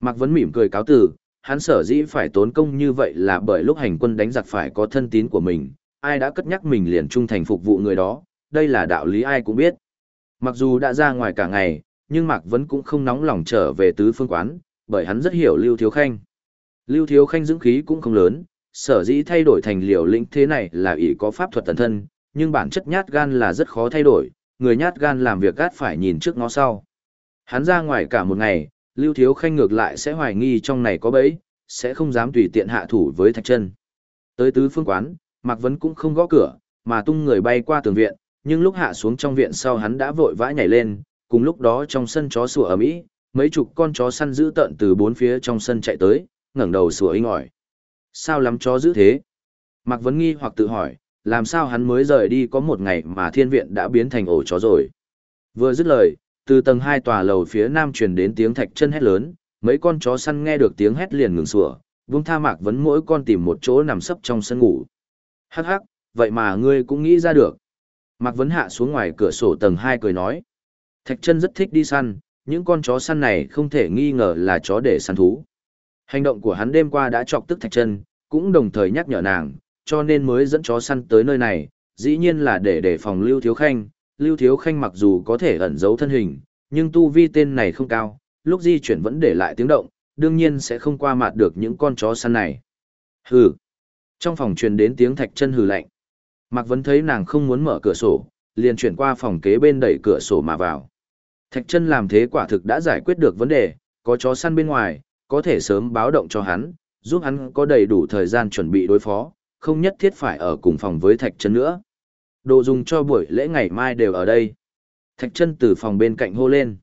Mạc Vấn mỉm cười cáo từ, hắn sở dĩ phải tốn công như vậy là bởi lúc hành quân đánh giặc phải có thân tín của mình, ai đã cất nhắc mình liền trung thành phục vụ người đó, đây là đạo lý ai cũng biết. Mặc dù đã ra ngoài cả ngày, nhưng Mạc Vấn cũng không nóng lòng trở về tứ phương quán, bởi hắn rất hiểu Lưu Thiếu Khanh. Lưu Thiếu Khanh dưỡng khí cũng không lớn, sở dĩ thay đổi thành liều lĩnh thế này là ỷ có pháp thuật tần thân, nhưng bản chất nhát gan là rất khó thay đổi, người nhát gan làm việc gắt phải nhìn trước ngó sau. Hắn ra ngoài cả một ngày, Lưu Thiếu Khanh ngược lại sẽ hoài nghi trong này có bẫy, sẽ không dám tùy tiện hạ thủ với Thạch Chân. Tới tứ phương quán, Mạc Vấn cũng không gõ cửa, mà tung người bay qua tường viện, nhưng lúc hạ xuống trong viện sau hắn đã vội vã nhảy lên, cùng lúc đó trong sân chó sủa ầm ĩ, mấy chục con chó săn dữ tợn từ bốn phía trong sân chạy tới, ngẩng đầu sủa inh ỏi. Sao lắm chó dữ thế? Mạc Vấn nghi hoặc tự hỏi, làm sao hắn mới rời đi có một ngày mà thiên viện đã biến thành ổ chó rồi. Vừa dứt lời, từ tầng hai tòa lầu phía nam truyền đến tiếng thạch chân hét lớn, mấy con chó săn nghe được tiếng hét liền ngừng sủa, Vương tha Mạc Vấn mỗi con tìm một chỗ nằm sấp trong sân ngủ. Hắc hắc, vậy mà ngươi cũng nghĩ ra được. Mạc Vấn hạ xuống ngoài cửa sổ tầng hai cười nói. Thạch chân rất thích đi săn, những con chó săn này không thể nghi ngờ là chó để săn thú. Hành động của hắn đêm qua đã chọc tức Thạch chân, cũng đồng thời nhắc nhở nàng, cho nên mới dẫn chó săn tới nơi này, dĩ nhiên là để đề phòng Lưu Thiếu Khanh. Lưu Thiếu Khanh mặc dù có thể ẩn giấu thân hình, nhưng tu vi tên này không cao, lúc di chuyển vẫn để lại tiếng động, đương nhiên sẽ không qua mặt được những con chó săn này. Hừ. Trong phòng truyền đến tiếng Thạch chân hừ lạnh. Mạc Vấn thấy nàng không muốn mở cửa sổ, liền chuyển qua phòng kế bên đẩy cửa sổ mà vào. Thạch chân làm thế quả thực đã giải quyết được vấn đề, có chó săn bên ngoài, có thể sớm báo động cho hắn, giúp hắn có đầy đủ thời gian chuẩn bị đối phó, không nhất thiết phải ở cùng phòng với Thạch chân nữa. Đồ dùng cho buổi lễ ngày mai đều ở đây. Thạch chân từ phòng bên cạnh hô lên.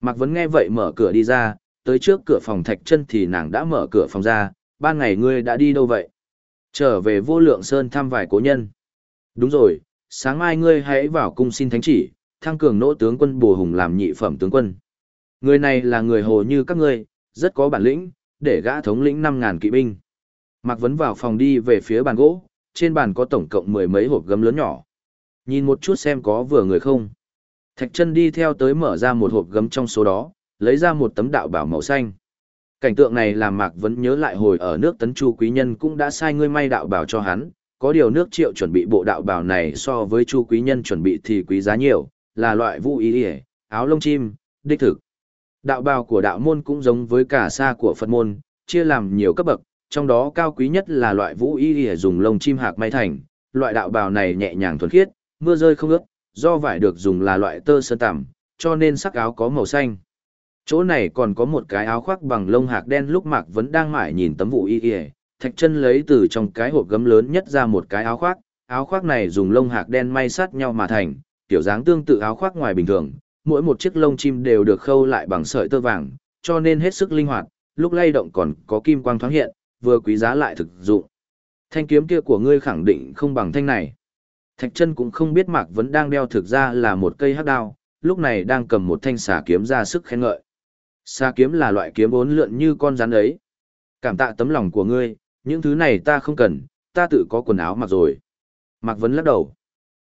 Mạc Vấn nghe vậy mở cửa đi ra, tới trước cửa phòng Thạch chân thì nàng đã mở cửa phòng ra, ban ngày ngươi đã đi đâu vậy? Trở về vô lượng sơn thăm vài cố nhân. Đúng rồi, sáng mai ngươi hãy vào cung xin thánh chỉ, thăng cường nỗ tướng quân bùa hùng làm nhị phẩm tướng quân. Người này là người hồ như các ngươi, rất có bản lĩnh, để gã thống lĩnh năm ngàn kỵ binh. Mạc Vấn vào phòng đi về phía bàn gỗ, trên bàn có tổng cộng mười mấy hộp gấm lớn nhỏ. Nhìn một chút xem có vừa người không. Thạch chân đi theo tới mở ra một hộp gấm trong số đó, lấy ra một tấm đạo bảo màu xanh. Cảnh tượng này làm Mạc Vấn nhớ lại hồi ở nước Tấn Chu Quý Nhân cũng đã sai ngươi may đạo bảo cho hắn, có điều nước triệu chuẩn bị bộ đạo bảo này so với chu quý nhân chuẩn bị thì quý giá nhiều, là loại vũ ý ỉa, áo lông chim, đích thực. Đạo bào của đạo môn cũng giống với cả sa của Phật môn, chia làm nhiều cấp bậc, trong đó cao quý nhất là loại vũ y ỉa dùng lông chim hạc may thành, loại đạo bào này nhẹ nhàng thuần khiết, mưa rơi không ướt, do vải được dùng là loại tơ sơn tằm, cho nên sắc áo có màu xanh. Chỗ này còn có một cái áo khoác bằng lông hạc đen lúc Mạc vẫn đang mải nhìn tấm vụ y y, thạch chân lấy từ trong cái hộp gấm lớn nhất ra một cái áo khoác, áo khoác này dùng lông hạc đen may sát nhau mà thành, kiểu dáng tương tự áo khoác ngoài bình thường, mỗi một chiếc lông chim đều được khâu lại bằng sợi tơ vàng, cho nên hết sức linh hoạt, lúc lay động còn có kim quang thoáng hiện, vừa quý giá lại thực dụng. Thanh kiếm kia của ngươi khẳng định không bằng thanh này. Thạch chân cũng không biết Mạc Vấn đang đeo thực ra là một cây hắc đao, lúc này đang cầm một thanh xà kiếm ra sức khen ngợi. Xà kiếm là loại kiếm bốn lượn như con rắn ấy. Cảm tạ tấm lòng của ngươi, những thứ này ta không cần, ta tự có quần áo mặc rồi. Mạc Vấn lắc đầu.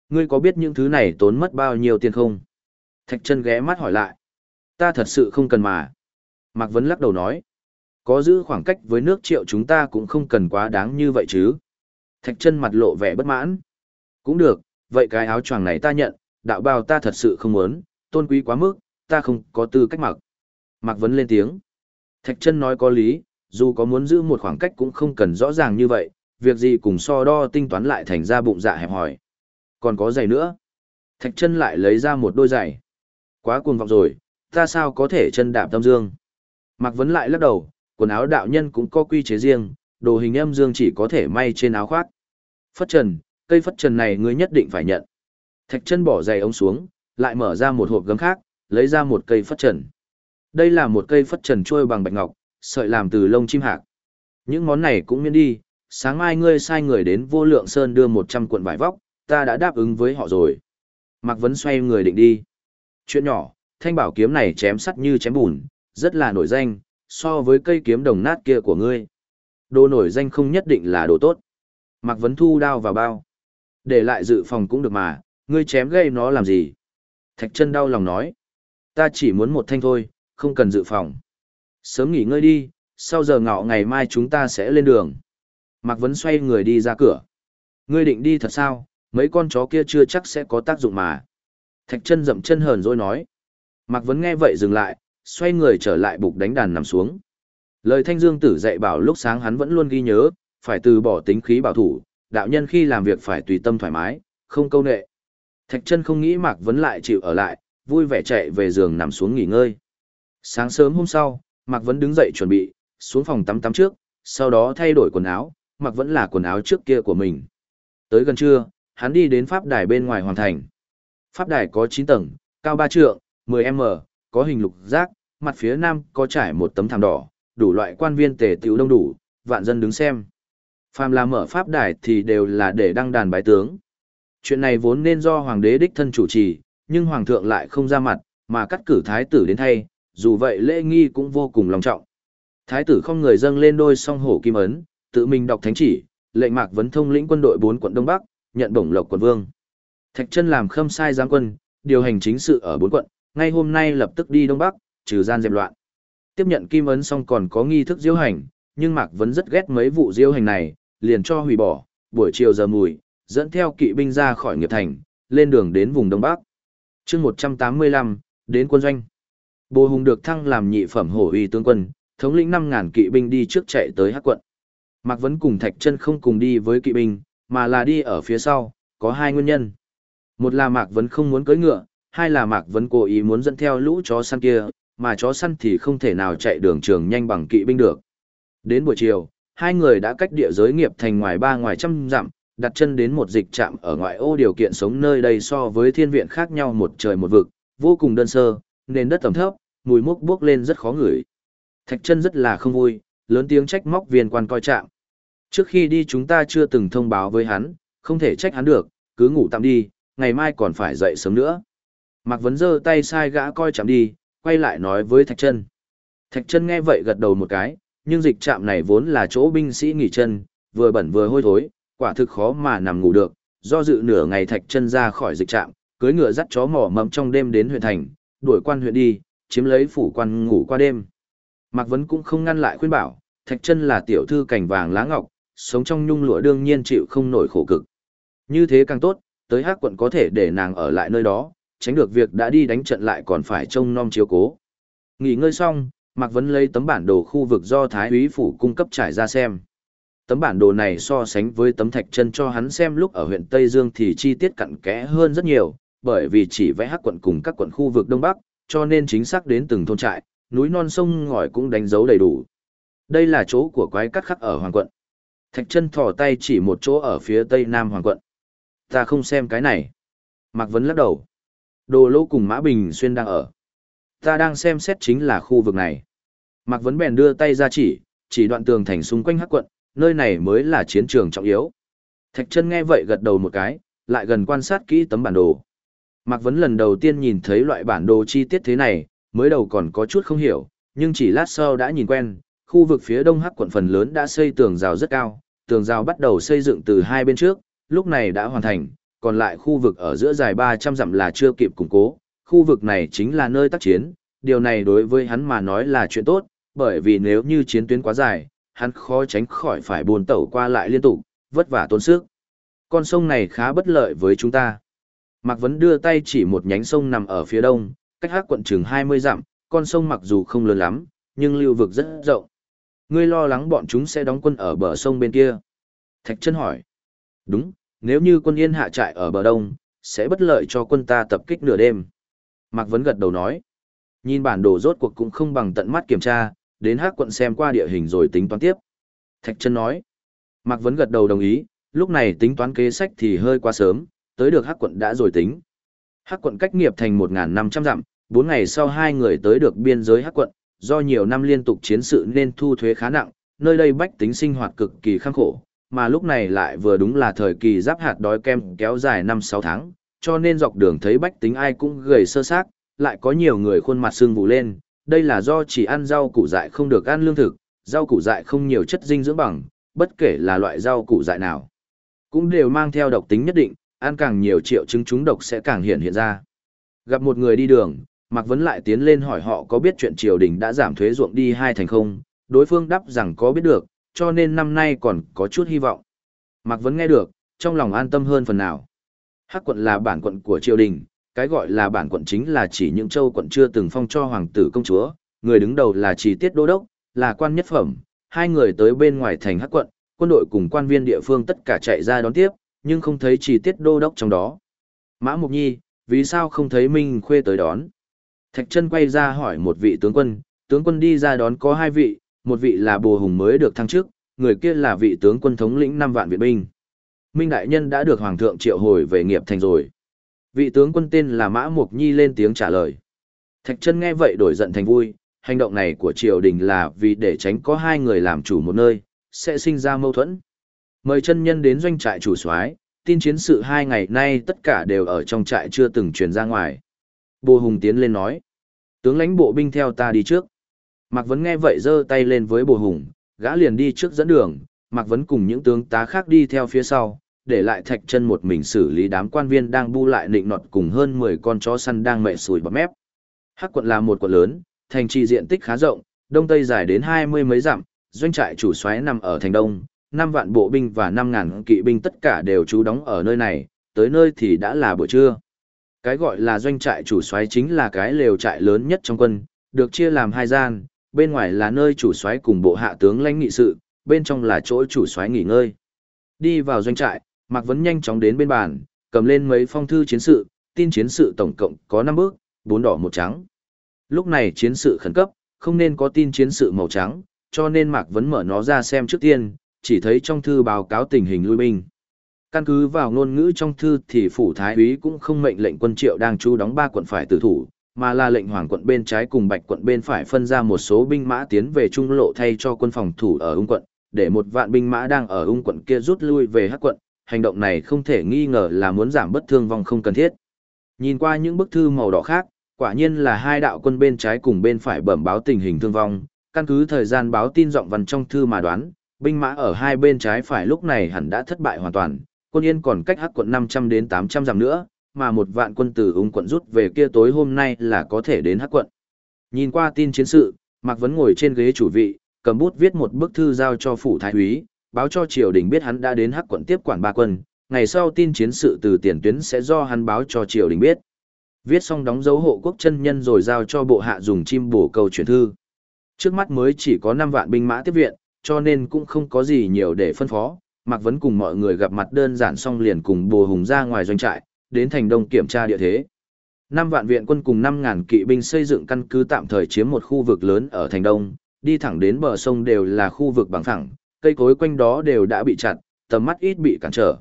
Ngươi có biết những thứ này tốn mất bao nhiêu tiền không? Thạch chân ghé mắt hỏi lại. Ta thật sự không cần mà. Mạc Vấn lắc đầu nói. Có giữ khoảng cách với nước triệu chúng ta cũng không cần quá đáng như vậy chứ. Thạch chân mặt lộ vẻ bất mãn. Cũng được, vậy cái áo choàng này ta nhận, đạo bào ta thật sự không muốn, tôn quý quá mức, ta không có tư cách mặc. Mạc Vấn lên tiếng. Thạch chân nói có lý, dù có muốn giữ một khoảng cách cũng không cần rõ ràng như vậy, việc gì cùng so đo tinh toán lại thành ra bụng dạ hẹp hỏi. Còn có giày nữa. Thạch chân lại lấy ra một đôi giày. Quá cuồng vọng rồi, ta sao có thể chân đạp tâm dương. Mạc Vấn lại lắc đầu, quần áo đạo nhân cũng có quy chế riêng, đồ hình âm dương chỉ có thể may trên áo khoác. Phất trần, cây phất trần này ngươi nhất định phải nhận. Thạch chân bỏ giày ống xuống, lại mở ra một hộp gấm khác, lấy ra một cây phất trần. Đây là một cây phất trần trôi bằng bạch ngọc, sợi làm từ lông chim hạc. Những món này cũng miễn đi, sáng mai ngươi sai người đến vô lượng sơn đưa 100 cuộn vải vóc, ta đã đáp ứng với họ rồi. Mạc Vấn xoay người định đi. Chuyện nhỏ, thanh bảo kiếm này chém sắt như chém bùn, rất là nổi danh, so với cây kiếm đồng nát kia của ngươi. Đồ nổi danh không nhất định là đồ tốt. Mạc Vấn thu đao vào bao. Để lại dự phòng cũng được mà, ngươi chém gây nó làm gì? Thạch chân đau lòng nói. Ta chỉ muốn một thanh thôi, không cần dự phòng. Sớm nghỉ ngơi đi, sau giờ ngọ ngày mai chúng ta sẽ lên đường. Mạc Vấn xoay người đi ra cửa. Ngươi định đi thật sao, mấy con chó kia chưa chắc sẽ có tác dụng mà. Thạch chân dậm chân hờn rồi nói. Mạc Vấn nghe vậy dừng lại, xoay người trở lại bục đánh đàn nằm xuống. Lời Thanh Dương Tử dạy bảo lúc sáng hắn vẫn luôn ghi nhớ, phải từ bỏ tính khí bảo thủ, đạo nhân khi làm việc phải tùy tâm thoải mái, không câu nệ. Thạch chân không nghĩ Mạc Vấn lại chịu ở lại, vui vẻ chạy về giường nằm xuống nghỉ ngơi. Sáng sớm hôm sau, Mạc Vấn đứng dậy chuẩn bị, xuống phòng tắm tắm trước, sau đó thay đổi quần áo, mặc vẫn là quần áo trước kia của mình. Tới gần trưa, hắn đi đến pháp đài bên ngoài hoàn thành. Pháp đài có 9 tầng, cao 3 trượng, 10m, có hình lục giác, mặt phía nam có trải một tấm thảm đỏ, đủ loại quan viên tề tiểu đông đủ, vạn dân đứng xem. Phàm là mở pháp đài thì đều là để đăng đàn bái tướng. Chuyện này vốn nên do hoàng đế đích thân chủ trì, nhưng hoàng thượng lại không ra mặt, mà cắt cử thái tử đến thay, dù vậy lễ nghi cũng vô cùng long trọng. Thái tử không người dâng lên đôi song hổ kim ấn, tự mình đọc thánh chỉ, lệnh Mạc Vấn thông lĩnh quân đội bốn quận Đông Bắc, nhận bổng lộc quận vương. Thạch chân làm khâm sai giáng quân, điều hành chính sự ở bốn quận, ngay hôm nay lập tức đi Đông Bắc, trừ gian dẹp loạn. Tiếp nhận kim ấn xong còn có nghi thức diễu hành, nhưng Mạc Vấn rất ghét mấy vụ diễu hành này, liền cho hủy bỏ, buổi chiều giờ mùi, dẫn theo kỵ binh ra khỏi nghiệp thành, lên đường đến vùng Đông Bắc. chương 185, đến quân doanh. Bồ Hùng được thăng làm nhị phẩm hổ uy tướng quân, thống lĩnh 5.000 kỵ binh đi trước chạy tới Hắc quận. Mạc Vấn cùng Thạch Chân không cùng đi với kỵ binh, mà là đi ở phía sau, có hai nguyên nhân. Một là Mạc Vấn không muốn cưỡi ngựa, hai là Mạc Vấn cố ý muốn dẫn theo lũ chó săn kia, mà chó săn thì không thể nào chạy đường trường nhanh bằng kỵ binh được. Đến buổi chiều, hai người đã cách địa giới nghiệp thành ngoài ba ngoài trăm dặm, đặt chân đến một dịch trạm ở ngoại ô điều kiện sống nơi đây so với thiên viện khác nhau một trời một vực, vô cùng đơn sơ, nền đất tầm thấp, mùi mốc bước lên rất khó ngửi. Thạch chân rất là không vui, lớn tiếng trách móc viên quan coi trạm. Trước khi đi chúng ta chưa từng thông báo với hắn, không thể trách hắn được, cứ ngủ tạm đi, ngày mai còn phải dậy sớm nữa. Mạc Vấn giơ tay sai gã coi chạm đi, quay lại nói với Thạch Trân. Thạch Trân nghe vậy gật đầu một cái, nhưng dịch trạm này vốn là chỗ binh sĩ nghỉ chân, vừa bẩn vừa hôi thối, quả thực khó mà nằm ngủ được. Do dự nửa ngày Thạch Trân ra khỏi dịch trạm, cưới ngựa dắt chó mỏ mẫm trong đêm đến huyện thành, đuổi quan huyện đi, chiếm lấy phủ quan ngủ qua đêm. Mạc Vấn cũng không ngăn lại khuyên bảo, Thạch Trân là tiểu thư cảnh vàng lá ngọc, sống trong nhung lụa đương nhiên chịu không nổi khổ cực. Như thế càng tốt, tới Hắc quận có thể để nàng ở lại nơi đó, tránh được việc đã đi đánh trận lại còn phải trông nom chiếu cố. Nghỉ ngơi xong, Mạc Vấn lấy tấm bản đồ khu vực do Thái úy phủ cung cấp trải ra xem. Tấm bản đồ này so sánh với tấm thạch chân cho hắn xem lúc ở huyện Tây Dương thì chi tiết cặn kẽ hơn rất nhiều, bởi vì chỉ vẽ hắc quận cùng các quận khu vực Đông Bắc, cho nên chính xác đến từng thôn trại, núi non sông ngòi cũng đánh dấu đầy đủ. Đây là chỗ của quái cắt khắc ở Hoàng quận. Thạch chân thò tay chỉ một chỗ ở phía tây nam Hoàng quận. Ta không xem cái này. Mạc Vấn lắc đầu. Đồ lỗ cùng Mã Bình Xuyên đang ở. Ta đang xem xét chính là khu vực này. Mạc Vấn bèn đưa tay ra chỉ, chỉ đoạn tường thành xung quanh hắc quận, nơi này mới là chiến trường trọng yếu. Thạch chân nghe vậy gật đầu một cái, lại gần quan sát kỹ tấm bản đồ. Mạc Vấn lần đầu tiên nhìn thấy loại bản đồ chi tiết thế này, mới đầu còn có chút không hiểu, nhưng chỉ lát sau đã nhìn quen, khu vực phía đông hắc quận phần lớn đã xây tường rào rất cao, tường rào bắt đầu xây dựng từ hai bên trước, lúc này đã hoàn thành, còn lại khu vực ở giữa dài 300 dặm là chưa kịp củng cố, khu vực này chính là nơi tác chiến, điều này đối với hắn mà nói là chuyện tốt, bởi vì nếu như chiến tuyến quá dài, hắn khó tránh khỏi phải buồn tẩu qua lại liên tục, vất vả tốn sức. Con sông này khá bất lợi với chúng ta. Mạc Vấn đưa tay chỉ một nhánh sông nằm ở phía đông, cách hát quận chừng 20 dặm, con sông mặc dù không lớn lắm, nhưng lưu vực rất rộng. Ngươi lo lắng bọn chúng sẽ đóng quân ở bờ sông bên kia. Thạch chân hỏi. Đúng, nếu như quân yên hạ trại ở bờ đông, sẽ bất lợi cho quân ta tập kích nửa đêm. Mạc Vấn gật đầu nói. Nhìn bản đồ rốt cuộc cũng không bằng tận mắt kiểm tra, đến hắc quận xem qua địa hình rồi tính toán tiếp. Thạch chân nói. Mạc Vấn gật đầu đồng ý, lúc này tính toán kế sách thì hơi quá sớm, tới được hắc quận đã rồi tính. Hắc quận cách nghiệp thành 1.500 dặm, 4 ngày sau hai người tới được biên giới hắc quận, do nhiều năm liên tục chiến sự nên thu thuế khá nặng, nơi đây bách tính sinh hoạt cực kỳ khăng khổ, mà lúc này lại vừa đúng là thời kỳ giáp hạt đói kem kéo dài 5-6 tháng, cho nên dọc đường thấy bách tính ai cũng gầy sơ xác, lại có nhiều người khuôn mặt sưng vụ lên, đây là do chỉ ăn rau củ dại không được ăn lương thực, rau củ dại không nhiều chất dinh dưỡng bằng, bất kể là loại rau củ dại nào, cũng đều mang theo độc tính nhất định, ăn càng nhiều triệu chứng chúng độc sẽ càng hiện hiện ra. Gặp một người đi đường, Mạc Vấn lại tiến lên hỏi họ có biết chuyện triều đình đã giảm thuế ruộng đi hai thành không, đối phương đáp rằng có biết được, cho nên năm nay còn có chút hy vọng. Mạc Vấn nghe được, trong lòng an tâm hơn phần nào. Hắc quận là bản quận của triều đình, cái gọi là bản quận chính là chỉ những châu quận chưa từng phong cho hoàng tử công chúa, người đứng đầu là chỉ tiết đô đốc, là quan nhất phẩm, hai người tới bên ngoài thành Hắc quận, quân đội cùng quan viên địa phương tất cả chạy ra đón tiếp, nhưng không thấy chỉ tiết đô đốc trong đó. Mã Mục Nhi, vì sao không thấy Minh Khuê tới đón? Thạch chân quay ra hỏi một vị tướng quân, tướng quân đi ra đón có hai vị, một vị là bồ hùng mới được thăng chức, người kia là vị tướng quân thống lĩnh năm vạn viện binh. Minh Đại Nhân đã được Hoàng thượng triệu hồi về nghiệp thành rồi. Vị tướng quân tên là Mã Mục Nhi lên tiếng trả lời. Thạch chân nghe vậy đổi giận thành vui, hành động này của triều đình là vì để tránh có hai người làm chủ một nơi, sẽ sinh ra mâu thuẫn. Mời chân nhân đến doanh trại chủ soái, tin chiến sự hai ngày nay tất cả đều ở trong trại chưa từng truyền ra ngoài. Bồ Hùng tiến lên nói, tướng lãnh bộ binh theo ta đi trước. Mạc Vấn nghe vậy giơ tay lên với Bồ Hùng, gã liền đi trước dẫn đường, Mạc Vấn cùng những tướng tá khác đi theo phía sau, để lại thạch chân một mình xử lý đám quan viên đang bu lại nịnh nọt cùng hơn 10 con chó săn đang mẹ sùi bọt mép. Hắc quận là một quận lớn, thành trì diện tích khá rộng, đông tây dài đến hai mươi mấy dặm, doanh trại chủ soái nằm ở thành đông, năm vạn bộ binh và năm ngàn kỵ binh tất cả đều trú đóng ở nơi này, tới nơi thì đã là buổi trưa. Cái gọi là doanh trại chủ soái chính là cái lều trại lớn nhất trong quân, được chia làm hai gian, bên ngoài là nơi chủ soái cùng bộ hạ tướng lãnh nghị sự, bên trong là chỗ chủ soái nghỉ ngơi. Đi vào doanh trại, Mạc Vấn nhanh chóng đến bên bàn, cầm lên mấy phong thư chiến sự, tin chiến sự tổng cộng có 5 bước, bốn đỏ một trắng. Lúc này chiến sự khẩn cấp, không nên có tin chiến sự màu trắng, cho nên Mạc Vấn mở nó ra xem trước tiên, chỉ thấy trong thư báo cáo tình hình lui binh. Căn cứ vào ngôn ngữ trong thư thì phủ thái úy cũng không mệnh lệnh quân triệu đang trú đóng ba quận phải tử thủ, mà là lệnh hoàng quận bên trái cùng bạch quận bên phải phân ra một số binh mã tiến về trung lộ thay cho quân phòng thủ ở ung quận, để một vạn binh mã đang ở ung quận kia rút lui về hắc quận, hành động này không thể nghi ngờ là muốn giảm bất thương vong không cần thiết. Nhìn qua những bức thư màu đỏ khác, quả nhiên là hai đạo quân bên trái cùng bên phải bẩm báo tình hình thương vong, căn cứ thời gian báo tin giọng văn trong thư mà đoán, binh mã ở hai bên trái phải lúc này hẳn đã thất bại hoàn toàn, quân yên còn cách hắc quận 500 đến 800 dặm nữa, mà một vạn quân từ ung quận rút về kia tối hôm nay là có thể đến hắc quận. Nhìn qua tin chiến sự, Mạc Vấn ngồi trên ghế chủ vị, cầm bút viết một bức thư giao cho phủ thái úy, báo cho triều đình biết hắn đã đến hắc quận tiếp quản ba quân, ngày sau tin chiến sự từ tiền tuyến sẽ do hắn báo cho triều đình biết. Viết xong đóng dấu hộ quốc chân nhân rồi giao cho bộ hạ dùng chim bổ câu chuyển thư. Trước mắt mới chỉ có 5 vạn binh mã tiếp viện, cho nên cũng không có gì nhiều để phân phó. Mạc Vấn cùng mọi người gặp mặt đơn giản xong liền cùng bồ hùng ra ngoài doanh trại, đến thành đông kiểm tra địa thế. Năm vạn viện quân cùng 5.000 kỵ binh xây dựng căn cứ tạm thời chiếm một khu vực lớn ở thành đông, đi thẳng đến bờ sông đều là khu vực bằng phẳng, cây cối quanh đó đều đã bị chặt, tầm mắt ít bị cản trở.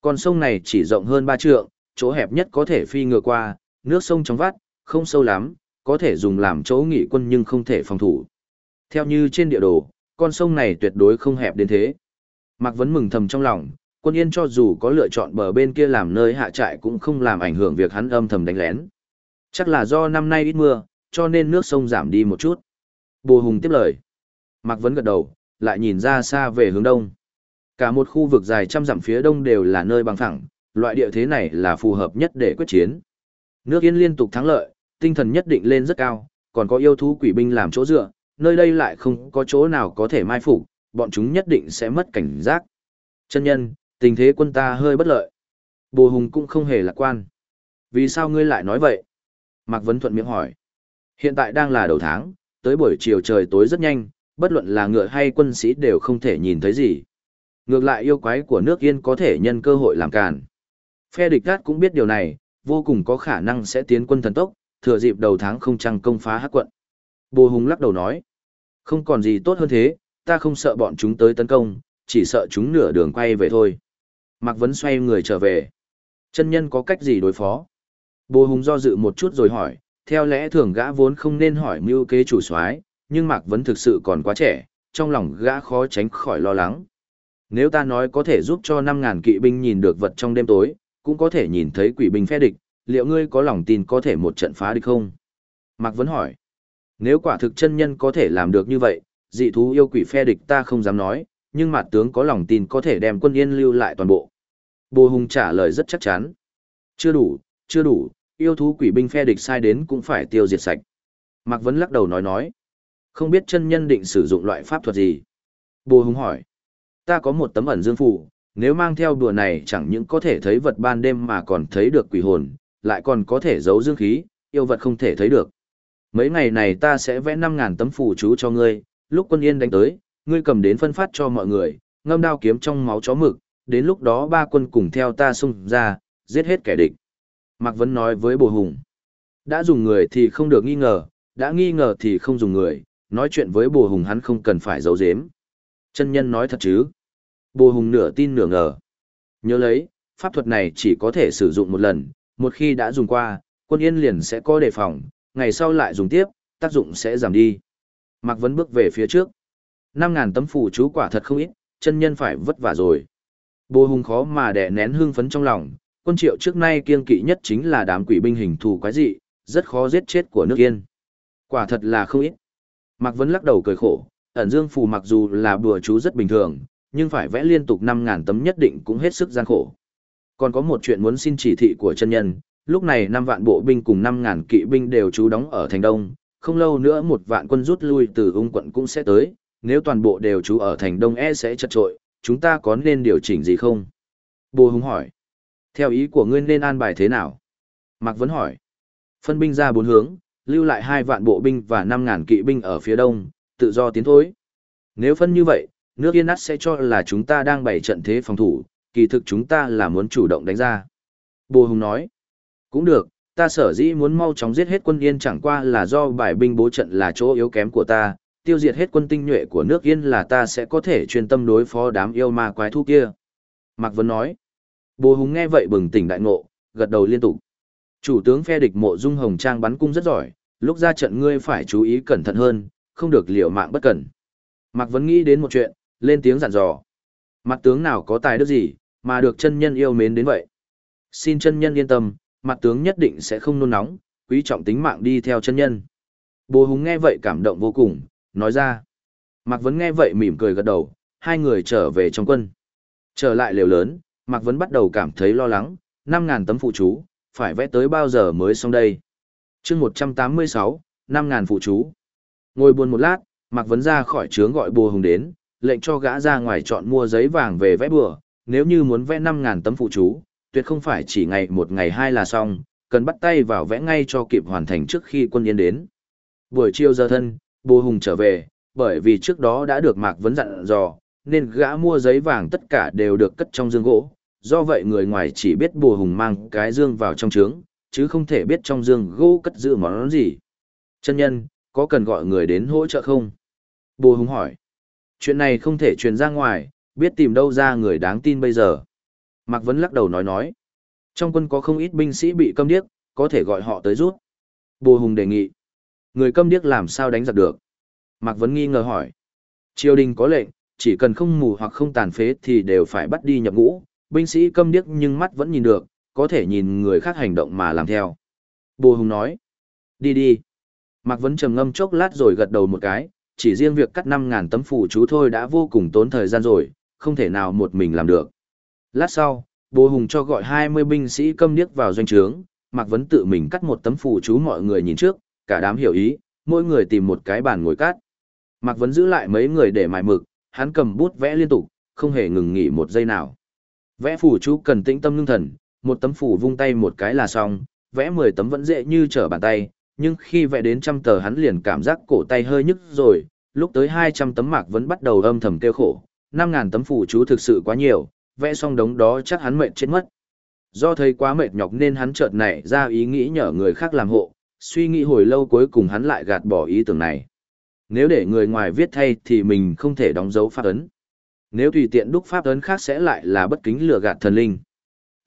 Con sông này chỉ rộng hơn 3 trượng, chỗ hẹp nhất có thể phi ngựa qua, nước sông trong vắt, không sâu lắm, có thể dùng làm chỗ nghỉ quân nhưng không thể phòng thủ. Theo như trên địa đồ, con sông này tuyệt đối không hẹp đến thế. Mạc Vấn mừng thầm trong lòng, quân yên cho dù có lựa chọn bờ bên kia làm nơi hạ trại cũng không làm ảnh hưởng việc hắn âm thầm đánh lén. Chắc là do năm nay ít mưa, cho nên nước sông giảm đi một chút. Bồ Hùng tiếp lời. Mạc Vấn gật đầu, lại nhìn ra xa về hướng đông. Cả một khu vực dài trăm dặm phía đông đều là nơi bằng phẳng, loại địa thế này là phù hợp nhất để quyết chiến. Nước Yên liên tục thắng lợi, tinh thần nhất định lên rất cao, còn có yêu thú quỷ binh làm chỗ dựa, nơi đây lại không có chỗ nào có thể mai phục, bọn chúng nhất định sẽ mất cảnh giác. Chân nhân, tình thế quân ta hơi bất lợi. Bồ Hùng cũng không hề lạc quan. Vì sao ngươi lại nói vậy? Mạc Vấn Thuận miệng hỏi. Hiện tại đang là đầu tháng, tới buổi chiều trời tối rất nhanh, bất luận là ngựa hay quân sĩ đều không thể nhìn thấy gì. Ngược lại yêu quái của nước Yên có thể nhân cơ hội làm càn. Phe địch cát cũng biết điều này, vô cùng có khả năng sẽ tiến quân thần tốc, thừa dịp đầu tháng không trăng công phá hắc quận. Bồ Hùng lắc đầu nói, không còn gì tốt hơn thế, ta không sợ bọn chúng tới tấn công, chỉ sợ chúng nửa đường quay về thôi. Mạc Vấn xoay người trở về. Chân nhân có cách gì đối phó? Bồ Hùng do dự một chút rồi hỏi, theo lẽ thường gã vốn không nên hỏi mưu kế chủ soái, nhưng Mạc Vấn thực sự còn quá trẻ, trong lòng gã khó tránh khỏi lo lắng. Nếu ta nói có thể giúp cho 5.000 kỵ binh nhìn được vật trong đêm tối, cũng có thể nhìn thấy quỷ binh phe địch, liệu ngươi có lòng tin có thể một trận phá địch không? Mạc Vấn hỏi. Nếu quả thực chân nhân có thể làm được như vậy, dị thú yêu quỷ phe địch ta không dám nói, nhưng mặt tướng có lòng tin có thể đem quân yên lưu lại toàn bộ. Bồ Hùng trả lời rất chắc chắn. Chưa đủ, chưa đủ, yêu thú quỷ binh phe địch sai đến cũng phải tiêu diệt sạch. Mạc Vấn lắc đầu nói nói. Không biết chân nhân định sử dụng loại pháp thuật gì. Bồ Hùng hỏi. Ta có một tấm ẩn dương phủ, nếu mang theo đùa này chẳng những có thể thấy vật ban đêm mà còn thấy được quỷ hồn, lại còn có thể giấu dương khí, yêu vật không thể thấy được. Mấy ngày này ta sẽ vẽ 5.000 tấm phù chú cho ngươi, lúc quân yên đánh tới, ngươi cầm đến phân phát cho mọi người, ngâm đao kiếm trong máu chó mực, đến lúc đó ba quân cùng theo ta xung ra, giết hết kẻ địch. Mạc Vấn nói với Bồ Hùng, đã dùng người thì không được nghi ngờ, đã nghi ngờ thì không dùng người, nói chuyện với Bồ Hùng hắn không cần phải giấu giếm. Chân nhân nói thật chứ? Bồ Hùng nửa tin nửa ngờ. Nhớ lấy, pháp thuật này chỉ có thể sử dụng một lần, một khi đã dùng qua, quân yên liền sẽ có đề phòng, ngày sau lại dùng tiếp, tác dụng sẽ giảm đi. Mạc Vấn bước về phía trước. 5.000 tấm phù chú quả thật không ít, chân nhân phải vất vả rồi. Bồ Hùng khó mà đè nén hương phấn trong lòng, quân triệu trước nay kiên kỵ nhất chính là đám quỷ binh hình thù quái dị, rất khó giết chết của nước yên. Quả thật là không ít. Mạc Vấn lắc đầu cười khổ, ẩn dương phù mặc dù là bùa chú rất bình thường, nhưng phải vẽ liên tục 5.000 tấm nhất định cũng hết sức gian khổ. Còn có một chuyện muốn xin chỉ thị của chân nhân, lúc này 5 vạn bộ binh cùng 5.000 kỵ binh đều trú đóng ở thành đông, không lâu nữa một vạn quân rút lui từ ung quận cũng sẽ tới, nếu toàn bộ đều trú ở thành đông e sẽ chật trội, chúng ta có nên điều chỉnh gì không? Bồ Hùng hỏi. Theo ý của ngươi nên an bài thế nào? Mạc Vấn hỏi. Phân binh ra bốn hướng, lưu lại hai vạn bộ binh và năm ngàn kỵ binh ở phía đông, tự do tiến thối. Nếu phân như vậy, nước yên nát sẽ cho là chúng ta đang bày trận thế phòng thủ, kỳ thực chúng ta là muốn chủ động đánh ra. Bồ Hùng nói, cũng được, ta sở dĩ muốn mau chóng giết hết quân yên chẳng qua là do bài binh bố trận là chỗ yếu kém của ta, tiêu diệt hết quân tinh nhuệ của nước yên là ta sẽ có thể chuyên tâm đối phó đám yêu ma quái thú kia. Mạc Vân nói, Bồ Hùng nghe vậy bừng tỉnh đại ngộ, gật đầu liên tục. Chủ tướng phe địch mộ dung hồng trang bắn cung rất giỏi, lúc ra trận ngươi phải chú ý cẩn thận hơn, không được liều mạng bất cẩn. Mạc Vấn nghĩ đến một chuyện, lên tiếng dặn dò. Mặt tướng nào có tài đức gì, mà được chân nhân yêu mến đến vậy. Xin chân nhân yên tâm, mặt tướng nhất định sẽ không nôn nóng, quý trọng tính mạng đi theo chân nhân. Bồ Hùng nghe vậy cảm động vô cùng, nói ra. Mạc Vấn nghe vậy mỉm cười gật đầu, hai người trở về trong quân. Trở lại lều lớn, Mạc Vấn bắt đầu cảm thấy lo lắng, 5.000 tấm phụ chú, phải vẽ tới bao giờ mới xong đây chương 186, 5.000 phụ chú. Ngồi buồn một lát, Mạc Vấn ra khỏi trướng gọi bùa hùng đến, lệnh cho gã ra ngoài chọn mua giấy vàng về vẽ bùa, nếu như muốn vẽ năm ngàn tấm phụ chú, tuyệt không phải chỉ ngày một ngày hai là xong, cần bắt tay vào vẽ ngay cho kịp hoàn thành trước khi quân yên đến. Buổi chiều giờ thân, bùa hùng trở về, bởi vì trước đó đã được Mạc Vấn dặn dò, nên gã mua giấy vàng tất cả đều được cất trong dương gỗ, do vậy người ngoài chỉ biết bùa hùng mang cái dương vào trong trướng, chứ không thể biết trong dương gỗ cất giữ món gì. Chân nhân, có cần gọi người đến hỗ trợ không? Bồ Hùng hỏi. Chuyện này không thể truyền ra ngoài, biết tìm đâu ra người đáng tin bây giờ. Mạc Vấn lắc đầu nói nói. Trong quân có không ít binh sĩ bị câm điếc, có thể gọi họ tới rút. Bồ Hùng đề nghị. Người câm điếc làm sao đánh giặc được? Mạc Vấn nghi ngờ hỏi. Triều đình có lệnh, chỉ cần không mù hoặc không tàn phế thì đều phải bắt đi nhập ngũ. Binh sĩ câm điếc nhưng mắt vẫn nhìn được, có thể nhìn người khác hành động mà làm theo. Bồ Hùng nói. Đi đi. Mạc Vấn trầm ngâm chốc lát rồi gật đầu một cái, chỉ riêng việc cắt 5.000 tấm phù chú thôi đã vô cùng tốn thời gian rồi, không thể nào một mình làm được. Lát sau, Bồ Hùng cho gọi 20 binh sĩ câm điếc vào doanh trướng, Mạc Vấn tự mình cắt một tấm phù chú mọi người nhìn trước, cả đám hiểu ý, mỗi người tìm một cái bàn ngồi cắt. Mạc Vấn giữ lại mấy người để mài mực, hắn cầm bút vẽ liên tục, không hề ngừng nghỉ một giây nào. Vẽ phù chú cần tĩnh tâm ngưng thần, một tấm phủ vung tay một cái là xong, vẽ 10 tấm vẫn dễ như trở bàn tay, nhưng khi vẽ đến trăm tờ hắn liền cảm giác cổ tay hơi nhức rồi, lúc tới 200 tấm mạc vẫn bắt đầu âm thầm kêu khổ, 5.000 tấm phủ chú thực sự quá nhiều, vẽ xong đống đó chắc hắn mệt chết mất. Do thấy quá mệt nhọc nên hắn chợt nảy ra ý nghĩ nhờ người khác làm hộ, suy nghĩ hồi lâu cuối cùng hắn lại gạt bỏ ý tưởng này. Nếu để người ngoài viết thay thì mình không thể đóng dấu pháp ấn. Nếu tùy tiện đúc pháp ấn khác sẽ lại là bất kính lừa gạt thần linh.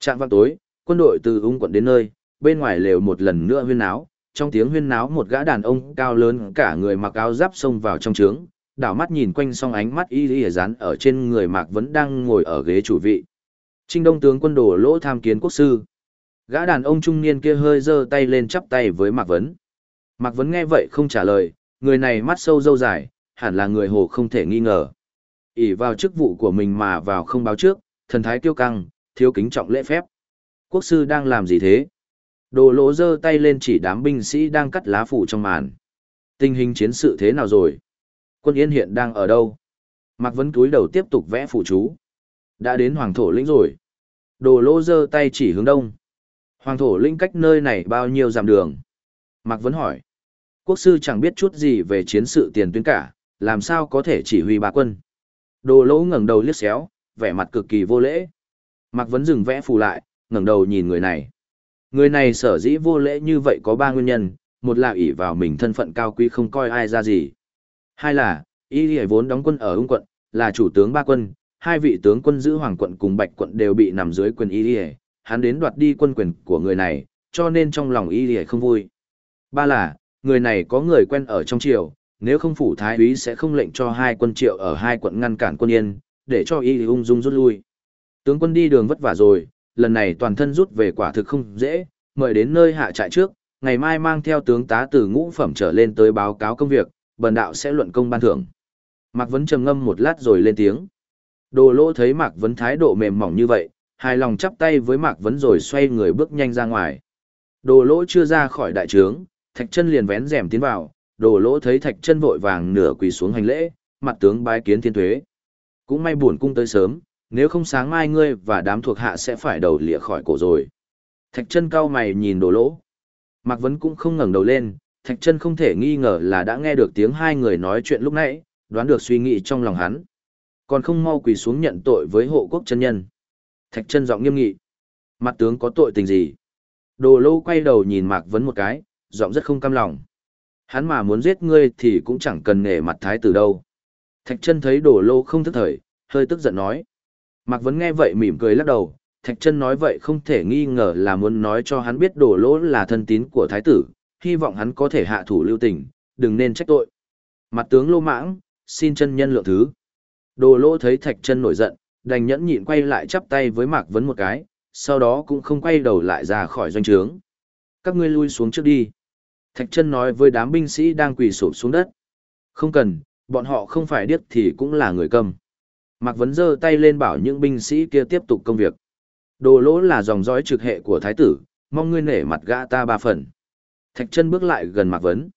Trạng vào tối, quân đội từ ung quận đến nơi, bên ngoài lều một lần nữa huyên náo, trong tiếng huyên náo một gã đàn ông cao lớn cả người mặc áo giáp xông vào trong trướng, đảo mắt nhìn quanh xong ánh mắt y y dán ở trên người Mạc vẫn đang ngồi ở ghế chủ vị. Trinh Đông tướng quân đổ lỗ tham kiến quốc sư. Gã đàn ông trung niên kia hơi giơ tay lên chắp tay với Mạc Vấn. Mạc Vấn nghe vậy không trả lời, người này mắt sâu dâu dài, hẳn là người hồ không thể nghi ngờ. ỉ vào chức vụ của mình mà vào không báo trước, thần thái kiêu căng, thiếu kính trọng lễ phép. Quốc sư đang làm gì thế? Đồ lỗ giơ tay lên chỉ đám binh sĩ đang cắt lá phủ trong màn. Tình hình chiến sự thế nào rồi? Quân Yên hiện đang ở đâu? Mạc Vấn túi đầu tiếp tục vẽ phụ chú. Đã đến Hoàng Thổ Lĩnh rồi. Đồ lỗ giơ tay chỉ hướng đông. Hoàng Thổ Lĩnh cách nơi này bao nhiêu dặm đường? Mạc Vấn hỏi. Quốc sư chẳng biết chút gì về chiến sự tiền tuyến cả, làm sao có thể chỉ huy bà quân. Đồ lỗ ngẩng đầu liếc xéo, vẻ mặt cực kỳ vô lễ. Mạc Vấn dừng vẽ phù lại, ngẩng đầu nhìn người này. Người này sở dĩ vô lễ như vậy có ba nguyên nhân, một là ỷ vào mình thân phận cao quý không coi ai ra gì. Hai là, y lì vốn đóng quân ở ung quận, là chủ tướng ba quân, hai vị tướng quân giữ hoàng quận cùng bạch quận đều bị nằm dưới quyền y lì hắn đến đoạt đi quân quyền của người này, cho nên trong lòng y lì không vui. Ba là, người này có người quen ở trong triều, nếu không phủ thái úy sẽ không lệnh cho hai quân triệu ở hai quận ngăn cản quân yên, để cho y ung dung rút lui. Tướng quân đi đường vất vả rồi, lần này toàn thân rút về quả thực không dễ, mời đến nơi hạ trại trước, ngày mai mang theo tướng tá từ ngũ phẩm trở lên tới báo cáo công việc, bần đạo sẽ luận công ban thưởng. Mạc Vấn trầm ngâm một lát rồi lên tiếng. Đồ lỗ thấy Mạc Vấn thái độ mềm mỏng như vậy, hài lòng chắp tay với Mạc Vấn rồi xoay người bước nhanh ra ngoài. Đồ lỗ chưa ra khỏi đại trướng, thạch chân liền vén rèm tiến vào, đồ lỗ thấy thạch chân vội vàng nửa quỳ xuống hành lễ, mặt tướng bái kiến thiên thuế. Cũng may buồn cung tới sớm, nếu không sáng mai ngươi và đám thuộc hạ sẽ phải đầu lịa khỏi cổ rồi. Thạch chân cao mày nhìn đồ lỗ. Mạc Vấn cũng không ngẩng đầu lên, Thạch chân không thể nghi ngờ là đã nghe được tiếng hai người nói chuyện lúc nãy, đoán được suy nghĩ trong lòng hắn. Còn không mau quỳ xuống nhận tội với hộ quốc chân nhân. Thạch chân giọng nghiêm nghị. Mặt tướng có tội tình gì? Đồ lỗ quay đầu nhìn Mạc Vấn một cái, giọng rất không cam lòng. Hắn mà muốn giết ngươi thì cũng chẳng cần nể mặt thái tử đâu. Thạch chân thấy đồ lô không thức thời, hơi tức giận nói. Mạc Vấn nghe vậy mỉm cười lắc đầu, Thạch chân nói vậy không thể nghi ngờ là muốn nói cho hắn biết đồ lỗ là thân tín của thái tử, hy vọng hắn có thể hạ thủ lưu tình, đừng nên trách tội. Mặt tướng lô mãng, xin chân nhân lượng thứ. Đồ lỗ thấy Thạch chân nổi giận, đành nhẫn nhịn quay lại chắp tay với Mạc Vấn một cái, sau đó cũng không quay đầu lại ra khỏi doanh trướng. Các ngươi lui xuống trước đi. Thạch chân nói với đám binh sĩ đang quỳ sụp xuống đất. Không cần, bọn họ không phải điếc thì cũng là người cầm. Mạc Vấn giơ tay lên bảo những binh sĩ kia tiếp tục công việc. Đồ lỗ là dòng dõi trực hệ của thái tử, mong ngươi nể mặt gã ta ba phần. Thạch chân bước lại gần Mạc Vấn.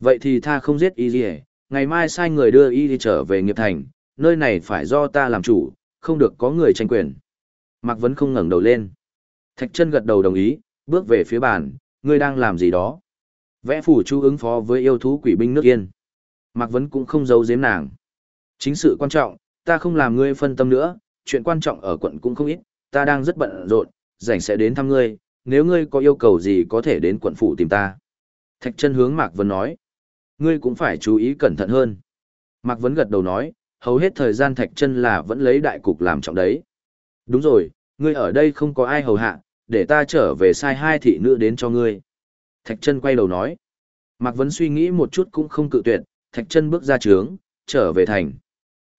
Vậy thì tha không giết y gì ngày mai sai người đưa y đi trở về nghiệp thành, nơi này phải do ta làm chủ, không được có người tranh quyền. Mạc Vấn không ngẩng đầu lên. Thạch chân gật đầu đồng ý, bước về phía bàn, ngươi đang làm gì đó. Vẽ phủ chú ứng phó với yêu thú quỷ binh nước yên. Mạc Vấn cũng không giấu giếm nàng. Chính sự quan trọng, ta không làm ngươi phân tâm nữa, chuyện quan trọng ở quận cũng không ít, ta đang rất bận rộn, rảnh sẽ đến thăm ngươi, nếu ngươi có yêu cầu gì có thể đến quận phủ tìm ta. Thạch chân hướng Mạc Vấn nói. Ngươi cũng phải chú ý cẩn thận hơn. Mạc Vấn gật đầu nói, hầu hết thời gian Thạch chân là vẫn lấy đại cục làm trọng đấy. Đúng rồi, ngươi ở đây không có ai hầu hạ, để ta trở về sai hai thị nữ đến cho ngươi. Thạch chân quay đầu nói. Mạc Vấn suy nghĩ một chút cũng không cự tuyệt, Thạch chân bước ra trướng, trở về thành.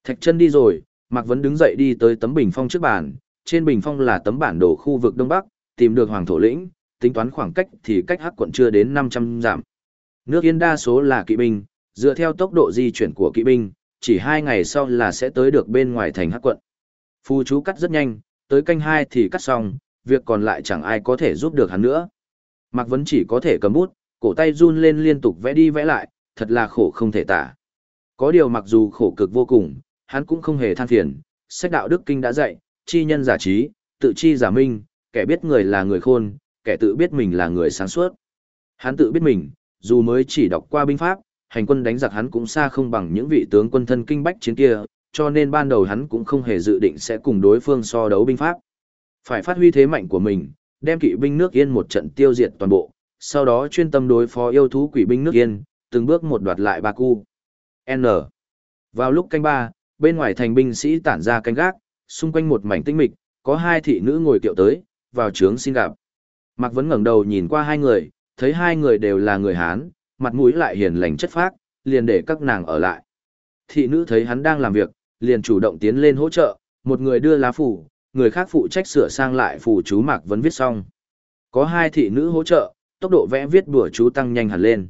Thạch chân đi rồi, Mạc Vấn đứng dậy đi tới tấm bình phong trước bàn, trên bình phong là tấm bản đồ khu vực Đông Bắc, tìm được Hoàng Thổ Lĩnh, tính toán khoảng cách thì cách Hắc quận chưa đến 500 dặm. Nước Yên đa số là kỵ binh, dựa theo tốc độ di chuyển của kỵ binh, chỉ hai ngày sau là sẽ tới được bên ngoài thành Hắc quận. Phu chú cắt rất nhanh, tới canh hai thì cắt xong, việc còn lại chẳng ai có thể giúp được hắn nữa. Mạc Vấn chỉ có thể cầm bút, cổ tay run lên liên tục vẽ đi vẽ lại, thật là khổ không thể tả. Có điều mặc dù khổ cực vô cùng, hắn cũng không hề than phiền, sách đạo đức kinh đã dạy, chi nhân giả trí, tự chi giả minh, kẻ biết người là người khôn, kẻ tự biết mình là người sáng suốt. Hắn tự biết mình, dù mới chỉ đọc qua binh pháp, hành quân đánh giặc hắn cũng xa không bằng những vị tướng quân thân kinh bách chiến kia, cho nên ban đầu hắn cũng không hề dự định sẽ cùng đối phương so đấu binh pháp. Phải phát huy thế mạnh của mình, đem kỵ binh nước yên một trận tiêu diệt toàn bộ, sau đó chuyên tâm đối phó yêu thú quỷ binh nước yên, từng bước một đoạt lại ba. N. Vào lúc canh ba, bên ngoài thành binh sĩ tản ra canh gác, xung quanh một mảnh tinh mịch, có hai thị nữ ngồi kiệu tới, vào trướng xin gặp. Mạc Vấn ngẩng đầu nhìn qua hai người, thấy hai người đều là người Hán, mặt mũi lại hiền lành chất phác, liền để các nàng ở lại. Thị nữ thấy hắn đang làm việc, liền chủ động tiến lên hỗ trợ, một người đưa lá phủ, người khác phụ trách sửa sang lại phủ chú Mạc Vấn viết xong. Có hai thị nữ hỗ trợ, tốc độ vẽ viết bùa chú tăng nhanh hẳn lên.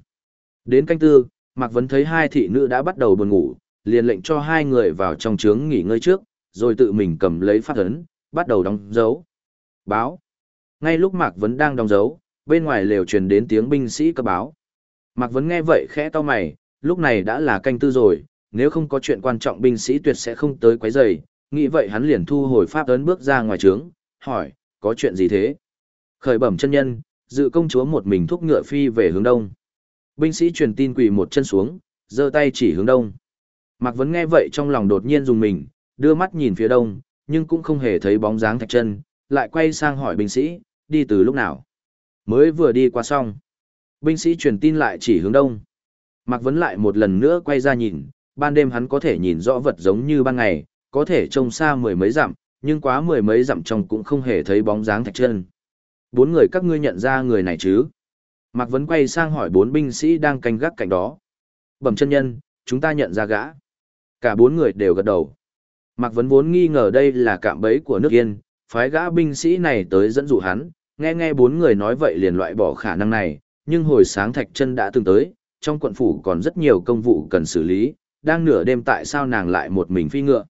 Đến canh tư, Mạc Vấn thấy hai thị nữ đã bắt đầu buồn ngủ, liền lệnh cho hai người vào trong trướng nghỉ ngơi trước, rồi tự mình cầm lấy pháp ấn, bắt đầu đóng dấu. Báo. Ngay lúc Mạc Vấn đang đóng dấu, bên ngoài lều truyền đến tiếng binh sĩ cơ báo. Mạc Vấn nghe vậy khẽ to mày, lúc này đã là canh tư rồi, nếu không có chuyện quan trọng binh sĩ tuyệt sẽ không tới quấy rầy, nghĩ vậy hắn liền thu hồi pháp ấn bước ra ngoài trướng, hỏi, có chuyện gì thế? Khởi bẩm chân nhân, dự công chúa một mình thúc ngựa phi về hướng đông. Binh sĩ truyền tin quỳ một chân xuống, giơ tay chỉ hướng đông. Mạc Vấn nghe vậy trong lòng đột nhiên dùng mình, đưa mắt nhìn phía đông, nhưng cũng không hề thấy bóng dáng thạch chân, lại quay sang hỏi binh sĩ, đi từ lúc nào? Mới vừa đi qua xong. Binh sĩ truyền tin lại chỉ hướng đông. Mạc Vấn lại một lần nữa quay ra nhìn, ban đêm hắn có thể nhìn rõ vật giống như ban ngày, có thể trông xa mười mấy dặm, nhưng quá mười mấy dặm trong cũng không hề thấy bóng dáng thạch chân. Bốn người các ngươi nhận ra người này chứ? Mạc Vấn quay sang hỏi bốn binh sĩ đang canh gác cạnh đó. Bẩm chân nhân, chúng ta nhận ra gã. Cả bốn người đều gật đầu. Mạc Vấn vốn nghi ngờ đây là cạm bẫy của nước Yên, phái gã binh sĩ này tới dẫn dụ hắn, nghe nghe bốn người nói vậy liền loại bỏ khả năng này, nhưng hồi sáng Thạch chân đã từng tới, trong quận phủ còn rất nhiều công vụ cần xử lý, đang nửa đêm tại sao nàng lại một mình phi ngựa.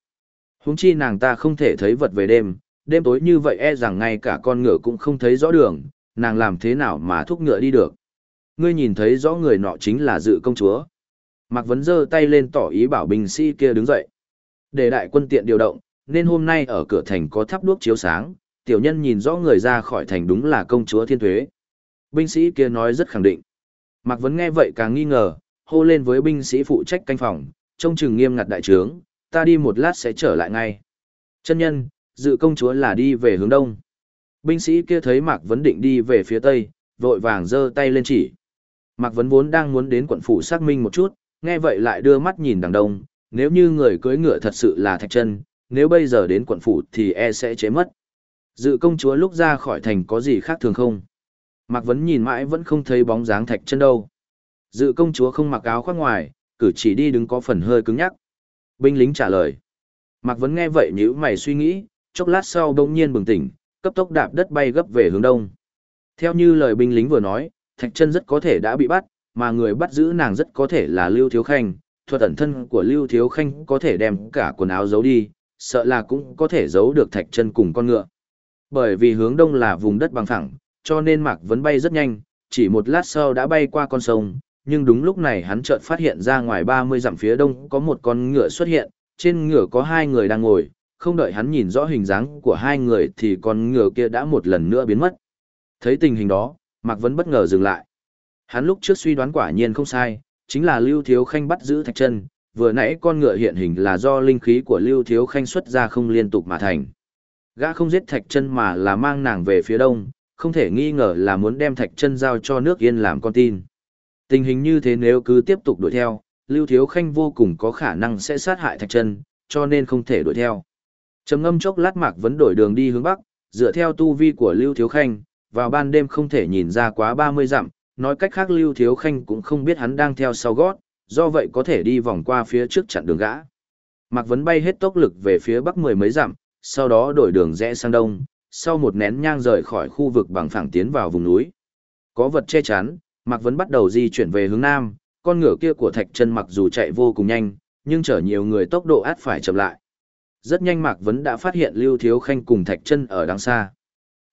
Huống chi nàng ta không thể thấy vật về đêm, đêm tối như vậy e rằng ngay cả con ngựa cũng không thấy rõ đường, nàng làm thế nào mà thúc ngựa đi được. Ngươi nhìn thấy rõ người nọ chính là dự công chúa. Mạc Vấn giơ tay lên tỏ ý bảo binh sĩ kia đứng dậy. Để đại quân tiện điều động, nên hôm nay ở cửa thành có thắp đuốc chiếu sáng, tiểu nhân nhìn rõ người ra khỏi thành đúng là công chúa thiên thuế. Binh sĩ kia nói rất khẳng định. Mạc Vấn nghe vậy càng nghi ngờ, hô lên với binh sĩ phụ trách canh phòng, trông chừng nghiêm ngặt đại trướng, ta đi một lát sẽ trở lại ngay. Chân nhân, dự công chúa là đi về hướng đông. Binh sĩ kia thấy Mạc Vấn định đi về phía tây, vội vàng giơ tay lên chỉ. Mạc Vấn vốn đang muốn đến quận phủ xác minh một chút, nghe vậy lại đưa mắt nhìn đằng đông, nếu như người cưới ngựa thật sự là thạch chân, nếu bây giờ đến quận phủ thì e sẽ chế mất. Dự công chúa lúc ra khỏi thành có gì khác thường không? Mạc Vấn nhìn mãi vẫn không thấy bóng dáng thạch chân đâu. Dự công chúa không mặc áo khoác ngoài, cử chỉ đi đứng có phần hơi cứng nhắc. Binh lính trả lời. Mạc Vấn nghe vậy nhíu mày suy nghĩ, chốc lát sau đông nhiên bừng tỉnh, cấp tốc đạp đất bay gấp về hướng đông. Theo như lời binh lính vừa nói, Thạch Chân rất có thể đã bị bắt, mà người bắt giữ nàng rất có thể là Lưu Thiếu Khanh, thuật ẩn thân của Lưu Thiếu Khanh có thể đem cả quần áo giấu đi, sợ là cũng có thể giấu được Thạch Chân cùng con ngựa. Bởi vì hướng đông là vùng đất bằng phẳng, cho nên Mạc Vấn bay rất nhanh, chỉ một lát sau đã bay qua con sông, nhưng đúng lúc này hắn chợt phát hiện ra ngoài 30 dặm phía đông có một con ngựa xuất hiện, trên ngựa có hai người đang ngồi, không đợi hắn nhìn rõ hình dáng của hai người thì con ngựa kia đã một lần nữa biến mất. Thấy tình hình đó, Mạc Vấn bất ngờ dừng lại. Hắn lúc trước suy đoán quả nhiên không sai, chính là Lưu Thiếu Khanh bắt giữ Thạch Chân, vừa nãy con ngựa hiện hình là do linh khí của Lưu Thiếu Khanh xuất ra không liên tục mà thành. Gã không giết Thạch Chân mà là mang nàng về phía đông, không thể nghi ngờ là muốn đem Thạch Chân giao cho nước Yên làm con tin. Tình hình như thế nếu cứ tiếp tục đuổi theo, Lưu Thiếu Khanh vô cùng có khả năng sẽ sát hại Thạch Chân, cho nên không thể đuổi theo. Trầm ngâm chốc lát Mạc vẫn đổi đường đi hướng bắc, dựa theo tu vi của Lưu Thiếu Khanh, vào ban đêm không thể nhìn ra quá 30 dặm, nói cách khác Lưu Thiếu Khanh cũng không biết hắn đang theo sau gót, do vậy có thể đi vòng qua phía trước chặn đường gã. Mạc Vấn bay hết tốc lực về phía bắc mười mấy dặm, sau đó đổi đường rẽ sang đông, sau một nén nhang rời khỏi khu vực bằng phẳng tiến vào vùng núi. Có vật che chắn, Mạc Vấn bắt đầu di chuyển về hướng nam, con ngựa kia của Thạch Chân mặc dù chạy vô cùng nhanh, nhưng chở nhiều người tốc độ át phải chậm lại. Rất nhanh Mạc Vấn đã phát hiện Lưu Thiếu Khanh cùng Thạch Chân ở đằng xa.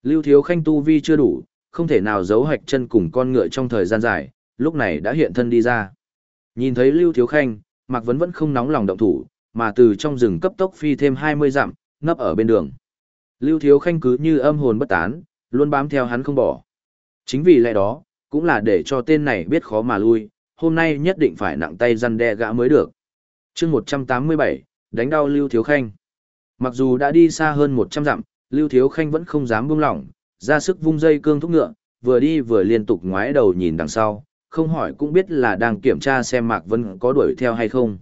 Lưu Thiếu Khanh tu vi chưa đủ, không thể nào giấu hạch chân cùng con ngựa trong thời gian dài, lúc này đã hiện thân đi ra. Nhìn thấy Lưu Thiếu Khanh, Mạc Vấn vẫn không nóng lòng động thủ, mà từ trong rừng cấp tốc phi thêm 20 dặm, nấp ở bên đường. Lưu Thiếu Khanh cứ như âm hồn bất tán, luôn bám theo hắn không bỏ. Chính vì lẽ đó, cũng là để cho tên này biết khó mà lui, hôm nay nhất định phải nặng tay răn đe gã mới được. chương 187, đánh đau Lưu Thiếu Khanh. Mặc dù đã đi xa hơn 100 dặm, Lưu Thiếu Khanh vẫn không dám buông lỏng, ra sức vung dây cương thúc ngựa, vừa đi vừa liên tục ngoái đầu nhìn đằng sau, không hỏi cũng biết là đang kiểm tra xem Mạc Vân có đuổi theo hay không.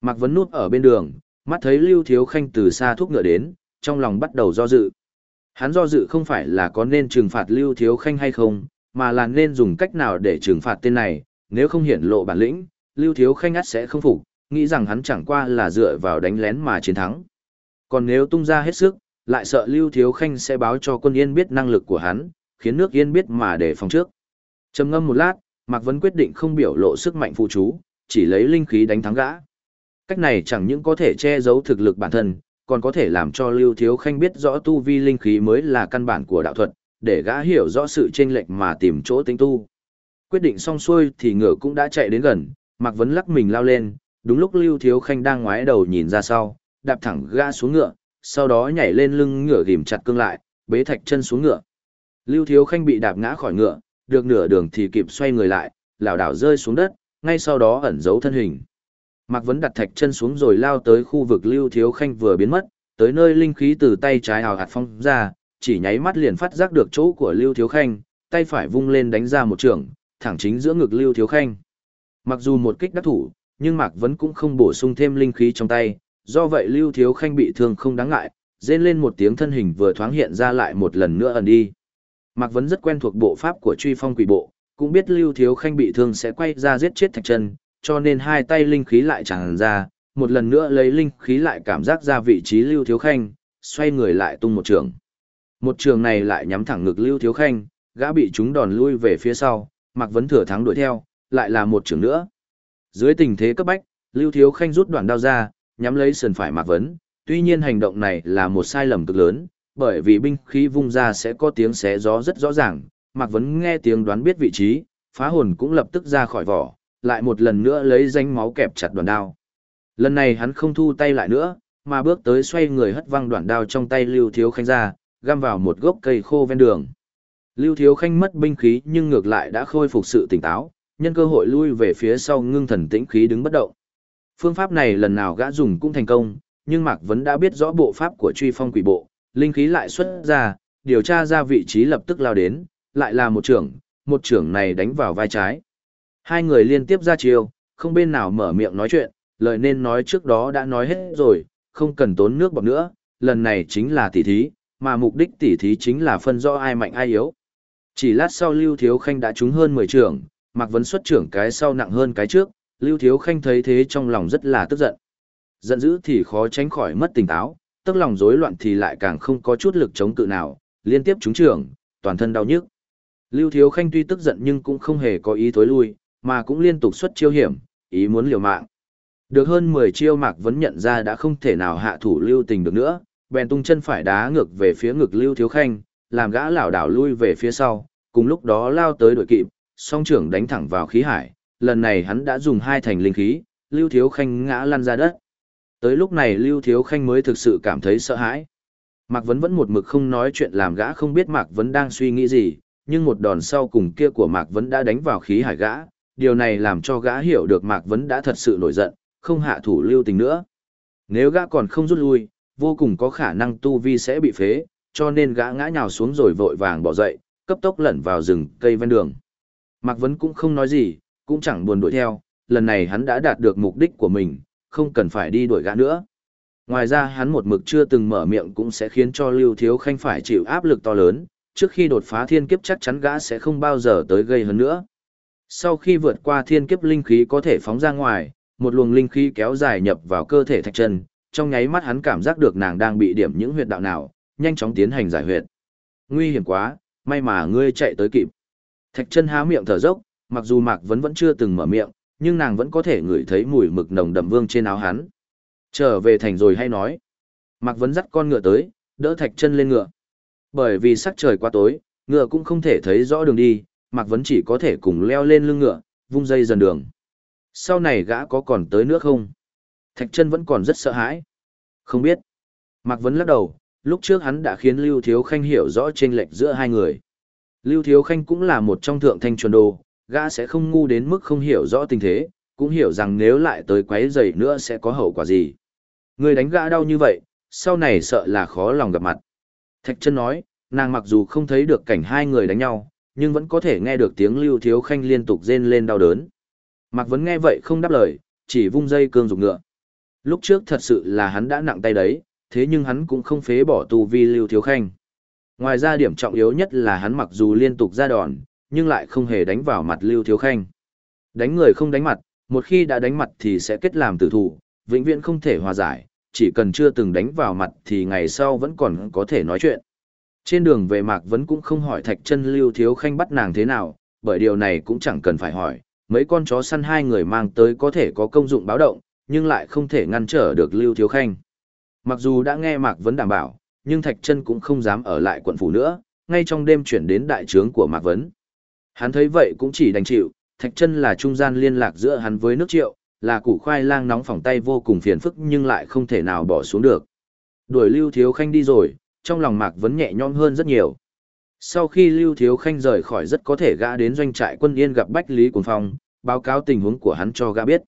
Mạc Vân núp ở bên đường, mắt thấy Lưu Thiếu Khanh từ xa thúc ngựa đến, trong lòng bắt đầu do dự. Hắn do dự không phải là có nên trừng phạt Lưu Thiếu Khanh hay không, mà là nên dùng cách nào để trừng phạt tên này, nếu không hiển lộ bản lĩnh, Lưu Thiếu Khanh ắt sẽ không phục, nghĩ rằng hắn chẳng qua là dựa vào đánh lén mà chiến thắng. Còn nếu tung ra hết sức, lại sợ Lưu Thiếu Khanh sẽ báo cho quân Yên biết năng lực của hắn, khiến nước Yên biết mà để phòng trước. Trầm ngâm một lát, Mạc Vấn quyết định không biểu lộ sức mạnh phụ chú, chỉ lấy linh khí đánh thắng gã. Cách này chẳng những có thể che giấu thực lực bản thân, còn có thể làm cho Lưu Thiếu Khanh biết rõ tu vi linh khí mới là căn bản của đạo thuật, để gã hiểu rõ sự chênh lệch mà tìm chỗ tinh tu. Quyết định xong xuôi thì ngựa cũng đã chạy đến gần, Mạc Vấn lắc mình lao lên, đúng lúc Lưu Thiếu Khanh đang ngoái đầu nhìn ra sau, đạp thẳng gã xuống ngựa, sau đó nhảy lên lưng ngựa ghìm chặt cương lại, bế thạch chân xuống ngựa. Lưu Thiếu Khanh bị đạp ngã khỏi ngựa, được nửa đường thì kịp xoay người lại, lảo đảo rơi xuống đất, ngay sau đó ẩn giấu thân hình. Mạc Vấn đặt thạch chân xuống rồi lao tới khu vực Lưu Thiếu Khanh vừa biến mất, tới nơi linh khí từ tay trái hào hạt phong ra, chỉ nháy mắt liền phát giác được chỗ của Lưu Thiếu Khanh, tay phải vung lên đánh ra một trường, thẳng chính giữa ngực Lưu Thiếu Khanh. Mặc dù một kích đắc thủ, nhưng Mạc Vấn cũng không bổ sung thêm linh khí trong tay, do vậy Lưu Thiếu Khanh bị thương không đáng ngại, rên lên một tiếng thân hình vừa thoáng hiện ra lại một lần nữa ẩn đi. Mạc Vấn rất quen thuộc bộ pháp của truy phong quỷ bộ, cũng biết Lưu Thiếu Khanh bị thương sẽ quay ra giết chết Thạch Chân, cho nên hai tay linh khí lại tràn ra, một lần nữa lấy linh khí lại cảm giác ra vị trí Lưu Thiếu Khanh, xoay người lại tung một trường. Một trường này lại nhắm thẳng ngực Lưu Thiếu Khanh, gã bị chúng đòn lui về phía sau, Mạc Vấn thừa thắng đuổi theo, lại là một trường nữa. Dưới tình thế cấp bách, Lưu Thiếu Khanh rút đoạn đao ra, nhắm lấy sườn phải Mạc Vấn, tuy nhiên hành động này là một sai lầm cực lớn, bởi vì binh khí vung ra sẽ có tiếng xé gió rất rõ ràng, Mạc Vấn nghe tiếng đoán biết vị trí, phá hồn cũng lập tức ra khỏi vỏ, lại một lần nữa lấy danh máu kẹp chặt đoạn đao. Lần này hắn không thu tay lại nữa, mà bước tới xoay người hất văng đoạn đao trong tay Lưu Thiếu Khanh ra, găm vào một gốc cây khô ven đường. Lưu Thiếu Khanh mất binh khí nhưng ngược lại đã khôi phục sự tỉnh táo, nhân cơ hội lui về phía sau ngưng thần tĩnh khí đứng bất động. Phương pháp này lần nào gã dùng cũng thành công, nhưng Mạc Vấn đã biết rõ bộ pháp của truy phong quỷ bộ, linh khí lại xuất ra, điều tra ra vị trí lập tức lao đến, lại là một trưởng, một trưởng này đánh vào vai trái. Hai người liên tiếp ra chiêu, không bên nào mở miệng nói chuyện, lời nên nói trước đó đã nói hết rồi, không cần tốn nước bọc nữa, lần này chính là tỉ thí, mà mục đích tỉ thí chính là phân rõ ai mạnh ai yếu. Chỉ lát sau Lưu Thiếu Khanh đã trúng hơn 10 trưởng, Mạc Vấn xuất trưởng cái sau nặng hơn cái trước, Lưu Thiếu Khanh thấy thế trong lòng rất là tức giận. Giận dữ thì khó tránh khỏi mất tỉnh táo, tức lòng rối loạn thì lại càng không có chút lực chống cự nào, liên tiếp trúng trưởng, toàn thân đau nhức. Lưu Thiếu Khanh tuy tức giận nhưng cũng không hề có ý thối lui, mà cũng liên tục xuất chiêu hiểm, ý muốn liều mạng. Được hơn 10 chiêu Mạc Vấn nhận ra đã không thể nào hạ thủ Lưu Tình được nữa, bèn tung chân phải đá ngược về phía ngực Lưu Thiếu Khanh, làm gã lảo đảo lui về phía sau, cùng lúc đó lao tới đội kịp, song trưởng đánh thẳng vào khí hải, lần này hắn đã dùng hai thành linh khí, Lưu Thiếu Khanh ngã lăn ra đất. Tới lúc này Lưu Thiếu Khanh mới thực sự cảm thấy sợ hãi. Mạc Vấn vẫn một mực không nói chuyện làm gã không biết Mạc Vấn đang suy nghĩ gì, nhưng một đòn sau cùng kia của Mạc Vấn đã đánh vào khí hải gã, điều này làm cho gã hiểu được Mạc Vấn đã thật sự nổi giận, không hạ thủ lưu tình nữa. Nếu gã còn không rút lui, vô cùng có khả năng tu vi sẽ bị phế, cho nên gã ngã nhào xuống rồi vội vàng bỏ dậy, cấp tốc lẩn vào rừng cây ven đường. Mạc Vấn cũng không nói gì, cũng chẳng buồn đuổi theo, lần này hắn đã đạt được mục đích của mình, không cần phải đi đuổi gã nữa. Ngoài ra hắn một mực chưa từng mở miệng cũng sẽ khiến cho Lưu Thiếu Khanh phải chịu áp lực to lớn, trước khi đột phá thiên kiếp chắc chắn gã sẽ không bao giờ tới gây hơn nữa. Sau khi vượt qua thiên kiếp linh khí có thể phóng ra ngoài, một luồng linh khí kéo dài nhập vào cơ thể thạch Trần, trong nháy mắt hắn cảm giác được nàng đang bị điểm những huyệt đạo nào, nhanh chóng tiến hành giải huyệt. Nguy hiểm quá, may mà ngươi chạy tới kịp. Thạch Trần há miệng thở dốc, mặc dù Mạc Vấn vẫn chưa từng mở miệng, nhưng nàng vẫn có thể ngửi thấy mùi mực nồng đậm vương trên áo hắn. Trở về thành rồi hay nói. Mạc Vấn dắt con ngựa tới, đỡ thạch chân lên ngựa. Bởi vì sắc trời quá tối, ngựa cũng không thể thấy rõ đường đi, Mạc Vấn chỉ có thể cùng leo lên lưng ngựa, vung dây dần đường. Sau này gã có còn tới nữa không? Thạch chân vẫn còn rất sợ hãi. Không biết. Mạc Vấn lắc đầu, lúc trước hắn đã khiến Lưu Thiếu Khanh hiểu rõ chênh lệch giữa hai người. Lưu Thiếu Khanh cũng là một trong thượng thanh chuẩn đồ, gã sẽ không ngu đến mức không hiểu rõ tình thế, cũng hiểu rằng nếu lại tới quấy rầy nữa sẽ có hậu quả gì. Người đánh gã đau như vậy, sau này sợ là khó lòng gặp mặt. Thạch chân nói, nàng mặc dù không thấy được cảnh hai người đánh nhau, nhưng vẫn có thể nghe được tiếng Lưu Thiếu Khanh liên tục rên lên đau đớn. Mạc Vấn nghe vậy không đáp lời, chỉ vung dây cương dục ngựa. Lúc trước thật sự là hắn đã nặng tay đấy, thế nhưng hắn cũng không phế bỏ tu vi Lưu Thiếu Khanh. Ngoài ra điểm trọng yếu nhất là hắn mặc dù liên tục ra đòn, nhưng lại không hề đánh vào mặt Lưu Thiếu Khanh. Đánh người không đánh mặt, một khi đã đánh mặt thì sẽ kết làm tử thủ, vĩnh viễn không thể hòa giải, chỉ cần chưa từng đánh vào mặt thì ngày sau vẫn còn có thể nói chuyện. Trên đường về Mạc Vấn cũng không hỏi Thạch chân Lưu Thiếu Khanh bắt nàng thế nào, bởi điều này cũng chẳng cần phải hỏi, mấy con chó săn hai người mang tới có thể có công dụng báo động, nhưng lại không thể ngăn trở được Lưu Thiếu Khanh. Mặc dù đã nghe Mạc Vấn đảm bảo, nhưng Thạch chân cũng không dám ở lại quận phủ nữa, ngay trong đêm chuyển đến đại trướng của Mạc Vấn. Hắn thấy vậy cũng chỉ đành chịu, Thạch Chân là trung gian liên lạc giữa hắn với nước Triệu, là củ khoai lang nóng phỏng tay vô cùng phiền phức nhưng lại không thể nào bỏ xuống được. Đuổi Lưu Thiếu Khanh đi rồi, trong lòng Mạc Vấn nhẹ nhõm hơn rất nhiều. Sau khi Lưu Thiếu Khanh rời khỏi rất có thể gã đến doanh trại quân yên gặp Bách Lý Cuồng Phong, báo cáo tình huống của hắn cho gã biết.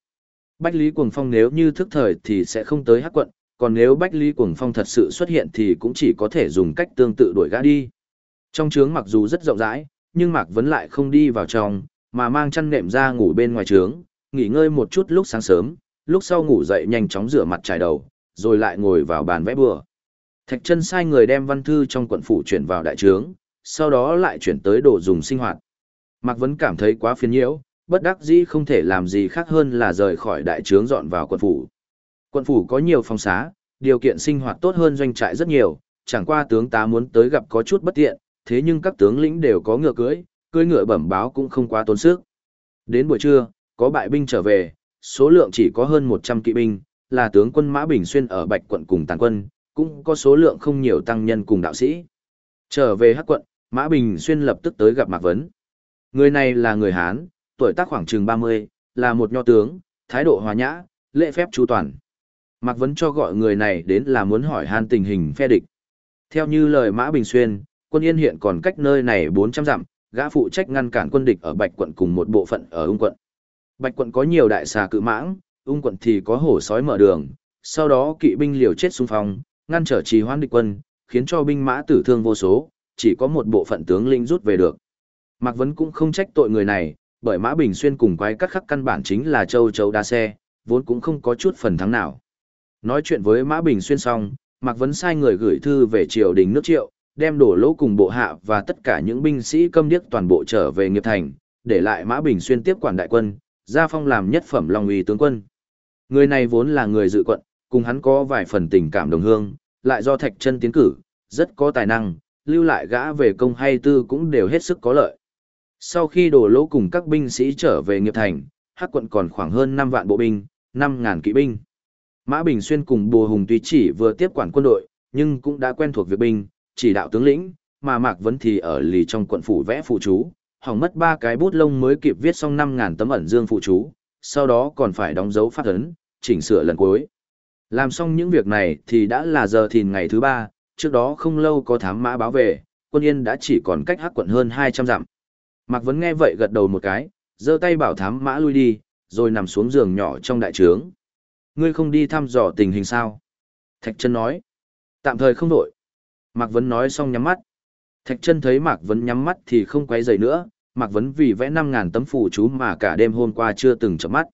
Bách Lý Cuồng Phong nếu như thức thời thì sẽ không tới hắc quận, còn nếu Bách Lý Cuồng Phong thật sự xuất hiện thì cũng chỉ có thể dùng cách tương tự đuổi gã đi. Trong trướng mặc dù rất rộng rãi, nhưng Mạc Vấn lại không đi vào trong, mà mang chăn nệm ra ngủ bên ngoài trướng, nghỉ ngơi một chút lúc sáng sớm, lúc sau ngủ dậy nhanh chóng rửa mặt trải đầu, rồi lại ngồi vào bàn vẽ bừa. Thạch chân sai người đem văn thư trong quận phủ chuyển vào đại trướng, sau đó lại chuyển tới đồ dùng sinh hoạt. Mạc Vấn cảm thấy quá phiền nhiễu, bất đắc dĩ không thể làm gì khác hơn là rời khỏi đại trướng dọn vào quận phủ. Quận phủ có nhiều phòng xá, điều kiện sinh hoạt tốt hơn doanh trại rất nhiều, chẳng qua tướng tá muốn tới gặp có chút bất tiện, thế nhưng các tướng lĩnh đều có ngựa cưỡi, cưỡi ngựa bẩm báo cũng không quá tốn sức. Đến buổi trưa, có bại binh trở về, số lượng chỉ có hơn 100 kỵ binh, là tướng quân Mã Bình Xuyên ở Bạch quận cùng tàn quân, cũng có số lượng không nhiều tăng nhân cùng đạo sĩ. Trở về Hắc quận, Mã Bình Xuyên lập tức tới gặp Mạc Vấn. Người này là người Hán, tuổi tác khoảng chừng 30, là một nho tướng, thái độ hòa nhã, lễ phép chu toàn. Mạc Vấn cho gọi người này đến là muốn hỏi han tình hình phe địch. Theo như lời Mã Bình Xuyên, quân yên hiện còn cách nơi này 400 dặm, gã phụ trách ngăn cản quân địch ở Bạch quận cùng một bộ phận ở Ung quận. Bạch quận có nhiều đại xà cự mãng, Ung quận thì có hổ sói mở đường, sau đó kỵ binh liều chết xung phong, ngăn trở trì hoãn địch quân, khiến cho binh mã tử thương vô số, chỉ có một bộ phận tướng lĩnh rút về được. Mạc Vấn cũng không trách tội người này, bởi Mã Bình Xuyên cùng quái cắt khắc căn bản chính là châu châu đa xe, vốn cũng không có chút phần thắng nào. Nói chuyện với Mã Bình Xuyên xong, Mạc Vấn sai người gửi thư về triều đình nước triệu, đem đổ lỗ cùng bộ hạ và tất cả những binh sĩ câm điếc toàn bộ trở về nghiệp thành, để lại Mã Bình Xuyên tiếp quản đại quân, gia phong làm nhất phẩm long uy tướng quân. Người này vốn là người dự quận, cùng hắn có vài phần tình cảm đồng hương, lại do Thạch Chân tiến cử, rất có tài năng, lưu lại gã về công hay tư cũng đều hết sức có lợi. Sau khi đổ lỗ cùng các binh sĩ trở về nghiệp thành, Hắc quận còn khoảng hơn 5 vạn bộ binh, năm ngàn kỵ binh. Mã Bình Xuyên cùng Bùa Hùng tuy chỉ vừa tiếp quản quân đội, nhưng cũng đã quen thuộc việc binh, chỉ đạo tướng lĩnh, mà Mạc Vấn thì ở lì trong quận phủ vẽ phụ chú, hỏng mất ba cái bút lông mới kịp viết xong 5000 tấm ẩn dương phụ chú, sau đó còn phải đóng dấu phát ấn, chỉnh sửa lần cuối. Làm xong những việc này thì đã là giờ thìn ngày thứ ba, trước đó không lâu có thám mã báo về, quân yên đã chỉ còn cách hắc quận hơn 200 dặm. Mạc Vấn nghe vậy gật đầu một cái, giơ tay bảo thám mã lui đi, rồi nằm xuống giường nhỏ trong đại trướng. Ngươi không đi thăm dò tình hình sao? Thạch Trân nói. Tạm thời không đổi. Mạc Vấn nói xong nhắm mắt. Thạch chân thấy Mạc Vấn nhắm mắt thì không quay dậy nữa, Mạc Vấn vì vẽ 5.000 tấm phù chú mà cả đêm hôm qua chưa từng chấm mắt.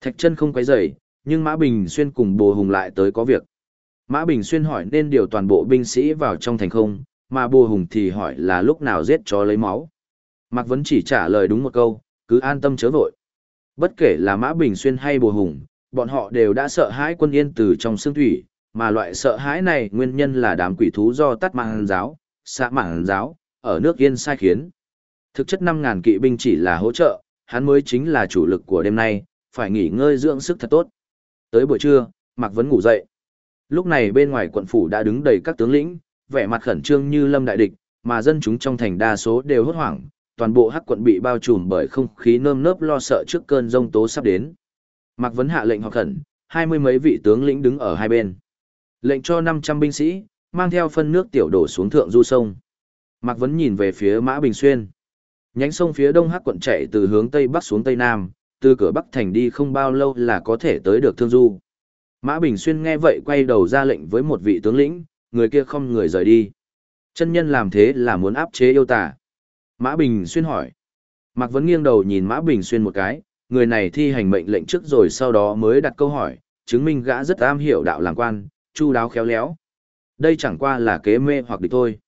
Thạch chân không quay dậy, nhưng Mã Bình Xuyên cùng Bồ Hùng lại tới có việc. Mã Bình Xuyên hỏi nên điều toàn bộ binh sĩ vào trong thành không, mà Bồ Hùng thì hỏi là lúc nào giết chó lấy máu. Mạc Vấn chỉ trả lời đúng một câu, cứ an tâm chớ vội. Bất kể là Mã Bình Xuyên hay Bồ Hùng, bọn họ đều đã sợ hãi quân yên từ trong xương thủy, mà loại sợ hãi này nguyên nhân là đám quỷ thú do tắt mạng giáo, xã mạng giáo, ở nước yên sai khiến. Thực chất 5.000 kỵ binh chỉ là hỗ trợ, hắn mới chính là chủ lực của đêm nay, phải nghỉ ngơi dưỡng sức thật tốt. Tới buổi trưa, Mạc Vấn ngủ dậy. Lúc này bên ngoài quận phủ đã đứng đầy các tướng lĩnh, vẻ mặt khẩn trương như lâm đại địch, mà dân chúng trong thành đa số đều hốt hoảng, toàn bộ hắc quận bị bao trùm bởi không khí nơm nớp lo sợ trước cơn rông tố sắp đến. Mạc Vấn hạ lệnh họp khẩn, hai mươi mấy vị tướng lĩnh đứng ở hai bên. Lệnh cho 500 binh sĩ, mang theo phân nước tiểu đổ xuống thượng du sông. Mạc Vấn nhìn về phía Mã Bình Xuyên. Nhánh sông phía đông hắc quận chạy từ hướng tây bắc xuống tây nam, từ cửa bắc thành đi không bao lâu là có thể tới được thương du. Mã Bình Xuyên nghe vậy quay đầu ra lệnh với một vị tướng lĩnh, người kia không người rời đi. Chân nhân làm thế là muốn áp chế yêu tà. Mã Bình Xuyên hỏi. Mạc Vấn nghiêng đầu nhìn Mã Bình Xuyên một cái, người này thi hành mệnh lệnh trước rồi sau đó mới đặt câu hỏi, chứng minh gã rất am hiểu đạo làm quan, chu đáo khéo léo. Đây chẳng qua là kế mê hoặc địch thôi.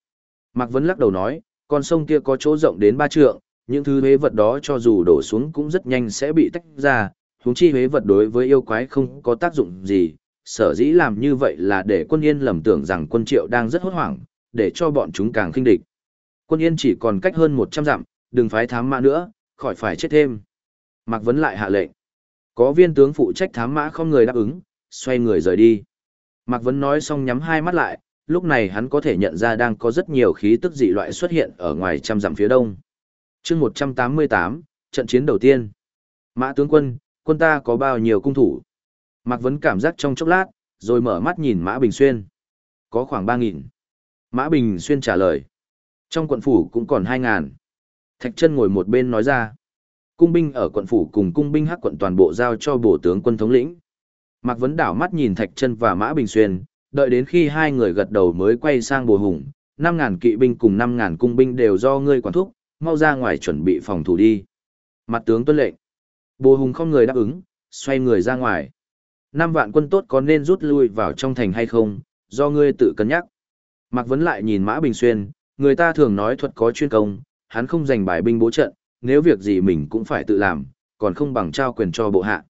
Mạc Vấn lắc đầu nói, con sông kia có chỗ rộng đến ba trượng, những thứ huế vật đó cho dù đổ xuống cũng rất nhanh sẽ bị tách ra, huống chi huế vật đối với yêu quái không có tác dụng gì, sở dĩ làm như vậy là để quân yên lầm tưởng rằng quân triệu đang rất hốt hoảng, để cho bọn chúng càng khinh địch. Quân yên chỉ còn cách hơn 100 dặm, đừng phái thám mã nữa, khỏi phải chết thêm. Mạc Vấn lại hạ lệnh. Có viên tướng phụ trách thám mã không người đáp ứng, xoay người rời đi. Mạc Vấn nói xong nhắm hai mắt lại, lúc này hắn có thể nhận ra đang có rất nhiều khí tức dị loại xuất hiện ở ngoài trăm dặm phía đông. chương 188, trận chiến đầu tiên. Mã tướng quân, quân ta có bao nhiêu cung thủ? Mạc Vấn cảm giác trong chốc lát, rồi mở mắt nhìn Mã Bình Xuyên. Có khoảng 3.000. Mã Bình Xuyên trả lời. Trong quận phủ cũng còn 2.000. Thạch chân ngồi một bên nói ra. Cung binh ở quận phủ cùng cung binh hắc quận toàn bộ giao cho bổ tướng quân thống lĩnh. Mạc Vấn đảo mắt nhìn Thạch chân và Mã Bình Xuyên, đợi đến khi hai người gật đầu mới quay sang bồ hùng. Năm ngàn kỵ binh cùng năm ngàn cung binh đều do ngươi quản thúc, mau ra ngoài chuẩn bị phòng thủ đi. Mặt tướng tuân lệnh. Bồ hùng không người đáp ứng, xoay người ra ngoài. Năm vạn quân tốt có nên rút lui vào trong thành hay không, do ngươi tự cân nhắc. Mạc Vấn lại nhìn Mã Bình Xuyên, người ta thường nói thuật có chuyên công, hắn không giành bài binh bố trận, nếu việc gì mình cũng phải tự làm, còn không bằng trao quyền cho bộ hạ.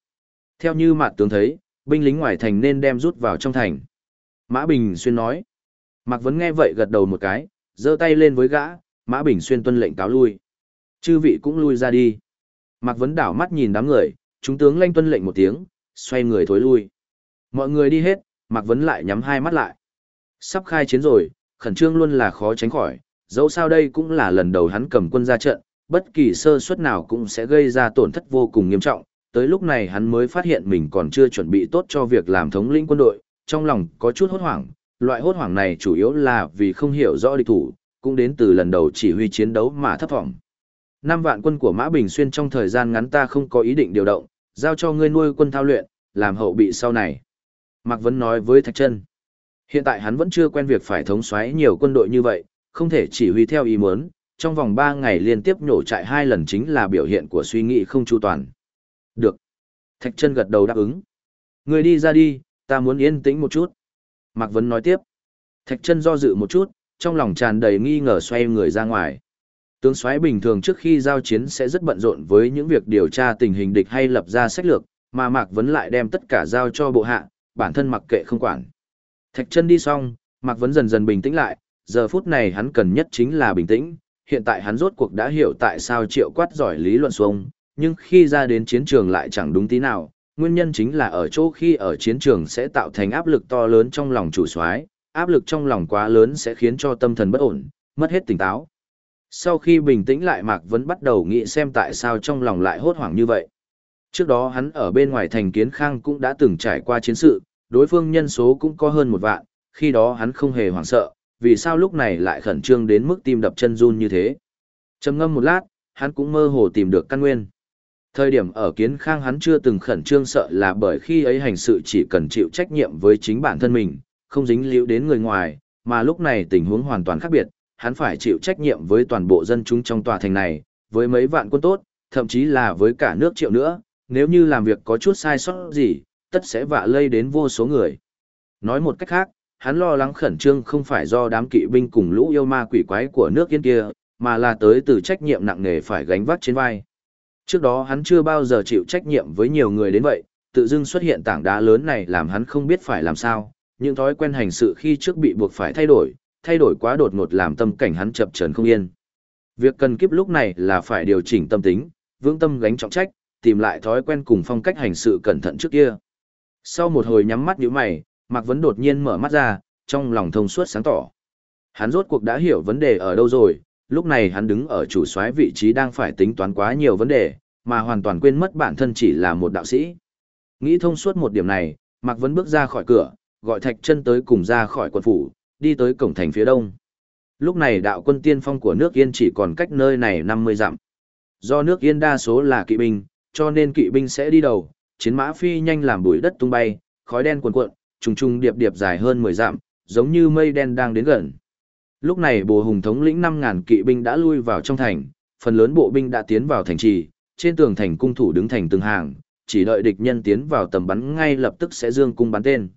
Theo như Mạc tướng thấy, binh lính ngoài thành nên đem rút vào trong thành. Mã Bình Xuyên nói. Mạc Vấn nghe vậy gật đầu một cái, giơ tay lên với gã, Mã Bình Xuyên tuân lệnh cáo lui. Chư vị cũng lui ra đi. Mạc Vấn đảo mắt nhìn đám người, chúng tướng lanh tuân lệnh một tiếng, xoay người thối lui. Mọi người đi hết, Mạc Vấn lại nhắm hai mắt lại. Sắp khai chiến rồi, khẩn trương luôn là khó tránh khỏi, dẫu sao đây cũng là lần đầu hắn cầm quân ra trận, bất kỳ sơ suất nào cũng sẽ gây ra tổn thất vô cùng nghiêm trọng. Tới lúc này hắn mới phát hiện mình còn chưa chuẩn bị tốt cho việc làm thống lĩnh quân đội, trong lòng có chút hốt hoảng. Loại hốt hoảng này chủ yếu là vì không hiểu rõ địch thủ, cũng đến từ lần đầu chỉ huy chiến đấu mà thấp vọng. Năm vạn quân của Mã Bình Xuyên trong thời gian ngắn ta không có ý định điều động, giao cho ngươi nuôi quân thao luyện, làm hậu bị sau này. Mạc Vấn nói với Thạch Trân. Hiện tại hắn vẫn chưa quen việc phải thống soái nhiều quân đội như vậy, không thể chỉ huy theo ý muốn, trong vòng 3 ngày liên tiếp nhổ trại hai lần chính là biểu hiện của suy nghĩ không chu toàn. Thạch Trân gật đầu đáp ứng. Người đi ra đi, ta muốn yên tĩnh một chút. Mạc Vấn nói tiếp. Thạch Trân do dự một chút, trong lòng tràn đầy nghi ngờ xoay người ra ngoài. Tướng soái bình thường trước khi giao chiến sẽ rất bận rộn với những việc điều tra tình hình địch hay lập ra sách lược, mà Mạc Vấn lại đem tất cả giao cho bộ hạ, bản thân mặc kệ không quản. Thạch chân đi xong, Mạc Vấn dần dần bình tĩnh lại, giờ phút này hắn cần nhất chính là bình tĩnh, hiện tại hắn rốt cuộc đã hiểu tại sao triệu quát giỏi lý luận xuống, nhưng khi ra đến chiến trường lại chẳng đúng tí nào, nguyên nhân chính là ở chỗ khi ở chiến trường sẽ tạo thành áp lực to lớn trong lòng chủ soái, áp lực trong lòng quá lớn sẽ khiến cho tâm thần bất ổn, mất hết tỉnh táo. Sau khi bình tĩnh lại Mạc Vấn bắt đầu nghĩ xem tại sao trong lòng lại hốt hoảng như vậy. Trước đó hắn ở bên ngoài thành kiến khang cũng đã từng trải qua chiến sự, đối phương nhân số cũng có hơn một vạn, khi đó hắn không hề hoảng sợ, vì sao lúc này lại khẩn trương đến mức tim đập chân run như thế. trầm ngâm một lát, hắn cũng mơ hồ tìm được căn nguyên. Thời điểm ở kiến khang hắn chưa từng khẩn trương sợ là bởi khi ấy hành sự chỉ cần chịu trách nhiệm với chính bản thân mình, không dính líu đến người ngoài, mà lúc này tình huống hoàn toàn khác biệt, hắn phải chịu trách nhiệm với toàn bộ dân chúng trong tòa thành này, với mấy vạn quân tốt, thậm chí là với cả nước triệu nữa, nếu như làm việc có chút sai sót gì, tất sẽ vạ lây đến vô số người. Nói một cách khác, hắn lo lắng khẩn trương không phải do đám kỵ binh cùng lũ yêu ma quỷ quái của nước yên kia, mà là tới từ trách nhiệm nặng nề phải gánh vác trên vai. Trước đó hắn chưa bao giờ chịu trách nhiệm với nhiều người đến vậy, tự dưng xuất hiện tảng đá lớn này làm hắn không biết phải làm sao, những thói quen hành sự khi trước bị buộc phải thay đổi, thay đổi quá đột ngột làm tâm cảnh hắn chập chờn không yên. Việc cần kiếp lúc này là phải điều chỉnh tâm tính, vững tâm gánh trọng trách, tìm lại thói quen cùng phong cách hành sự cẩn thận trước kia. Sau một hồi nhắm mắt nhíu mày, Mạc Vấn đột nhiên mở mắt ra, trong lòng thông suốt sáng tỏ. Hắn rốt cuộc đã hiểu vấn đề ở đâu rồi, lúc này hắn đứng ở chủ soái vị trí đang phải tính toán quá nhiều vấn đề, mà hoàn toàn quên mất bản thân chỉ là một đạo sĩ. Nghĩ thông suốt một điểm này, Mạc Vấn bước ra khỏi cửa, gọi Thạch chân tới cùng ra khỏi quân phủ, đi tới cổng thành phía đông. Lúc này đạo quân tiên phong của nước Yên chỉ còn cách nơi này 50 dặm. Do nước Yên đa số là kỵ binh, cho nên kỵ binh sẽ đi đầu, chiến mã phi nhanh làm bụi đất tung bay, khói đen cuồn cuộn, trùng trùng điệp điệp dài hơn 10 dặm, giống như mây đen đang đến gần. Lúc này Bồ Hùng thống lĩnh 5000 kỵ binh đã lui vào trong thành, phần lớn bộ binh đã tiến vào thành trì, trên tường thành cung thủ đứng thành từng hàng, chỉ đợi địch nhân tiến vào tầm bắn ngay lập tức sẽ dương cung bắn tên.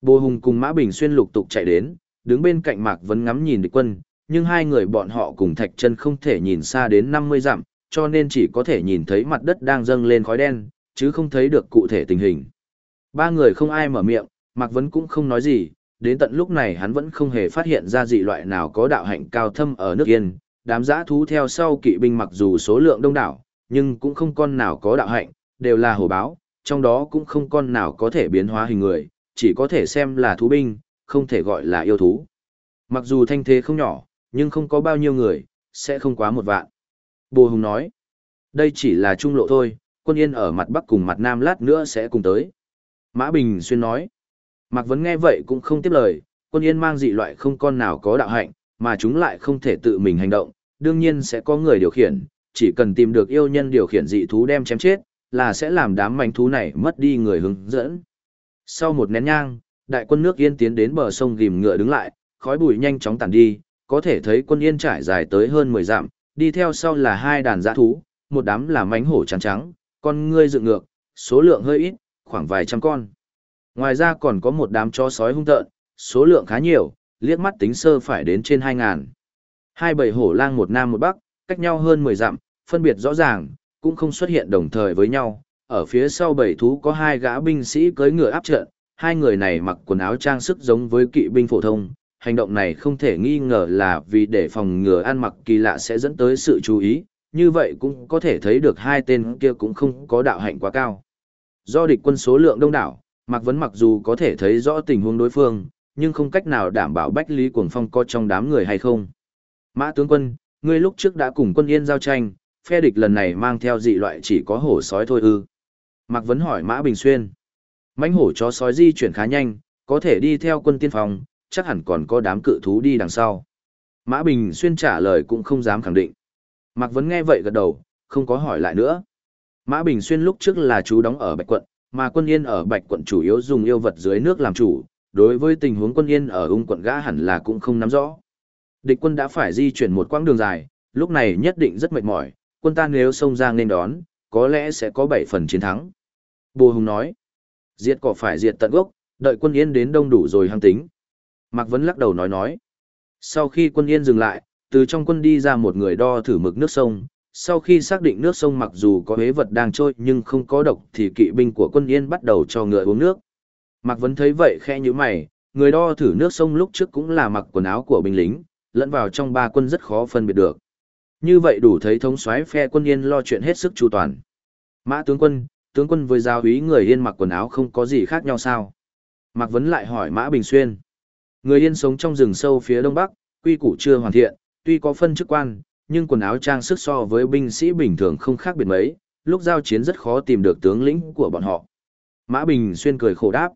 Bồ Hùng cùng Mã Bình xuyên lục tục chạy đến, đứng bên cạnh Mạc Vấn ngắm nhìn địch quân, nhưng hai người bọn họ cùng Thạch Chân không thể nhìn xa đến 50 dặm, cho nên chỉ có thể nhìn thấy mặt đất đang dâng lên khói đen, chứ không thấy được cụ thể tình hình. Ba người không ai mở miệng, Mạc Vấn cũng không nói gì, đến tận lúc này hắn vẫn không hề phát hiện ra dị loại nào có đạo hạnh cao thâm ở nước Yên, đám giã thú theo sau kỵ binh mặc dù số lượng đông đảo, nhưng cũng không con nào có đạo hạnh, đều là hổ báo, trong đó cũng không con nào có thể biến hóa hình người, chỉ có thể xem là thú binh, không thể gọi là yêu thú. Mặc dù thanh thế không nhỏ, nhưng không có bao nhiêu người, sẽ không quá một vạn. Bồ Hùng nói, đây chỉ là trung lộ thôi, quân yên ở mặt bắc cùng mặt nam lát nữa sẽ cùng tới. Mã Bình Xuyên nói, Mạc Vấn nghe vậy cũng không tiếp lời, quân yên mang dị loại không con nào có đạo hạnh, mà chúng lại không thể tự mình hành động, đương nhiên sẽ có người điều khiển, chỉ cần tìm được yêu nhân điều khiển dị thú đem chém chết, là sẽ làm đám manh thú này mất đi người hướng dẫn. Sau một nén nhang, đại quân nước yên tiến đến bờ sông ghim ngựa đứng lại, khói bụi nhanh chóng tàn đi, có thể thấy quân yên trải dài tới hơn 10 dặm, đi theo sau là hai đàn dã thú, một đám là mánh hổ trắng trắng, con ngươi dựng ngược, số lượng hơi ít, khoảng vài trăm con. Ngoài ra còn có một đám chó sói hung tợn, số lượng khá nhiều, liếc mắt tính sơ phải đến trên 2.000. Hai bầy hổ lang một nam một bắc, cách nhau hơn 10 dặm, phân biệt rõ ràng, cũng không xuất hiện đồng thời với nhau. Ở phía sau bầy thú có hai gã binh sĩ cưỡi ngựa áp trận, hai người này mặc quần áo trang sức giống với kỵ binh phổ thông. Hành động này không thể nghi ngờ là vì để phòng ngừa ăn mặc kỳ lạ sẽ dẫn tới sự chú ý, như vậy cũng có thể thấy được hai tên kia cũng không có đạo hạnh quá cao. Do địch quân số lượng đông đảo, Mạc Vấn mặc dù có thể thấy rõ tình huống đối phương, nhưng không cách nào đảm bảo Bách Lý Cuồng Phong có trong đám người hay không. Mã tướng quân, ngươi lúc trước đã cùng quân yên giao tranh, phe địch lần này mang theo dị loại chỉ có hổ sói thôi ư. Mạc Vấn hỏi Mã Bình Xuyên. mãnh hổ chó sói di chuyển khá nhanh, có thể đi theo quân tiên phòng, chắc hẳn còn có đám cự thú đi đằng sau. Mã Bình Xuyên trả lời cũng không dám khẳng định. Mạc Vấn nghe vậy gật đầu, không có hỏi lại nữa. Mã Bình Xuyên lúc trước là chú đóng ở Bạch Quận, mà quân yên ở Bạch Quận chủ yếu dùng yêu vật dưới nước làm chủ, đối với tình huống quân yên ở ung quận gã hẳn là cũng không nắm rõ. Địch quân đã phải di chuyển một quãng đường dài, lúc này nhất định rất mệt mỏi, quân ta nếu xông ra nên đón, có lẽ sẽ có bảy phần chiến thắng. Bồ Hùng nói, diệt cỏ phải diệt tận gốc, đợi quân yên đến đông đủ rồi hăng tính. Mạc Vấn lắc đầu nói nói. Sau khi quân yên dừng lại, từ trong quân đi ra một người đo thử mực nước sông, sau khi xác định nước sông mặc dù có hế vật đang trôi nhưng không có độc thì kỵ binh của quân yên bắt đầu cho ngựa uống nước. Mạc Vấn thấy vậy khe như mày, người đo thử nước sông lúc trước cũng là mặc quần áo của binh lính, lẫn vào trong ba quân rất khó phân biệt được. Như vậy đủ thấy thống soái phe quân yên lo chuyện hết sức chu toàn. Mã tướng quân, tướng quân với giáo úy người yên mặc quần áo không có gì khác nhau sao? Mạc Vấn lại hỏi Mã Bình Xuyên. Người yên sống trong rừng sâu phía đông bắc, quy củ chưa hoàn thiện, tuy có phân chức quan, nhưng quần áo trang sức so với binh sĩ bình thường không khác biệt mấy, lúc giao chiến rất khó tìm được tướng lĩnh của bọn họ. Mã Bình Xuyên cười khổ đáp.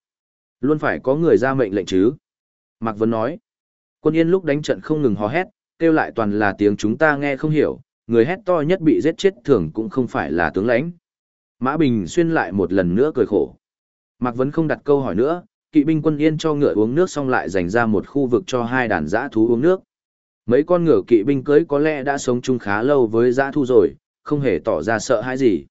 Luôn phải có người ra mệnh lệnh chứ. Mạc Vân nói. Quân yên lúc đánh trận không ngừng hò hét, kêu lại toàn là tiếng chúng ta nghe không hiểu, người hét to nhất bị giết chết thường cũng không phải là tướng lãnh. Mã Bình Xuyên lại một lần nữa cười khổ. Mạc Vân không đặt câu hỏi nữa, kỵ binh quân yên cho ngựa uống nước xong lại dành ra một khu vực cho hai đàn dã thú uống nước. Mấy con ngựa kỵ binh cưới có lẽ đã sống chung khá lâu với giã thu rồi, không hề tỏ ra sợ hãi gì.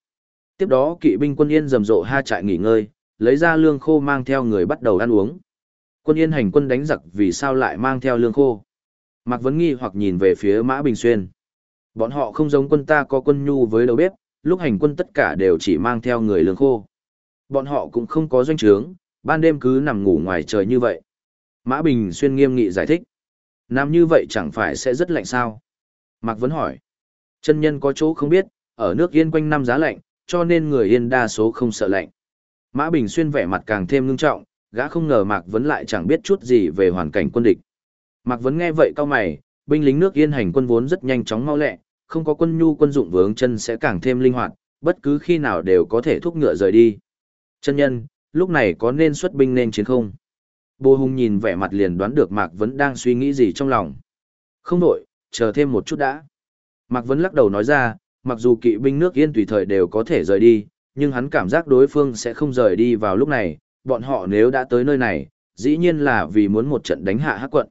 Tiếp đó kỵ binh quân yên rầm rộ ha trại nghỉ ngơi, lấy ra lương khô mang theo người bắt đầu ăn uống. Quân yên hành quân đánh giặc vì sao lại mang theo lương khô? Mạc Vấn nghi hoặc nhìn về phía Mã Bình Xuyên. Bọn họ không giống quân ta có quân nhu với đầu bếp, lúc hành quân tất cả đều chỉ mang theo người lương khô. Bọn họ cũng không có doanh trướng, ban đêm cứ nằm ngủ ngoài trời như vậy. Mã Bình Xuyên nghiêm nghị giải thích. Nam như vậy chẳng phải sẽ rất lạnh sao? Mạc Vấn hỏi. Chân nhân có chỗ không biết, ở nước yên quanh năm giá lạnh, cho nên người yên đa số không sợ lạnh. Mã Bình Xuyên vẻ mặt càng thêm ngưng trọng, gã không ngờ Mạc Vấn lại chẳng biết chút gì về hoàn cảnh quân địch. Mạc Vấn nghe vậy cao mày, binh lính nước yên hành quân vốn rất nhanh chóng mau lẹ, không có quân nhu quân dụng vướng chân sẽ càng thêm linh hoạt, bất cứ khi nào đều có thể thúc ngựa rời đi. Chân nhân, lúc này có nên xuất binh nên chiến không? Bồ Hùng nhìn vẻ mặt liền đoán được Mạc Vấn đang suy nghĩ gì trong lòng. Không đổi, chờ thêm một chút đã. Mạc Vấn lắc đầu nói ra, mặc dù kỵ binh nước yên tùy thời đều có thể rời đi, nhưng hắn cảm giác đối phương sẽ không rời đi vào lúc này, bọn họ nếu đã tới nơi này, dĩ nhiên là vì muốn một trận đánh hạ hắc quận.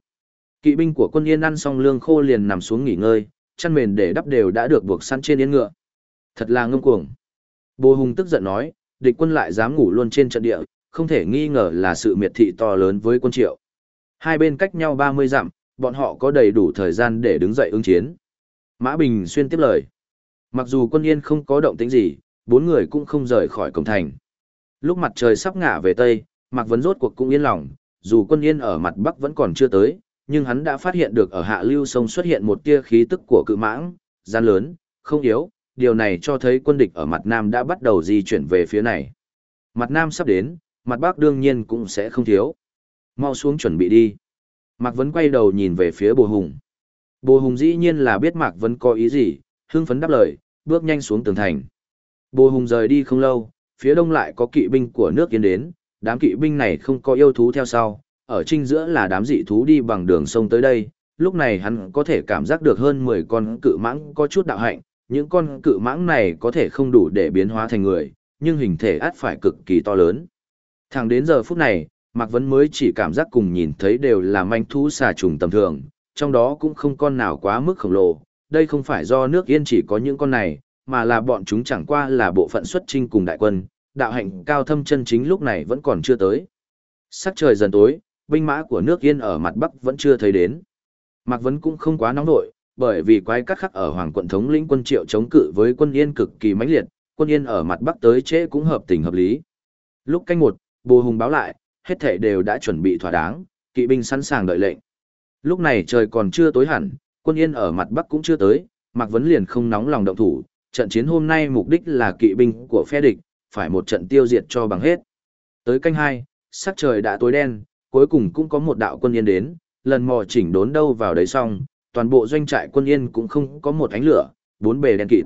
Kỵ binh của quân yên ăn xong lương khô liền nằm xuống nghỉ ngơi, chăn mền để đắp đều đã được buộc săn trên yên ngựa. Thật là ngông cuồng. Bồ Hùng tức giận nói, địch quân lại dám ngủ luôn trên trận địa, không thể nghi ngờ là sự miệt thị to lớn với quân triệu. Hai bên cách nhau 30 dặm, bọn họ có đầy đủ thời gian để đứng dậy ứng chiến. Mã Bình xuyên tiếp lời. Mặc dù quân yên không có động tĩnh gì, bốn người cũng không rời khỏi cổng thành. Lúc mặt trời sắp ngả về tây, Mạc Vấn rốt cuộc cũng yên lòng, dù quân yên ở mặt bắc vẫn còn chưa tới, nhưng hắn đã phát hiện được ở hạ lưu sông xuất hiện một tia khí tức của cự mãng, gian lớn, không yếu, điều này cho thấy quân địch ở mặt nam đã bắt đầu di chuyển về phía này. Mặt nam sắp đến, mặt bắc đương nhiên cũng sẽ không thiếu. Mau xuống chuẩn bị đi. Mạc Vấn quay đầu nhìn về phía bồ hùng. Bồ hùng dĩ nhiên là biết Mạc Vấn có ý gì, hưng phấn đáp lời, bước nhanh xuống tường thành. Bồ hùng rời đi không lâu, phía đông lại có kỵ binh của nước yên đến, đám kỵ binh này không có yêu thú theo sau, ở trinh giữa là đám dị thú đi bằng đường sông tới đây, lúc này hắn có thể cảm giác được hơn 10 con cự mãng có chút đạo hạnh, những con cự mãng này có thể không đủ để biến hóa thành người, nhưng hình thể át phải cực kỳ to lớn. Thẳng đến giờ phút này, Mạc Vấn mới chỉ cảm giác cùng nhìn thấy đều là manh thú xà trùng tầm thường, trong đó cũng không con nào quá mức khổng lồ, đây không phải do nước yên chỉ có những con này, mà là bọn chúng chẳng qua là bộ phận xuất trinh cùng đại quân, đạo hạnh cao thâm chân chính lúc này vẫn còn chưa tới. Sắc trời dần tối, binh mã của nước yên ở mặt bắc vẫn chưa thấy đến. Mạc Vấn cũng không quá nóng nội, bởi vì quái cắt khắc ở Hoàng quận thống lĩnh quân triệu chống cự với quân yên cực kỳ mãnh liệt, quân yên ở mặt bắc tới trễ cũng hợp tình hợp lý. Lúc canh một, Bồ Hùng báo lại, hết thảy đều đã chuẩn bị thỏa đáng, kỵ binh sẵn sàng đợi lệnh. Lúc này trời còn chưa tối hẳn, quân yên ở mặt bắc cũng chưa tới, Mạc Vấn liền không nóng lòng động thủ, trận chiến hôm nay mục đích là kỵ binh của phe địch, phải một trận tiêu diệt cho bằng hết. Tới canh hai, sắc trời đã tối đen, cuối cùng cũng có một đạo quân yên đến, lần mò chỉnh đốn đâu vào đấy xong, toàn bộ doanh trại quân yên cũng không có một ánh lửa, bốn bề đen kịt.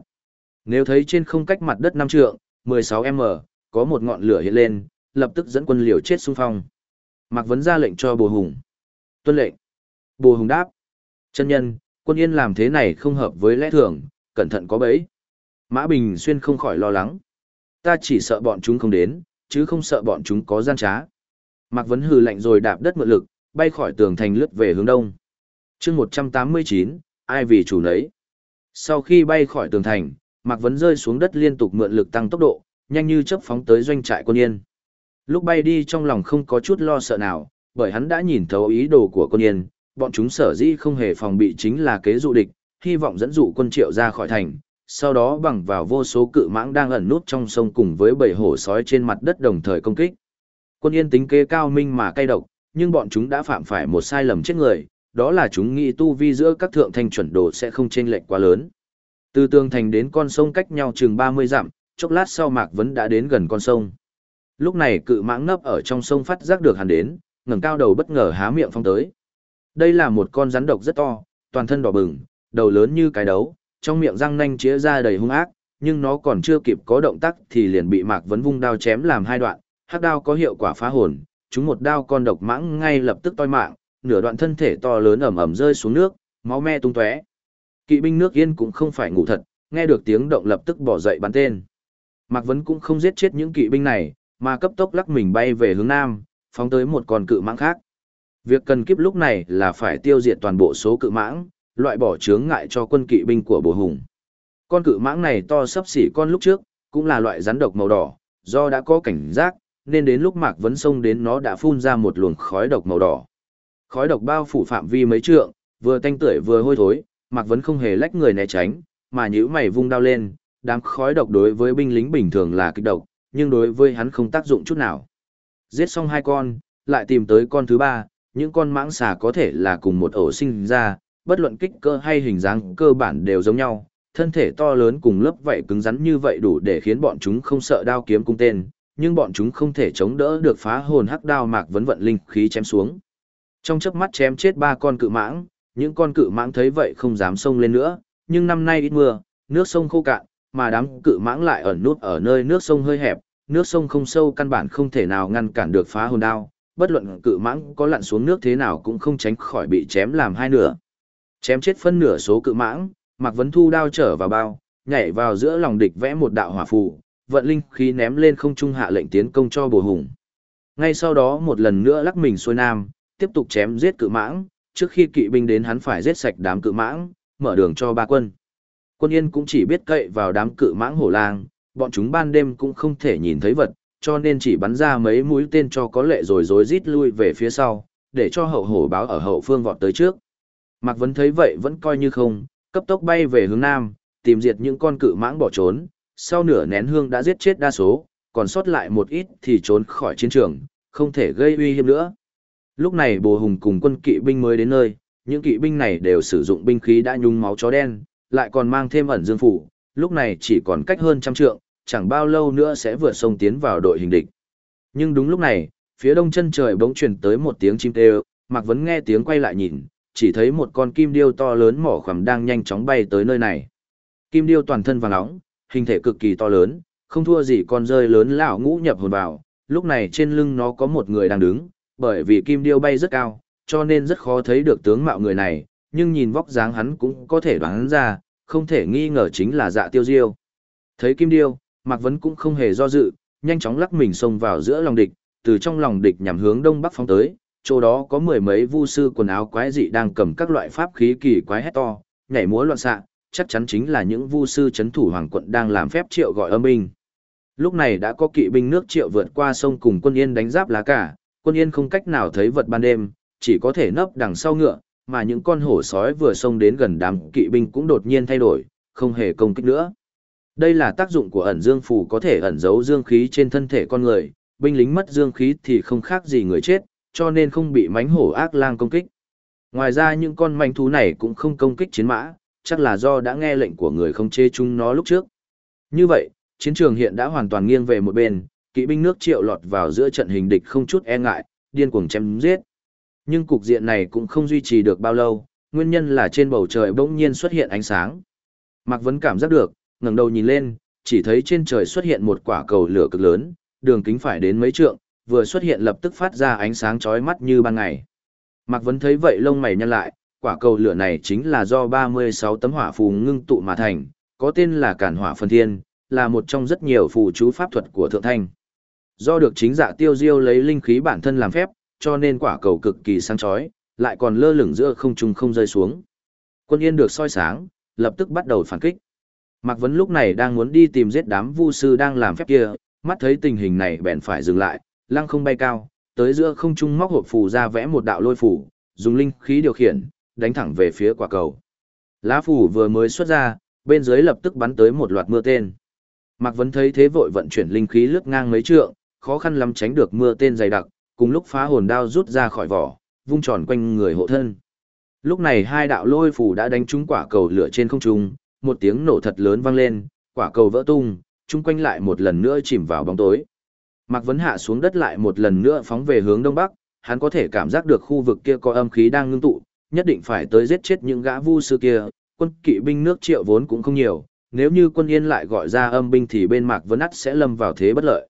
Nếu thấy trên không cách mặt đất năm trượng, 16m, có một ngọn lửa hiện lên, lập tức dẫn quân liều chết xung phong. Mạc Vấn ra lệnh cho Bồ Hùng. Tuân lệnh. Bồ Hùng đáp. Chân nhân, quân yên làm thế này không hợp với lẽ thường, cẩn thận có bẫy. Mã Bình Xuyên không khỏi lo lắng. Ta chỉ sợ bọn chúng không đến, chứ không sợ bọn chúng có gian trá. Mạc Vấn hừ lạnh rồi đạp đất mượn lực, bay khỏi tường thành lướt về hướng đông. chương 189, ai vì chủ nấy. Sau khi bay khỏi tường thành, Mạc Vấn rơi xuống đất liên tục mượn lực tăng tốc độ, nhanh như chớp phóng tới doanh trại quân yên. Lúc bay đi trong lòng không có chút lo sợ nào, bởi hắn đã nhìn thấu ý đồ của quân yên, bọn chúng sở dĩ không hề phòng bị chính là kế dụ địch, hy vọng dẫn dụ quân triệu ra khỏi thành, sau đó bằng vào vô số cự mãng đang ẩn nút trong sông cùng với bầy hổ sói trên mặt đất đồng thời công kích. Quân yên tính kế cao minh mà cay độc, nhưng bọn chúng đã phạm phải một sai lầm chết người, đó là chúng nghĩ tu vi giữa các thượng thanh chuẩn đồ sẽ không chênh lệch quá lớn. Từ tường thành đến con sông cách nhau chừng 30 dặm, chốc lát sau Mạc Vấn đã đến gần con sông. Lúc này cự mãng nấp ở trong sông phát giác được hắn đến, ngẩng cao đầu bất ngờ há miệng phong tới. Đây là một con rắn độc rất to, toàn thân đỏ bừng, đầu lớn như cái đấu, trong miệng răng nanh chĩa ra đầy hung ác, nhưng nó còn chưa kịp có động tác thì liền bị Mạc Vấn vung đao chém làm hai đoạn, hắc đao có hiệu quả phá hồn, chúng một đao con độc mãng ngay lập tức toi mạng, nửa đoạn thân thể to lớn ẩm ẩm rơi xuống nước, máu me tung tóe. Kỵ binh nước Yên cũng không phải ngủ thật, nghe được tiếng động lập tức bỏ dậy bắn tên. Mạc Vấn cũng không giết chết những kỵ binh này, mà cấp tốc lắc mình bay về hướng nam, phóng tới một con cự mãng khác. Việc cần kiếp lúc này là phải tiêu diệt toàn bộ số cự mãng, loại bỏ chướng ngại cho quân kỵ binh của bồ hùng. Con cự mãng này to sấp xỉ con lúc trước, cũng là loại rắn độc màu đỏ, do đã có cảnh giác, nên đến lúc Mạc Vấn xông đến nó đã phun ra một luồng khói độc màu đỏ. Khói độc bao phủ phạm vi mấy trượng, vừa tanh tưởi vừa hôi thối, Mạc Vấn không hề lách người né tránh, mà nhíu mày vung đao lên, đám khói độc đối với binh lính bình thường là kích độc, nhưng đối với hắn không tác dụng chút nào. Giết xong hai con, lại tìm tới con thứ ba, những con mãng xà có thể là cùng một ổ sinh ra, bất luận kích cỡ hay hình dáng cơ bản đều giống nhau, thân thể to lớn cùng lớp vậy cứng rắn như vậy đủ để khiến bọn chúng không sợ đao kiếm cung tên, nhưng bọn chúng không thể chống đỡ được phá hồn hắc đao mạc vấn vận linh khí chém xuống. Trong chớp mắt chém chết ba con cự mãng, những con cự mãng thấy vậy không dám xông lên nữa, nhưng năm nay ít mưa, nước sông khô cạn, mà đám cự mãng lại ẩn nút ở nơi nước sông hơi hẹp, nước sông không sâu căn bản không thể nào ngăn cản được phá hồn đao, bất luận cự mãng có lặn xuống nước thế nào cũng không tránh khỏi bị chém làm hai nửa. Chém chết phân nửa số cự mãng, Mạc Vấn Thu đao trở vào bao, nhảy vào giữa lòng địch vẽ một đạo hỏa phù, vận linh khí ném lên không trung hạ lệnh tiến công cho bồ hùng. Ngay sau đó một lần nữa lắc mình xuôi nam, tiếp tục chém giết cự mãng, trước khi kỵ binh đến hắn phải giết sạch đám cự mãng, mở đường cho ba quân. Quân yên cũng chỉ biết cậy vào đám cự mãng hổ lang, bọn chúng ban đêm cũng không thể nhìn thấy vật, cho nên chỉ bắn ra mấy mũi tên cho có lệ rồi rối rít lui về phía sau, để cho hậu hổ báo ở hậu phương vọt tới trước. Mạc Vấn thấy vậy vẫn coi như không, cấp tốc bay về hướng nam, tìm diệt những con cự mãng bỏ trốn, sau nửa nén hương đã giết chết đa số, còn sót lại một ít thì trốn khỏi chiến trường, không thể gây uy hiếp nữa. Lúc này Bồ Hùng cùng quân kỵ binh mới đến nơi, những kỵ binh này đều sử dụng binh khí đã nhung máu chó đen, lại còn mang thêm ẩn dương phủ, lúc này chỉ còn cách hơn trăm trượng, chẳng bao lâu nữa sẽ vượt sông tiến vào đội hình địch. Nhưng đúng lúc này, phía đông chân trời bỗng truyền tới một tiếng chim kêu, Mạc Vấn nghe tiếng quay lại nhìn, chỉ thấy một con kim điêu to lớn mỏ khoằm đang nhanh chóng bay tới nơi này. Kim điêu toàn thân vàng nóng, hình thể cực kỳ to lớn, không thua gì con rơi lớn lão ngũ nhập hồn vào, lúc này trên lưng nó có một người đang đứng, bởi vì kim điêu bay rất cao, cho nên rất khó thấy được tướng mạo người này, nhưng nhìn vóc dáng hắn cũng có thể đoán ra, không thể nghi ngờ chính là dạ tiêu diêu. Thấy kim điêu, Mạc Vấn cũng không hề do dự, nhanh chóng lắc mình xông vào giữa lòng địch, từ trong lòng địch nhằm hướng đông bắc phóng tới, chỗ đó có mười mấy vu sư quần áo quái dị đang cầm các loại pháp khí kỳ quái hét to, nhảy múa loạn xạ, chắc chắn chính là những vu sư chấn thủ hoàng quận đang làm phép triệu gọi âm binh. Lúc này đã có kỵ binh nước triệu vượt qua sông cùng quân yên đánh giáp lá cả, quân yên không cách nào thấy vật ban đêm, chỉ có thể nấp đằng sau ngựa, mà những con hổ sói vừa xông đến gần đám kỵ binh cũng đột nhiên thay đổi, không hề công kích nữa. Đây là tác dụng của ẩn dương phù có thể ẩn giấu dương khí trên thân thể con người, binh lính mất dương khí thì không khác gì người chết, cho nên không bị mánh hổ ác lang công kích. Ngoài ra những con manh thú này cũng không công kích chiến mã, chắc là do đã nghe lệnh của người không chê chúng nó lúc trước. Như vậy, chiến trường hiện đã hoàn toàn nghiêng về một bên, kỵ binh nước triệu lọt vào giữa trận hình địch không chút e ngại, điên cuồng chém giết. Nhưng cục diện này cũng không duy trì được bao lâu, nguyên nhân là trên bầu trời bỗng nhiên xuất hiện ánh sáng. Mạc Vấn cảm giác được, ngẩng đầu nhìn lên, chỉ thấy trên trời xuất hiện một quả cầu lửa cực lớn, đường kính phải đến mấy trượng, vừa xuất hiện lập tức phát ra ánh sáng chói mắt như ban ngày. Mạc Vấn thấy vậy lông mày nhăn lại, quả cầu lửa này chính là do 36 tấm hỏa phù ngưng tụ mà thành, có tên là Cản Hỏa Phân Thiên, là một trong rất nhiều phù chú pháp thuật của Thượng Thanh. Do được chính dạ tiêu diêu lấy linh khí bản thân làm phép, cho nên quả cầu cực kỳ sáng chói, lại còn lơ lửng giữa không trung không rơi xuống. Quân Yên được soi sáng, lập tức bắt đầu phản kích. Mạc Vấn lúc này đang muốn đi tìm giết đám vu sư đang làm phép kia, mắt thấy tình hình này bèn phải dừng lại, lăng không bay cao, tới giữa không trung móc hộp phù ra vẽ một đạo lôi phủ, dùng linh khí điều khiển, đánh thẳng về phía quả cầu. Lá phủ vừa mới xuất ra, bên dưới lập tức bắn tới một loạt mưa tên. Mạc Vấn thấy thế vội vận chuyển linh khí lướt ngang mấy trượng, khó khăn lắm tránh được mưa tên dày đặc, cùng lúc phá hồn đao rút ra khỏi vỏ, vung tròn quanh người hộ thân. Lúc này hai đạo lôi phủ đã đánh trúng quả cầu lửa trên không trung, một tiếng nổ thật lớn vang lên, quả cầu vỡ tung, chung quanh lại một lần nữa chìm vào bóng tối. Mạc Vấn hạ xuống đất lại một lần nữa phóng về hướng đông bắc, hắn có thể cảm giác được khu vực kia có âm khí đang ngưng tụ, nhất định phải tới giết chết những gã vu sư kia, quân kỵ binh nước triệu vốn cũng không nhiều, nếu như quân yên lại gọi ra âm binh thì bên Mạc Vấn ắt sẽ lâm vào thế bất lợi.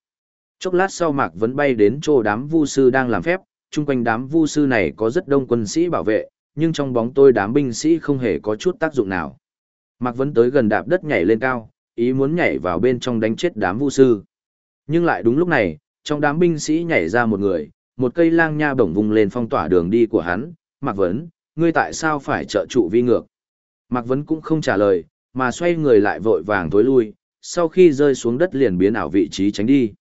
Chốc lát sau Mạc Vấn bay đến chỗ đám vu sư đang làm phép, chung quanh đám vu sư này có rất đông quân sĩ bảo vệ, nhưng trong bóng tôi đám binh sĩ không hề có chút tác dụng nào. Mạc Vấn tới gần đạp đất nhảy lên cao, ý muốn nhảy vào bên trong đánh chết đám vu sư. Nhưng lại đúng lúc này, trong đám binh sĩ nhảy ra một người, một cây lang nha bổng vùng lên phong tỏa đường đi của hắn, Mạc Vấn, ngươi tại sao phải trợ trụ vi ngược? Mạc Vấn cũng không trả lời, mà xoay người lại vội vàng tối lui, sau khi rơi xuống đất liền biến ảo vị trí tránh đi.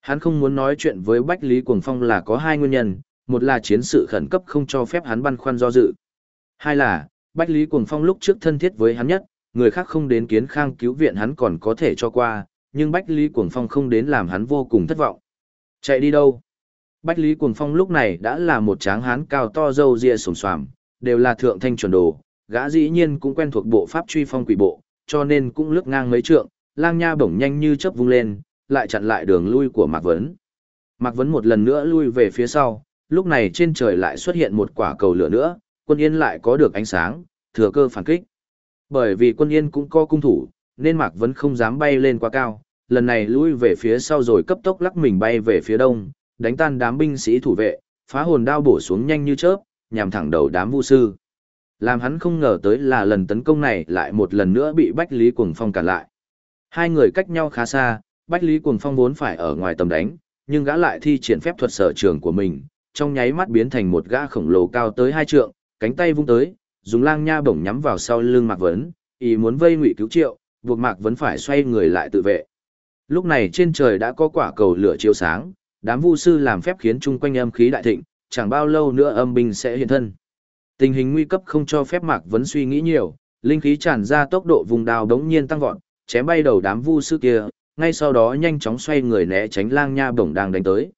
Hắn không muốn nói chuyện với Bách Lý Cuồng Phong là có hai nguyên nhân, một là chiến sự khẩn cấp không cho phép hắn băn khoăn do dự. Hai là, Bách Lý Cuồng Phong lúc trước thân thiết với hắn nhất, người khác không đến kiến khang cứu viện hắn còn có thể cho qua, nhưng Bách Lý Cuồng Phong không đến làm hắn vô cùng thất vọng. Chạy đi đâu? Bách Lý Cuồng Phong lúc này đã là một tráng hán cao to dâu ria sồm xoàm, đều là thượng thanh chuẩn đồ, gã dĩ nhiên cũng quen thuộc bộ pháp truy phong quỷ bộ, cho nên cũng lướt ngang mấy trượng, lang nha bổng nhanh như chớp vung lên, lại chặn lại đường lui của Mạc Vấn. Mạc Vấn một lần nữa lui về phía sau, lúc này trên trời lại xuất hiện một quả cầu lửa nữa, quân yên lại có được ánh sáng, thừa cơ phản kích. Bởi vì quân yên cũng có cung thủ, nên Mạc Vấn không dám bay lên quá cao, lần này lui về phía sau rồi cấp tốc lắc mình bay về phía đông, đánh tan đám binh sĩ thủ vệ, phá hồn đao bổ xuống nhanh như chớp, nhằm thẳng đầu đám vu sư. Làm hắn không ngờ tới là lần tấn công này lại một lần nữa bị Bách Lý Cuồng Phong cản lại. Hai người cách nhau khá xa, Bách Lý Cuồng Phong vốn phải ở ngoài tầm đánh, nhưng gã lại thi triển phép thuật sở trường của mình, trong nháy mắt biến thành một gã khổng lồ cao tới hai trượng, cánh tay vung tới, dùng lang nha bổng nhắm vào sau lưng Mạc Vấn, ý muốn vây ngụy cứu triệu, buộc Mạc Vấn phải xoay người lại tự vệ. Lúc này trên trời đã có quả cầu lửa chiếu sáng, đám vu sư làm phép khiến chung quanh âm khí đại thịnh, chẳng bao lâu nữa âm binh sẽ hiện thân. Tình hình nguy cấp không cho phép Mạc Vấn suy nghĩ nhiều, linh khí tràn ra tốc độ vùng đao đống nhiên tăng vọt, chém bay đầu đám vu sư kia, ngay sau đó nhanh chóng xoay người né tránh lang nha bổng đang đánh tới.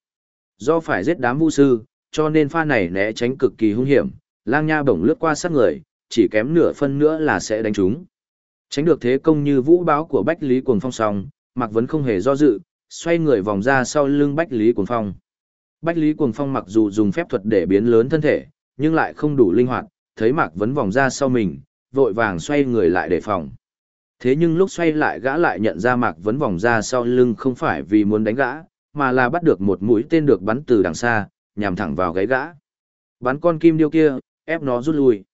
Do phải giết đám vu sư, cho nên pha này né tránh cực kỳ hung hiểm, lang nha bổng lướt qua sát người, chỉ kém nửa phân nữa là sẽ đánh chúng. Tránh được thế công như vũ báo của Bách Lý Cuồng Phong xong, Mạc Vấn không hề do dự, xoay người vòng ra sau lưng Bách Lý Cuồng Phong. Bách Lý Cuồng Phong mặc dù dùng phép thuật để biến lớn thân thể, nhưng lại không đủ linh hoạt, thấy Mạc Vấn vòng ra sau mình, vội vàng xoay người lại để phòng. Thế nhưng lúc xoay lại gã lại nhận ra Mạc Vấn vòng ra sau lưng không phải vì muốn đánh gã, mà là bắt được một mũi tên được bắn từ đằng xa, nhằm thẳng vào gáy gã. Bắn con kim điêu kia, ép nó rút lui.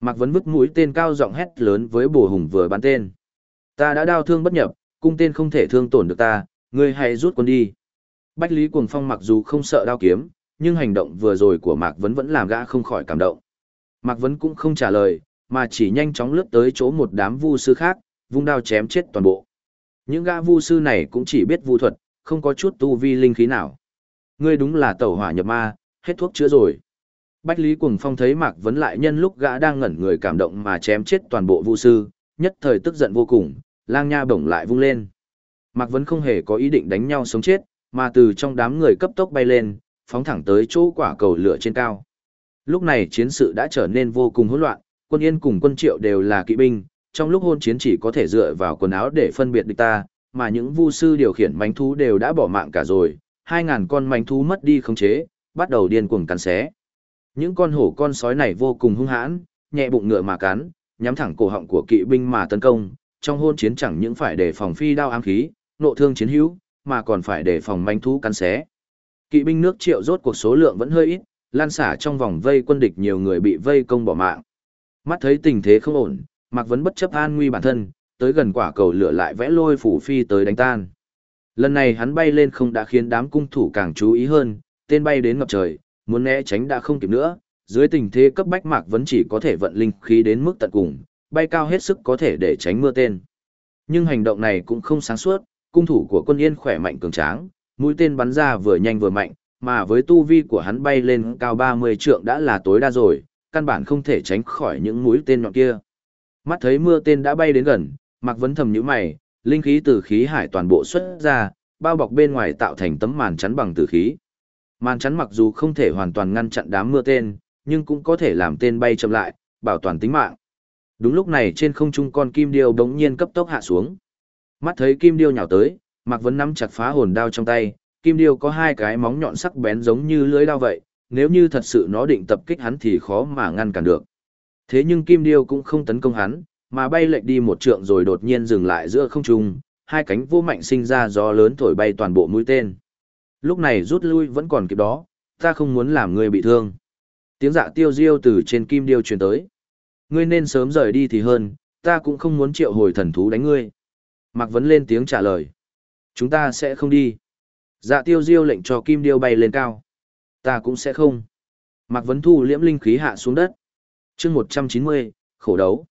Mạc Vấn vứt mũi tên cao giọng hét lớn với bùa hùng vừa bắn tên. Ta đã đau thương bất nhập, cung tên không thể thương tổn được ta, ngươi hãy rút quân đi. Bách Lý Cuồng Phong mặc dù không sợ đao kiếm, nhưng hành động vừa rồi của Mạc Vấn vẫn làm gã không khỏi cảm động. Mạc Vấn cũng không trả lời, mà chỉ nhanh chóng lướt tới chỗ một đám vu sư khác, vung đao chém chết toàn bộ. Những gã vu sư này cũng chỉ biết vu thuật, không có chút tu vi linh khí nào. Ngươi đúng là tẩu hỏa nhập ma, hết thuốc chữa rồi. Bách Lý Cuồng Phong thấy Mạc Vấn lại nhân lúc gã đang ngẩn người cảm động mà chém chết toàn bộ vu sư, nhất thời tức giận vô cùng, lang nha bổng lại vung lên. Mạc Vấn không hề có ý định đánh nhau sống chết, mà từ trong đám người cấp tốc bay lên, phóng thẳng tới chỗ quả cầu lửa trên cao. Lúc này chiến sự đã trở nên vô cùng hỗn loạn, quân yên cùng quân triệu đều là kỵ binh, trong lúc hôn chiến chỉ có thể dựa vào quần áo để phân biệt địch ta, mà những vu sư điều khiển mánh thú đều đã bỏ mạng cả rồi, 2.000 con mánh thú mất đi khống chế, bắt đầu điên cuồng cắn xé. Những con hổ con sói này vô cùng hung hãn, nhẹ bụng ngựa mà cắn, nhắm thẳng cổ họng của kỵ binh mà tấn công, trong hôn chiến chẳng những phải đề phòng phi đao ám khí, nộ thương chiến hữu, mà còn phải đề phòng manh thú cắn xé. Kỵ binh nước triệu rốt cuộc số lượng vẫn hơi ít, lan xả trong vòng vây quân địch nhiều người bị vây công bỏ mạng. Mắt thấy tình thế không ổn, Mạc Vấn bất chấp an nguy bản thân, tới gần quả cầu lửa lại vẽ lôi phủ phi tới đánh tan. Lần này hắn bay lên không đã khiến đám cung thủ càng chú ý hơn, tên bay đến ngập trời, muốn né tránh đã không kịp nữa, dưới tình thế cấp bách Mạc Vấn chỉ có thể vận linh khí đến mức tận cùng, bay cao hết sức có thể để tránh mưa tên. Nhưng hành động này cũng không sáng suốt, cung thủ của quân yên khỏe mạnh cường tráng, mũi tên bắn ra vừa nhanh vừa mạnh, mà với tu vi của hắn bay lên cao 30 trượng đã là tối đa rồi, căn bản không thể tránh khỏi những mũi tên nhọn kia. Mắt thấy mưa tên đã bay đến gần, Mạc Vấn thầm nhíu mày, linh khí từ khí hải toàn bộ xuất ra, bao bọc bên ngoài tạo thành tấm màn chắn bằng tử khí. Màn chắn mặc dù không thể hoàn toàn ngăn chặn đám mưa tên, nhưng cũng có thể làm tên bay chậm lại, bảo toàn tính mạng. Đúng lúc này trên không trung con kim điêu đống nhiên cấp tốc hạ xuống. Mắt thấy kim điêu nhào tới, Mạc Vấn nắm chặt phá hồn đao trong tay, kim điêu có hai cái móng nhọn sắc bén giống như lưỡi đao vậy, nếu như thật sự nó định tập kích hắn thì khó mà ngăn cản được. Thế nhưng kim điêu cũng không tấn công hắn, mà bay lệch đi một trượng rồi đột nhiên dừng lại giữa không trung, hai cánh vô mạnh sinh ra gió lớn thổi bay toàn bộ mũi tên. Lúc này rút lui vẫn còn kịp đó, ta không muốn làm người bị thương. Tiếng dạ tiêu diêu từ trên kim điêu truyền tới. Ngươi nên sớm rời đi thì hơn, ta cũng không muốn triệu hồi thần thú đánh ngươi. Mạc Vấn lên tiếng trả lời. Chúng ta sẽ không đi. Dạ tiêu diêu lệnh cho kim điêu bay lên cao. Ta cũng sẽ không. Mạc Vấn thu liễm linh khí hạ xuống đất chương 190, khổ đấu.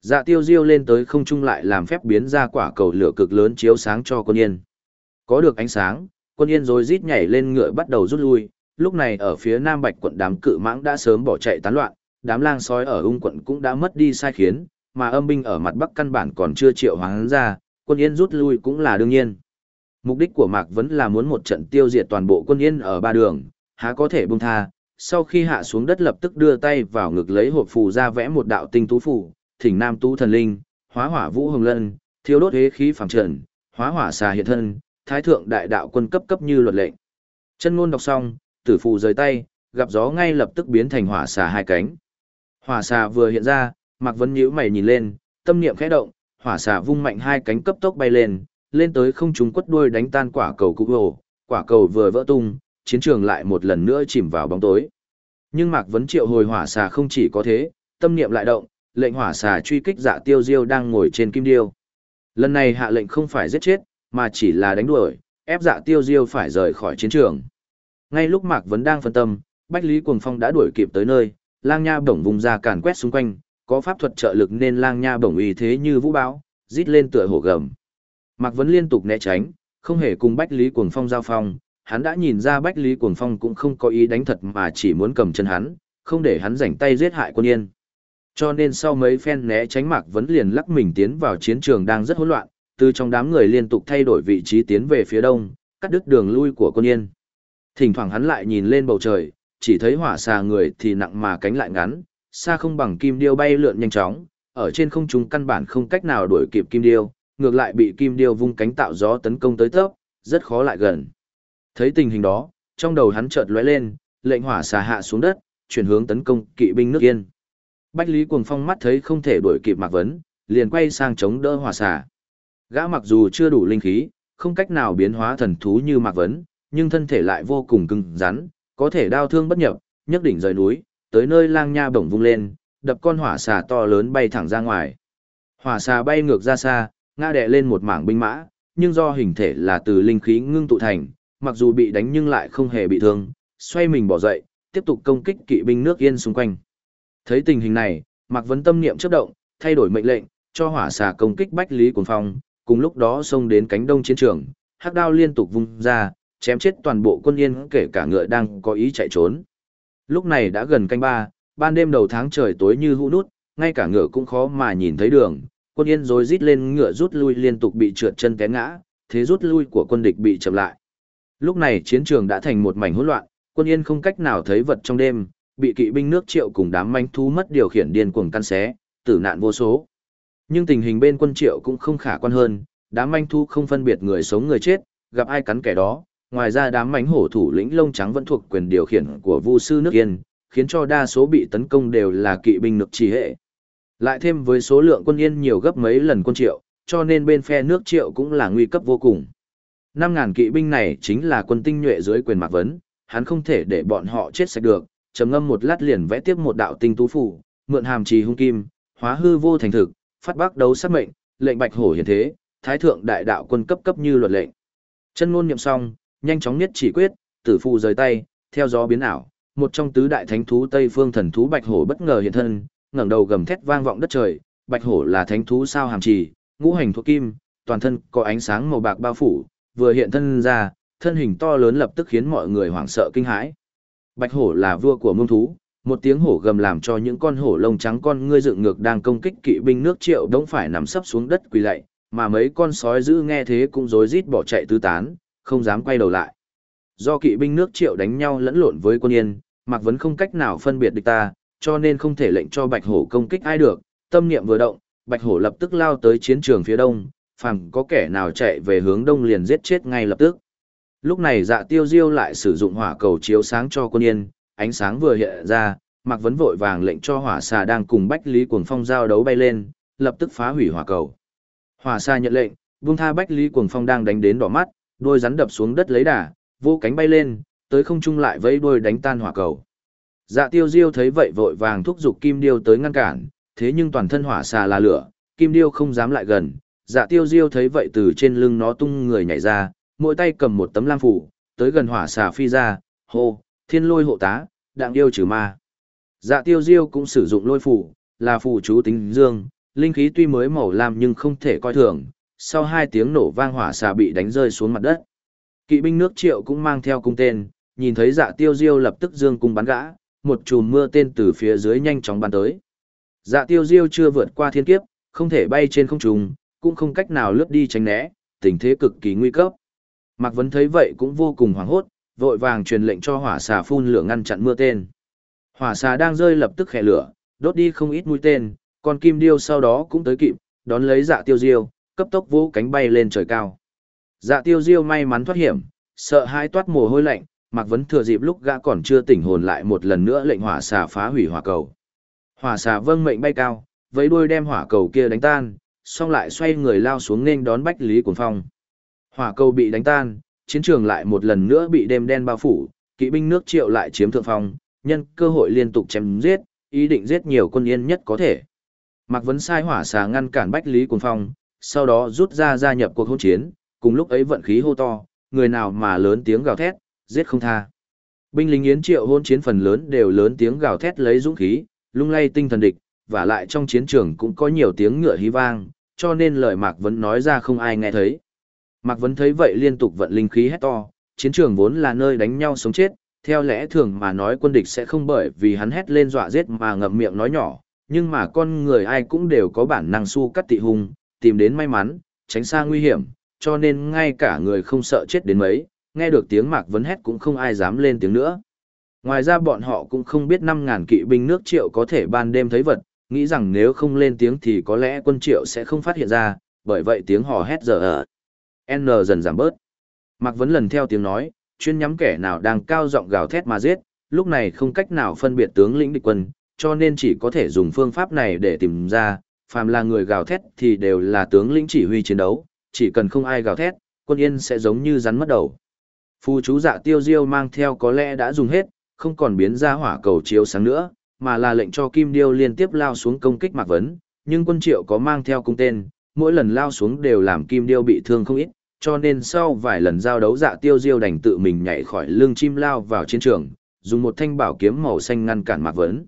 Dạ tiêu diêu lên tới không trung lại làm phép biến ra quả cầu lửa cực lớn chiếu sáng cho quân yên. Có được ánh sáng, quân yên rồi rít nhảy lên ngựa bắt đầu rút lui. Lúc này ở phía nam bạch quận đám cự mãng đã sớm bỏ chạy tán loạn, đám lang sói ở ung quận cũng đã mất đi sai khiến, mà âm binh ở mặt bắc căn bản còn chưa triệu hoáng ra, quân yên rút lui cũng là đương nhiên. Mục đích của Mạc vẫn là muốn một trận tiêu diệt toàn bộ quân yên ở ba đường, há có thể buông tha. Sau khi hạ xuống đất lập tức đưa tay vào ngực lấy hộp phù ra vẽ một đạo tinh tú phù, thỉnh nam tú thần linh, hóa hỏa vũ hồng lân, thiếu đốt hế khí phẳng trần, hóa hỏa xà hiện thân, thái thượng đại đạo quân cấp cấp như luật lệnh. Chân ngôn đọc xong, tử phù rời tay, gặp gió ngay lập tức biến thành hỏa xà hai cánh. Hỏa xà vừa hiện ra, Mạc Vân nhíu mày nhìn lên, tâm niệm khẽ động, hỏa xà vung mạnh hai cánh cấp tốc bay lên, lên tới không trung quất đuôi đánh tan quả cầu cục hồ, quả cầu vừa vỡ tung, chiến trường lại một lần nữa chìm vào bóng tối. Nhưng Mạc Vấn triệu hồi hỏa xà không chỉ có thế, tâm niệm lại động, lệnh hỏa xà truy kích dạ tiêu diêu đang ngồi trên kim điêu. Lần này hạ lệnh không phải giết chết, mà chỉ là đánh đuổi, ép dạ tiêu diêu phải rời khỏi chiến trường. Ngay lúc Mạc Vấn đang phân tâm, Bách Lý Cuồng Phong đã đuổi kịp tới nơi, lang nha bổng vùng ra càn quét xung quanh, có pháp thuật trợ lực nên lang nha bổng uy thế như vũ bão, rít lên tựa hổ gầm. Mạc Vấn liên tục né tránh, không hề cùng Bách Lý Cuồng Phong giao phong, hắn đã nhìn ra Bách Lý Cuồng Phong cũng không có ý đánh thật mà chỉ muốn cầm chân hắn, không để hắn rảnh tay giết hại quân yên. Cho nên sau mấy phen né tránh Mạc Vấn liền lắc mình tiến vào chiến trường đang rất hỗn loạn, từ trong đám người liên tục thay đổi vị trí tiến về phía đông, cắt đứt đường lui của quân yên. Thỉnh thoảng hắn lại nhìn lên bầu trời, chỉ thấy hỏa xà người thì nặng mà cánh lại ngắn, xa không bằng kim điêu bay lượn nhanh chóng, ở trên không trung căn bản không cách nào đuổi kịp kim điêu, ngược lại bị kim điêu vung cánh tạo gió tấn công tới tấp, rất khó lại gần. Thấy tình hình đó, trong đầu hắn chợt lóe lên, lệnh hỏa xà hạ xuống đất, chuyển hướng tấn công kỵ binh nước Yên. Bách Lý Cuồng Phong mắt thấy không thể đuổi kịp Mạc Vấn, liền quay sang chống đỡ hỏa xà. Gã mặc dù chưa đủ linh khí, không cách nào biến hóa thần thú như Mạc Vấn, nhưng thân thể lại vô cùng cứng rắn, có thể đao thương bất nhập, nhấc đỉnh rời núi, tới nơi lang nha bổng vung lên, đập con hỏa xà to lớn bay thẳng ra ngoài. Hỏa xà bay ngược ra xa, ngã đè lên một mảng binh mã, nhưng do hình thể là từ linh khí ngưng tụ thành, mặc dù bị đánh nhưng lại không hề bị thương, xoay mình bỏ dậy, tiếp tục công kích kỵ binh nước yên xung quanh. Thấy tình hình này, Mạc Vấn tâm niệm chấp động, thay đổi mệnh lệnh, cho hỏa xà công kích Bách Lý Cuồng Phong, cùng lúc đó xông đến cánh đông chiến trường, hắc đao liên tục vung ra, chém chết toàn bộ quân yên kể cả ngựa đang có ý chạy trốn. Lúc này đã gần canh ba, ban đêm đầu tháng trời tối như hũ nút, ngay cả ngựa cũng khó mà nhìn thấy đường, quân yên rồi rít lên ngựa rút lui liên tục bị trượt chân té ngã, thế rút lui của quân địch bị chậm lại. Lúc này chiến trường đã thành một mảnh hỗn loạn, quân yên không cách nào thấy vật trong đêm, bị kỵ binh nước triệu cùng đám manh thú mất điều khiển điên cuồng căn xé, tử nạn vô số. Nhưng tình hình bên quân triệu cũng không khả quan hơn, đám manh thú không phân biệt người sống người chết, gặp ai cắn kẻ đó. Ngoài ra đám mánh hổ thủ lĩnh lông trắng vẫn thuộc quyền điều khiển của vu sư nước yên, khiến cho đa số bị tấn công đều là kỵ binh nước trì hệ. Lại thêm với số lượng quân yên nhiều gấp mấy lần quân triệu, cho nên bên phe nước triệu cũng là nguy cấp vô cùng. Năm ngàn kỵ binh này chính là quân tinh nhuệ dưới quyền mạc vấn, hắn không thể để bọn họ chết sạch được, trầm ngâm một lát liền vẽ tiếp một đạo tinh tú phủ, mượn hàm trì hung kim, hóa hư vô thành thực, phát bác đấu sát mệnh, lệnh bạch hổ hiển thế, thái thượng đại đạo quân cấp cấp như luật lệnh. Chân ngôn niệm xong, nhanh chóng nhất chỉ quyết, tử phù rời tay, theo gió biến ảo, một trong tứ đại thánh thú Tây Phương thần thú bạch hổ bất ngờ hiện thân, ngẩng đầu gầm thét vang vọng đất trời, bạch hổ là thánh thú sao hàm trì, ngũ hành thuộc kim, toàn thân có ánh sáng màu bạc bao phủ, vừa hiện thân ra, thân hình to lớn lập tức khiến mọi người hoảng sợ kinh hãi. Bạch hổ là vua của mông thú, một tiếng hổ gầm làm cho những con hổ lông trắng con ngươi dựng ngược đang công kích kỵ binh nước triệu đống phải nằm sấp xuống đất quỳ lạy, mà mấy con sói dữ nghe thế cũng rối rít bỏ chạy tứ tán, không dám quay đầu lại. Do kỵ binh nước triệu đánh nhau lẫn lộn với quân yên, Mạc Vấn không cách nào phân biệt địch ta, cho nên không thể lệnh cho Bạch Hổ công kích ai được, tâm niệm vừa động, Bạch Hổ lập tức lao tới chiến trường phía đông, phàm có kẻ nào chạy về hướng đông liền giết chết ngay lập tức. Lúc này dạ tiêu diêu lại sử dụng hỏa cầu chiếu sáng cho quân yên, ánh sáng vừa hiện ra, Mạc Vấn vội vàng lệnh cho hỏa xà đang cùng Bách Lý Cuồng Phong giao đấu bay lên, lập tức phá hủy hỏa cầu. Hỏa xà nhận lệnh, buông tha Bách Lý Cuồng Phong đang đánh đến đỏ mắt, đôi rắn đập xuống đất lấy đà, vô cánh bay lên, tới không trung lại vẫy đôi đánh tan hỏa cầu. Dạ Tiêu Diêu thấy vậy vội vàng thúc giục Kim Điêu tới ngăn cản, thế nhưng toàn thân hỏa xà là lửa, Kim Điêu không dám lại gần. Dạ Tiêu Diêu thấy vậy từ trên lưng nó tung người nhảy ra, mỗi tay cầm một tấm lam phủ, tới gần hỏa xà phi ra, hô, thiên lôi hộ tá, đặng yêu trừ ma. Dạ tiêu diêu cũng sử dụng lôi phủ, là phù chú tính dương, linh khí tuy mới màu lam nhưng không thể coi thường, sau hai tiếng nổ vang hỏa xà bị đánh rơi xuống mặt đất. Kỵ binh nước triệu cũng mang theo cung tên, nhìn thấy dạ tiêu diêu lập tức dương cung bắn gã, một chùm mưa tên từ phía dưới nhanh chóng bắn tới. Dạ tiêu diêu chưa vượt qua thiên kiếp, không thể bay trên không trung, cũng không cách nào lướt đi tránh né, tình thế cực kỳ nguy cấp. Mạc Vấn thấy vậy cũng vô cùng hoảng hốt, vội vàng truyền lệnh cho hỏa xà phun lửa ngăn chặn mưa tên. Hỏa xà đang rơi lập tức khẽ lửa, đốt đi không ít mũi tên, còn kim điêu sau đó cũng tới kịp, đón lấy dạ tiêu diêu, cấp tốc vỗ cánh bay lên trời cao. Dạ tiêu diêu may mắn thoát hiểm, sợ hãi toát mồ hôi lạnh, Mạc Vấn thừa dịp lúc gã còn chưa tỉnh hồn lại một lần nữa lệnh hỏa xà phá hủy hỏa cầu. Hỏa xà vâng mệnh bay cao, với đuôi đem hỏa cầu kia đánh tan, xong lại xoay người lao xuống nên đón Bách Lý Cuồng Phong. Hỏa cầu bị đánh tan, chiến trường lại một lần nữa bị đêm đen bao phủ, kỵ binh nước triệu lại chiếm thượng phong, nhân cơ hội liên tục chém giết, ý định giết nhiều quân yên nhất có thể. Mạc Vấn sai hỏa xà ngăn cản Bách Lý Cuồng Phong, sau đó rút ra gia nhập cuộc hôn chiến, cùng lúc ấy vận khí hô to, người nào mà lớn tiếng gào thét, giết không tha. Binh lính yến triệu hôn chiến phần lớn đều lớn tiếng gào thét lấy dũng khí, lung lay tinh thần địch, và lại trong chiến trường cũng có nhiều tiếng ngựa hí vang, cho nên lời Mạc Vấn nói ra không ai nghe thấy. Mạc Vấn thấy vậy liên tục vận linh khí hét to, chiến trường vốn là nơi đánh nhau sống chết, theo lẽ thường mà nói quân địch sẽ không bởi vì hắn hét lên dọa giết mà ngậm miệng nói nhỏ, nhưng mà con người ai cũng đều có bản năng su cắt tị hùng, tìm đến may mắn, tránh xa nguy hiểm, cho nên ngay cả người không sợ chết đến mấy, nghe được tiếng Mạc Vấn hét cũng không ai dám lên tiếng nữa. Ngoài ra bọn họ cũng không biết 5.000 kỵ binh nước triệu có thể ban đêm thấy vật, nghĩ rằng nếu không lên tiếng thì có lẽ quân triệu sẽ không phát hiện ra, bởi vậy tiếng hò hét giờ ở. N dần giảm bớt. Mạc Vấn lần theo tiếng nói, chuyên nhắm kẻ nào đang cao giọng gào thét mà giết, lúc này không cách nào phân biệt tướng lĩnh địch quân, cho nên chỉ có thể dùng phương pháp này để tìm ra, phàm là người gào thét thì đều là tướng lĩnh chỉ huy chiến đấu, chỉ cần không ai gào thét, quân yên sẽ giống như rắn mất đầu. Phu chú dạ tiêu diêu mang theo có lẽ đã dùng hết, không còn biến ra hỏa cầu chiếu sáng nữa, mà là lệnh cho Kim Điêu liên tiếp lao xuống công kích Mạc Vấn, nhưng quân triệu có mang theo cung tên, mỗi lần lao xuống đều làm Kim Điêu bị thương không ít, cho nên sau vài lần giao đấu dạ tiêu diêu đành tự mình nhảy khỏi lưng chim lao vào chiến trường, dùng một thanh bảo kiếm màu xanh ngăn cản Mạc Vấn.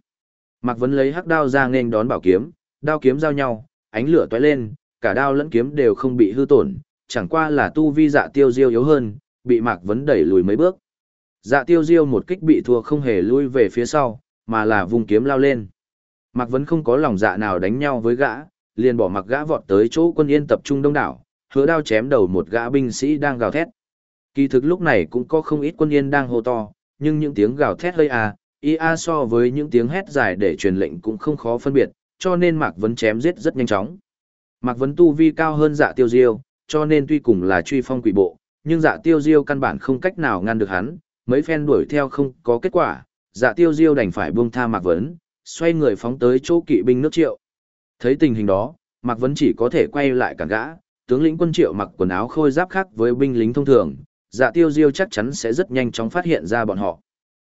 Mạc Vấn lấy hắc đao ra nên đón bảo kiếm, đao kiếm giao nhau, ánh lửa tóe lên, cả đao lẫn kiếm đều không bị hư tổn, chẳng qua là tu vi dạ tiêu diêu yếu hơn, bị Mạc Vấn đẩy lùi mấy bước. Dạ tiêu diêu một kích bị thua không hề lui về phía sau, mà là vùng kiếm lao lên. Mạc Vấn không có lòng dạ nào đánh nhau với gã, liền bỏ mặc gã vọt tới chỗ quân yên tập trung đông đảo, hứa đao chém đầu một gã binh sĩ đang gào thét. Kỳ thực lúc này cũng có không ít quân yên đang hô to, nhưng những tiếng gào thét hơi à, ia so với những tiếng hét dài để truyền lệnh cũng không khó phân biệt, cho nên Mạc Vấn chém giết rất nhanh chóng. Mạc Vấn tu vi cao hơn dạ tiêu diêu, cho nên tuy cùng là truy phong quỷ bộ, nhưng dạ tiêu diêu căn bản không cách nào ngăn được hắn, mấy phen đuổi theo không có kết quả, dạ tiêu diêu đành phải buông tha Mạc Vấn, xoay người phóng tới chỗ kỵ binh nước triệu. Thấy tình hình đó, Mạc Vấn chỉ có thể quay lại cản gã, tướng lĩnh quân triệu mặc quần áo khôi giáp khác với binh lính thông thường, dạ tiêu diêu chắc chắn sẽ rất nhanh chóng phát hiện ra bọn họ.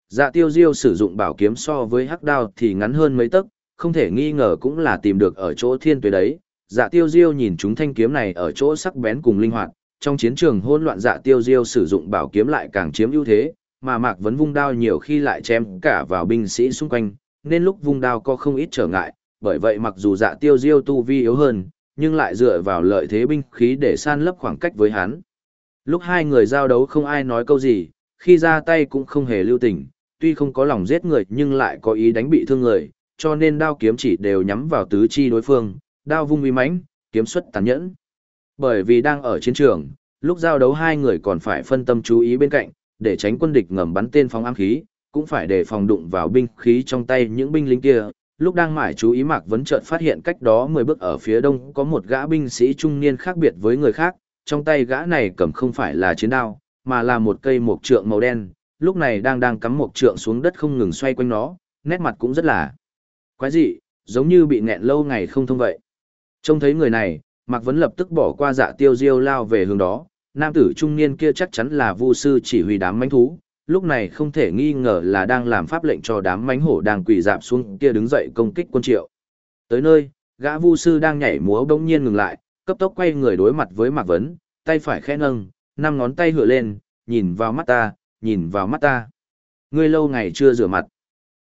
Dạ tiêu diêu sử dụng bảo kiếm so với hắc đao thì ngắn hơn mấy tấc, không thể nghi ngờ cũng là tìm được ở chỗ thiên tuế đấy. Dạ tiêu diêu nhìn chúng thanh kiếm này ở chỗ sắc bén cùng linh hoạt, trong chiến trường hỗn loạn dạ tiêu diêu sử dụng bảo kiếm lại càng chiếm ưu thế, mà Mạc Vấn vung đao nhiều khi lại chém cả vào binh sĩ xung quanh, nên lúc vung đao có không ít trở ngại, bởi vậy mặc dù dạ tiêu diêu tu vi yếu hơn, nhưng lại dựa vào lợi thế binh khí để san lấp khoảng cách với hắn. Lúc hai người giao đấu không ai nói câu gì, khi ra tay cũng không hề lưu tình, tuy không có lòng giết người nhưng lại có ý đánh bị thương người, cho nên đao kiếm chỉ đều nhắm vào tứ chi đối phương, đao vung uy mãnh, kiếm xuất tàn nhẫn. Bởi vì đang ở chiến trường, lúc giao đấu hai người còn phải phân tâm chú ý bên cạnh, để tránh quân địch ngầm bắn tên phóng ám khí, cũng phải đề phòng đụng vào binh khí trong tay những binh lính kia. Lúc đang mải chú ý Mạc Vấn chợt phát hiện cách đó 10 bước ở phía đông có một gã binh sĩ trung niên khác biệt với người khác, trong tay gã này cầm không phải là chiến đao, mà là một cây mộc trượng màu đen, lúc này đang đang cắm mộc trượng xuống đất không ngừng xoay quanh nó, nét mặt cũng rất là quái dị, giống như bị nghẹn lâu ngày không thông vậy. Trông thấy người này, Mạc Vấn lập tức bỏ qua dạ tiêu diêu lao về hướng đó, nam tử trung niên kia chắc chắn là vu sư chỉ huy đám mánh thú, lúc này không thể nghi ngờ là đang làm pháp lệnh cho đám mánh hổ đang quỳ dạp xuống kia đứng dậy công kích quân triệu. Tới nơi, gã vu sư đang nhảy múa bỗng nhiên ngừng lại, cấp tốc quay người đối mặt với Mạc Vấn, tay phải khẽ nâng, năm ngón tay hựa lên, nhìn vào mắt ta, nhìn vào mắt ta. Ngươi lâu ngày chưa rửa mặt.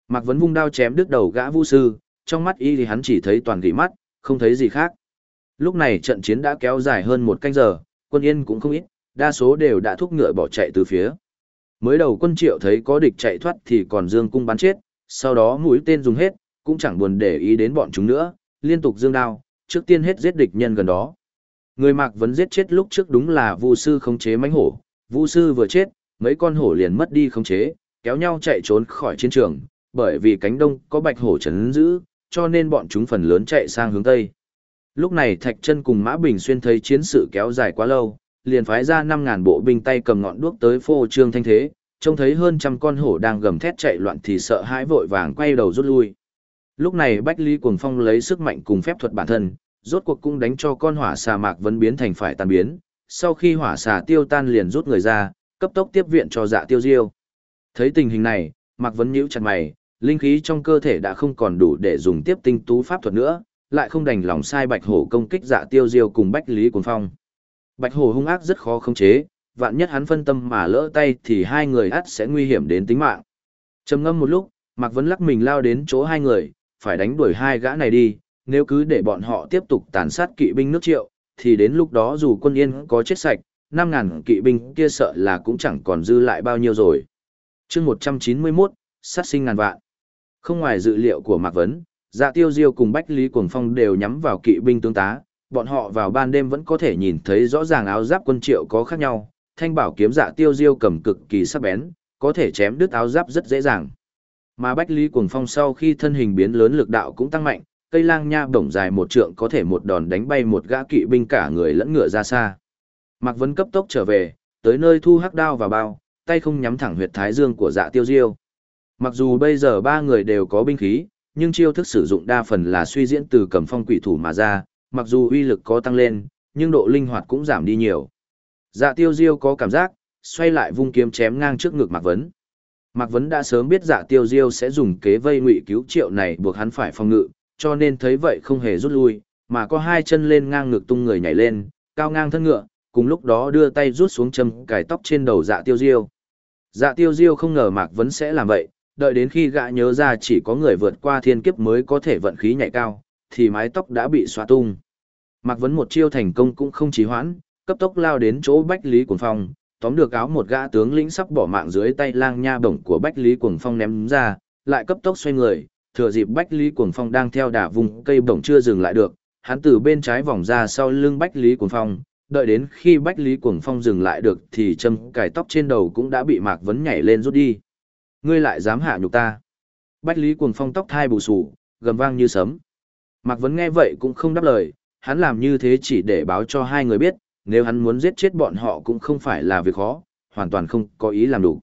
Mạc Vấn vung đao chém đứt đầu gã vu sư, trong mắt y thì hắn chỉ thấy toàn gỉ mắt, không thấy gì khác. Lúc này trận chiến đã kéo dài hơn một canh giờ, quân yên cũng không ít, đa số đều đã thúc ngựa bỏ chạy từ phía. Mới đầu quân triệu thấy có địch chạy thoát thì còn dương cung bắn chết, sau đó mũi tên dùng hết, cũng chẳng buồn để ý đến bọn chúng nữa, liên tục dương đao, trước tiên hết giết địch nhân gần đó. Người Mạc vẫn giết chết lúc trước đúng là Vu sư khống chế mãnh hổ, Vu sư vừa chết, mấy con hổ liền mất đi khống chế, kéo nhau chạy trốn khỏi chiến trường, bởi vì cánh đông có bạch hổ chấn giữ, cho nên bọn chúng phần lớn chạy sang hướng tây. Lúc này Thạch Chân cùng Mã Bình Xuyên thấy chiến sự kéo dài quá lâu, liền phái ra 5000 bộ binh tay cầm ngọn đuốc tới phô trương thanh thế, trông thấy hơn trăm con hổ đang gầm thét chạy loạn thì sợ hãi vội vàng quay đầu rút lui. Lúc này Bách Lý Cuồng Phong lấy sức mạnh cùng phép thuật bản thân, rốt cuộc cũng đánh cho con hỏa xà mạc vẫn biến thành phải tan biến, sau khi hỏa xà tiêu tan liền rút người ra, cấp tốc tiếp viện cho dạ tiêu diêu. Thấy tình hình này, Mạc vân nhíu chặt mày, linh khí trong cơ thể đã không còn đủ để dùng tiếp tinh tú pháp thuật nữa, lại không đành lòng sai Bạch Hổ công kích dạ tiêu diêu cùng Bách Lý Cuồng Phong. Bạch Hổ hung ác rất khó khống chế, vạn nhất hắn phân tâm mà lỡ tay thì hai người ắt sẽ nguy hiểm đến tính mạng. Trầm ngâm một lúc, Mạc Vấn lắc mình lao đến chỗ hai người, phải đánh đuổi hai gã này đi, nếu cứ để bọn họ tiếp tục tàn sát kỵ binh nước triệu, thì đến lúc đó dù quân yên có chết sạch, năm ngàn kỵ binh kia sợ là cũng chẳng còn dư lại bao nhiêu rồi. chương 191, sát sinh ngàn vạn. Không ngoài dự liệu của Mạc Vấn, dạ tiêu diêu cùng Bách Lý Cuồng Phong đều nhắm vào kỵ binh tướng tá, bọn họ vào ban đêm vẫn có thể nhìn thấy rõ ràng áo giáp quân triệu có khác nhau, thanh bảo kiếm dạ tiêu diêu cầm cực kỳ sắc bén, có thể chém đứt áo giáp rất dễ dàng. Mà Bách Lý Cuồng Phong sau khi thân hình biến lớn lực đạo cũng tăng mạnh, cây lang nha bổng dài một trượng có thể một đòn đánh bay một gã kỵ binh cả người lẫn ngựa ra xa. Mạc Vấn cấp tốc trở về, tới nơi thu hắc đao và bao, tay không nhắm thẳng huyệt thái dương của dạ tiêu diêu. Mặc dù bây giờ ba người đều có binh khí, nhưng chiêu thức sử dụng đa phần là suy diễn từ cầm phong quỷ thủ mà ra, mặc dù uy lực có tăng lên, nhưng độ linh hoạt cũng giảm đi nhiều. Dạ tiêu diêu có cảm giác, xoay lại vung kiếm chém ngang trước ngực Mạc Vấn. Mạc Vấn đã sớm biết dạ tiêu diêu sẽ dùng kế vây ngụy cứu triệu này buộc hắn phải phòng ngự, cho nên thấy vậy không hề rút lui, mà có hai chân lên ngang ngực tung người nhảy lên, cao ngang thân ngựa, cùng lúc đó đưa tay rút xuống châm cài tóc trên đầu dạ tiêu diêu. Dạ tiêu diêu không ngờ Mạc Vấn sẽ làm vậy, đợi đến khi gã nhớ ra chỉ có người vượt qua thiên kiếp mới có thể vận khí nhảy cao, thì mái tóc đã bị xóa tung. Mạc Vấn một chiêu thành công cũng không trì hoãn, cấp tốc lao đến chỗ Bách Lý Cuồng Phong, tóm được áo một gã tướng lĩnh sắp bỏ mạng dưới tay lang nha bổng của Bách Lý Cuồng Phong ném ra, lại cấp tốc xoay người, thừa dịp Bách Lý Cuồng Phong đang theo đà vùng cây bổng chưa dừng lại được, hắn từ bên trái vòng ra sau lưng Bách Lý Cuồng Phong, đợi đến khi Bách Lý Cuồng Phong dừng lại được thì châm cài tóc trên đầu cũng đã bị Mạc Vấn nhảy lên rút đi. Ngươi lại dám hạ nhục ta. Bách Lý Cuồng Phong tóc thai bù sù, gầm vang như sấm. Mạc Vấn nghe vậy cũng không đáp lời, hắn làm như thế chỉ để báo cho hai người biết, nếu hắn muốn giết chết bọn họ cũng không phải là việc khó, hoàn toàn không có ý làm đủ.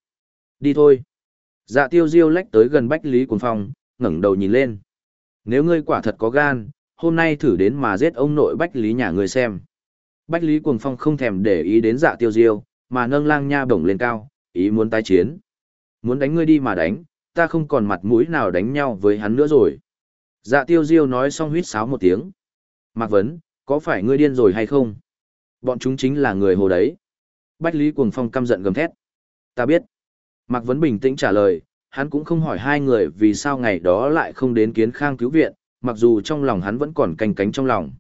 Đi thôi. Dạ tiêu diêu lách tới gần Bách Lý Cuồng Phong, ngẩng đầu nhìn lên. Nếu ngươi quả thật có gan, hôm nay thử đến mà giết ông nội Bách Lý nhà ngươi xem. Bách Lý Cuồng Phong không thèm để ý đến dạ tiêu diêu, mà nâng lang nha bổng lên cao, ý muốn tái chiến. Muốn đánh ngươi đi mà đánh, ta không còn mặt mũi nào đánh nhau với hắn nữa rồi. Dạ tiêu diêu nói xong huýt sáo một tiếng. Mạc Vấn, có phải ngươi điên rồi hay không? Bọn chúng chính là người hồ đấy. Bách Lý Cuồng Phong căm giận gầm thét. Ta biết. Mạc Vấn bình tĩnh trả lời, hắn cũng không hỏi hai người vì sao ngày đó lại không đến kiến khang cứu viện, mặc dù trong lòng hắn vẫn còn canh cánh trong lòng.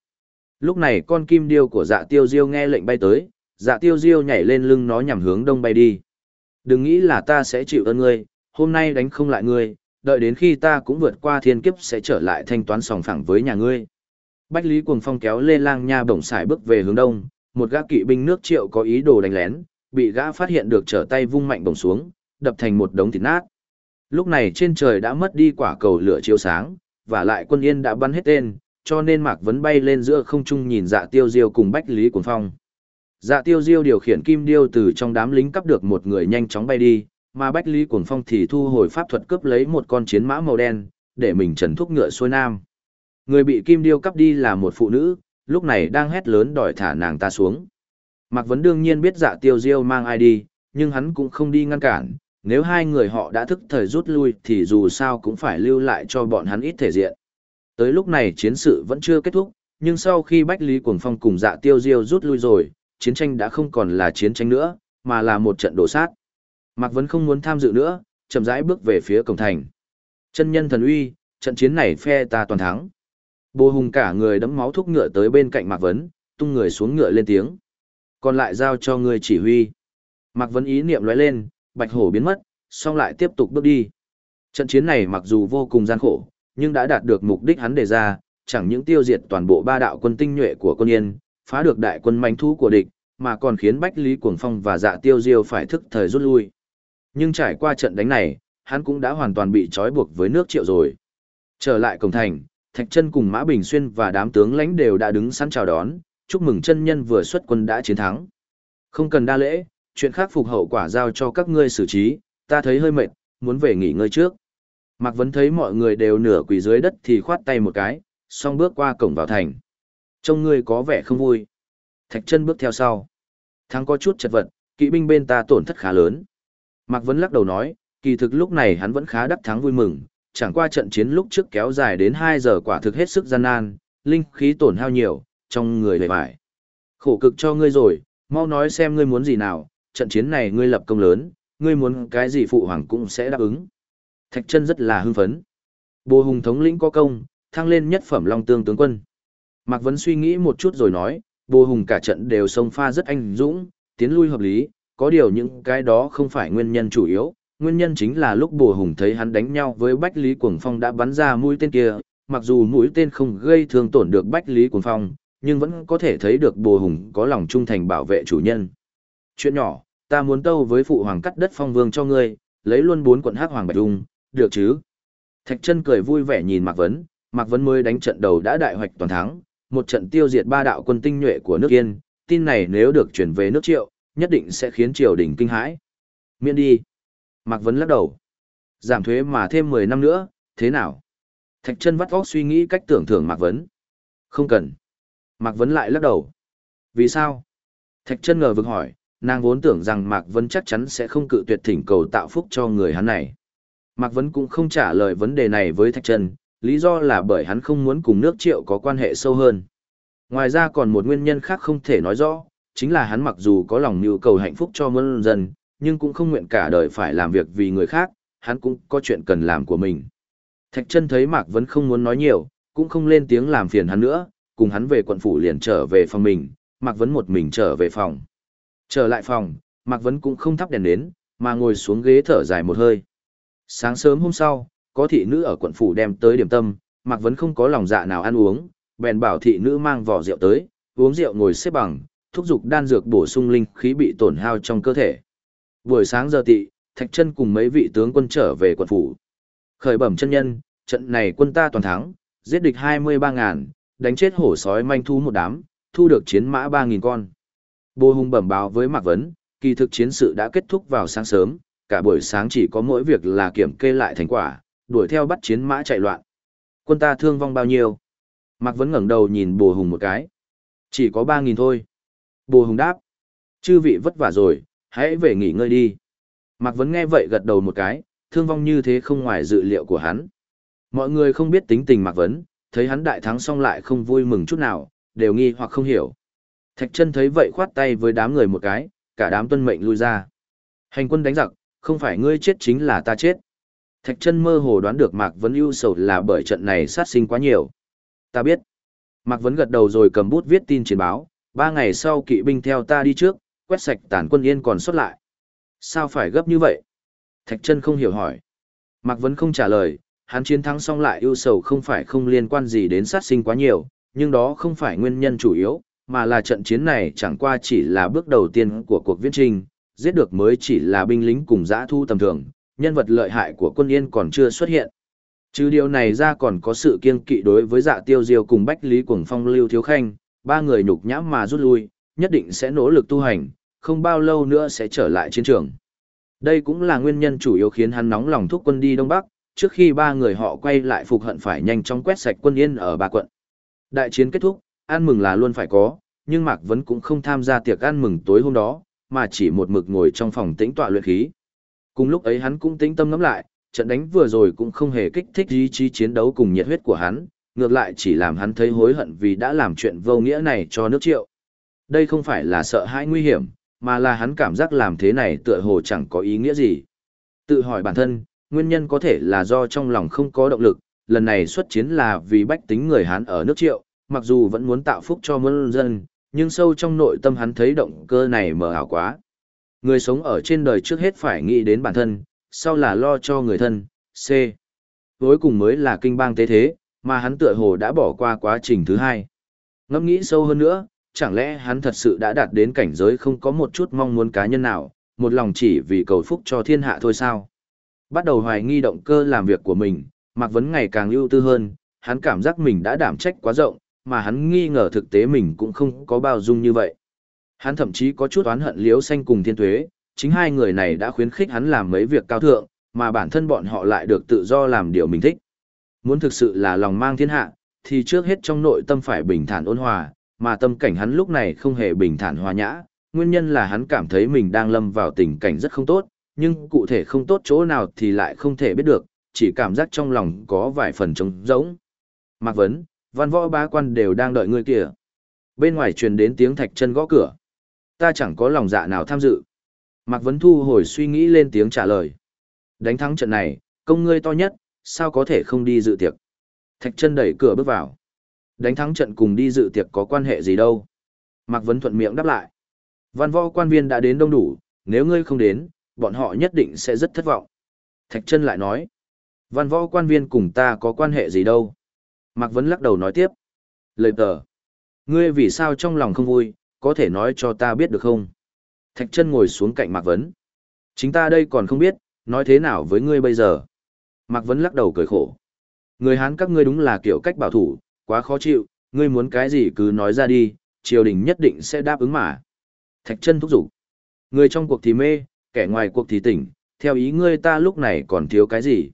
Lúc này con kim điêu của dạ tiêu diêu nghe lệnh bay tới, dạ tiêu diêu nhảy lên lưng nó nhằm hướng đông bay đi. Đừng nghĩ là ta sẽ chịu ơn ngươi, hôm nay đánh không lại ngươi, đợi đến khi ta cũng vượt qua thiên kiếp sẽ trở lại thanh toán sòng phẳng với nhà ngươi. Bách Lý Cuồng Phong kéo Lê Lang Nha bổng xài bước về hướng đông, một gã kỵ binh nước triệu có ý đồ đánh lén, bị gã phát hiện được trở tay vung mạnh bổng xuống, đập thành một đống thịt nát. Lúc này trên trời đã mất đi quả cầu lửa chiếu sáng, và lại quân yên đã bắn hết tên, cho nên Mạc Vấn bay lên giữa không trung nhìn dạ tiêu diêu cùng Bách Lý Cuồng Phong. Dạ tiêu diêu điều khiển kim điêu từ trong đám lính cắp được một người nhanh chóng bay đi, mà Bách Lý Cuồng Phong thì thu hồi pháp thuật cướp lấy một con chiến mã màu đen, để mình trần thúc ngựa xuôi nam. Người bị kim điêu cắp đi là một phụ nữ, lúc này đang hét lớn đòi thả nàng ta xuống. Mạc Vấn đương nhiên biết dạ tiêu diêu mang ai đi, nhưng hắn cũng không đi ngăn cản, nếu hai người họ đã thức thời rút lui thì dù sao cũng phải lưu lại cho bọn hắn ít thể diện. Tới lúc này chiến sự vẫn chưa kết thúc, nhưng sau khi Bách Lý Cuồng Phong cùng dạ tiêu diêu rút lui rồi, chiến tranh đã không còn là chiến tranh nữa, mà là một trận đổ sát. Mạc Vấn không muốn tham dự nữa, chậm rãi bước về phía cổng thành. Chân nhân thần uy, trận chiến này phe ta toàn thắng. Bồ Hùng cả người đẫm máu thúc ngựa tới bên cạnh Mạc Vấn, tung người xuống ngựa lên tiếng. Còn lại giao cho người chỉ huy. Mạc Vấn ý niệm lóe lên, bạch hổ biến mất, xong lại tiếp tục bước đi. Trận chiến này mặc dù vô cùng gian khổ, nhưng đã đạt được mục đích hắn đề ra, chẳng những tiêu diệt toàn bộ ba đạo quân tinh nhuệ của quân yên, phá được đại quân manh thú của địch, mà còn khiến Bách Lý Cuồng Phong và Dạ Tiêu Diêu phải thức thời rút lui. Nhưng trải qua trận đánh này, hắn cũng đã hoàn toàn bị trói buộc với nước triệu rồi. Trở lại cổng thành, Thạch Chân cùng Mã Bình Xuyên và đám tướng lãnh đều đã đứng sẵn chào đón, chúc mừng chân nhân vừa xuất quân đã chiến thắng. Không cần đa lễ, chuyện khắc phục hậu quả giao cho các ngươi xử trí, ta thấy hơi mệt, muốn về nghỉ ngơi trước. Mạc Vấn thấy mọi người đều nửa quỳ dưới đất thì khoát tay một cái, xong bước qua cổng vào thành. Trông ngươi có vẻ không vui. Thạch chân bước theo sau. Thắng có chút chật vật, kỵ binh bên ta tổn thất khá lớn. Mạc Vấn lắc đầu nói, kỳ thực lúc này hắn vẫn khá đắc thắng vui mừng, chẳng qua trận chiến lúc trước kéo dài đến 2 giờ quả thực hết sức gian nan, linh khí tổn hao nhiều, trong người lệ bại. Khổ cực cho ngươi rồi, mau nói xem ngươi muốn gì nào, trận chiến này ngươi lập công lớn, ngươi muốn cái gì phụ hoàng cũng sẽ đáp ứng. Thạch chân rất là hưng phấn. Bồ hùng thống lĩnh có công, thăng lên nhất phẩm long tương tướng quân. Mạc Vấn suy nghĩ một chút rồi nói, bồ hùng cả trận đều sông pha rất anh dũng, tiến lui hợp lý, có điều những cái đó không phải nguyên nhân chủ yếu. Nguyên nhân chính là lúc bồ hùng thấy hắn đánh nhau với Bách Lý Cuồng Phong đã bắn ra mũi tên kia, mặc dù mũi tên không gây thương tổn được Bách Lý Cuồng Phong, nhưng vẫn có thể thấy được bồ hùng có lòng trung thành bảo vệ chủ nhân. Chuyện nhỏ, ta muốn tâu với phụ hoàng cắt đất phong vương cho ngươi, lấy luôn bốn quận hắc hoàng bạch dung, được chứ? Thạch chân cười vui vẻ nhìn Mạc Vấn, Mạc Vấn mới đánh trận đầu đã đại hoạch toàn thắng, một trận tiêu diệt ba đạo quân tinh nhuệ của nước Yên, tin này nếu được chuyển về nước Triệu, nhất định sẽ khiến triều đình kinh hãi. Miễn đi. Mạc Vấn lắc đầu. Giảm thuế mà thêm 10 năm nữa, thế nào? Thạch chân vắt óc suy nghĩ cách tưởng thưởng Mạc Vấn. Không cần. Mạc Vấn lại lắc đầu. Vì sao? Thạch chân ngờ vực hỏi, nàng vốn tưởng rằng Mạc Vấn chắc chắn sẽ không cự tuyệt thỉnh cầu tạo phúc cho người hắn này. Mạc Vấn cũng không trả lời vấn đề này với Thạch chân, lý do là bởi hắn không muốn cùng nước triệu có quan hệ sâu hơn. Ngoài ra còn một nguyên nhân khác không thể nói rõ, chính là hắn mặc dù có lòng nhu cầu hạnh phúc cho muôn dân, nhưng cũng không nguyện cả đời phải làm việc vì người khác, hắn cũng có chuyện cần làm của mình. Thạch chân thấy Mạc Vấn không muốn nói nhiều, cũng không lên tiếng làm phiền hắn nữa, cùng hắn về quận phủ liền trở về phòng mình, Mạc Vấn một mình trở về phòng. Trở lại phòng, Mạc Vấn cũng không thắp đèn đến, mà ngồi xuống ghế thở dài một hơi. Sáng sớm hôm sau, có thị nữ ở quận phủ đem tới điểm tâm, Mạc Vấn không có lòng dạ nào ăn uống, bèn bảo thị nữ mang vỏ rượu tới, uống rượu ngồi xếp bằng, thúc giục đan dược bổ sung linh khí bị tổn hao trong cơ thể. Buổi sáng giờ tị, Thạch Chân cùng mấy vị tướng quân trở về quận phủ. Khởi bẩm chân nhân, trận này quân ta toàn thắng, giết địch 23 ngàn, đánh chết hổ sói manh thu một đám, thu được chiến mã 3000 con. Bồ Hùng bẩm báo với Mạc Vấn, kỳ thực chiến sự đã kết thúc vào sáng sớm, cả buổi sáng chỉ có mỗi việc là kiểm kê lại thành quả, đuổi theo bắt chiến mã chạy loạn. Quân ta thương vong bao nhiêu? Mạc Vấn ngẩng đầu nhìn Bồ Hùng một cái. Chỉ có 3.000 thôi. Bồ Hùng đáp. Chư vị vất vả rồi, hãy về nghỉ ngơi đi. Mạc Vấn nghe vậy gật đầu một cái, thương vong như thế không ngoài dự liệu của hắn. Mọi người không biết tính tình Mạc Vấn, thấy hắn đại thắng xong lại không vui mừng chút nào, đều nghi hoặc không hiểu. Thạch chân thấy vậy khoát tay với đám người một cái, cả đám tuân mệnh lui ra. Hành quân đánh giặc, không phải ngươi chết chính là ta chết. Thạch chân mơ hồ đoán được Mạc Vấn ưu sầu là bởi trận này sát sinh quá nhiều. Ta biết. Mạc Vấn gật đầu rồi cầm bút viết tin chiến báo, ba ngày sau kỵ binh theo ta đi trước, quét sạch tàn quân yên còn xuất lại. Sao phải gấp như vậy? Thạch chân không hiểu hỏi. Mạc Vấn không trả lời, hắn chiến thắng xong lại ưu sầu không phải không liên quan gì đến sát sinh quá nhiều, nhưng đó không phải nguyên nhân chủ yếu, mà là trận chiến này chẳng qua chỉ là bước đầu tiên của cuộc viễn trình, giết được mới chỉ là binh lính cùng giã thu tầm thường, nhân vật lợi hại của quân yên còn chưa xuất hiện. Trừ điều này ra còn có sự kiên kỵ đối với dạ tiêu diêu cùng Bách Lý Cuồng Phong Lưu Thiếu Khanh, ba người nhục nhãm mà rút lui, nhất định sẽ nỗ lực tu hành, không bao lâu nữa sẽ trở lại chiến trường. Đây cũng là nguyên nhân chủ yếu khiến hắn nóng lòng thúc quân đi Đông Bắc, trước khi ba người họ quay lại phục hận phải nhanh chóng quét sạch quân yên ở ba quận. Đại chiến kết thúc, ăn mừng là luôn phải có, nhưng Mạc Vấn cũng không tham gia tiệc ăn mừng tối hôm đó, mà chỉ một mực ngồi trong phòng tĩnh tọa luyện khí. Cùng lúc ấy hắn cũng tĩnh tâm ngắm lại, trận đánh vừa rồi cũng không hề kích thích ý chí chiến đấu cùng nhiệt huyết của hắn, ngược lại chỉ làm hắn thấy hối hận vì đã làm chuyện vô nghĩa này cho nước triệu. Đây không phải là sợ hãi nguy hiểm, mà là hắn cảm giác làm thế này tựa hồ chẳng có ý nghĩa gì. Tự hỏi bản thân, nguyên nhân có thể là do trong lòng không có động lực, lần này xuất chiến là vì bách tính người Hán ở nước triệu, mặc dù vẫn muốn tạo phúc cho muôn dân, nhưng sâu trong nội tâm hắn thấy động cơ này mờ ảo quá. Người sống ở trên đời trước hết phải nghĩ đến bản thân, sau là lo cho người thân, C. Cuối cùng mới là kinh bang tế thế, mà hắn tựa hồ đã bỏ qua quá trình thứ hai. Ngẫm nghĩ sâu hơn nữa, chẳng lẽ hắn thật sự đã đạt đến cảnh giới không có một chút mong muốn cá nhân nào, một lòng chỉ vì cầu phúc cho thiên hạ thôi sao? Bắt đầu hoài nghi động cơ làm việc của mình, Mạc Vấn ngày càng ưu tư hơn, hắn cảm giác mình đã đảm trách quá rộng, mà hắn nghi ngờ thực tế mình cũng không có bao dung như vậy. Hắn thậm chí có chút oán hận Liễu Xanh cùng Thiên Tuế, chính hai người này đã khuyến khích hắn làm mấy việc cao thượng, mà bản thân bọn họ lại được tự do làm điều mình thích. Muốn thực sự là lòng mang thiên hạ, thì trước hết trong nội tâm phải bình thản ôn hòa, mà tâm cảnh hắn lúc này không hề bình thản hòa nhã, nguyên nhân là hắn cảm thấy mình đang lâm vào tình cảnh rất không tốt, nhưng cụ thể không tốt chỗ nào thì lại không thể biết được, chỉ cảm giác trong lòng có vài phần trống rỗng. Mạc Vấn, văn võ bá quan đều đang đợi ngươi kìa. Bên ngoài truyền đến tiếng thạch chân gõ cửa. Ta chẳng có lòng dạ nào tham dự. Mạc Vấn thu hồi suy nghĩ lên tiếng trả lời. Đánh thắng trận này, công ngươi to nhất, sao có thể không đi dự tiệc. Thạch chân đẩy cửa bước vào. Đánh thắng trận cùng đi dự tiệc có quan hệ gì đâu. Mạc Vấn thuận miệng đáp lại. Văn võ quan viên đã đến đông đủ, nếu ngươi không đến, bọn họ nhất định sẽ rất thất vọng. Thạch chân lại nói. Văn võ quan viên cùng ta có quan hệ gì đâu. Mạc Vấn lắc đầu nói tiếp. Lời tờ. Ngươi vì sao trong lòng không vui, có thể nói cho ta biết được không? Thạch chân ngồi xuống cạnh Mạc Vấn. Chính ta đây còn không biết, nói thế nào với ngươi bây giờ? Mạc Vấn lắc đầu cười khổ. Người Hán các ngươi đúng là kiểu cách bảo thủ, quá khó chịu, ngươi muốn cái gì cứ nói ra đi, triều đình nhất định sẽ đáp ứng mà. Thạch chân thúc giục. Người trong cuộc thì mê, kẻ ngoài cuộc thì tỉnh, theo ý ngươi ta lúc này còn thiếu cái gì?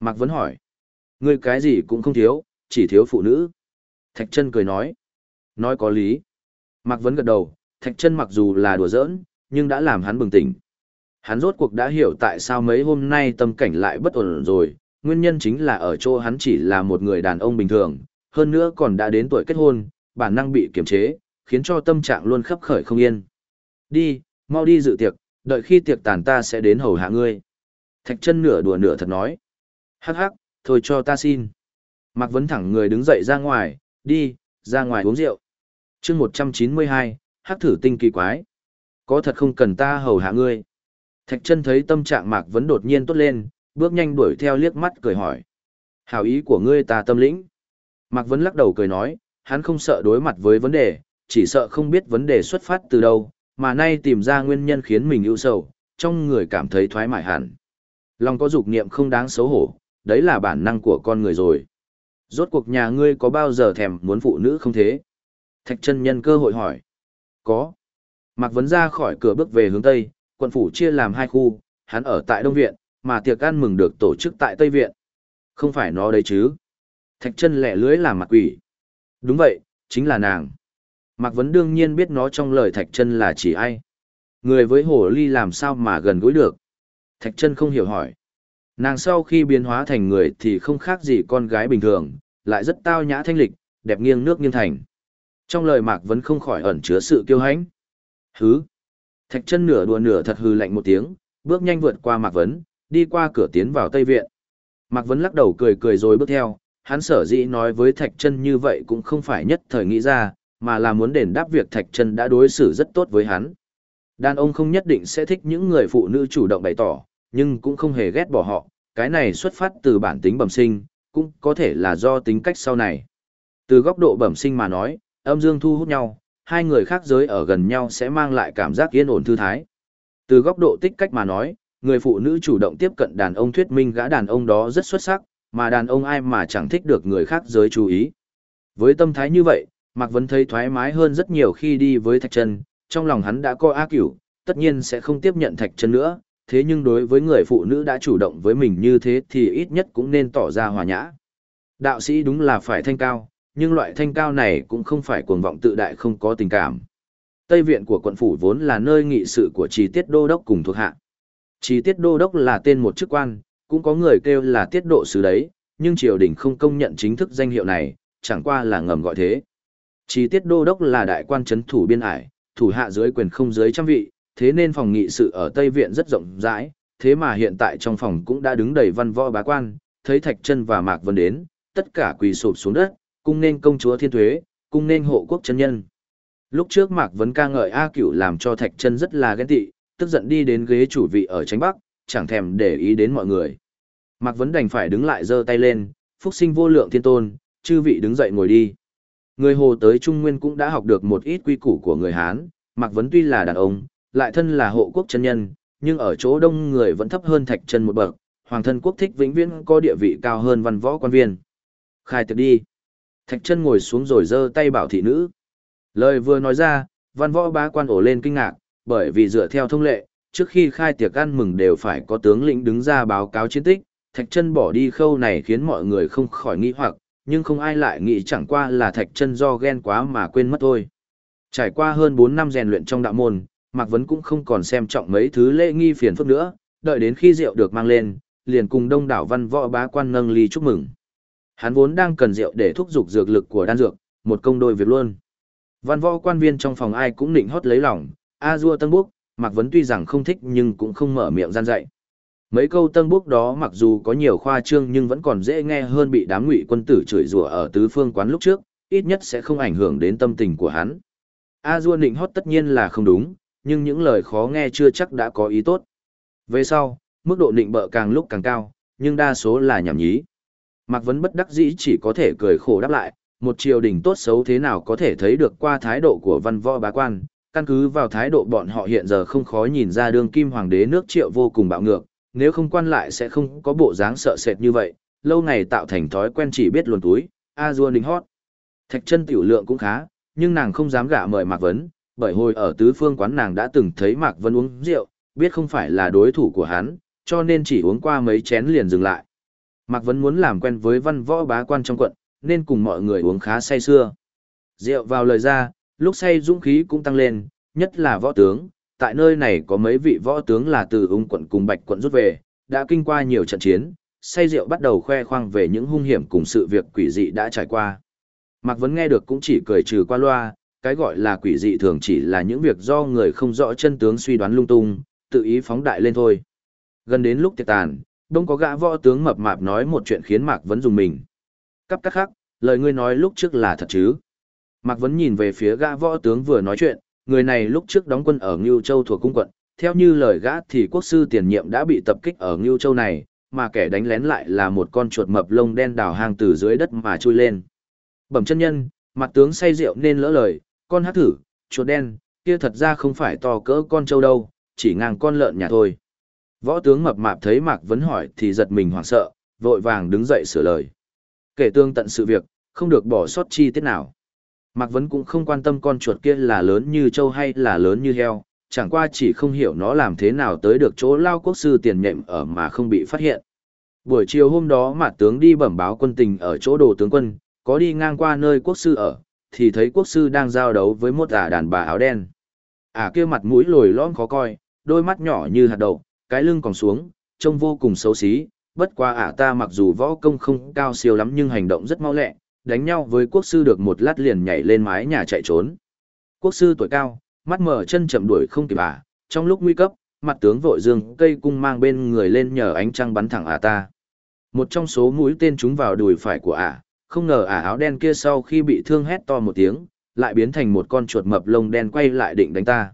Mạc Vấn hỏi. Ngươi cái gì cũng không thiếu, chỉ thiếu phụ nữ. Thạch chân cười nói. Nói có lý. Mạc Vấn gật đầu, Thạch chân mặc dù là đùa giỡn, nhưng đã làm hắn bừng tỉnh. Hắn rốt cuộc đã hiểu tại sao mấy hôm nay tâm cảnh lại bất ổn rồi, nguyên nhân chính là ở chỗ hắn chỉ là một người đàn ông bình thường, hơn nữa còn đã đến tuổi kết hôn, bản năng bị kiềm chế, khiến cho tâm trạng luôn khắp khởi không yên. Đi, mau đi dự tiệc, đợi khi tiệc tàn ta sẽ đến hầu hạ ngươi. Thạch chân nửa đùa nửa thật nói. Hắc hắc, thôi cho ta xin. Mạc Vấn thẳng người đứng dậy ra ngoài, đi, ra ngoài uống rượu chương 192, hắc thử tinh kỳ quái. Có thật không cần ta hầu hạ ngươi. Thạch chân thấy tâm trạng Mạc Vấn đột nhiên tốt lên, bước nhanh đuổi theo liếc mắt cười hỏi. hào ý của ngươi ta tâm lĩnh. Mạc Vấn lắc đầu cười nói, hắn không sợ đối mặt với vấn đề, chỉ sợ không biết vấn đề xuất phát từ đâu, mà nay tìm ra nguyên nhân khiến mình ưu sầu, trong người cảm thấy thoái mái hẳn. Lòng có dục niệm không đáng xấu hổ, đấy là bản năng của con người rồi. Rốt cuộc nhà ngươi có bao giờ thèm muốn phụ nữ không thế? Thạch chân nhân cơ hội hỏi. Có. Mạc Vấn ra khỏi cửa bước về hướng Tây, quận phủ chia làm hai khu, hắn ở tại Đông Viện, mà tiệc ăn mừng được tổ chức tại Tây Viện. Không phải nó đấy chứ. Thạch chân lẻ lưới làm mặt quỷ. Đúng vậy, chính là nàng. Mạc Vấn đương nhiên biết nó trong lời Thạch chân là chỉ ai. Người với hồ ly làm sao mà gần gũi được. Thạch chân không hiểu hỏi. Nàng sau khi biến hóa thành người thì không khác gì con gái bình thường, lại rất tao nhã thanh lịch, đẹp nghiêng nước nghiêng thành. Trong lời Mạc Vấn không khỏi ẩn chứa sự kiêu hãnh. Hứ. Thạch chân nửa đùa nửa thật hư lạnh một tiếng, bước nhanh vượt qua Mạc Vấn, đi qua cửa tiến vào Tây Viện. Mạc Vấn lắc đầu cười cười rồi bước theo, hắn sở dĩ nói với Thạch chân như vậy cũng không phải nhất thời nghĩ ra, mà là muốn đền đáp việc Thạch chân đã đối xử rất tốt với hắn. Đàn ông không nhất định sẽ thích những người phụ nữ chủ động bày tỏ, nhưng cũng không hề ghét bỏ họ, cái này xuất phát từ bản tính bẩm sinh, cũng có thể là do tính cách sau này. Từ góc độ bẩm sinh mà nói, âm dương thu hút nhau, hai người khác giới ở gần nhau sẽ mang lại cảm giác yên ổn thư thái. Từ góc độ tích cách mà nói, người phụ nữ chủ động tiếp cận đàn ông thuyết minh gã đàn ông đó rất xuất sắc, mà đàn ông ai mà chẳng thích được người khác giới chú ý. Với tâm thái như vậy, Mạc Vấn thấy thoải mái hơn rất nhiều khi đi với Thạch Trân, trong lòng hắn đã có ác cửu, tất nhiên sẽ không tiếp nhận Thạch Trân nữa, thế nhưng đối với người phụ nữ đã chủ động với mình như thế thì ít nhất cũng nên tỏ ra hòa nhã. Đạo sĩ đúng là phải thanh cao, nhưng loại thanh cao này cũng không phải cuồng vọng tự đại không có tình cảm. Tây viện của quận phủ vốn là nơi nghị sự của trì tiết đô đốc cùng thuộc hạ. Trì tiết đô đốc là tên một chức quan, cũng có người kêu là tiết độ sứ đấy, nhưng triều đình không công nhận chính thức danh hiệu này, chẳng qua là ngầm gọi thế. Trì tiết đô đốc là đại quan chấn thủ biên ải, thủ hạ dưới quyền không dưới trăm vị, thế nên phòng nghị sự ở Tây Viện rất rộng rãi, thế mà hiện tại trong phòng cũng đã đứng đầy văn võ bá quan, thấy Thạch Chân và Mạc Vân đến, tất cả quỳ sụp xuống đất, cung nên công chúa thiên thuế, cung nên hộ quốc chân nhân. Lúc trước Mạc Vấn ca ngợi A Cửu làm cho Thạch Chân rất là ghen tị, tức giận đi đến ghế chủ vị ở tránh bắc, chẳng thèm để ý đến mọi người. Mạc Vấn đành phải đứng lại giơ tay lên, phúc sinh vô lượng thiên tôn, chư vị đứng dậy ngồi đi. Người Hồ tới Trung Nguyên cũng đã học được một ít quy củ của người Hán, Mạc Vấn tuy là đàn ông, lại thân là hộ quốc chân nhân, nhưng ở chỗ đông người vẫn thấp hơn Thạch Chân một bậc, hoàng thân quốc thích vĩnh viễn có địa vị cao hơn văn võ quan viên. Khai tiệc đi. Thạch chân ngồi xuống rồi giơ tay bảo thị nữ. Lời vừa nói ra, văn võ bá quan ổ lên kinh ngạc, bởi vì dựa theo thông lệ, trước khi khai tiệc ăn mừng đều phải có tướng lĩnh đứng ra báo cáo chiến tích, Thạch chân bỏ đi khâu này khiến mọi người không khỏi nghi hoặc, nhưng không ai lại nghĩ chẳng qua là Thạch chân do ghen quá mà quên mất thôi. Trải qua hơn 4 năm rèn luyện trong đạo môn, Mạc Vấn cũng không còn xem trọng mấy thứ lễ nghi phiền phức nữa, đợi đến khi rượu được mang lên, liền cùng đông đảo văn võ bá quan nâng ly chúc mừng. Hắn vốn đang cần rượu để thúc giục dược lực của đan dược, một công đôi việc luôn. Văn võ quan viên trong phòng ai cũng nịnh hót lấy lòng, a dua tân búc, Mạc Vấn tuy rằng không thích nhưng cũng không mở miệng gian dạy. Mấy câu tân búc đó mặc dù có nhiều khoa trương nhưng vẫn còn dễ nghe hơn bị đám ngụy quân tử chửi rủa ở tứ phương quán lúc trước, ít nhất sẽ không ảnh hưởng đến tâm tình của hắn. A dua nịnh hót tất nhiên là không đúng, nhưng những lời khó nghe chưa chắc đã có ý tốt. Về sau, mức độ nịnh bợ càng lúc càng cao, nhưng đa số là nhảm nhí. Mạc Vấn bất đắc dĩ chỉ có thể cười khổ đáp lại, một triều đình tốt xấu thế nào có thể thấy được qua thái độ của văn võ bá quan, căn cứ vào thái độ bọn họ hiện giờ không khó nhìn ra đương kim hoàng đế nước triệu vô cùng bạo ngược, nếu không quan lại sẽ không có bộ dáng sợ sệt như vậy, lâu ngày tạo thành thói quen chỉ biết luồn túi, a dua ninh hót. Thạch chân tiểu lượng cũng khá, nhưng nàng không dám gả mời Mạc Vấn, bởi hồi ở tứ phương quán nàng đã từng thấy Mạc Vấn uống rượu, biết không phải là đối thủ của hắn, cho nên chỉ uống qua mấy chén liền dừng lại. Mạc Vấn muốn làm quen với văn võ bá quan trong quận, nên cùng mọi người uống khá say xưa. Rượu vào lời ra, lúc say dũng khí cũng tăng lên, nhất là võ tướng, tại nơi này có mấy vị võ tướng là từ ung quận cùng bạch quận rút về, đã kinh qua nhiều trận chiến, say rượu bắt đầu khoe khoang về những hung hiểm cùng sự việc quỷ dị đã trải qua. Mạc Vấn nghe được cũng chỉ cười trừ qua loa, cái gọi là quỷ dị thường chỉ là những việc do người không rõ chân tướng suy đoán lung tung, tự ý phóng đại lên thôi. Gần đến lúc tiệc tàn, đông có gã võ tướng mập mạp nói một chuyện khiến Mạc Vấn dùng mình. Cắp cắt khác, lời ngươi nói lúc trước là thật chứ. Mạc Vấn nhìn về phía gã võ tướng vừa nói chuyện, người này lúc trước đóng quân ở Ngưu Châu thuộc cung quận, theo như lời gã thì quốc sư tiền nhiệm đã bị tập kích ở Ngưu Châu này, mà kẻ đánh lén lại là một con chuột mập lông đen đào hang từ dưới đất mà chui lên. Bẩm chân nhân, mặt tướng say rượu nên lỡ lời, con hát thử, chuột đen, kia thật ra không phải to cỡ con trâu đâu, chỉ ngang con lợn nhà thôi. Võ tướng mập mạp thấy Mạc Vấn hỏi thì giật mình hoảng sợ, vội vàng đứng dậy sửa lời. Kể tương tận sự việc, không được bỏ sót chi tiết nào. Mạc Vấn cũng không quan tâm con chuột kia là lớn như trâu hay là lớn như heo, chẳng qua chỉ không hiểu nó làm thế nào tới được chỗ lao quốc sư tiền nhệm ở mà không bị phát hiện. Buổi chiều hôm đó mà tướng đi bẩm báo quân tình ở chỗ đồ tướng quân, có đi ngang qua nơi quốc sư ở, thì thấy quốc sư đang giao đấu với một ả đàn bà áo đen. Ả kia mặt mũi lồi lõm khó coi, đôi mắt nhỏ như hạt đậu, cái lưng còn xuống, trông vô cùng xấu xí, bất qua ả ta mặc dù võ công không cao siêu lắm nhưng hành động rất mau lẹ, đánh nhau với quốc sư được một lát liền nhảy lên mái nhà chạy trốn. Quốc sư tuổi cao, mắt mở chân chậm đuổi không kịp ả, trong lúc nguy cấp, mặt tướng vội dương cây cung mang bên người lên nhờ ánh trăng bắn thẳng ả ta. Một trong số mũi tên trúng vào đùi phải của ả, không ngờ ả áo đen kia sau khi bị thương hét to một tiếng, lại biến thành một con chuột mập lông đen quay lại định đánh ta.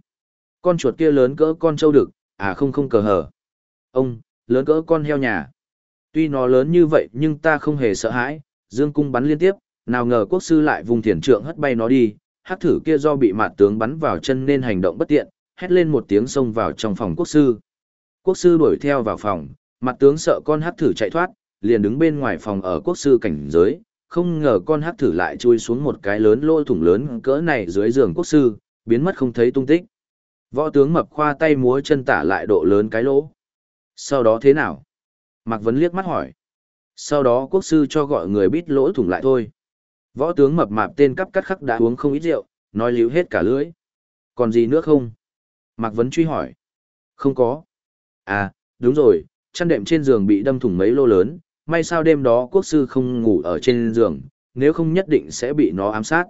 Con chuột kia lớn cỡ con trâu đực, à không không cờ hở. Ông, lớn cỡ con heo nhà. Tuy nó lớn như vậy nhưng ta không hề sợ hãi, dương cung bắn liên tiếp, nào ngờ quốc sư lại vùng thiền trượng hất bay nó đi, hát thử kia do bị mạt tướng bắn vào chân nên hành động bất tiện, hét lên một tiếng xông vào trong phòng quốc sư. Quốc sư đuổi theo vào phòng, mặt tướng sợ con hát thử chạy thoát, liền đứng bên ngoài phòng ở quốc sư cảnh giới, không ngờ con hát thử lại chui xuống một cái lớn lỗ thủng lớn cỡ này dưới giường quốc sư, biến mất không thấy tung tích. Võ tướng mập khoa tay múa chân tả lại độ lớn cái lỗ. Sau đó thế nào? Mạc Vấn liếc mắt hỏi. Sau đó quốc sư cho gọi người bít lỗ thủng lại thôi. Võ tướng mập mạp tên cắp cắt khắc đã uống không ít rượu, nói líu hết cả lưỡi. Còn gì nữa không? Mạc Vấn truy hỏi. Không có. À, đúng rồi, chăn đệm trên giường bị đâm thủng mấy lô lớn, may sao đêm đó quốc sư không ngủ ở trên giường, nếu không nhất định sẽ bị nó ám sát.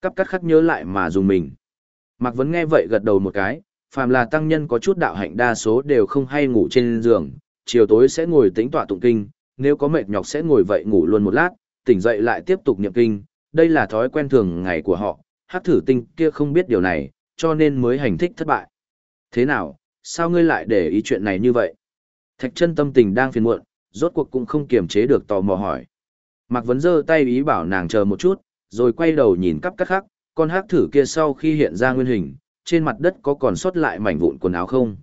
Cắp cắt khắc nhớ lại mà dùng mình. Mạc Vấn nghe vậy gật đầu một cái, phàm là tăng nhân có chút đạo hạnh đa số đều không hay ngủ trên giường, chiều tối sẽ ngồi tính tọa tụng kinh, nếu có mệt nhọc sẽ ngồi vậy ngủ luôn một lát, tỉnh dậy lại tiếp tục niệm kinh, đây là thói quen thường ngày của họ, hát thử tinh kia không biết điều này, cho nên mới hành thích thất bại. Thế nào, sao ngươi lại để ý chuyện này như vậy? Thạch chân tâm tình đang phiền muộn, rốt cuộc cũng không kiềm chế được tò mò hỏi. Mạc Vấn giơ tay ý bảo nàng chờ một chút, rồi quay đầu nhìn cắp cắt khắc, con hắc thử kia sau khi hiện ra nguyên hình, trên mặt đất có còn sót lại mảnh vụn quần áo không?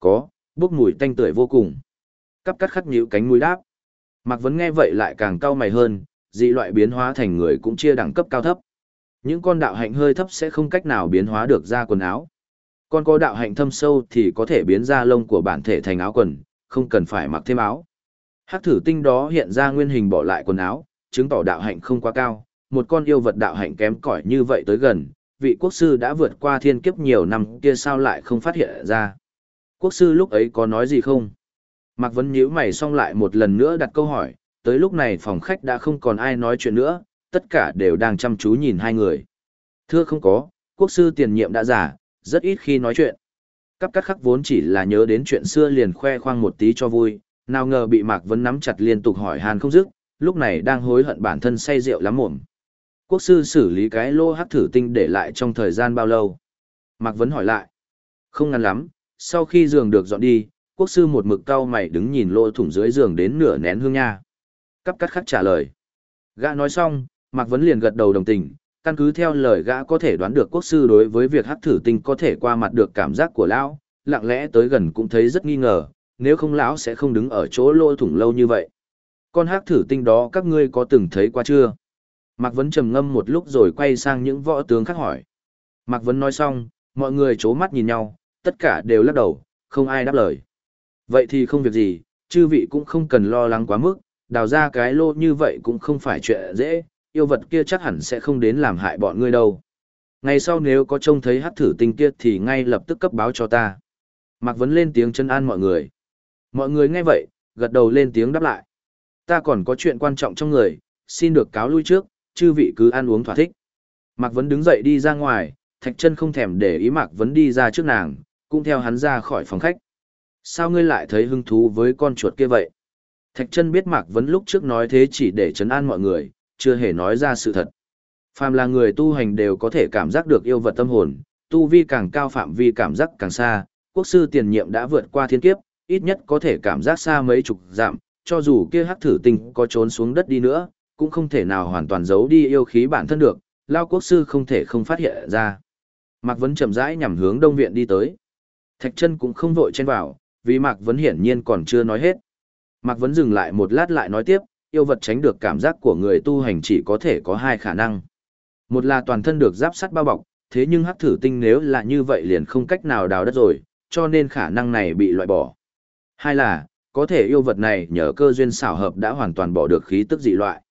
Có, bốc mùi tanh tưởi vô cùng. Cắp cắt khắc nhíu cánh mũi đáp. Mạc Vấn nghe vậy lại càng cao mày hơn, dị loại biến hóa thành người cũng chia đẳng cấp cao thấp. Những con đạo hạnh hơi thấp sẽ không cách nào biến hóa được ra quần áo. Con có đạo hạnh thâm sâu thì có thể biến ra lông của bản thể thành áo quần, không cần phải mặc thêm áo. Hắc thử tinh đó hiện ra nguyên hình bỏ lại quần áo, chứng tỏ đạo hạnh không quá cao, một con yêu vật đạo hạnh kém cỏi như vậy tới gần, vị quốc sư đã vượt qua thiên kiếp nhiều năm kia sao lại không phát hiện ra. Quốc sư lúc ấy có nói gì không? Mạc Vấn nhíu mày xong lại một lần nữa đặt câu hỏi, tới lúc này phòng khách đã không còn ai nói chuyện nữa, tất cả đều đang chăm chú nhìn hai người. Thưa không có, quốc sư tiền nhiệm đã giả, rất ít khi nói chuyện. Cắp cắt khắc vốn chỉ là nhớ đến chuyện xưa liền khoe khoang một tí cho vui, nào ngờ bị Mạc Vấn nắm chặt liên tục hỏi hàn không dứt, lúc này đang hối hận bản thân say rượu lắm mồm. Quốc sư xử lý cái lô hắc thử tinh để lại trong thời gian bao lâu? Mạc Vấn hỏi lại. Không ngăn lắm, sau khi giường được dọn đi, quốc sư một mực cau mày đứng nhìn lô thủng dưới giường đến nửa nén hương nha. Cắp cắt khắc trả lời. Gã nói xong, Mạc Vấn liền gật đầu đồng tình, căn cứ theo lời gã có thể đoán được quốc sư đối với việc hắc thử tinh có thể qua mặt được cảm giác của lão, lặng lẽ tới gần cũng thấy rất nghi ngờ, nếu không lão sẽ không đứng ở chỗ lô thủng lâu như vậy. Con hắc thử tinh đó các ngươi có từng thấy qua chưa? Mạc Vấn trầm ngâm một lúc rồi quay sang những võ tướng khác hỏi. Mạc Vấn nói xong, mọi người chố mắt nhìn nhau, tất cả đều lắc đầu, Không ai đáp lời. Vậy thì không việc gì, chư vị cũng không cần lo lắng quá mức, đào ra cái lô như vậy cũng không phải chuyện dễ, yêu vật kia chắc hẳn sẽ không đến làm hại bọn ngươi đâu. Ngày sau nếu có trông thấy hát thử tinh kia thì ngay lập tức cấp báo cho ta. Mạc Vấn lên tiếng chân an mọi người. Mọi người nghe vậy, gật đầu lên tiếng đáp lại. Ta còn có chuyện quan trọng trong người, xin được cáo lui trước, chư vị cứ ăn uống thỏa thích. Mạc Vấn đứng dậy đi ra ngoài, Thạch chân không thèm để ý Mạc Vấn đi ra trước nàng, cũng theo hắn ra khỏi phòng khách. Sao ngươi lại thấy hứng thú với con chuột kia vậy? Thạch chân biết Mạc Vấn lúc trước nói thế chỉ để chấn an mọi người, chưa hề nói ra sự thật. Phàm là người tu hành đều có thể cảm giác được yêu vật tâm hồn, tu vi càng cao phạm vi cảm giác càng xa, quốc sư tiền nhiệm đã vượt qua thiên kiếp, ít nhất có thể cảm giác xa mấy chục dặm, cho dù kia hắc thử tinh có trốn xuống đất đi nữa, cũng không thể nào hoàn toàn giấu đi yêu khí bản thân được, lao quốc sư không thể không phát hiện ra. Mạc Vấn chậm rãi nhằm hướng đông viện đi tới. Thạch chân cũng không vội chen vào, vì Mạc Vấn hiển nhiên còn chưa nói hết. Mạc Vấn dừng lại một lát lại nói tiếp, yêu vật tránh được cảm giác của người tu hành chỉ có thể có hai khả năng. Một là toàn thân được giáp sắt bao bọc, thế nhưng hắc thử tinh nếu là như vậy liền không cách nào đào đất rồi, cho nên khả năng này bị loại bỏ. Hai là, có thể yêu vật này nhờ cơ duyên xảo hợp đã hoàn toàn bỏ được khí tức dị loại.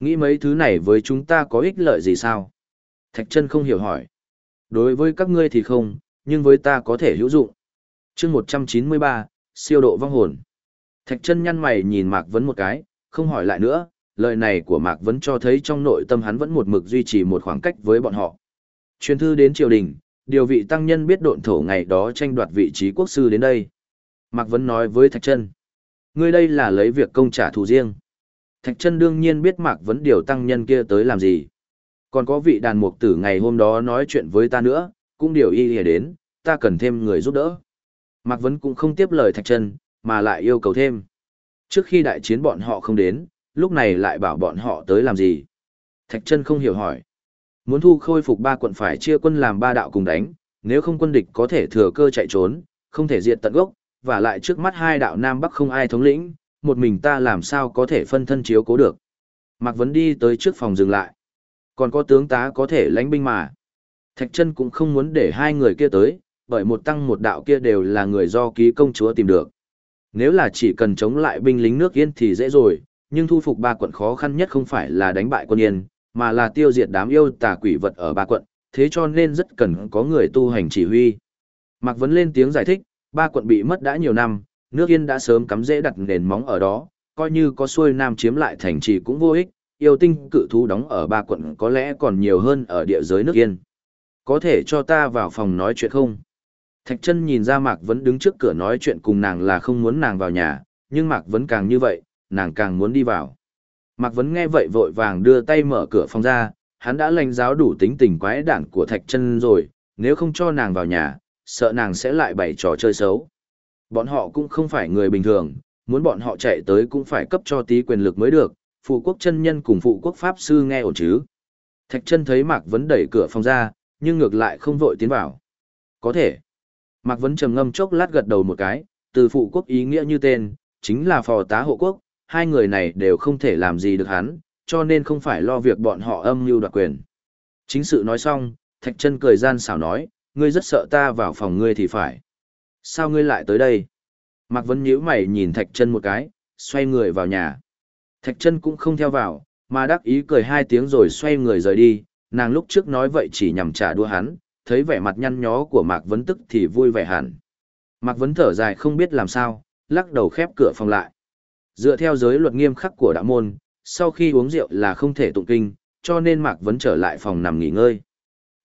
Nghĩ mấy thứ này với chúng ta có ích lợi gì sao? Thạch chân không hiểu hỏi. Đối với các ngươi thì không, nhưng với ta có thể hữu dụng. chương 193, siêu độ vong hồn. Thạch chân nhăn mày nhìn Mạc Vấn một cái, không hỏi lại nữa, lời này của Mạc Vấn cho thấy trong nội tâm hắn vẫn một mực duy trì một khoảng cách với bọn họ. Truyền thư đến triều đình, điều vị tăng nhân biết độn thổ ngày đó tranh đoạt vị trí quốc sư đến đây. Mạc Vấn nói với Thạch Trân. Ngươi đây là lấy việc công trả thù riêng. Thạch Trân đương nhiên biết Mạc Vấn điều tăng nhân kia tới làm gì. Còn có vị đàn mục tử ngày hôm đó nói chuyện với ta nữa, cũng điều y lìa đến, ta cần thêm người giúp đỡ. Mạc Vấn cũng không tiếp lời Thạch Trân, mà lại yêu cầu thêm. Trước khi đại chiến bọn họ không đến, lúc này lại bảo bọn họ tới làm gì. Thạch Trân không hiểu hỏi. Muốn thu khôi phục ba quận phải chia quân làm ba đạo cùng đánh, nếu không quân địch có thể thừa cơ chạy trốn, không thể diệt tận gốc, và lại trước mắt hai đạo Nam Bắc không ai thống lĩnh, một mình ta làm sao có thể phân thân chiếu cố được. Mạc Vấn đi tới trước phòng dừng lại. Còn có tướng tá có thể lãnh binh mà. Thạch chân cũng không muốn để hai người kia tới, bởi một tăng một đạo kia đều là người do ký công chúa tìm được. Nếu là chỉ cần chống lại binh lính nước yên thì dễ rồi, nhưng thu phục ba quận khó khăn nhất không phải là đánh bại quân yên, mà là tiêu diệt đám yêu tà quỷ vật ở ba quận, thế cho nên rất cần có người tu hành chỉ huy. Mạc Vấn lên tiếng giải thích, ba quận bị mất đã nhiều năm, nước yên đã sớm cắm rễ đặt nền móng ở đó, coi như có xuôi nam chiếm lại thành trì cũng vô ích, yêu tinh cự thú đóng ở ba quận có lẽ còn nhiều hơn ở địa giới nước yên. Có thể cho ta vào phòng nói chuyện không? Thạch chân nhìn ra Mạc Vấn đứng trước cửa nói chuyện cùng nàng là không muốn nàng vào nhà, nhưng Mạc Vấn càng như vậy, nàng càng muốn đi vào. Mạc Vấn nghe vậy vội vàng đưa tay mở cửa phòng ra, hắn đã lãnh giáo đủ tính tình quái đản của Thạch chân rồi, nếu không cho nàng vào nhà, sợ nàng sẽ lại bày trò chơi xấu. Bọn họ cũng không phải người bình thường, muốn bọn họ chạy tới cũng phải cấp cho tí quyền lực mới được, phụ quốc chân nhân cùng phụ quốc pháp sư nghe ổn chứ. Thạch chân thấy Mạc Vấn đẩy cửa phòng ra, nhưng ngược lại không vội tiến vào. Có thể. Mạc Vấn trầm ngâm chốc lát gật đầu một cái, từ phụ quốc ý nghĩa như tên, chính là phò tá hộ quốc, hai người này đều không thể làm gì được hắn, cho nên không phải lo việc bọn họ âm mưu đoạt quyền. Chính sự nói xong, Thạch chân cười gian xảo nói, ngươi rất sợ ta vào phòng ngươi thì phải. Sao ngươi lại tới đây? Mạc Vấn nhíu mày nhìn Thạch chân một cái, xoay người vào nhà. Thạch chân cũng không theo vào, mà đắc ý cười hai tiếng rồi xoay người rời đi, nàng lúc trước nói vậy chỉ nhằm trả đua hắn, thấy vẻ mặt nhăn nhó của Mạc Vấn tức thì vui vẻ hẳn. Mạc Vấn thở dài không biết làm sao, lắc đầu khép cửa phòng lại. Dựa theo giới luật nghiêm khắc của đạo môn, sau khi uống rượu là không thể tụng kinh, cho nên Mạc Vấn trở lại phòng nằm nghỉ ngơi.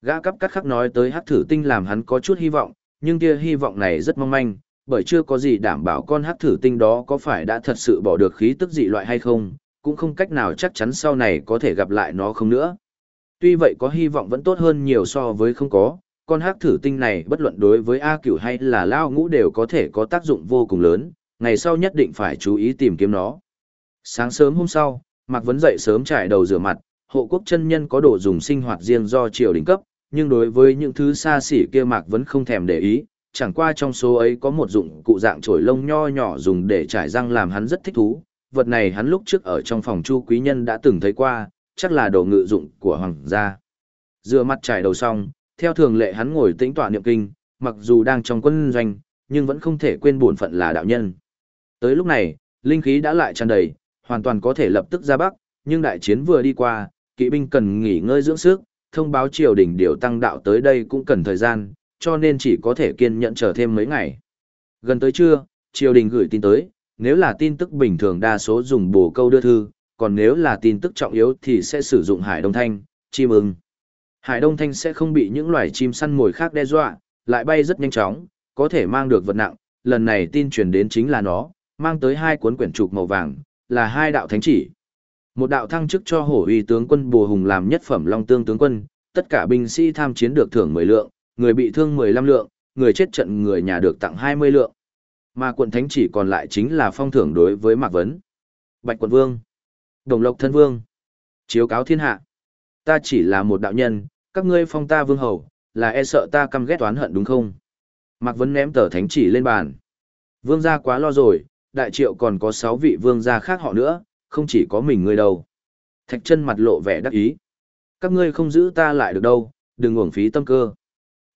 Gã cấp cắt khắc nói tới hát thử tinh làm hắn có chút hy vọng, nhưng kia hy vọng này rất mong manh, bởi chưa có gì đảm bảo con hắc thử tinh đó có phải đã thật sự bỏ được khí tức dị loại hay không, cũng không cách nào chắc chắn sau này có thể gặp lại nó không nữa. Tuy vậy có hy vọng vẫn tốt hơn nhiều so với không có, con hắc thử tinh này bất luận đối với A cửu hay là Lao ngũ đều có thể có tác dụng vô cùng lớn, ngày sau nhất định phải chú ý tìm kiếm nó. Sáng sớm hôm sau, Mạc Vấn dậy sớm trải đầu rửa mặt, hộ quốc chân nhân có đồ dùng sinh hoạt riêng do triều đình cấp, nhưng đối với những thứ xa xỉ kia Mạc vẫn không thèm để ý, chẳng qua trong số ấy có một dụng cụ dạng chổi lông nho nhỏ dùng để trải răng làm hắn rất thích thú, vật này hắn lúc trước ở trong phòng chu quý nhân đã từng thấy qua, chắc là đồ ngự dụng của hoàng gia. Dựa mặt trải đầu xong, theo thường lệ hắn ngồi tĩnh tọa niệm kinh, mặc dù đang trong quân doanh, nhưng vẫn không thể quên bổn phận là đạo nhân. Tới lúc này, linh khí đã lại tràn đầy, hoàn toàn có thể lập tức ra bắc, nhưng đại chiến vừa đi qua, kỵ binh cần nghỉ ngơi dưỡng sức, thông báo triều đình điều tăng đạo tới đây cũng cần thời gian, cho nên chỉ có thể kiên nhẫn chờ thêm mấy ngày. Gần tới trưa, triều đình gửi tin tới, nếu là tin tức bình thường đa số dùng bổ câu đưa thư, còn nếu là tin tức trọng yếu thì sẽ sử dụng hải đông thanh, chim ưng. Hải đông thanh sẽ không bị những loài chim săn mồi khác đe dọa, lại bay rất nhanh chóng, có thể mang được vật nặng, lần này tin truyền đến chính là nó, mang tới hai cuốn quyển trục màu vàng, là hai đạo thánh chỉ. Một đạo thăng chức cho hổ uy tướng quân Bùa Hùng làm nhất phẩm Long Tương tướng quân, tất cả binh sĩ tham chiến được thưởng 10 lượng, người bị thương 15 lượng, người chết trận người nhà được tặng 20 lượng. Mà quận thánh chỉ còn lại chính là phong thưởng đối với Mạc Vấn. Bạch quận vương, Đồng Lộc thân vương, chiếu cáo thiên hạ. Ta chỉ là một đạo nhân, các ngươi phong ta vương hầu, là e sợ ta căm ghét oán hận đúng không? Mạc Vấn ném tờ thánh chỉ lên bàn. Vương gia quá lo rồi, đại triệu còn có 6 vị vương gia khác họ nữa, không chỉ có mình ngươi đâu. Thạch chân mặt lộ vẻ đắc ý. Các ngươi không giữ ta lại được đâu, đừng uổng phí tâm cơ.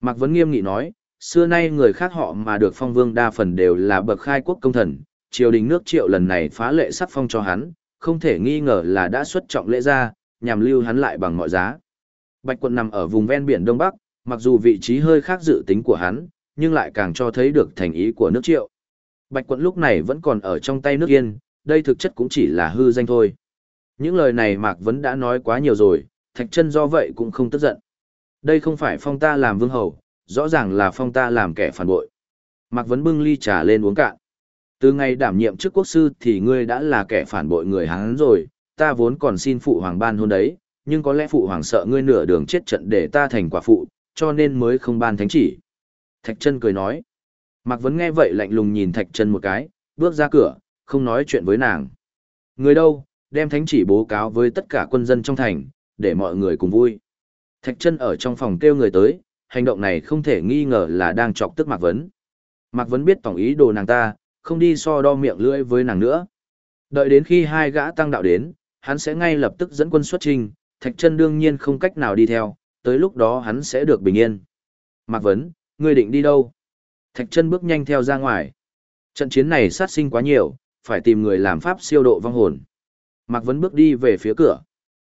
Mạc Vấn nghiêm nghị nói, xưa nay người khác họ mà được phong vương đa phần đều là bậc khai quốc công thần, triều đình nước triệu lần này phá lệ sắc phong cho hắn, không thể nghi ngờ là đã xuất trọng lễ ra, nhằm lưu hắn lại bằng mọi giá. Bạch quận nằm ở vùng ven biển Đông Bắc, mặc dù vị trí hơi khác dự tính của hắn, nhưng lại càng cho thấy được thành ý của nước triệu. Bạch quận lúc này vẫn còn ở trong tay nước yên, đây thực chất cũng chỉ là hư danh thôi. Những lời này Mạc Vấn đã nói quá nhiều rồi, Thạch chân do vậy cũng không tức giận. Đây không phải phong ta làm vương hầu, rõ ràng là phong ta làm kẻ phản bội. Mạc Vấn bưng ly trà lên uống cạn. Từ ngày đảm nhiệm chức quốc sư thì ngươi đã là kẻ phản bội người Hán rồi, ta vốn còn xin phụ hoàng ban hôn đấy, nhưng có lẽ phụ hoàng sợ ngươi nửa đường chết trận để ta thành quả phụ, cho nên mới không ban thánh chỉ. Thạch chân cười nói. Mạc Vấn nghe vậy lạnh lùng nhìn Thạch chân một cái, bước ra cửa, không nói chuyện với nàng. Người đâu, đem thánh chỉ bố cáo với tất cả quân dân trong thành, để mọi người cùng vui. Thạch chân ở trong phòng kêu người tới, hành động này không thể nghi ngờ là đang chọc tức Mạc Vấn. Mạc Vấn biết tổng ý đồ nàng ta, không đi so đo miệng lưỡi với nàng nữa. Đợi đến khi hai gã tăng đạo đến, hắn sẽ ngay lập tức dẫn quân xuất trình, Thạch chân đương nhiên không cách nào đi theo, tới lúc đó hắn sẽ được bình yên. Mạc Vấn, ngươi định đi đâu? Thạch chân bước nhanh theo ra ngoài. Trận chiến này sát sinh quá nhiều, phải tìm người làm pháp siêu độ vong hồn. Mạc Vấn bước đi về phía cửa.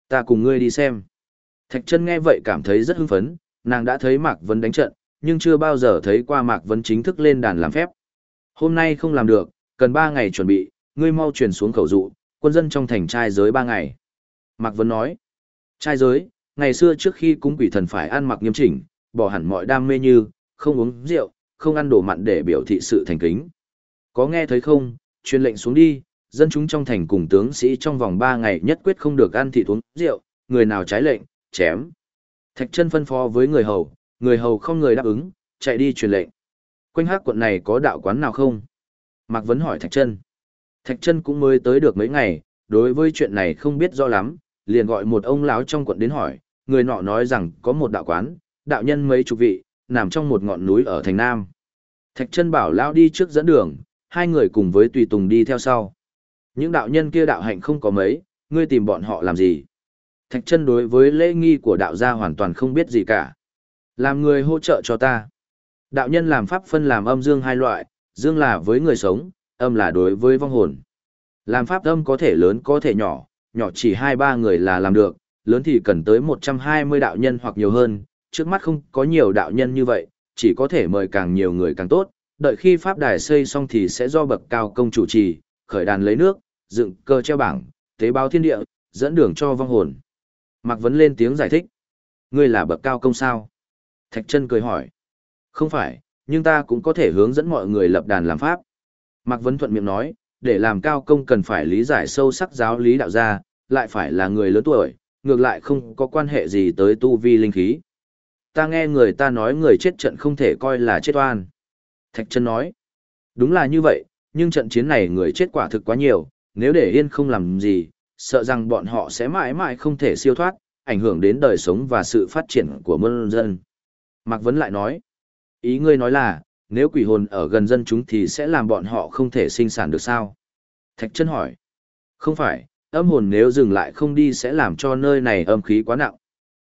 Ta cùng ngươi đi xem. Thạch chân nghe vậy cảm thấy rất hưng phấn, nàng đã thấy Mạc Vấn đánh trận, nhưng chưa bao giờ thấy qua Mạc Vấn chính thức lên đàn làm phép. Hôm nay không làm được, cần 3 ngày chuẩn bị, ngươi mau truyền xuống khẩu dụ, quân dân trong thành trai giới 3 ngày. Mạc Vấn nói, trai giới, ngày xưa trước khi cúng quỷ thần phải ăn mặc nghiêm chỉnh, bỏ hẳn mọi đam mê như, không uống rượu, không ăn đồ mặn để biểu thị sự thành kính. Có nghe thấy không, truyền lệnh xuống đi, dân chúng trong thành cùng tướng sĩ trong vòng 3 ngày nhất quyết không được ăn thịt uống rượu, người nào trái lệnh, chém. Thạch chân phân phó với người hầu, người hầu không người đáp ứng, chạy đi truyền lệnh. Quanh hát quận này có đạo quán nào không? Mạc Vấn hỏi Thạch chân. Thạch chân cũng mới tới được mấy ngày, đối với chuyện này không biết rõ lắm, liền gọi một ông lão trong quận đến hỏi, người nọ nói rằng có một đạo quán, đạo nhân mấy chục vị, nằm trong một ngọn núi ở thành Nam. Thạch chân bảo lão đi trước dẫn đường, hai người cùng với tùy tùng đi theo sau. Những đạo nhân kia đạo hạnh không có mấy, ngươi tìm bọn họ làm gì? Thạch chân đối với lễ nghi của đạo gia hoàn toàn không biết gì cả. Làm người hỗ trợ cho ta. Đạo nhân làm pháp phân làm âm dương hai loại, dương là với người sống, âm là đối với vong hồn. Làm pháp âm có thể lớn có thể nhỏ, nhỏ chỉ hai ba người là làm được, lớn thì cần tới 120 đạo nhân hoặc nhiều hơn, trước mắt không có nhiều đạo nhân như vậy, chỉ có thể mời càng nhiều người càng tốt, đợi khi pháp đài xây xong thì sẽ do bậc cao công chủ trì, khởi đàn lấy nước, dựng cơ treo bảng, tế báo thiên địa, dẫn đường cho vong hồn. Mạc Vấn lên tiếng giải thích. Ngươi là bậc cao công sao? Thạch chân cười hỏi. Không phải, nhưng ta cũng có thể hướng dẫn mọi người lập đàn làm pháp. Mạc Vấn thuận miệng nói, để làm cao công cần phải lý giải sâu sắc giáo lý đạo gia, lại phải là người lớn tuổi, ngược lại không có quan hệ gì tới tu vi linh khí. Ta nghe người ta nói người chết trận không thể coi là chết oan. Thạch Trân nói, đúng là như vậy, nhưng trận chiến này người chết quả thực quá nhiều, nếu để yên không làm gì, sợ rằng bọn họ sẽ mãi mãi không thể siêu thoát, ảnh hưởng đến đời sống và sự phát triển của môn dân. Mạc Vấn lại nói, ý ngươi nói là, nếu quỷ hồn ở gần dân chúng thì sẽ làm bọn họ không thể sinh sản được sao? Thạch Trân hỏi, không phải, âm hồn nếu dừng lại không đi sẽ làm cho nơi này âm khí quá nặng.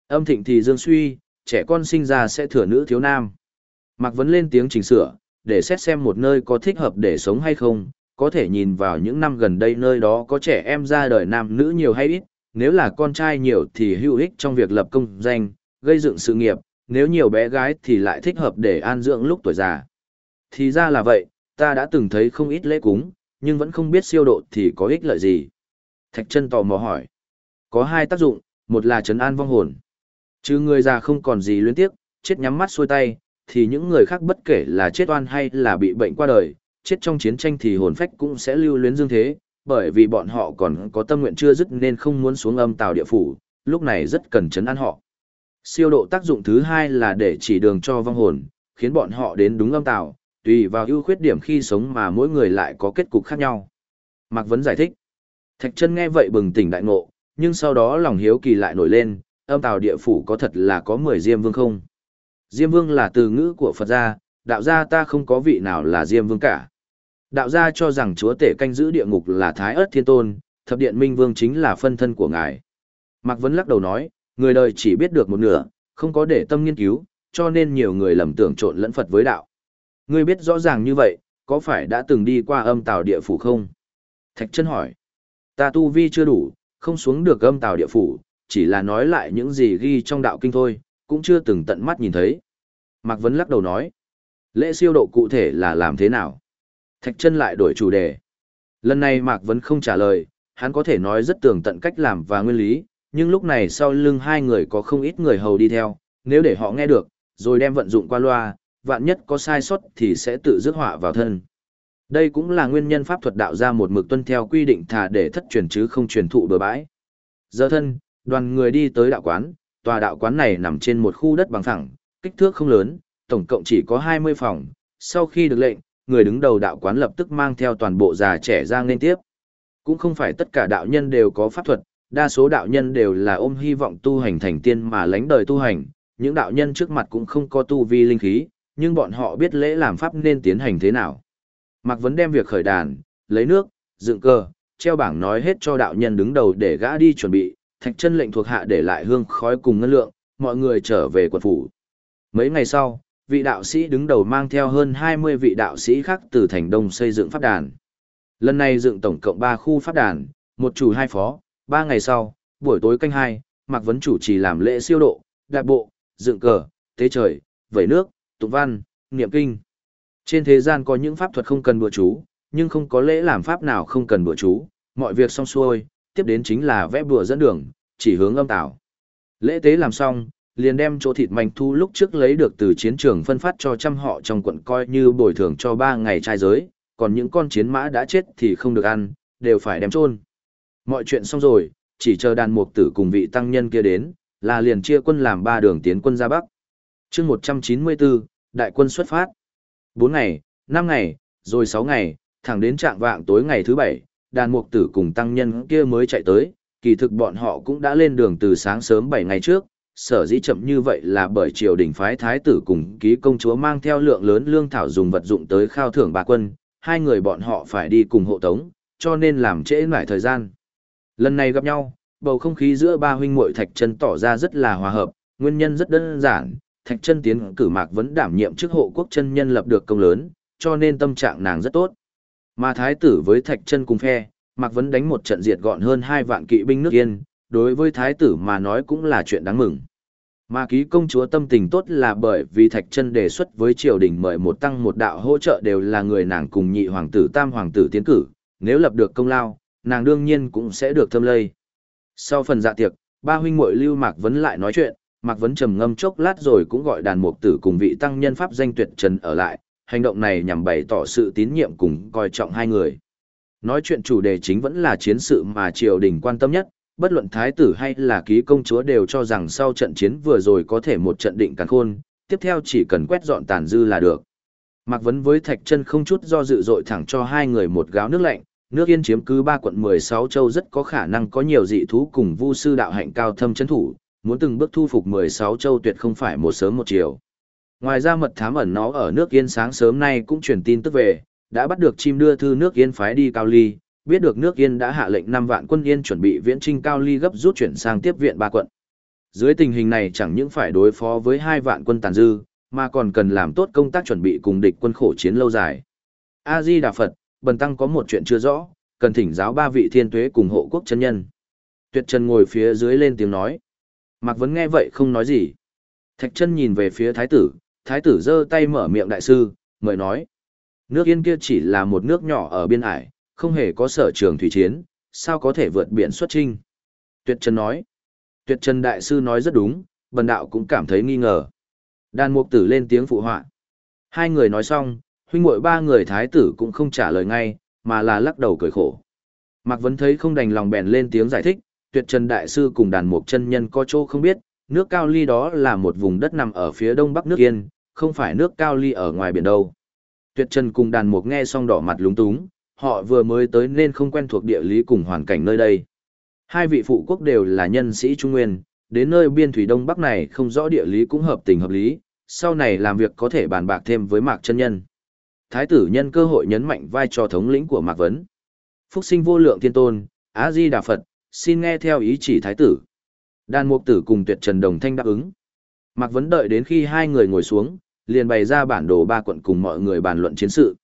Âm thịnh thì dương suy, trẻ con sinh ra sẽ thừa nữ thiếu nam. Mạc Vấn lên tiếng chỉnh sửa, để xét xem một nơi có thích hợp để sống hay không, có thể nhìn vào những năm gần đây nơi đó có trẻ em ra đời nam nữ nhiều hay ít, nếu là con trai nhiều thì hữu ích trong việc lập công danh, gây dựng sự nghiệp, nếu nhiều bé gái thì lại thích hợp để an dưỡng lúc tuổi già. Thì ra là vậy, ta đã từng thấy không ít lễ cúng, nhưng vẫn không biết siêu độ thì có ích lợi gì. Thạch chân tò mò hỏi. Có hai tác dụng, một là trấn an vong hồn. Chứ người già không còn gì luyến tiếc, chết nhắm mắt xuôi tay, thì những người khác bất kể là chết oan hay là bị bệnh qua đời, chết trong chiến tranh thì hồn phách cũng sẽ lưu luyến dương thế, bởi vì bọn họ còn có tâm nguyện chưa dứt nên không muốn xuống âm tào địa phủ, lúc này rất cần chấn an họ. Siêu độ tác dụng thứ hai là để chỉ đường cho vong hồn, khiến bọn họ đến đúng âm tào, tùy vào ưu khuyết điểm khi sống mà mỗi người lại có kết cục khác nhau. Mạc Vấn giải thích. Thạch chân nghe vậy bừng tỉnh đại ngộ, nhưng sau đó lòng hiếu kỳ lại nổi lên, âm tào địa phủ có thật là có 10 Diêm Vương không? Diêm Vương là từ ngữ của Phật gia, đạo gia ta không có vị nào là Diêm Vương cả. Đạo gia cho rằng chúa tể canh giữ địa ngục là Thái ớt Thiên Tôn, thập điện Minh Vương chính là phân thân của ngài. Mạc Vấn lắc đầu nói, người đời chỉ biết được một nửa, không có để tâm nghiên cứu, cho nên nhiều người lầm tưởng trộn lẫn Phật với đạo. Ngươi biết rõ ràng như vậy, có phải đã từng đi qua âm tào địa phủ không? Thạch chân hỏi. Ta tu vi chưa đủ, không xuống được âm tào địa phủ, chỉ là nói lại những gì ghi trong đạo kinh thôi, cũng chưa từng tận mắt nhìn thấy. Mạc Vấn lắc đầu nói. Lễ siêu độ cụ thể là làm thế nào? Thạch chân lại đổi chủ đề. Lần này Mạc Vấn không trả lời, hắn có thể nói rất tường tận cách làm và nguyên lý, nhưng lúc này sau lưng hai người có không ít người hầu đi theo, nếu để họ nghe được, rồi đem vận dụng qua loa, vạn nhất có sai sót thì sẽ tự rước họa vào thân. Đây cũng là nguyên nhân pháp thuật đạo ra một mực tuân theo quy định thà để thất truyền chứ không truyền thụ bừa bãi. Giờ thân, đoàn người đi tới đạo quán, tòa đạo quán này nằm trên một khu đất bằng phẳng, kích thước không lớn, tổng cộng chỉ có 20 phòng. Sau khi được lệnh, người đứng đầu đạo quán lập tức mang theo toàn bộ già trẻ ra nên tiếp. Cũng không phải tất cả đạo nhân đều có pháp thuật, đa số đạo nhân đều là ôm hy vọng tu hành thành tiên mà lánh đời tu hành, những đạo nhân trước mặt cũng không có tu vi linh khí, nhưng bọn họ biết lễ làm pháp nên tiến hành thế nào. Mạc Vấn đem việc khởi đàn, lấy nước, dựng cơ, treo bảng nói hết cho đạo nhân đứng đầu để gã đi chuẩn bị, thạch chân lệnh thuộc hạ để lại hương khói cùng ngân lượng, mọi người trở về quận phủ. Mấy ngày sau, vị đạo sĩ đứng đầu mang theo hơn 20 vị đạo sĩ khác từ thành đông xây dựng pháp đàn. Lần này dựng tổng cộng 3 khu pháp đàn, một chủ hai phó, 3 ngày sau, buổi tối canh 2, Mạc Vấn chủ trì làm lễ siêu độ, đạp bộ, dựng cờ, tế trời, vẩy nước, tụng văn, niệm kinh. Trên thế gian có những pháp thuật không cần bữa chú, nhưng không có lễ làm pháp nào không cần bữa chú, mọi việc xong xuôi, tiếp đến chính là vẽ bùa dẫn đường, chỉ hướng âm tảo. Lễ tế làm xong, liền đem chỗ thịt manh thu lúc trước lấy được từ chiến trường phân phát cho trăm họ trong quận coi như bồi thường cho ba ngày trai giới, còn những con chiến mã đã chết thì không được ăn, đều phải đem chôn. Mọi chuyện xong rồi, chỉ chờ đàn mục tử cùng vị tăng nhân kia đến, là liền chia quân làm ba đường tiến quân ra Bắc. chương 194, đại quân xuất phát. 4 ngày, 5 ngày, rồi 6 ngày, thẳng đến trạng vạng tối ngày thứ 7, đàn mục tử cùng tăng nhân kia mới chạy tới, kỳ thực bọn họ cũng đã lên đường từ sáng sớm 7 ngày trước, sở dĩ chậm như vậy là bởi triều đình phái thái tử cùng ký công chúa mang theo lượng lớn lương thảo dùng vật dụng tới khao thưởng bà quân, hai người bọn họ phải đi cùng hộ tống, cho nên làm trễ lại thời gian. Lần này gặp nhau, bầu không khí giữa ba huynh muội Thạch Chân tỏ ra rất là hòa hợp, nguyên nhân rất đơn giản, Thạch Chân tiến cử Mạc vẫn đảm nhiệm chức hộ quốc chân nhân lập được công lớn, cho nên tâm trạng nàng rất tốt. Mà thái tử với Thạch Chân cùng phe, Mạc Vấn đánh một trận diệt gọn hơn hai vạn kỵ binh nước Yên, đối với thái tử mà nói cũng là chuyện đáng mừng. Mà ký công chúa tâm tình tốt là bởi vì Thạch Chân đề xuất với triều đình mời một tăng một đạo hỗ trợ đều là người nàng cùng nhị hoàng tử tam hoàng tử tiến cử, nếu lập được công lao, nàng đương nhiên cũng sẽ được thâm lây. Sau phần dạ tiệc, ba huynh muội Lưu Mạc Vấn lại nói chuyện, Mạc Vấn trầm ngâm chốc lát rồi cũng gọi đàn mục tử cùng vị tăng nhân pháp danh tuyệt trần ở lại, hành động này nhằm bày tỏ sự tín nhiệm cùng coi trọng hai người. Nói chuyện chủ đề chính vẫn là chiến sự mà triều đình quan tâm nhất, bất luận thái tử hay là ký công chúa đều cho rằng sau trận chiến vừa rồi có thể một trận định càn khôn, tiếp theo chỉ cần quét dọn tàn dư là được. Mạc Vấn với Thạch Chân không chút do dự dội thẳng cho hai người một gáo nước lạnh, nước Yên chiếm cứ ba quận 16 châu rất có khả năng có nhiều dị thú cùng vu sư đạo hạnh cao thâm chân thủ, muốn từng bước thu phục 16 châu tuyệt không phải một sớm một chiều. Ngoài ra mật thám ẩn nó ở nước Yên sáng sớm nay cũng truyền tin tức về, đã bắt được chim đưa thư nước Yên phái đi Cao Ly, biết được nước Yên đã hạ lệnh 5 vạn quân Yên chuẩn bị viễn trinh Cao Ly gấp rút chuyển sang tiếp viện ba quận. Dưới tình hình này chẳng những phải đối phó với hai vạn quân tàn dư, mà còn cần làm tốt công tác chuẩn bị cùng địch quân khổ chiến lâu dài. A-di Đà Phật, bần tăng có một chuyện chưa rõ, cần thỉnh giáo ba vị thiên tuế cùng hộ quốc chân nhân. Tuyệt Trần ngồi phía dưới lên tiếng nói. Mạc Vấn nghe vậy không nói gì. Thạch chân nhìn về phía thái tử, thái tử giơ tay mở miệng đại sư, mời nói. Nước Yên kia chỉ là một nước nhỏ ở biên ải, không hề có sở trường thủy chiến, sao có thể vượt biển xuất trinh. Tuyệt Trần nói. Tuyệt Trần đại sư nói rất đúng, bần đạo cũng cảm thấy nghi ngờ. Đàn mục tử lên tiếng phụ họa. Hai người nói xong, huynh muội ba người thái tử cũng không trả lời ngay, mà là lắc đầu cười khổ. Mạc Vấn thấy không đành lòng bèn lên tiếng giải thích, tuyệt trần đại sư cùng đàn mục chân nhân có chỗ không biết, nước cao ly đó là một vùng đất nằm ở phía đông bắc nước yên, không phải nước cao ly ở ngoài biển đâu. Tuyệt trần cùng đàn mục nghe xong đỏ mặt lúng túng, họ vừa mới tới nên không quen thuộc địa lý cùng hoàn cảnh nơi đây. Hai vị phụ quốc đều là nhân sĩ Trung Nguyên, đến nơi biên thủy đông bắc này không rõ địa lý cũng hợp tình hợp lý, sau này làm việc có thể bàn bạc thêm với Mạc chân nhân. Thái tử nhân cơ hội nhấn mạnh vai trò thống lĩnh của Mạc Vấn. Phúc sinh vô lượng thiên tôn, Á Di Đà Phật, xin nghe theo ý chỉ thái tử. Đàn mục tử cùng tuyệt trần đồng thanh đáp ứng. Mạc Vấn đợi đến khi hai người ngồi xuống, liền bày ra bản đồ ba quận cùng mọi người bàn luận chiến sự.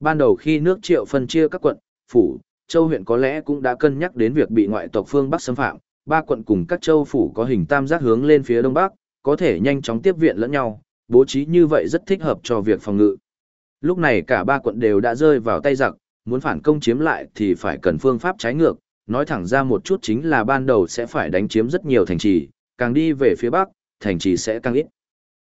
Ban đầu khi nước triệu phân chia các quận, phủ, châu huyện có lẽ cũng đã cân nhắc đến việc bị ngoại tộc phương Bắc xâm phạm, ba quận cùng các châu phủ có hình tam giác hướng lên phía đông bắc, có thể nhanh chóng tiếp viện lẫn nhau, bố trí như vậy rất thích hợp cho việc phòng ngự. Lúc này cả ba quận đều đã rơi vào tay giặc, muốn phản công chiếm lại thì phải cần phương pháp trái ngược, nói thẳng ra một chút chính là ban đầu sẽ phải đánh chiếm rất nhiều thành trì, càng đi về phía bắc, thành trì sẽ càng ít.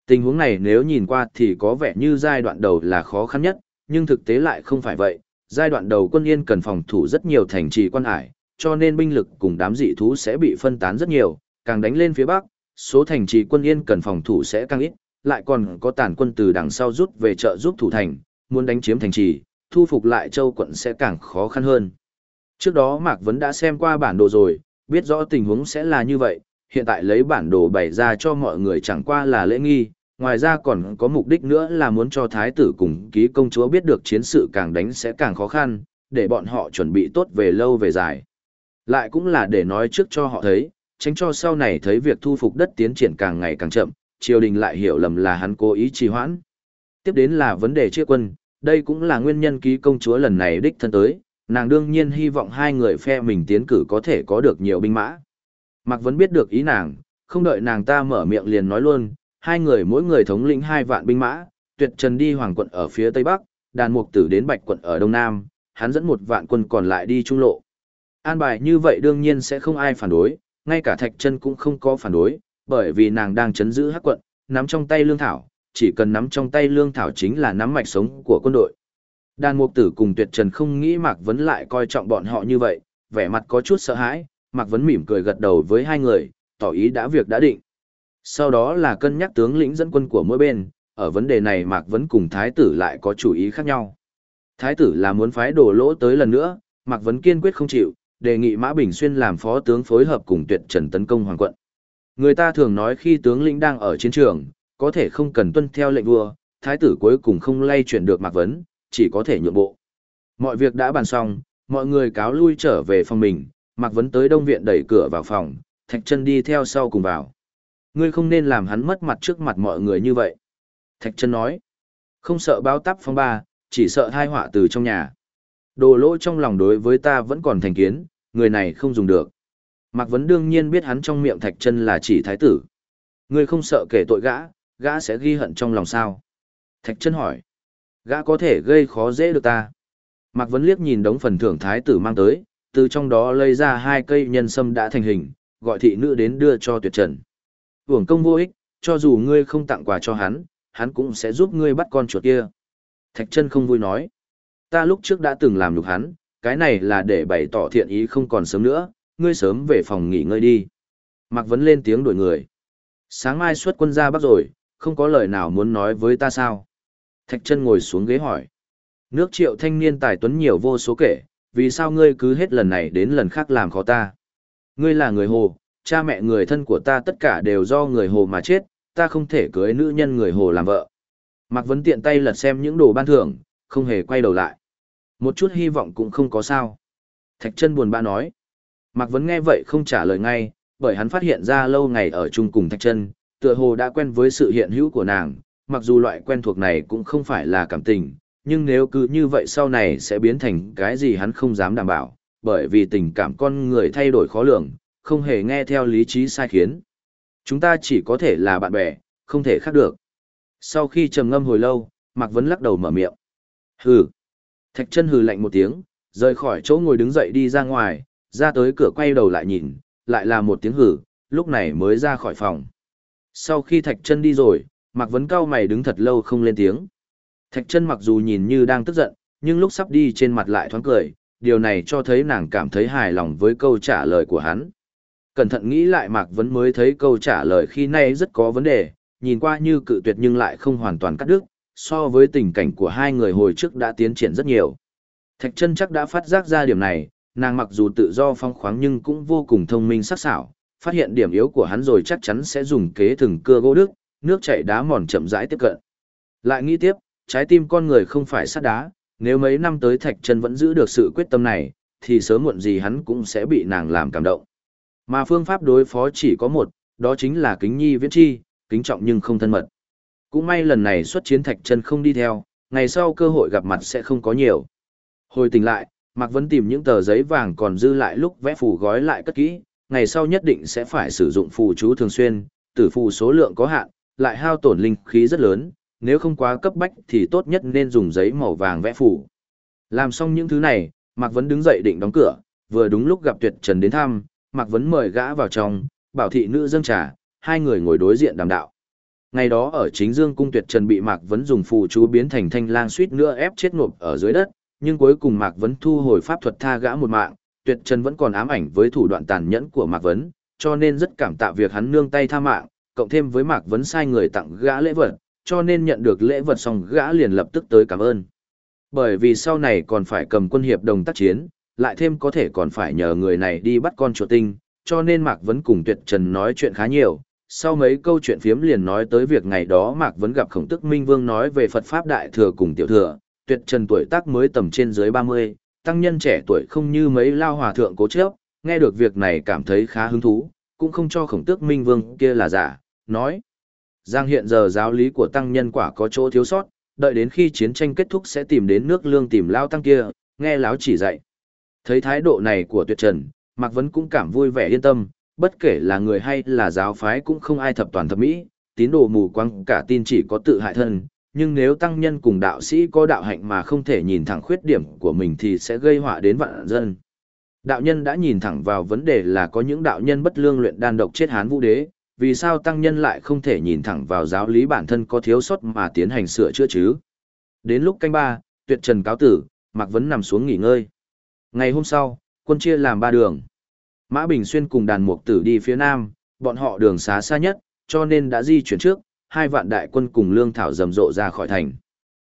Tình huống này nếu nhìn qua thì có vẻ như giai đoạn đầu là khó khăn nhất, nhưng thực tế lại không phải vậy. Giai đoạn đầu quân yên cần phòng thủ rất nhiều thành trì quan hải, cho nên binh lực cùng đám dị thú sẽ bị phân tán rất nhiều, càng đánh lên phía bắc, số thành trì quân yên cần phòng thủ sẽ càng ít, lại còn có tàn quân từ đằng sau rút về trợ giúp thủ thành, muốn đánh chiếm thành trì, thu phục lại châu quận sẽ càng khó khăn hơn. Trước đó Mạc Vấn đã xem qua bản đồ rồi, biết rõ tình huống sẽ là như vậy, hiện tại lấy bản đồ bày ra cho mọi người chẳng qua là lễ nghi, ngoài ra còn có mục đích nữa là muốn cho thái tử cùng ký công chúa biết được chiến sự càng đánh sẽ càng khó khăn, để bọn họ chuẩn bị tốt về lâu về dài. Lại cũng là để nói trước cho họ thấy, tránh cho sau này thấy việc thu phục đất tiến triển càng ngày càng chậm, triều đình lại hiểu lầm là hắn cố ý trì hoãn. Tiếp đến là vấn đề chia quân, đây cũng là nguyên nhân ký công chúa lần này đích thân tới, nàng đương nhiên hy vọng hai người phe mình tiến cử có thể có được nhiều binh mã. Mạc Vấn biết được ý nàng, không đợi nàng ta mở miệng liền nói luôn, hai người mỗi người thống lĩnh hai vạn binh mã, tuyệt trần đi hoàng quận ở phía tây bắc, đàn mục tử đến bạch quận ở đông nam, hắn dẫn một vạn quân còn lại đi trung lộ. An bài như vậy đương nhiên sẽ không ai phản đối, ngay cả thạch chân cũng không có phản đối, bởi vì nàng đang chấn giữ hắc quận, nắm trong tay lương thảo, chỉ cần nắm trong tay lương thảo chính là nắm mạch sống của quân đội. Đàn mục tử cùng tuyệt trần không nghĩ Mạc Vấn lại coi trọng bọn họ như vậy, vẻ mặt có chút sợ hãi, Mạc Vấn mỉm cười gật đầu với hai người, tỏ ý đã việc đã định. Sau đó là cân nhắc tướng lĩnh dẫn quân của mỗi bên, ở vấn đề này Mạc Vấn cùng Thái tử lại có chủ ý khác nhau. Thái tử là muốn phái đổ lỗ tới lần nữa, Mạc Vấn kiên quyết không chịu, đề nghị Mã Bình Xuyên làm phó tướng phối hợp cùng tuyệt trần tấn công hoàng quận. Người ta thường nói khi tướng lĩnh đang ở chiến trường, có thể không cần tuân theo lệnh vua, thái tử cuối cùng không lay chuyển được Mạc Vấn, chỉ có thể nhượng bộ. Mọi việc đã bàn xong, mọi người cáo lui trở về phòng mình, Mạc Vấn tới Đông Viện đẩy cửa vào phòng, Thạch Trân đi theo sau cùng vào. Ngươi không nên làm hắn mất mặt trước mặt mọi người như vậy. Thạch Trân nói, không sợ báo tắp phong ba, chỉ sợ thai họa từ trong nhà. Đồ lỗ trong lòng đối với ta vẫn còn thành kiến, người này không dùng được. Mạc Vấn đương nhiên biết hắn trong miệng Thạch Trân là chỉ thái tử. Ngươi không sợ kể tội gã, gã sẽ ghi hận trong lòng sao? Thạch Trân hỏi, gã có thể gây khó dễ được ta. Mạc Vấn liếc nhìn đống phần thưởng thái tử mang tới, từ trong đó lấy ra hai cây nhân sâm đã thành hình, gọi thị nữ đến đưa cho tuyệt trần. Hưởng công vô ích, cho dù ngươi không tặng quà cho hắn, hắn cũng sẽ giúp ngươi bắt con chuột kia. Thạch chân không vui nói. Ta lúc trước đã từng làm được hắn, cái này là để bày tỏ thiện ý không còn sớm nữa, ngươi sớm về phòng nghỉ ngơi đi. Mạc Vấn lên tiếng đổi người. Sáng mai xuất quân ra bắc rồi, không có lời nào muốn nói với ta sao? Thạch chân ngồi xuống ghế hỏi. Nước triệu thanh niên tài tuấn nhiều vô số kể, vì sao ngươi cứ hết lần này đến lần khác làm khó ta? Ngươi là người hồ, cha mẹ người thân của ta tất cả đều do người hồ mà chết, ta không thể cưới nữ nhân người hồ làm vợ. Mạc Vấn tiện tay lật xem những đồ ban thưởng, không hề quay đầu lại. Một chút hy vọng cũng không có sao. Thạch chân buồn bã nói. Mạc Vấn nghe vậy không trả lời ngay, bởi hắn phát hiện ra lâu ngày ở chung cùng Thạch chân, tựa hồ đã quen với sự hiện hữu của nàng, mặc dù loại quen thuộc này cũng không phải là cảm tình, nhưng nếu cứ như vậy sau này sẽ biến thành cái gì hắn không dám đảm bảo, bởi vì tình cảm con người thay đổi khó lường, không hề nghe theo lý trí sai khiến. Chúng ta chỉ có thể là bạn bè, không thể khác được. Sau khi trầm ngâm hồi lâu, Mạc Vấn lắc đầu mở miệng. Hừ. Thạch chân hừ lạnh một tiếng, rời khỏi chỗ ngồi đứng dậy đi ra ngoài, ra tới cửa quay đầu lại nhìn, lại là một tiếng hừ, lúc này mới ra khỏi phòng. Sau khi Thạch chân đi rồi, Mạc Vấn cao mày đứng thật lâu không lên tiếng. Thạch chân mặc dù nhìn như đang tức giận, nhưng lúc sắp đi trên mặt lại thoáng cười, điều này cho thấy nàng cảm thấy hài lòng với câu trả lời của hắn. Cẩn thận nghĩ lại Mạc Vấn mới thấy câu trả lời khi nay rất có vấn đề, nhìn qua như cự tuyệt nhưng lại không hoàn toàn cắt đứt, so với tình cảnh của hai người hồi trước đã tiến triển rất nhiều. Thạch chân chắc đã phát giác ra điểm này, nàng mặc dù tự do phong khoáng nhưng cũng vô cùng thông minh sắc sảo, phát hiện điểm yếu của hắn rồi chắc chắn sẽ dùng kế thừng cưa gỗ đức, nước chảy đá mòn chậm rãi tiếp cận. Lại nghĩ tiếp, trái tim con người không phải sắt đá, nếu mấy năm tới Thạch Trần vẫn giữ được sự quyết tâm này, thì sớm muộn gì hắn cũng sẽ bị nàng làm cảm động. Mà phương pháp đối phó chỉ có một, đó chính là kính nhi viễn chi, kính trọng nhưng không thân mật. Cũng may lần này xuất chiến thạch Trần không đi theo, ngày sau cơ hội gặp mặt sẽ không có nhiều. Hồi tỉnh lại, Mạc Vấn tìm những tờ giấy vàng còn dư lại lúc vẽ phù gói lại cất kỹ, ngày sau nhất định sẽ phải sử dụng phù chú thường xuyên, tử phù số lượng có hạn, lại hao tổn linh khí rất lớn, nếu không quá cấp bách thì tốt nhất nên dùng giấy màu vàng vẽ phủ Làm xong những thứ này, Mạc Vấn đứng dậy định đóng cửa, vừa đúng lúc gặp Tuyệt Trần đến thăm, Mạc Vấn mời gã vào trong, bảo thị nữ dâng trà, hai người ngồi đối diện đàm đạo. Ngày đó ở chính dương cung tuyệt trần bị Mạc Vấn dùng phù chú biến thành thanh lang suýt nữa ép chết ngộp ở dưới đất, nhưng cuối cùng Mạc Vấn thu hồi pháp thuật tha gã một mạng, tuyệt trần vẫn còn ám ảnh với thủ đoạn tàn nhẫn của Mạc Vấn, cho nên rất cảm tạ việc hắn nương tay tha mạng, cộng thêm với Mạc Vấn sai người tặng gã lễ vật, cho nên nhận được lễ vật xong gã liền lập tức tới cảm ơn. Bởi vì sau này còn phải cầm quân hiệp đồng tác chiến, lại thêm có thể còn phải nhờ người này đi bắt con chuột tinh, cho nên Mạc Vấn cùng Tuyệt Trần nói chuyện khá nhiều. Sau mấy câu chuyện phiếm liền nói tới việc ngày đó Mạc Vấn gặp khổng tức Minh Vương nói về Phật Pháp Đại Thừa cùng Tiểu Thừa, Tuyệt Trần tuổi tác mới tầm trên dưới 30, tăng nhân trẻ tuổi không như mấy lao hòa thượng cố chấp, nghe được việc này cảm thấy khá hứng thú, cũng không cho khổng tước Minh Vương kia là giả, nói. Giang hiện giờ giáo lý của tăng nhân quả có chỗ thiếu sót, đợi đến khi chiến tranh kết thúc sẽ tìm đến nước lương tìm lao tăng kia, nghe láo chỉ dạy. Thấy thái độ này của tuyệt trần, Mạc Vấn cũng cảm vui vẻ yên tâm, bất kể là người hay là giáo phái cũng không ai thập toàn thập mỹ, tín đồ mù quáng cả tin chỉ có tự hại thân, nhưng nếu tăng nhân cùng đạo sĩ có đạo hạnh mà không thể nhìn thẳng khuyết điểm của mình thì sẽ gây họa đến vạn dân. Đạo nhân đã nhìn thẳng vào vấn đề là có những đạo nhân bất lương luyện đan độc chết hán vũ đế, vì sao tăng nhân lại không thể nhìn thẳng vào giáo lý bản thân có thiếu sót mà tiến hành sửa chữa chứ? Đến lúc canh ba, tuyệt trần cáo tử, Mạc Vấn nằm xuống nghỉ ngơi. Ngày hôm sau, quân chia làm ba đường. Mã Bình Xuyên cùng đàn mục tử đi phía nam, bọn họ đường xá xa nhất, cho nên đã di chuyển trước, hai vạn đại quân cùng lương thảo rầm rộ ra khỏi thành.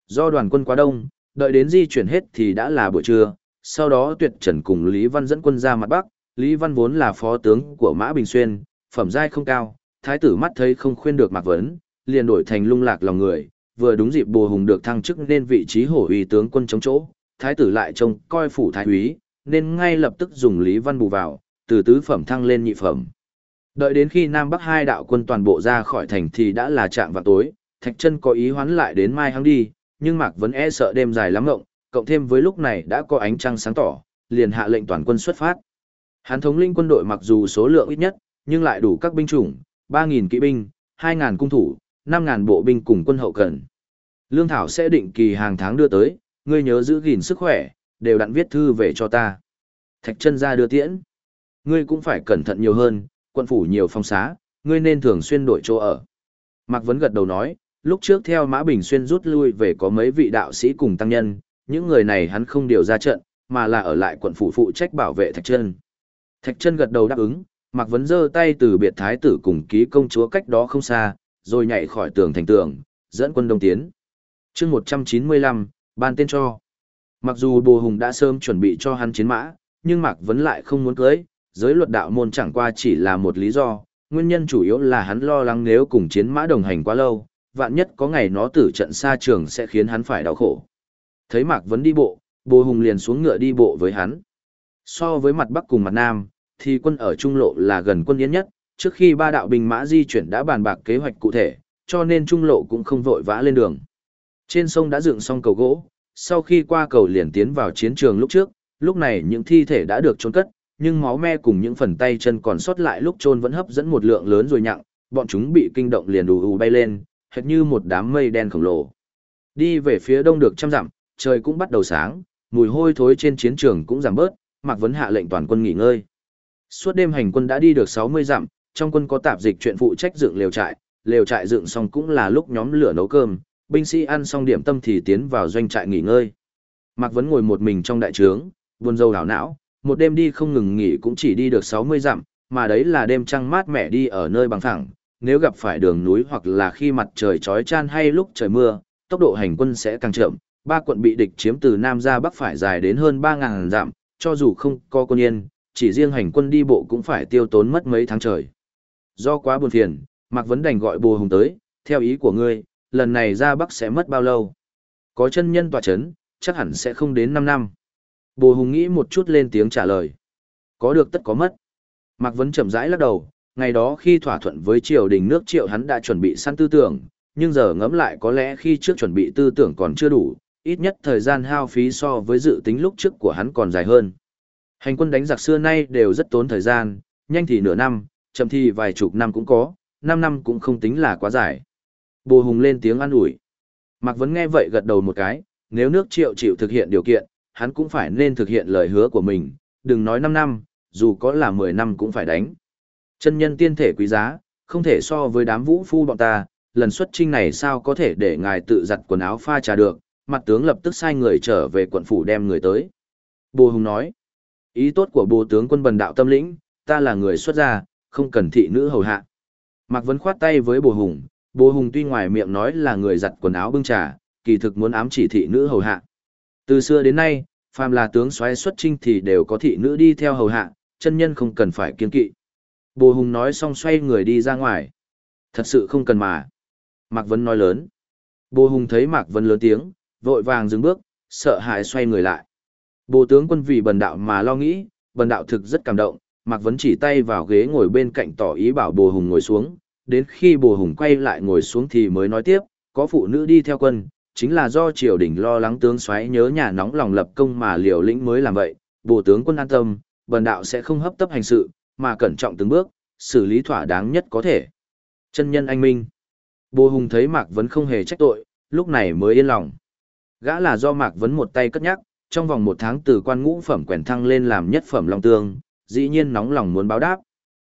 Do đoàn quân quá đông, đợi đến di chuyển hết thì đã là buổi trưa, sau đó Tuyệt Trần cùng Lý Văn dẫn quân ra mặt Bắc, Lý Văn vốn là phó tướng của Mã Bình Xuyên, phẩm giai không cao, thái tử mắt thấy không khuyên được Mạc Vấn, liền đổi thành lung lạc lòng người, vừa đúng dịp Bồ Hùng được thăng chức nên vị trí hổ uy tướng quân chống chỗ, thái tử lại trông coi phủ thái úy, nên ngay lập tức dùng Lý Văn bù vào, từ tứ phẩm thăng lên nhị phẩm. Đợi đến khi Nam Bắc hai đạo quân toàn bộ ra khỏi thành thì đã là trạm vào tối, Thạch Chân có ý hoán lại đến mai hăng đi, nhưng Mạc Vấn e sợ đêm dài lắm ngộng, cộng thêm với lúc này đã có ánh trăng sáng tỏ, liền hạ lệnh toàn quân xuất phát. Hán thống linh quân đội mặc dù số lượng ít nhất, nhưng lại đủ các binh chủng, 3.000 kỵ binh, 2.000 cung thủ, 5.000 bộ binh cùng quân hậu cần. Lương Thảo sẽ định kỳ hàng tháng đưa tới, ngươi nhớ giữ gìn sức khỏe, đều đặn viết thư về cho ta. Thạch chân ra đưa tiễn. Ngươi cũng phải cẩn thận nhiều hơn, quận phủ nhiều phong xá, ngươi nên thường xuyên đổi chỗ ở. Mạc Vấn gật đầu nói, lúc trước theo Mã Bình Xuyên rút lui về có mấy vị đạo sĩ cùng tăng nhân, những người này hắn không điều ra trận, mà là ở lại quận phủ phụ trách bảo vệ Thạch chân. Thạch chân gật đầu đáp ứng, Mạc Vấn giơ tay từ biệt thái tử cùng ký công chúa cách đó không xa, rồi nhảy khỏi tường thành tường, dẫn quân đông tiến. chương 195, ban tên cho. Mặc dù Bồ Hùng đã sớm chuẩn bị cho hắn chiến mã, nhưng Mạc Vấn lại không muốn cưới, giới luật đạo môn chẳng qua chỉ là một lý do, nguyên nhân chủ yếu là hắn lo lắng nếu cùng chiến mã đồng hành quá lâu, vạn nhất có ngày nó tử trận xa trường sẽ khiến hắn phải đau khổ. Thấy Mạc Vấn đi bộ, Bồ Hùng liền xuống ngựa đi bộ với hắn. So với mặt Bắc cùng mặt Nam, thì quân ở trung lộ là gần quân yến nhất, trước khi ba đạo binh mã di chuyển đã bàn bạc kế hoạch cụ thể, cho nên trung lộ cũng không vội vã lên đường. Trên sông đã dựng xong cầu gỗ, sau khi qua cầu liền tiến vào chiến trường lúc trước, lúc này những thi thể đã được chôn cất, nhưng máu me cùng những phần tay chân còn sót lại lúc chôn vẫn hấp dẫn một lượng lớn rồi nhặng, bọn chúng bị kinh động liền ù ù bay lên, hệt như một đám mây đen khổng lồ. Đi về phía đông được trăm dặm, trời cũng bắt đầu sáng, mùi hôi thối trên chiến trường cũng giảm bớt, Mạc Vấn hạ lệnh toàn quân nghỉ ngơi. Suốt đêm hành quân đã đi được 60 dặm, trong quân có tạp dịch chuyện phụ trách dựng lều trại, lều trại dựng xong cũng là lúc nhóm lửa nấu cơm, binh sĩ ăn xong điểm tâm thì tiến vào doanh trại nghỉ ngơi. Mạc Vấn ngồi một mình trong đại trướng, buồn rầu đảo não, một đêm đi không ngừng nghỉ cũng chỉ đi được 60 dặm, mà đấy là đêm trăng mát mẻ đi ở nơi bằng thẳng, nếu gặp phải đường núi hoặc là khi mặt trời chói chan hay lúc trời mưa, tốc độ hành quân sẽ càng chậm. Ba quận bị địch chiếm từ Nam ra Bắc phải dài đến hơn 3.000 dặm, cho dù không có quân yên, chỉ riêng hành quân đi bộ cũng phải tiêu tốn mất mấy tháng trời. Do quá buồn phiền, Mạc Vấn đành gọi bồ hùng tới, theo ý của ngươi, lần này ra Bắc sẽ mất bao lâu? Có chân nhân tòa chấn, chắc hẳn sẽ không đến 5 năm. Bồ hùng nghĩ một chút lên tiếng trả lời. Có được tất có mất. Mạc Vấn chậm rãi lắc đầu, ngày đó khi thỏa thuận với triều đình nước triệu hắn đã chuẩn bị săn tư tưởng, nhưng giờ ngẫm lại có lẽ khi trước chuẩn bị tư tưởng còn chưa đủ, ít nhất thời gian hao phí so với dự tính lúc trước của hắn còn dài hơn. Hành quân đánh giặc xưa nay đều rất tốn thời gian, nhanh thì nửa năm, chậm thì vài chục năm cũng có, năm năm cũng không tính là quá dài. Bồ Hùng lên tiếng an ủi. Mạc Vấn nghe vậy gật đầu một cái, nếu nước triệu chịu thực hiện điều kiện, hắn cũng phải nên thực hiện lời hứa của mình, đừng nói 5 năm, dù có là 10 năm cũng phải đánh. Chân nhân tiên thể quý giá, không thể so với đám vũ phu bọn ta, lần xuất trinh này sao có thể để ngài tự giặt quần áo pha trà được, mặt tướng lập tức sai người trở về quận phủ đem người tới. Bồ Hùng nói, ý tốt của bồ tướng quân bần đạo tâm lĩnh, ta là người xuất gia, không cần thị nữ hầu hạ. Mạc Vấn khoát tay với bồ Hùng, bồ Hùng tuy ngoài miệng nói là người giặt quần áo bưng trà, kỳ thực muốn ám chỉ thị nữ hầu hạ. Từ xưa đến nay, phàm là tướng xoáy xuất trinh thì đều có thị nữ đi theo hầu hạ, chân nhân không cần phải kiên kỵ. Bồ Hùng nói xong xoay người đi ra ngoài. Thật sự không cần mà. Mạc Vấn nói lớn. Bồ Hùng thấy Mạc Vấn lớn tiếng, vội vàng dừng bước, sợ hãi xoay người lại. Bồ tướng quân vì bần đạo mà lo nghĩ, bần đạo thực rất cảm động, Mạc Vấn chỉ tay vào ghế ngồi bên cạnh tỏ ý bảo Bồ Hùng ngồi xuống, đến khi Bồ Hùng quay lại ngồi xuống thì mới nói tiếp, có phụ nữ đi theo quân, chính là do triều đình lo lắng tướng xoáy nhớ nhà nóng lòng lập công mà liều lĩnh mới làm vậy, Bồ tướng quân an tâm, bần đạo sẽ không hấp tấp hành sự, mà cẩn trọng từng bước, xử lý thỏa đáng nhất có thể. Chân nhân anh minh. Bồ Hùng thấy Mạc Vấn không hề trách tội, lúc này mới yên lòng. Gã là do Mạc Vấn một tay cất nhắc, trong vòng một tháng từ quan ngũ phẩm quèn thăng lên làm nhất phẩm long tương, dĩ nhiên nóng lòng muốn báo đáp.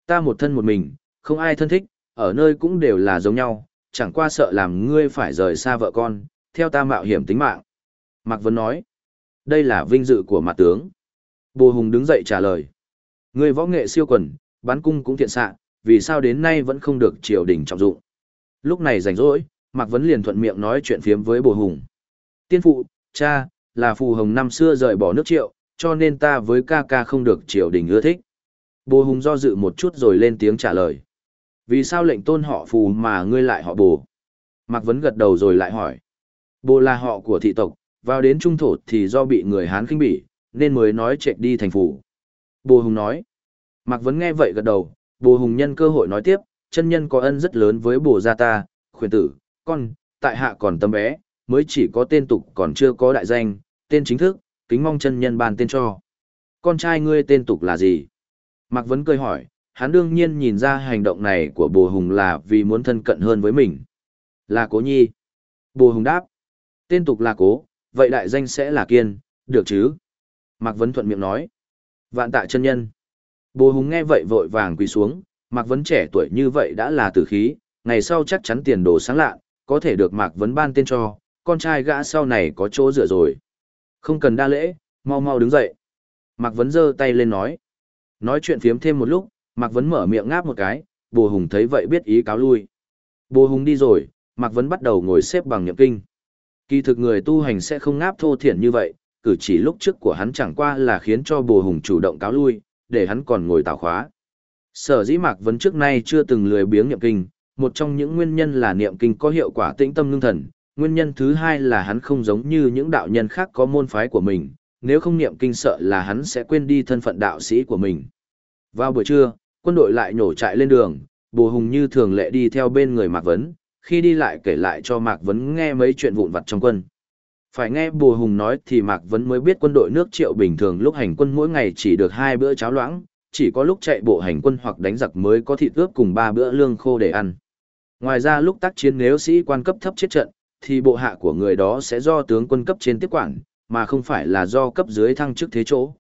Ta một thân một mình, không ai thân thích, ở nơi cũng đều là giống nhau, chẳng qua sợ làm ngươi phải rời xa vợ con, theo ta mạo hiểm tính mạng. Mạc Vấn nói, đây là vinh dự của mặt tướng. Bồ Hùng đứng dậy trả lời. Ngươi võ nghệ siêu quần, bắn cung cũng thiện xạ, vì sao đến nay vẫn không được triều đình trọng dụng. Lúc này rảnh rỗi, Mạc Vấn liền thuận miệng nói chuyện phiếm với Bồ Hùng. Tiên phụ, cha, là phù hồng năm xưa rời bỏ nước triệu, cho nên ta với ca ca không được triều đình ưa thích. Bồ Hùng do dự một chút rồi lên tiếng trả lời. Vì sao lệnh tôn họ phù mà ngươi lại họ bồ? Mạc Vấn gật đầu rồi lại hỏi. Bồ là họ của thị tộc, vào đến trung thổ thì do bị người Hán khinh bỉ, nên mới nói chạy đi thành phủ. Bồ Hùng nói. Mạc Vấn nghe vậy gật đầu, Bồ Hùng nhân cơ hội nói tiếp, chân nhân có ân rất lớn với bồ gia ta, khuyên tử, con, tại hạ còn tâm bé, mới chỉ có tên tục còn chưa có đại danh, tên chính thức, kính mong chân nhân ban tên cho. Con trai ngươi tên tục là gì? Mạc Vấn cười hỏi, hắn đương nhiên nhìn ra hành động này của bồ hùng là vì muốn thân cận hơn với mình. Là cố nhi. Bồ hùng đáp. Tên tục là cố, vậy đại danh sẽ là kiên, được chứ? Mạc Vấn thuận miệng nói. Vạn tạ chân nhân. Bồ Hùng nghe vậy vội vàng quỳ xuống, Mạc Vấn trẻ tuổi như vậy đã là tử khí, ngày sau chắc chắn tiền đồ sáng lạ, có thể được Mạc Vấn ban tên cho, con trai gã sau này có chỗ dựa rồi. Không cần đa lễ, mau mau đứng dậy. Mạc Vấn giơ tay lên nói. Nói chuyện phiếm thêm một lúc, Mạc Vấn mở miệng ngáp một cái, Bồ Hùng thấy vậy biết ý cáo lui. Bồ Hùng đi rồi, Mạc Vấn bắt đầu ngồi xếp bằng nhậm kinh. Kỳ thực người tu hành sẽ không ngáp thô thiển như vậy, cử chỉ lúc trước của hắn chẳng qua là khiến cho Bồ Hùng chủ động cáo lui, để hắn còn ngồi tào khóa. Sở dĩ Mạc Vấn trước nay chưa từng lười biếng niệm kinh, một trong những nguyên nhân là niệm kinh có hiệu quả tĩnh tâm ngưng thần, nguyên nhân thứ hai là hắn không giống như những đạo nhân khác có môn phái của mình, nếu không niệm kinh sợ là hắn sẽ quên đi thân phận đạo sĩ của mình. Vào buổi trưa, quân đội lại nhổ chạy lên đường, Bồ Hùng như thường lệ đi theo bên người Mạc Vấn, khi đi lại kể lại cho Mạc Vấn nghe mấy chuyện vụn vặt trong quân. Phải nghe Bùa Hùng nói thì Mạc Vấn mới biết quân đội nước triệu bình thường lúc hành quân mỗi ngày chỉ được hai bữa cháo loãng, chỉ có lúc chạy bộ hành quân hoặc đánh giặc mới có thịt ướp cùng ba bữa lương khô để ăn. Ngoài ra lúc tác chiến nếu sĩ quan cấp thấp chết trận, thì bộ hạ của người đó sẽ do tướng quân cấp trên tiếp quản, mà không phải là do cấp dưới thăng chức thế chỗ.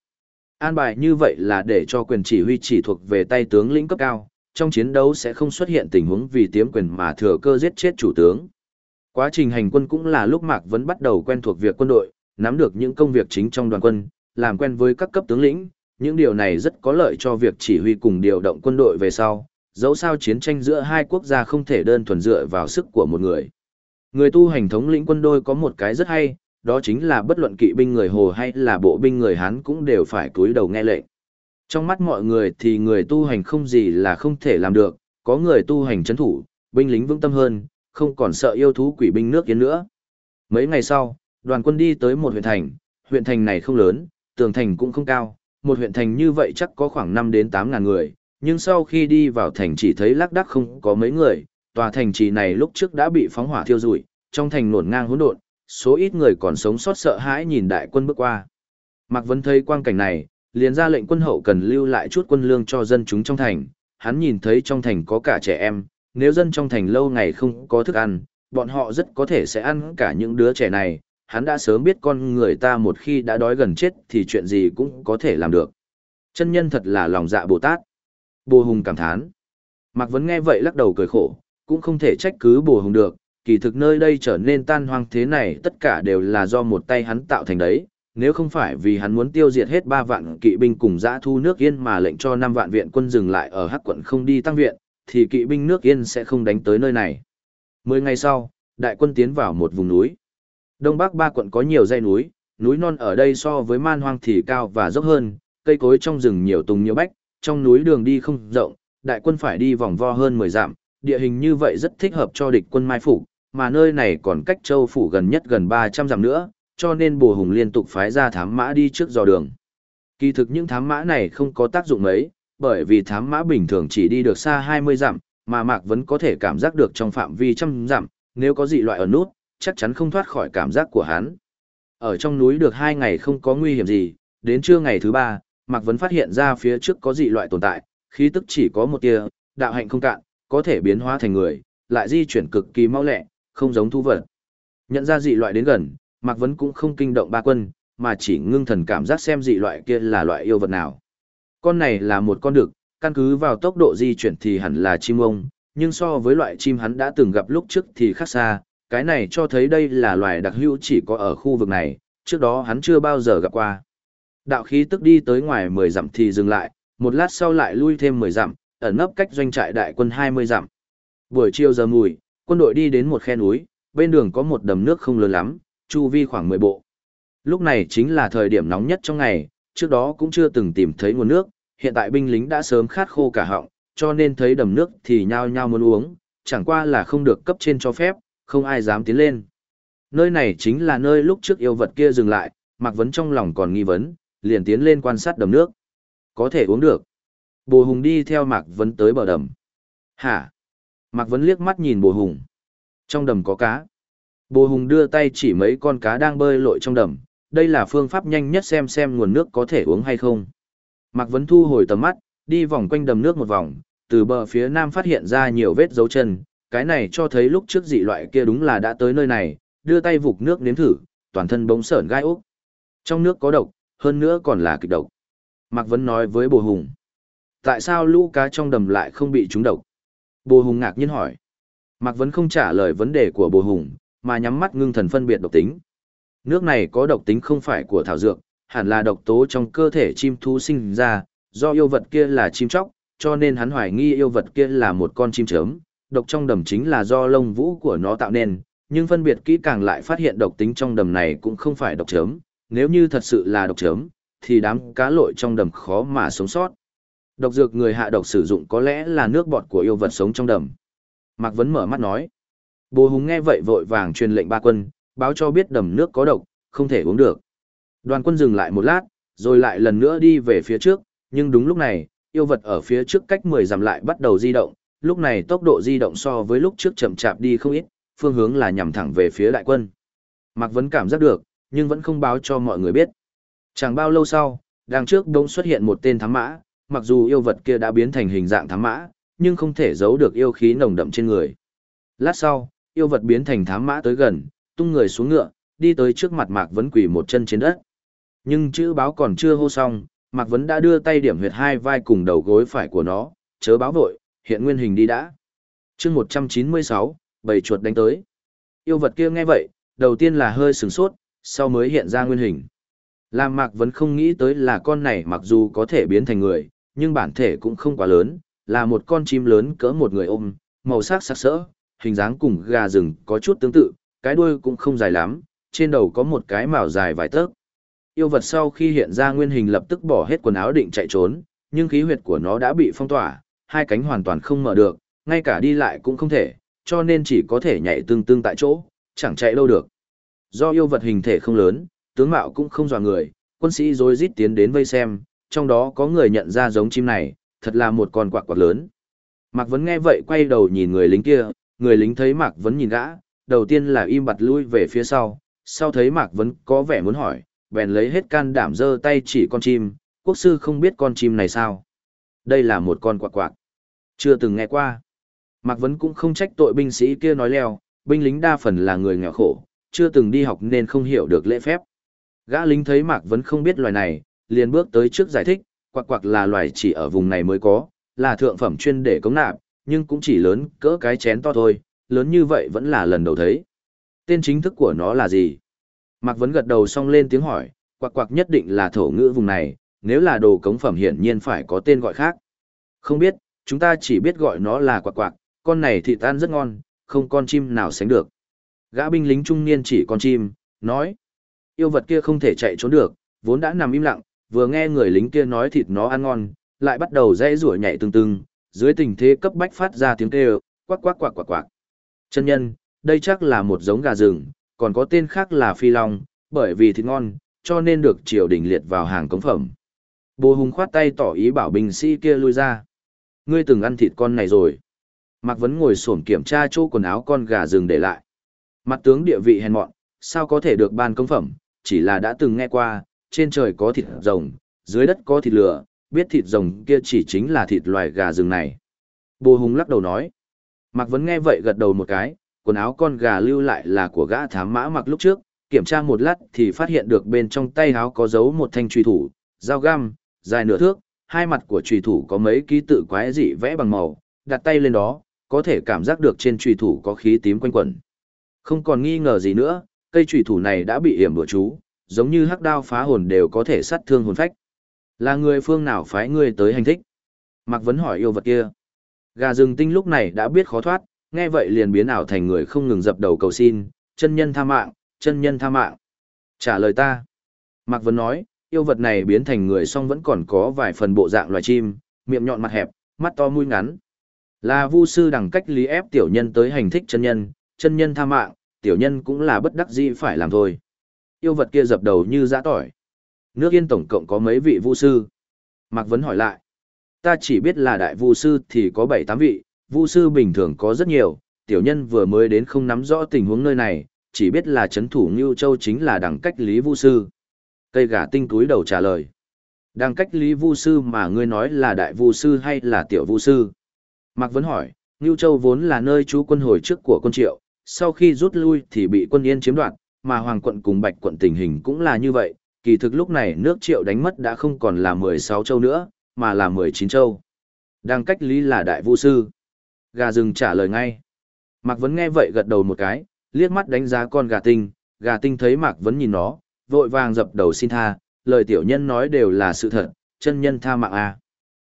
An bài như vậy là để cho quyền chỉ huy chỉ thuộc về tay tướng lĩnh cấp cao, trong chiến đấu sẽ không xuất hiện tình huống vì tiếm quyền mà thừa cơ giết chết chủ tướng. Quá trình hành quân cũng là lúc Mạc Vấn bắt đầu quen thuộc việc quân đội, nắm được những công việc chính trong đoàn quân, làm quen với các cấp tướng lĩnh, những điều này rất có lợi cho việc chỉ huy cùng điều động quân đội về sau, dẫu sao chiến tranh giữa hai quốc gia không thể đơn thuần dựa vào sức của một người. Người tu hành thống lĩnh quân đôi có một cái rất hay, đó chính là bất luận kỵ binh người Hồ hay là bộ binh người Hán cũng đều phải cúi đầu nghe lệnh. Trong mắt mọi người thì người tu hành không gì là không thể làm được, có người tu hành chấn thủ, binh lính vững tâm hơn, không còn sợ yêu thú quỷ binh nước kiến nữa. Mấy ngày sau, đoàn quân đi tới một huyện thành, huyện thành này không lớn, tường thành cũng không cao, một huyện thành như vậy chắc có khoảng 5 đến 8 ngàn người, nhưng sau khi đi vào thành chỉ thấy lác đác không có mấy người, tòa thành trì này lúc trước đã bị phóng hỏa thiêu rụi, trong thành nổn ngang hỗn độn, số ít người còn sống sót sợ hãi nhìn đại quân bước qua. Mạc Vân thấy quang cảnh này, liền ra lệnh quân hậu cần lưu lại chút quân lương cho dân chúng trong thành, hắn nhìn thấy trong thành có cả trẻ em, nếu dân trong thành lâu ngày không có thức ăn, bọn họ rất có thể sẽ ăn cả những đứa trẻ này, hắn đã sớm biết con người ta một khi đã đói gần chết thì chuyện gì cũng có thể làm được. Chân nhân thật là lòng dạ Bồ Tát. Bồ Hùng cảm thán. Mạc Vấn nghe vậy lắc đầu cười khổ, cũng không thể trách cứ Bồ Hùng được, kỳ thực nơi đây trở nên tan hoang thế này tất cả đều là do một tay hắn tạo thành đấy, nếu không phải vì hắn muốn tiêu diệt hết ba vạn kỵ binh cùng giã thu nước yên mà lệnh cho năm vạn viện quân dừng lại ở hắc quận không đi tăng viện, thì kỵ binh nước yên sẽ không đánh tới nơi này. Mười ngày sau, đại quân tiến vào một vùng núi. Đông Bắc ba quận có nhiều dãy núi, núi non ở đây so với man hoang thì cao và dốc hơn, cây cối trong rừng nhiều tùng nhiều bách, trong núi đường đi không rộng, đại quân phải đi vòng vo hơn 10 dặm, địa hình như vậy rất thích hợp cho địch quân mai phục, mà nơi này còn cách châu phủ gần nhất gần 300 dặm nữa, cho nên Bồ Hùng liên tục phái ra thám mã đi trước dò đường. Kỳ thực những thám mã này không có tác dụng mấy, bởi vì thám mã bình thường chỉ đi được xa 20 dặm, mà Mạc vẫn có thể cảm giác được trong phạm vi trăm dặm, nếu có dị loại ở nút, chắc chắn không thoát khỏi cảm giác của hắn. Ở trong núi được hai ngày không có nguy hiểm gì, đến trưa ngày thứ ba, Mạc Vấn phát hiện ra phía trước có dị loại tồn tại, khí tức chỉ có một tia, đạo hạnh không cạn, có thể biến hóa thành người, lại di chuyển cực kỳ mau lẹ, không giống thú vật. Nhận ra dị loại đến gần, Mạc Vấn cũng không kinh động ba quân, mà chỉ ngưng thần cảm giác xem dị loại kia là loại yêu vật nào. Con này là một con đực, căn cứ vào tốc độ di chuyển thì hẳn là chim ông, nhưng so với loại chim hắn đã từng gặp lúc trước thì khác xa, cái này cho thấy đây là loài đặc hữu chỉ có ở khu vực này, trước đó hắn chưa bao giờ gặp qua. Đạo khí tức đi tới ngoài 10 dặm thì dừng lại, một lát sau lại lui thêm 10 dặm, ẩn nấp cách doanh trại đại quân 20 dặm. Buổi chiều giờ mùi, quân đội đi đến một khe núi, bên đường có một đầm nước không lớn lắm, chu vi khoảng 10 bộ. Lúc này chính là thời điểm nóng nhất trong ngày, trước đó cũng chưa từng tìm thấy nguồn nước, hiện tại binh lính đã sớm khát khô cả họng, cho nên thấy đầm nước thì nhao nhao muốn uống, chẳng qua là không được cấp trên cho phép, không ai dám tiến lên. Nơi này chính là nơi lúc trước yêu vật kia dừng lại, Mạc Vấn trong lòng còn nghi vấn, liền tiến lên quan sát đầm nước. Có thể uống được. Bồ Hùng đi theo Mạc Vấn tới bờ đầm. Hả? Mạc Vấn liếc mắt nhìn Bồ Hùng. Trong đầm có cá. Bồ Hùng đưa tay chỉ mấy con cá đang bơi lội trong đầm. Đây là phương pháp nhanh nhất xem xem nguồn nước có thể uống hay không. Mạc Vấn thu hồi tầm mắt, đi vòng quanh đầm nước một vòng, từ bờ phía nam phát hiện ra nhiều vết dấu chân, cái này cho thấy lúc trước dị loại kia đúng là đã tới nơi này, đưa tay vụt nước nếm thử, toàn thân bỗng sởn gai ốc. Trong nước có độc, hơn nữa còn là kịch độc. Mạc Vấn nói với Bồ Hùng. Tại sao lũ cá trong đầm lại không bị trúng độc? Bồ Hùng ngạc nhiên hỏi. Mạc Vấn không trả lời vấn đề của Bồ Hùng, mà nhắm mắt ngưng thần phân biệt độc tính. Nước này có độc tính không phải của thảo dược, hẳn là độc tố trong cơ thể chim thú sinh ra, do yêu vật kia là chim chóc, cho nên hắn hoài nghi yêu vật kia là một con chim chớm, độc trong đầm chính là do lông vũ của nó tạo nên, nhưng phân biệt kỹ càng lại phát hiện độc tính trong đầm này cũng không phải độc chớm, nếu như thật sự là độc chớm, thì đám cá lội trong đầm khó mà sống sót. Độc dược người hạ độc sử dụng có lẽ là nước bọt của yêu vật sống trong đầm. Mạc Vấn mở mắt nói. Bồ Hùng nghe vậy vội vàng truyền lệnh ba quân, báo cho biết đầm nước có độc, không thể uống được. Đoàn quân dừng lại một lát, rồi lại lần nữa đi về phía trước, nhưng đúng lúc này, yêu vật ở phía trước cách 10 dặm lại bắt đầu di động, lúc này tốc độ di động so với lúc trước chậm chạp đi không ít, phương hướng là nhằm thẳng về phía đại quân. Mạc Vấn cảm giác được, nhưng vẫn không báo cho mọi người biết. Chẳng bao lâu sau, đằng trước đông xuất hiện một tên thám mã, mặc dù yêu vật kia đã biến thành hình dạng thám mã, nhưng không thể giấu được yêu khí nồng đậm trên người. Lát sau, yêu vật biến thành thám mã tới gần, tung người xuống ngựa, đi tới trước mặt Mạc Vấn quỳ một chân trên đất. Nhưng chữ báo còn chưa hô xong, Mạc Vấn đã đưa tay điểm huyệt hai vai cùng đầu gối phải của nó, chớ báo vội, hiện nguyên hình đi đã. chương 196, bầy chuột đánh tới. Yêu vật kia nghe vậy, đầu tiên là hơi sừng sốt, sau mới hiện ra nguyên hình. Làm Mạc Vấn không nghĩ tới là con này mặc dù có thể biến thành người, nhưng bản thể cũng không quá lớn, là một con chim lớn cỡ một người ôm, màu sắc sắc sỡ, hình dáng cùng gà rừng có chút tương tự, cái đuôi cũng không dài lắm, trên đầu có một cái mào dài vài tấc. Yêu vật sau khi hiện ra nguyên hình lập tức bỏ hết quần áo định chạy trốn, nhưng khí huyệt của nó đã bị phong tỏa, hai cánh hoàn toàn không mở được, ngay cả đi lại cũng không thể, cho nên chỉ có thể nhảy tương tương tại chỗ, chẳng chạy đâu được. Do yêu vật hình thể không lớn, tướng mạo cũng không dò người, quân sĩ rối rít tiến đến vây xem, trong đó có người nhận ra giống chim này, thật là một con quạc quạc lớn. Mạc Vấn nghe vậy quay đầu nhìn người lính kia, người lính thấy Mạc Vấn nhìn gã, đầu tiên là im bặt lui về phía sau, sau thấy Mạc Vấn có vẻ muốn hỏi, bèn lấy hết can đảm giơ tay chỉ con chim, quốc sư không biết con chim này sao. Đây là một con quạc quạc. Chưa từng nghe qua. Mạc Vấn cũng không trách tội binh sĩ kia nói leo, binh lính đa phần là người nghèo khổ, chưa từng đi học nên không hiểu được lễ phép. Gã lính thấy Mạc Vấn không biết loài này, liền bước tới trước giải thích, quạc quạc là loài chỉ ở vùng này mới có, là thượng phẩm chuyên để cống nạp, nhưng cũng chỉ lớn cỡ cái chén to thôi, lớn như vậy vẫn là lần đầu thấy. Tên chính thức của nó là gì? Mạc Vấn gật đầu xong lên tiếng hỏi, quạc quạc nhất định là thổ ngữ vùng này, nếu là đồ cống phẩm hiển nhiên phải có tên gọi khác. Không biết, chúng ta chỉ biết gọi nó là quạc quạc, con này thì tan rất ngon, không con chim nào sánh được. Gã binh lính trung niên chỉ con chim, nói. Yêu vật kia không thể chạy trốn được, vốn đã nằm im lặng, vừa nghe người lính kia nói thịt nó ăn ngon, lại bắt đầu dãy rủa nhảy từng từng, dưới tình thế cấp bách phát ra tiếng kêu, quắc quắc quạc quạc quạc. Chân nhân, đây chắc là một giống gà rừng, còn có tên khác là phi long, bởi vì thịt ngon, cho nên được triều đình liệt vào hàng cống phẩm. Bồ Hùng khoát tay tỏ ý bảo binh sĩ kia lui ra. Ngươi từng ăn thịt con này rồi. Mạc Vấn ngồi xổm kiểm tra chỗ quần áo con gà rừng để lại. Mặt tướng địa vị hèn mọn, sao có thể được ban công phẩm, chỉ là đã từng nghe qua, trên trời có thịt rồng, dưới đất có thịt lửa, biết thịt rồng kia chỉ chính là thịt loài gà rừng này. Bồ Hùng lắc đầu nói. Mạc Vấn nghe vậy gật đầu một cái, quần áo con gà lưu lại là của gã thám mã mặc lúc trước, kiểm tra một lát thì phát hiện được bên trong tay áo có giấu một thanh truy thủ, dao găm, dài nửa thước, hai mặt của truy thủ có mấy ký tự quái dị vẽ bằng màu, đặt tay lên đó, có thể cảm giác được trên truy thủ có khí tím quanh quẩn. Không còn nghi ngờ gì nữa, cây truy thủ này đã bị hiểm bữa chú, giống như hắc đao phá hồn đều có thể sát thương hồn phách. Là người phương nào phái ngươi tới hành thích? Mạc Vấn hỏi yêu vật kia. Gà rừng tinh lúc này đã biết khó thoát, nghe vậy liền biến ảo thành người không ngừng dập đầu cầu xin, chân nhân tha mạng, chân nhân tha mạng. Trả lời ta. Mạc Vấn nói, yêu vật này biến thành người song vẫn còn có vài phần bộ dạng loài chim, miệng nhọn mặt hẹp, mắt to mũi ngắn. Là vu sư đẳng cách lý ép tiểu nhân tới hành thích chân nhân, chân nhân tha mạng, tiểu nhân cũng là bất đắc dĩ phải làm thôi. Yêu vật kia dập đầu như dã tỏi. Nước yên tổng cộng có mấy vị vu sư? Mạc Vấn hỏi lại. Ta chỉ biết là đại vu sư thì có 7-8 vị, vu sư bình thường có rất nhiều, tiểu nhân vừa mới đến không nắm rõ tình huống nơi này, chỉ biết là chấn thủ Ngưu Châu chính là đẳng cách lý vu sư. Cây gà tinh túi đầu trả lời. Đẳng cách lý vu sư mà ngươi nói là đại vu sư hay là tiểu vu sư? Mạc Vấn hỏi, Ngưu Châu vốn là nơi trú quân hồi trước của quân triệu, sau khi rút lui thì bị quân yên chiếm đoạt, mà Hoàng quận cùng Bạch quận tình hình cũng là như vậy, kỳ thực lúc này nước triệu đánh mất đã không còn là 16 châu nữa, mà là 19 châu. Đang cách lý là đại vũ sư. Gà rừng trả lời ngay. Mạc Vấn nghe vậy gật đầu một cái, liếc mắt đánh giá con gà tinh, gà tinh thấy Mạc Vấn nhìn nó, vội vàng dập đầu xin tha, lời tiểu nhân nói đều là sự thật, chân nhân tha mạng à.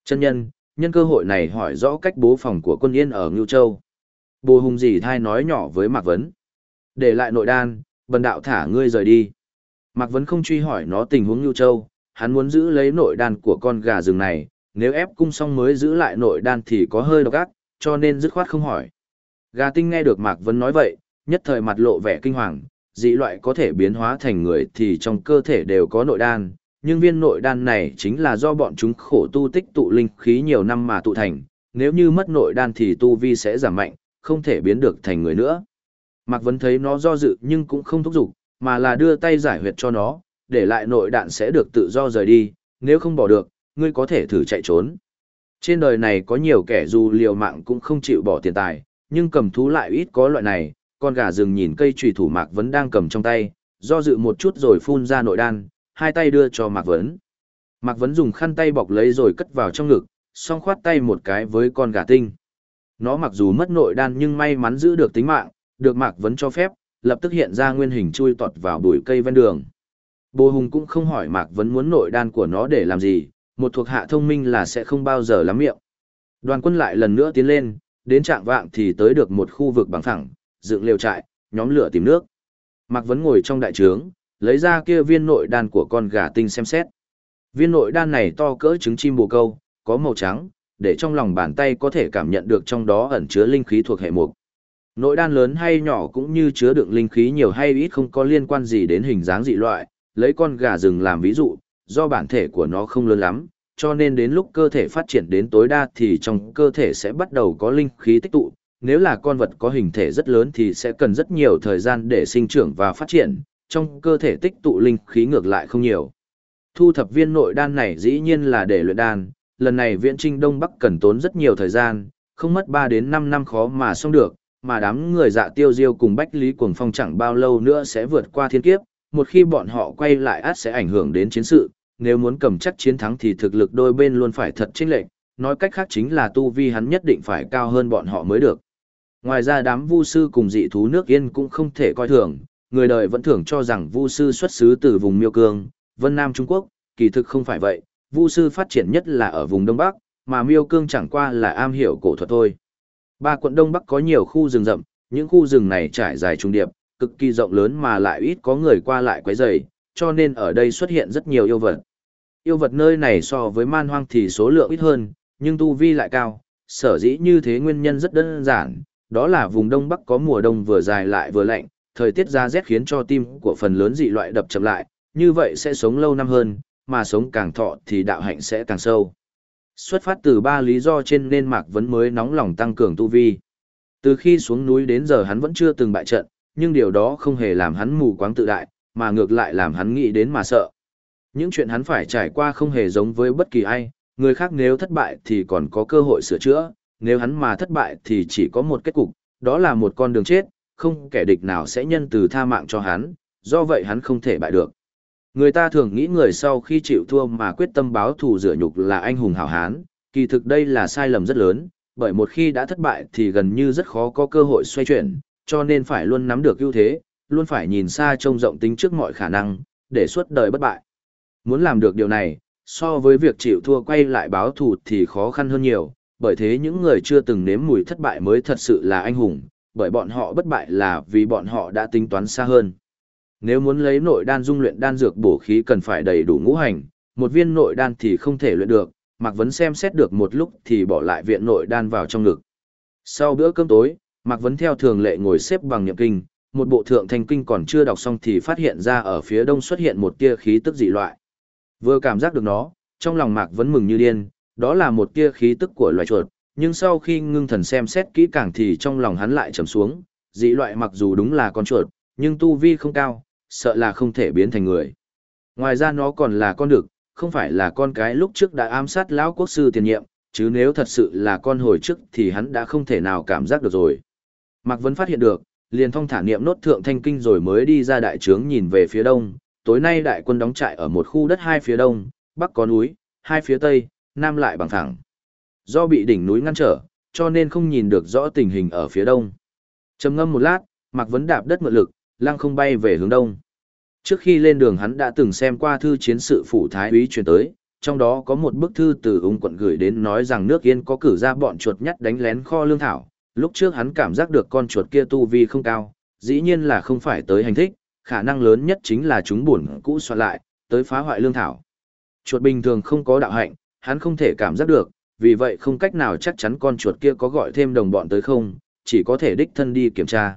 Chân nhân, nhân cơ hội này hỏi rõ cách bố phòng của quân yên ở Ngưu Châu. Bồ hùng gì thai nói nhỏ với Mạc Vấn. Để lại nội đan, bần đạo thả ngươi rời đi. Mạc Vấn không truy hỏi nó tình huống Ngưu Châu, hắn muốn giữ lấy nội đan của con gà rừng này, nếu ép cung xong mới giữ lại nội đan thì có hơi độc ác, cho nên dứt khoát không hỏi. Gà tinh nghe được Mạc Vấn nói vậy, nhất thời mặt lộ vẻ kinh hoàng, dị loại có thể biến hóa thành người thì trong cơ thể đều có nội đan, nhưng viên nội đan này chính là do bọn chúng khổ tu tích tụ linh khí nhiều năm mà tụ thành, nếu như mất nội đan thì tu vi sẽ giảm mạnh, không thể biến được thành người nữa. Mạc Vấn thấy nó do dự nhưng cũng không thúc giục, mà là đưa tay giải huyệt cho nó, để lại nội đạn sẽ được tự do rời đi, nếu không bỏ được, ngươi có thể thử chạy trốn. Trên đời này có nhiều kẻ dù liều mạng cũng không chịu bỏ tiền tài, nhưng cầm thú lại ít có loại này, con gà rừng nhìn cây trùy thủ Mạc Vấn đang cầm trong tay, do dự một chút rồi phun ra nội đan, hai tay đưa cho Mạc Vấn. Mạc Vấn dùng khăn tay bọc lấy rồi cất vào trong ngực, song khoát tay một cái với con gà tinh. Nó mặc dù mất nội đan nhưng may mắn giữ được tính mạng, được Mạc Vấn cho phép, lập tức hiện ra nguyên hình chui tọt vào bụi cây ven đường. Bồ Hùng cũng không hỏi Mạc Vấn muốn nội đan của nó để làm gì, một thuộc hạ thông minh là sẽ không bao giờ lắm miệng. Đoàn quân lại lần nữa tiến lên, đến trạng vạng thì tới được một khu vực bằng phẳng, dựng lều trại, nhóm lửa tìm nước. Mạc Vấn ngồi trong đại trướng, lấy ra kia viên nội đan của con gà tinh xem xét. Viên nội đan này to cỡ trứng chim bồ câu, có màu trắng, để trong lòng bàn tay có thể cảm nhận được trong đó ẩn chứa linh khí thuộc hệ mục. Nội đan lớn hay nhỏ cũng như chứa đựng linh khí nhiều hay ít không có liên quan gì đến hình dáng dị loại, lấy con gà rừng làm ví dụ, do bản thể của nó không lớn lắm, cho nên đến lúc cơ thể phát triển đến tối đa thì trong cơ thể sẽ bắt đầu có linh khí tích tụ. Nếu là con vật có hình thể rất lớn thì sẽ cần rất nhiều thời gian để sinh trưởng và phát triển, trong cơ thể tích tụ linh khí ngược lại không nhiều. Thu thập viên nội đan này dĩ nhiên là để luyện đan, lần này viện trinh Đông Bắc cần tốn rất nhiều thời gian, không mất 3 đến 5 năm khó mà xong được, mà đám người dạ tiêu diêu cùng Bách Lý Cuồng Phong chẳng bao lâu nữa sẽ vượt qua thiên kiếp, một khi bọn họ quay lại át sẽ ảnh hưởng đến chiến sự, nếu muốn cầm chắc chiến thắng thì thực lực đôi bên luôn phải thật chênh lệch, nói cách khác chính là tu vi hắn nhất định phải cao hơn bọn họ mới được. Ngoài ra đám vu sư cùng dị thú nước yên cũng không thể coi thường, người đời vẫn thường cho rằng vu sư xuất xứ từ vùng Miêu Cương, Vân Nam Trung Quốc, kỳ thực không phải vậy, vu sư phát triển nhất là ở vùng Đông Bắc, mà Miêu Cương chẳng qua là am hiểu cổ thuật thôi. Ba quận Đông Bắc có nhiều khu rừng rậm, những khu rừng này trải dài trung điệp, cực kỳ rộng lớn mà lại ít có người qua lại quấy rầy, cho nên ở đây xuất hiện rất nhiều yêu vật. Yêu vật nơi này so với man hoang thì số lượng ít hơn, nhưng tu vi lại cao, sở dĩ như thế nguyên nhân rất đơn giản, đó là vùng Đông Bắc có mùa đông vừa dài lại vừa lạnh, thời tiết ra rét khiến cho tim của phần lớn dị loại đập chậm lại, như vậy sẽ sống lâu năm hơn, mà sống càng thọ thì đạo hạnh sẽ càng sâu. Xuất phát từ ba lý do trên nên Mạc Vấn mới nóng lòng tăng cường tu vi. Từ khi xuống núi đến giờ hắn vẫn chưa từng bại trận, nhưng điều đó không hề làm hắn mù quáng tự đại, mà ngược lại làm hắn nghĩ đến mà sợ. Những chuyện hắn phải trải qua không hề giống với bất kỳ ai, người khác nếu thất bại thì còn có cơ hội sửa chữa, nếu hắn mà thất bại thì chỉ có một kết cục, đó là một con đường chết, không kẻ địch nào sẽ nhân từ tha mạng cho hắn, do vậy hắn không thể bại được. Người ta thường nghĩ người sau khi chịu thua mà quyết tâm báo thù rửa nhục là anh hùng hảo hán, kỳ thực đây là sai lầm rất lớn, bởi một khi đã thất bại thì gần như rất khó có cơ hội xoay chuyển, cho nên phải luôn nắm được ưu thế, luôn phải nhìn xa trông rộng tính trước mọi khả năng, để suốt đời bất bại. Muốn làm được điều này, so với việc chịu thua quay lại báo thù thì khó khăn hơn nhiều, bởi thế những người chưa từng nếm mùi thất bại mới thật sự là anh hùng, bởi bọn họ bất bại là vì bọn họ đã tính toán xa hơn. Nếu muốn lấy nội đan dung luyện đan dược bổ khí cần phải đầy đủ ngũ hành, một viên nội đan thì không thể luyện được, Mạc Vấn xem xét được một lúc thì bỏ lại viện nội đan vào trong ngực. Sau bữa cơm tối, Mạc Vấn theo thường lệ ngồi xếp bằng nhậm kinh, một bộ thượng thành kinh còn chưa đọc xong thì phát hiện ra ở phía đông xuất hiện một tia khí tức dị loại. Vừa cảm giác được nó, trong lòng Mạc Vấn mừng như điên, đó là một tia khí tức của loài chuột, nhưng sau khi ngưng thần xem xét kỹ càng thì trong lòng hắn lại trầm xuống, dị loại mặc dù đúng là con chuột, nhưng tu vi không cao, sợ là không thể biến thành người. Ngoài ra nó còn là con đực, không phải là con cái lúc trước đã ám sát lão quốc sư tiền nhiệm, chứ nếu thật sự là con hồi trước thì hắn đã không thể nào cảm giác được rồi. Mạc Vân phát hiện được, liền thông thả niệm nốt thượng thanh kinh rồi mới đi ra đại trướng nhìn về phía đông, tối nay đại quân đóng trại ở một khu đất hai phía đông, bắc có núi, hai phía tây, nam lại bằng thẳng. Do bị đỉnh núi ngăn trở, cho nên không nhìn được rõ tình hình ở phía đông. Trầm ngâm một lát, Mạc Vấn đạp đất mượn lực, lăng không bay về hướng đông. Trước khi lên đường hắn đã từng xem qua thư chiến sự phủ thái úy truyền tới, trong đó có một bức thư từ ung quận gửi đến nói rằng nước Yên có cử ra bọn chuột nhắt đánh lén kho lương thảo. Lúc trước hắn cảm giác được con chuột kia tu vi không cao, dĩ nhiên là không phải tới hành thích, khả năng lớn nhất chính là chúng buồn cũ soạn lại, tới phá hoại lương thảo. Chuột bình thường không có đạo hạnh, hắn không thể cảm giác được, vì vậy không cách nào chắc chắn con chuột kia có gọi thêm đồng bọn tới không, chỉ có thể đích thân đi kiểm tra.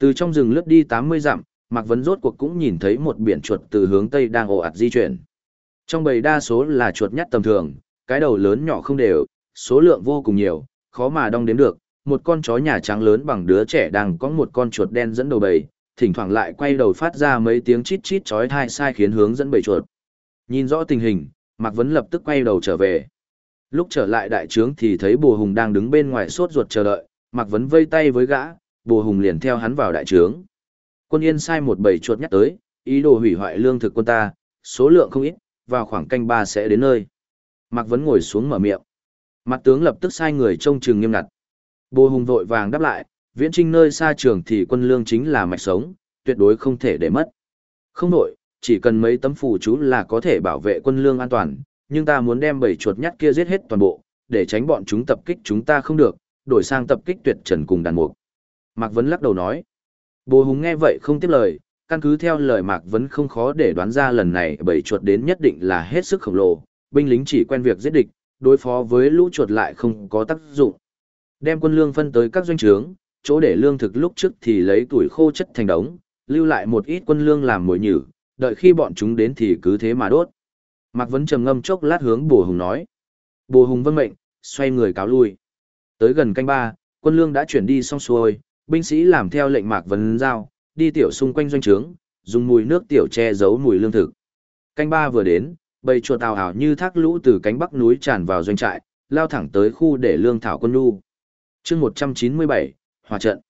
Từ trong rừng lướt đi 80 dặm, Mạc Vấn rốt cuộc cũng nhìn thấy một biển chuột từ hướng tây đang ồ ạt di chuyển. Trong bầy đa số là chuột nhắt tầm thường, cái đầu lớn nhỏ không đều, số lượng vô cùng nhiều, khó mà đong đếm được. Một con chó nhà trắng lớn bằng đứa trẻ đang có một con chuột đen dẫn đầu bầy, thỉnh thoảng lại quay đầu phát ra mấy tiếng chít chít chói tai sai khiến hướng dẫn bầy chuột. Nhìn rõ tình hình, Mạc Vấn lập tức quay đầu trở về. Lúc trở lại đại trướng thì thấy Bồ Hùng đang đứng bên ngoài sốt ruột chờ đợi, Mạc Vấn vây tay với gã, Bồ Hùng liền theo hắn vào đại trướng. Quân Yên sai một bầy chuột nhắc tới, ý đồ hủy hoại lương thực quân ta, số lượng không ít, vào khoảng canh ba sẽ đến nơi. Mạc Vấn ngồi xuống mở miệng. Mặt tướng lập tức sai người trông chừng nghiêm ngặt. Bồ Hùng vội vàng đáp lại, viễn trinh nơi xa trường thì quân lương chính là mạch sống, tuyệt đối không thể để mất. Không đổi, chỉ cần mấy tấm phù chú là có thể bảo vệ quân lương an toàn, nhưng ta muốn đem bầy chuột nhắt kia giết hết toàn bộ, để tránh bọn chúng tập kích chúng ta không được, đổi sang tập kích tuyệt trần cùng đàn mục. Mạc Vấn lắc đầu nói. Bồ Hùng nghe vậy không tiếp lời, căn cứ theo lời Mạc Vấn không khó để đoán ra lần này bầy chuột đến nhất định là hết sức khổng lồ, binh lính chỉ quen việc giết địch, đối phó với lũ chuột lại không có tác dụng. Đem quân lương phân tới các doanh trướng, chỗ để lương thực lúc trước thì lấy tuổi khô chất thành đống, lưu lại một ít quân lương làm mồi nhử, đợi khi bọn chúng đến thì cứ thế mà đốt. Mạc Vấn trầm ngâm chốc lát hướng Bồ Hùng nói. Bồ Hùng vâng mệnh, xoay người cáo lui. Tới gần canh ba, quân lương đã chuyển đi xong xuôi, binh sĩ làm theo lệnh Mạc Vấn giao, đi tiểu xung quanh doanh trướng, dùng mùi nước tiểu che giấu mùi lương thực. Canh ba vừa đến, bầy chuột tào hào như thác lũ từ cánh bắc núi tràn vào doanh trại, lao thẳng tới khu để lương thảo quân nhu. chương 197, hòa trận.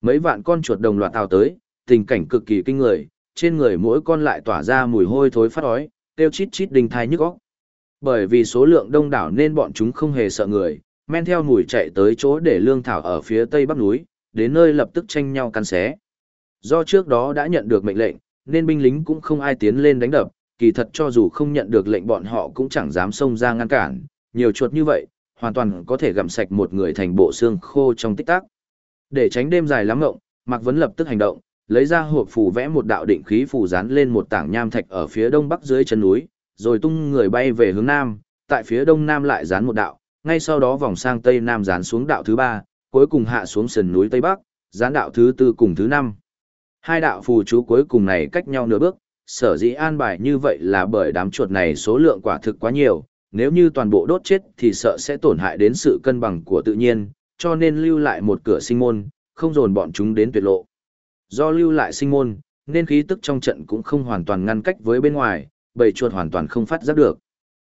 Mấy vạn con chuột đồng loạt tào tới, tình cảnh cực kỳ kinh người, trên người mỗi con lại tỏa ra mùi hôi thối phát ói, kêu chít chít đình thai nhức óc. Bởi vì số lượng đông đảo nên bọn chúng không hề sợ người, men theo mùi chạy tới chỗ để lương thảo ở phía tây bắc núi, đến nơi lập tức tranh nhau cắn xé. Do trước đó đã nhận được mệnh lệnh, nên binh lính cũng không ai tiến lên đánh đập, kỳ thật cho dù không nhận được lệnh bọn họ cũng chẳng dám xông ra ngăn cản, nhiều chuột như vậy, hoàn toàn có thể gặm sạch một người thành bộ xương khô trong tích tắc. Để tránh đêm dài lắm ngộng, Mạc Vấn lập tức hành động, lấy ra hộp phù vẽ một đạo định khí phù dán lên một tảng nham thạch ở phía đông bắc dưới chân núi, rồi tung người bay về hướng nam, tại phía đông nam lại dán một đạo, ngay sau đó vòng sang tây nam dán xuống đạo thứ ba, cuối cùng hạ xuống sườn núi tây bắc, dán đạo thứ tư cùng thứ năm. Hai đạo phù chú cuối cùng này cách nhau nửa bước, sở dĩ an bài như vậy là bởi đám chuột này số lượng quả thực quá nhiều, nếu như toàn bộ đốt chết thì sợ sẽ tổn hại đến sự cân bằng của tự nhiên, cho nên lưu lại một cửa sinh môn, không dồn bọn chúng đến tuyệt lộ. Do lưu lại sinh môn, nên khí tức trong trận cũng không hoàn toàn ngăn cách với bên ngoài, bầy chuột hoàn toàn không phát giác được.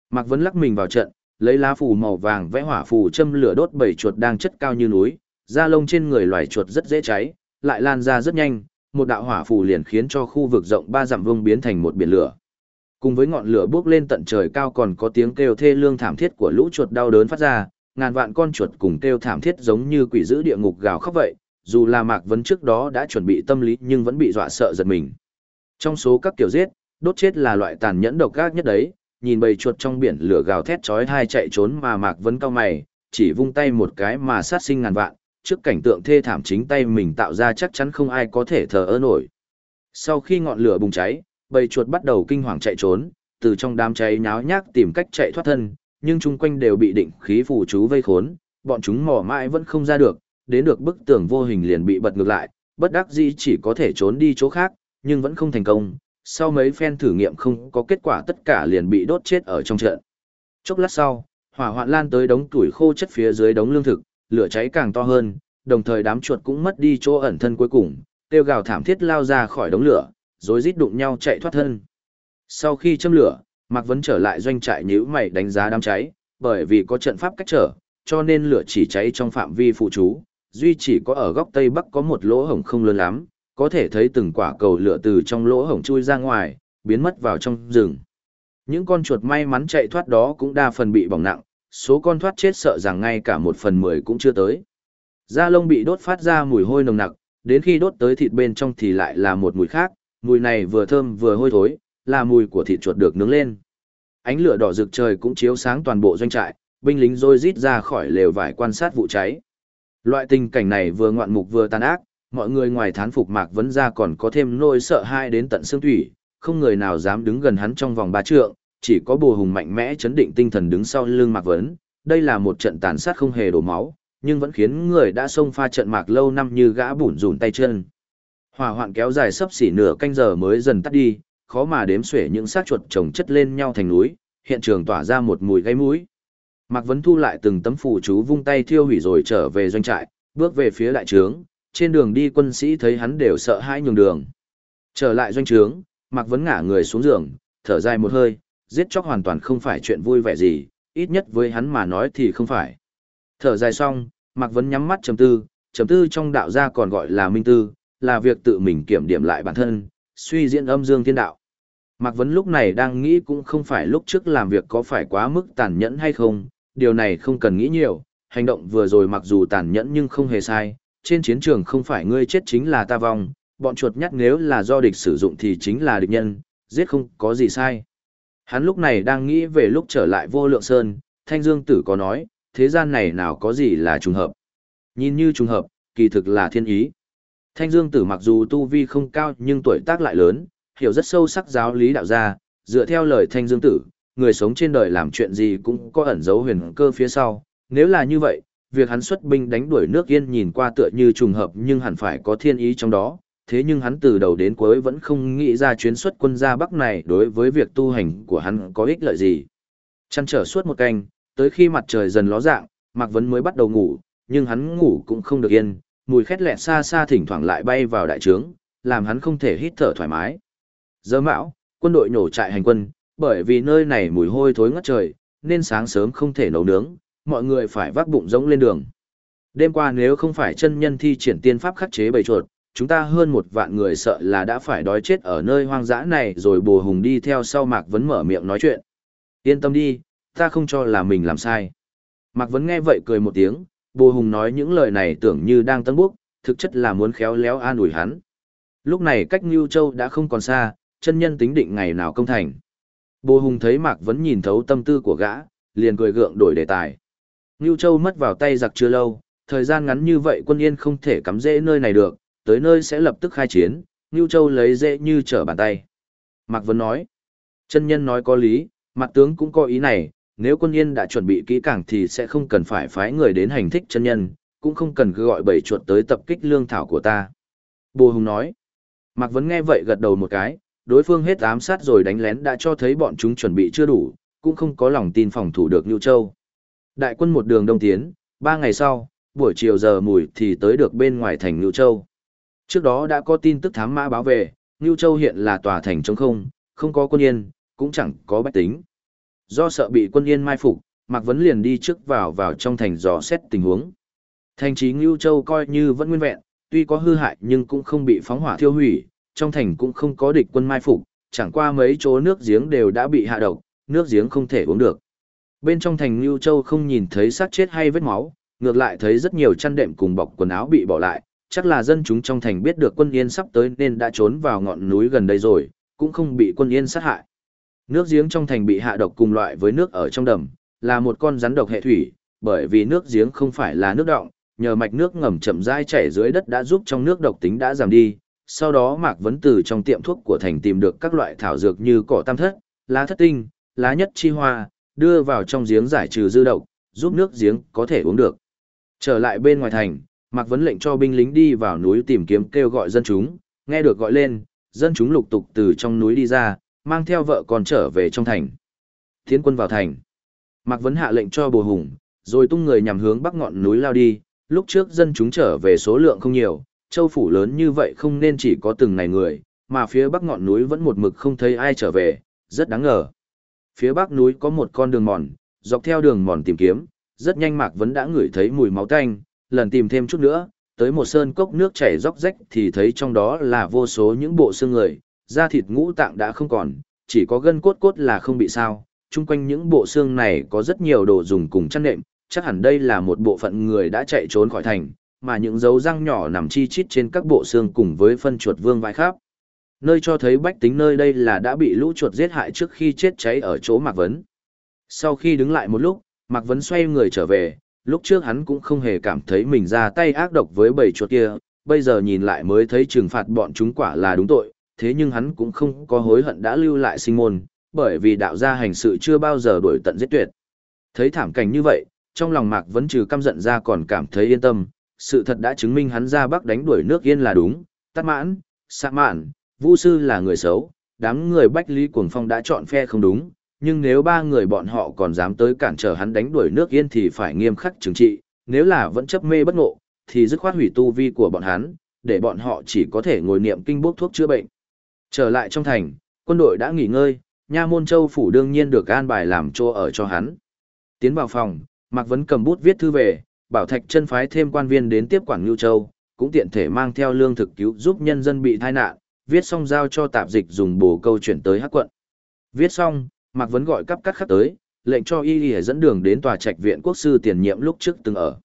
Mạc Vấn lắc mình vào trận, lấy lá phù màu vàng vẽ hỏa phù châm lửa đốt bầy chuột đang chất cao như núi, da lông trên người loài chuột rất dễ cháy, lại lan ra rất nhanh, một đạo hỏa phù liền khiến cho khu vực rộng ba dặm vuông biến thành một biển lửa. Cùng với ngọn lửa bốc lên tận trời cao còn có tiếng kêu thê lương thảm thiết của lũ chuột đau đớn phát ra, ngàn vạn con chuột cùng kêu thảm thiết giống như quỷ dữ địa ngục gào khóc vậy, dù là Mạc Vấn trước đó đã chuẩn bị tâm lý nhưng vẫn bị dọa sợ giật mình. Trong số các kiểu giết, đốt chết là loại tàn nhẫn độc ác nhất đấy, nhìn bầy chuột trong biển lửa gào thét chói tai chạy trốn mà Mạc Vấn cao mày, chỉ vung tay một cái mà sát sinh ngàn vạn, trước cảnh tượng thê thảm chính tay mình tạo ra chắc chắn không ai có thể thờ ơ nổi. Sau khi ngọn lửa bùng cháy, bầy chuột bắt đầu kinh hoàng chạy trốn, từ trong đám cháy nháo nhác tìm cách chạy thoát thân, nhưng chung quanh đều bị định khí phù chú vây khốn, bọn chúng mò mãi vẫn không ra được, đến được bức tường vô hình liền bị bật ngược lại, bất đắc dĩ chỉ có thể trốn đi chỗ khác, nhưng vẫn không thành công. Sau mấy phen thử nghiệm không có kết quả tất cả liền bị đốt chết ở trong trận. Chốc lát sau, hỏa hoạn lan tới đống tuổi khô chất phía dưới đống lương thực, lửa cháy càng to hơn, đồng thời đám chuột cũng mất đi chỗ ẩn thân cuối cùng, kêu gào thảm thiết lao ra khỏi đống lửa, rồi rít đụng nhau chạy thoát thân. Sau khi châm lửa, Mạc Vấn trở lại doanh trại nhíu mày đánh giá đám cháy, bởi vì có trận pháp cách trở, cho nên lửa chỉ cháy trong phạm vi phụ trú, duy chỉ có ở góc tây bắc có một lỗ hổng không lớn lắm, có thể thấy từng quả cầu lửa từ trong lỗ hổng chui ra ngoài, biến mất vào trong rừng. Những con chuột may mắn chạy thoát đó cũng đa phần bị bỏng nặng, số con thoát chết sợ rằng ngay cả một phần mười cũng chưa tới. Da lông bị đốt phát ra mùi hôi nồng nặc, đến khi đốt tới thịt bên trong thì lại là một mùi khác, mùi này vừa thơm vừa hôi thối, là mùi của thịt chuột được nướng lên. Ánh lửa đỏ rực trời cũng chiếu sáng toàn bộ doanh trại, binh lính rôi rít ra khỏi lều vải quan sát vụ cháy. Loại tình cảnh này vừa ngoạn mục vừa tàn ác, mọi người ngoài thán phục Mạc Vấn ra còn có thêm nỗi sợ hãi đến tận xương thủy, không người nào dám đứng gần hắn trong vòng ba trượng, chỉ có bồ hùng mạnh mẽ chấn định tinh thần đứng sau lưng Mạc Vấn. Đây là một trận tàn sát không hề đổ máu, nhưng vẫn khiến người đã xông pha trận mạc lâu năm như gã bủn rủn tay chân. Hỏa hoạn kéo dài sấp xỉ nửa canh giờ mới dần tắt đi, khó mà đếm xuể những xác chuột chồng chất lên nhau thành núi, hiện trường tỏa ra một mùi gây mũi. Mạc Vấn thu lại từng tấm phù chú vung tay thiêu hủy rồi trở về doanh trại, bước về phía đại trướng, trên đường đi quân sĩ thấy hắn đều sợ hãi nhường đường. Trở lại doanh trướng, Mạc Vấn ngả người xuống giường, thở dài một hơi, giết chóc hoàn toàn không phải chuyện vui vẻ gì, ít nhất với hắn mà nói thì không phải. Thở dài xong, Mạc Vấn nhắm mắt trầm tư, trầm tư trong đạo gia còn gọi là minh tư, là việc tự mình kiểm điểm lại bản thân, suy diễn âm dương thiên đạo. Mạc Vấn lúc này đang nghĩ cũng không phải lúc trước làm việc có phải quá mức tàn nhẫn hay không, điều này không cần nghĩ nhiều, hành động vừa rồi mặc dù tàn nhẫn nhưng không hề sai, trên chiến trường không phải ngươi chết chính là ta vong, bọn chuột nhắt nếu là do địch sử dụng thì chính là địch nhân, giết không có gì sai. Hắn lúc này đang nghĩ về lúc trở lại vô lượng sơn, Thanh Dương Tử có nói, thế gian này nào có gì là trùng hợp. Nhìn như trùng hợp, kỳ thực là thiên ý. Thanh Dương Tử mặc dù tu vi không cao nhưng tuổi tác lại lớn, hiểu rất sâu sắc giáo lý đạo gia, dựa theo lời Thanh Dương Tử, người sống trên đời làm chuyện gì cũng có ẩn dấu huyền cơ phía sau. Nếu là như vậy, việc hắn xuất binh đánh đuổi nước yên nhìn qua tựa như trùng hợp nhưng hẳn phải có thiên ý trong đó. Thế nhưng hắn từ đầu đến cuối vẫn không nghĩ ra chuyến xuất quân ra Bắc này đối với việc tu hành của hắn có ích lợi gì. Chăn trở suốt một canh, tới khi mặt trời dần ló dạng, Mạc Vấn mới bắt đầu ngủ, nhưng hắn ngủ cũng không được yên, mùi khét lẹt xa xa thỉnh thoảng lại bay vào đại trướng, làm hắn không thể hít thở thoải mái. Giờ mão, quân đội nổ trại hành quân, bởi vì nơi này mùi hôi thối ngất trời, nên sáng sớm không thể nấu nướng, mọi người phải vác bụng giống lên đường. Đêm qua nếu không phải chân nhân thi triển tiên pháp khắc chế bầy chuột, chúng ta hơn một vạn người sợ là đã phải đói chết ở nơi hoang dã này rồi bồ hùng đi theo sau Mạc Vấn mở miệng nói chuyện. Yên tâm đi, ta không cho là mình làm sai. Mạc Vấn nghe vậy cười một tiếng, bồ hùng nói những lời này tưởng như đang tân bốc, thực chất là muốn khéo léo an ủi hắn. Lúc này cách Ngưu Châu đã không còn xa, chân nhân tính định ngày nào công thành. Bồ Hùng thấy Mạc Vấn nhìn thấu tâm tư của gã, liền cười gượng đổi đề tài. Ngưu Châu mất vào tay giặc chưa lâu, thời gian ngắn như vậy quân yên không thể cắm dễ nơi này được, tới nơi sẽ lập tức khai chiến, Ngưu Châu lấy dễ như trở bàn tay. Mạc Vân nói, chân nhân nói có lý, mặt tướng cũng có ý này, nếu quân yên đã chuẩn bị kỹ càng thì sẽ không cần phải phái người đến hành thích chân nhân, cũng không cần cứ gọi bầy chuột tới tập kích lương thảo của ta. Bồ Hùng nói, Mạc Vân nghe vậy gật đầu một cái, đối phương hết ám sát rồi đánh lén đã cho thấy bọn chúng chuẩn bị chưa đủ, cũng không có lòng tin phòng thủ được Ngưu Châu. Đại quân một đường đông tiến, ba ngày sau, buổi chiều giờ mùi thì tới được bên ngoài thành Ngưu Châu. Trước đó đã có tin tức thám mã báo về, Ngưu Châu hiện là tòa thành trống không, không có quân yên, cũng chẳng có bách tính. Do sợ bị quân yên mai phục, Mạc Vấn liền đi trước vào vào trong thành dò xét tình huống. Thành trí Ngưu Châu coi như vẫn nguyên vẹn, tuy có hư hại nhưng cũng không bị phóng hỏa thiêu hủy, trong thành cũng không có địch quân mai phục, chẳng qua mấy chỗ nước giếng đều đã bị hạ độc, nước giếng không thể uống được. Bên trong thành Lưu Châu không nhìn thấy xác chết hay vết máu, ngược lại thấy rất nhiều chăn đệm cùng bọc quần áo bị bỏ lại, chắc là dân chúng trong thành biết được quân yên sắp tới nên đã trốn vào ngọn núi gần đây rồi, cũng không bị quân yên sát hại. Nước giếng trong thành bị hạ độc cùng loại với nước ở trong đầm, là một con rắn độc hệ thủy, bởi vì nước giếng không phải là nước động, nhờ mạch nước ngầm chậm rãi chảy dưới đất đã giúp trong nước độc tính đã giảm đi, sau đó Mạc Vấn từ trong tiệm thuốc của thành tìm được các loại thảo dược như cỏ tam thất, lá thất tinh, lá nhất chi hoa, đưa vào trong giếng giải trừ dư độc, giúp nước giếng có thể uống được. Trở lại bên ngoài thành, Mạc Vấn lệnh cho binh lính đi vào núi tìm kiếm kêu gọi dân chúng, nghe được gọi lên, dân chúng lục tục từ trong núi đi ra, mang theo vợ con trở về trong thành. Thiến quân vào thành. Mạc Vấn hạ lệnh cho bồ hùng, rồi tung người nhằm hướng bắc ngọn núi lao đi, lúc trước dân chúng trở về số lượng không nhiều, châu phủ lớn như vậy không nên chỉ có từng này người, mà phía bắc ngọn núi vẫn một mực không thấy ai trở về, rất đáng ngờ. Phía bắc núi có một con đường mòn, dọc theo đường mòn tìm kiếm, rất nhanh Mạc Vấn đã ngửi thấy mùi máu tanh, lần tìm thêm chút nữa, tới một sơn cốc nước chảy róc rách thì thấy trong đó là vô số những bộ xương người, da thịt ngũ tạng đã không còn, chỉ có gân cốt cốt là không bị sao. Trung quanh những bộ xương này có rất nhiều đồ dùng cùng chăn nệm, chắc hẳn đây là một bộ phận người đã chạy trốn khỏi thành, mà những dấu răng nhỏ nằm chi chít trên các bộ xương cùng với phân chuột vương vai khắp. Nơi cho thấy bách tính nơi đây là đã bị lũ chuột giết hại trước khi chết cháy ở chỗ Mạc Vấn. Sau khi đứng lại một lúc, Mạc Vấn xoay người trở về, lúc trước hắn cũng không hề cảm thấy mình ra tay ác độc với bầy chuột kia, bây giờ nhìn lại mới thấy trừng phạt bọn chúng quả là đúng tội, thế nhưng hắn cũng không có hối hận đã lưu lại sinh môn, bởi vì đạo gia hành sự chưa bao giờ đuổi tận giết tuyệt. Thấy thảm cảnh như vậy, trong lòng Mạc Vấn trừ căm giận ra còn cảm thấy yên tâm, sự thật đã chứng minh hắn ra bắc đánh đuổi nước yên là đúng, tắt mãn, sạ mạn, vu sư là người xấu, đám người bách lý cuồng phong đã chọn phe không đúng, nhưng nếu ba người bọn họ còn dám tới cản trở hắn đánh đuổi nước yên thì phải nghiêm khắc trừng trị, nếu là vẫn chấp mê bất ngộ, thì dứt khoát hủy tu vi của bọn hắn, để bọn họ chỉ có thể ngồi niệm kinh bốc thuốc chữa bệnh. Trở lại trong thành, quân đội đã nghỉ ngơi, Nha Môn Châu phủ đương nhiên được an bài làm chỗ ở cho hắn. Tiến vào phòng, Mạc Vấn cầm bút viết thư về, bảo Thạch chân phái thêm quan viên đến tiếp quản Ngưu Châu, cũng tiện thể mang theo lương thực cứu giúp nhân dân bị tai nạn, viết xong giao cho tạp dịch dùng bồ câu chuyển tới Hắc quận. Viết xong, Mạc Vấn gọi cấp cắt khắc tới, lệnh cho y y dẫn đường đến tòa trạch viện quốc sư tiền nhiệm lúc trước từng ở.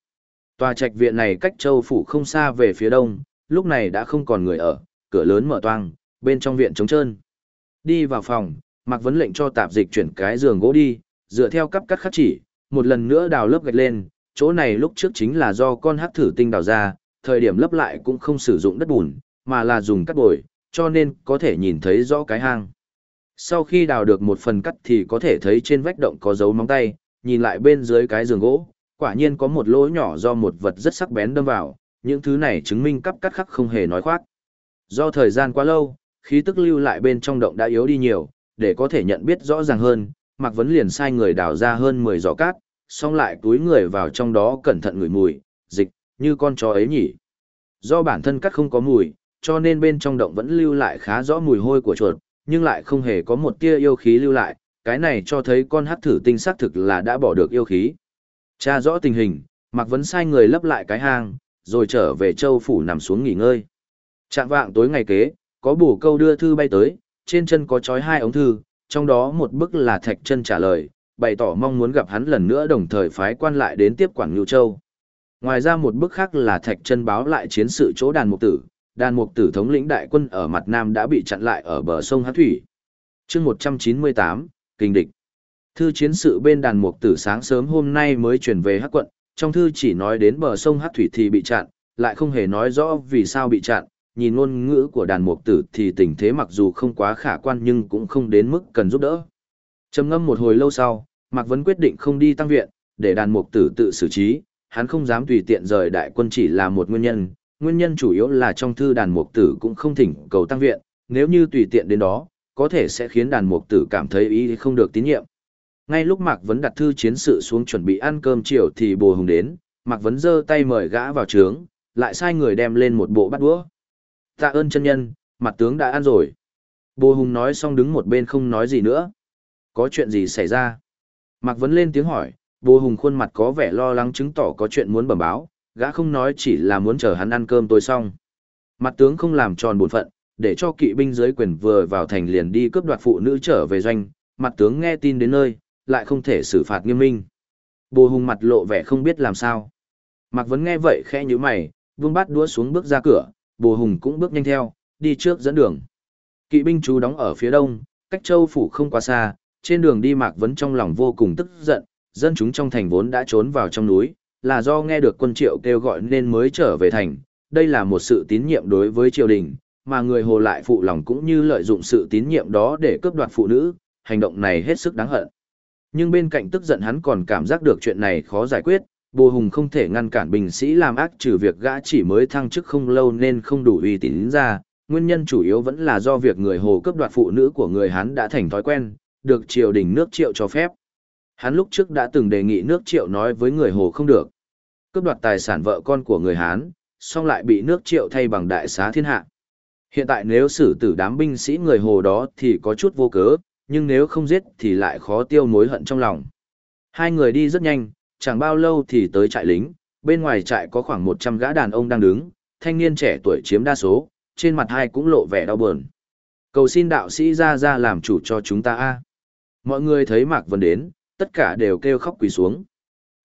Tòa trạch viện này cách châu phủ không xa về phía đông, lúc này đã không còn người ở, cửa lớn mở toang, bên trong viện trống trơn. Đi vào phòng, Mạc Vấn lệnh cho tạp dịch chuyển cái giường gỗ đi, dựa theo cấp cắt khắc chỉ, một lần nữa đào lớp gạch lên, chỗ này lúc trước chính là do con hắc thử tinh đào ra, thời điểm lấp lại cũng không sử dụng đất bùn, mà là dùng cắt bồi, cho nên có thể nhìn thấy rõ cái hang. Sau khi đào được một phần cắt thì có thể thấy trên vách động có dấu móng tay, nhìn lại bên dưới cái giường gỗ, quả nhiên có một lỗ nhỏ do một vật rất sắc bén đâm vào, những thứ này chứng minh cắp cắt khắc không hề nói khoác. Do thời gian quá lâu, khí tức lưu lại bên trong động đã yếu đi nhiều, để có thể nhận biết rõ ràng hơn, Mạc Vấn liền sai người đào ra hơn 10 giỏ cát, xong lại túi người vào trong đó cẩn thận ngửi mùi, dịch, như con chó ấy nhỉ. Do bản thân cắt không có mùi, cho nên bên trong động vẫn lưu lại khá rõ mùi hôi của chuột, nhưng lại không hề có một tia yêu khí lưu lại, cái này cho thấy con hắc thử tinh xác thực là đã bỏ được yêu khí. Tra rõ tình hình, Mạc Vấn sai người lấp lại cái hang, rồi trở về châu phủ nằm xuống nghỉ ngơi. Trạng vạng tối ngày kế, có bổ câu đưa thư bay tới, trên chân có trói hai ống thư, trong đó một bức là thạch chân trả lời, bày tỏ mong muốn gặp hắn lần nữa đồng thời phái quan lại đến tiếp quản Ngưu Châu. Ngoài ra một bức khác là thạch chân báo lại chiến sự chỗ đàn mục tử, đàn mục tử thống lĩnh đại quân ở mặt nam đã bị chặn lại ở bờ sông Hát Thủy. chương 198, Kinh địch. Thư chiến sự bên đàn mục tử sáng sớm hôm nay mới chuyển về Hát quận, trong thư chỉ nói đến bờ sông Hát Thủy thì bị chặn, lại không hề nói rõ vì sao bị chặn, nhìn ngôn ngữ của đàn mục tử thì tình thế mặc dù không quá khả quan nhưng cũng không đến mức cần giúp đỡ. Trầm ngâm một hồi lâu sau, Mạc Vấn quyết định không đi tăng viện, để đàn mục tử tự xử trí, hắn không dám tùy tiện rời đại quân chỉ là một nguyên nhân, nguyên nhân chủ yếu là trong thư đàn mục tử cũng không thỉnh cầu tăng viện, nếu như tùy tiện đến đó, có thể sẽ khiến đàn mục tử cảm thấy ý không được tín nhiệm. Ngay lúc Mạc Vấn đặt thư chiến sự xuống chuẩn bị ăn cơm chiều thì bồ hùng đến, Mạc Vấn giơ tay mời gã vào trướng, lại sai người đem lên một bộ bát đũa. Tạ ơn chân nhân, mặt tướng đã ăn rồi. Bồ hùng nói xong đứng một bên không nói gì nữa. Có chuyện gì xảy ra? Mạc Vấn lên tiếng hỏi, bồ hùng khuôn mặt có vẻ lo lắng chứng tỏ có chuyện muốn bẩm báo, gã không nói chỉ là muốn chờ hắn ăn cơm tối xong. Mặt tướng không làm tròn bổn phận, để cho kỵ binh dưới quyền vừa vào thành liền đi cướp đoạt phụ nữ trở về doanh, mặt tướng nghe tin đến nơi, lại không thể xử phạt nghiêm minh. Bồ hùng mặt lộ vẻ không biết làm sao. Mạc Vấn nghe vậy khẽ như mày, vương bát đũa xuống bước ra cửa, bồ hùng cũng bước nhanh theo, đi trước dẫn đường. Kỵ binh chú đóng ở phía đông, cách châu phủ không quá xa, trên đường đi Mạc Vấn trong lòng vô cùng tức giận, dân chúng trong thành vốn đã trốn vào trong núi, là do nghe được quân triệu kêu gọi nên mới trở về thành. Đây là một sự tín nhiệm đối với triều đình, mà người hồ lại phụ lòng cũng như lợi dụng sự tín nhiệm đó để cướp đoạt phụ nữ, hành động này hết sức đáng hận. Nhưng bên cạnh tức giận hắn còn cảm giác được chuyện này khó giải quyết, Bồ Hùng không thể ngăn cản binh sĩ làm ác trừ việc gã chỉ mới thăng chức không lâu nên không đủ uy tín ra, nguyên nhân chủ yếu vẫn là do việc người Hồ cướp đoạt phụ nữ của người hắn đã thành thói quen, được triều đình nước triệu cho phép. Hắn lúc trước đã từng đề nghị nước triệu nói với người Hồ không được. Cướp đoạt tài sản vợ con của người Hán, song lại bị nước triệu thay bằng đại xá thiên hạ. Hiện tại nếu xử tử đám binh sĩ người Hồ đó thì có chút vô cớ, nhưng nếu không giết thì lại khó tiêu mối hận trong lòng. Hai người đi rất nhanh, chẳng bao lâu thì tới trại lính, bên ngoài trại có khoảng 100 gã đàn ông đang đứng, thanh niên trẻ tuổi chiếm đa số, trên mặt hai cũng lộ vẻ đau buồn. Cầu xin đạo sĩ ra ra làm chủ cho chúng ta a. Mọi người thấy Mạc Vân đến, tất cả đều kêu khóc quỳ xuống.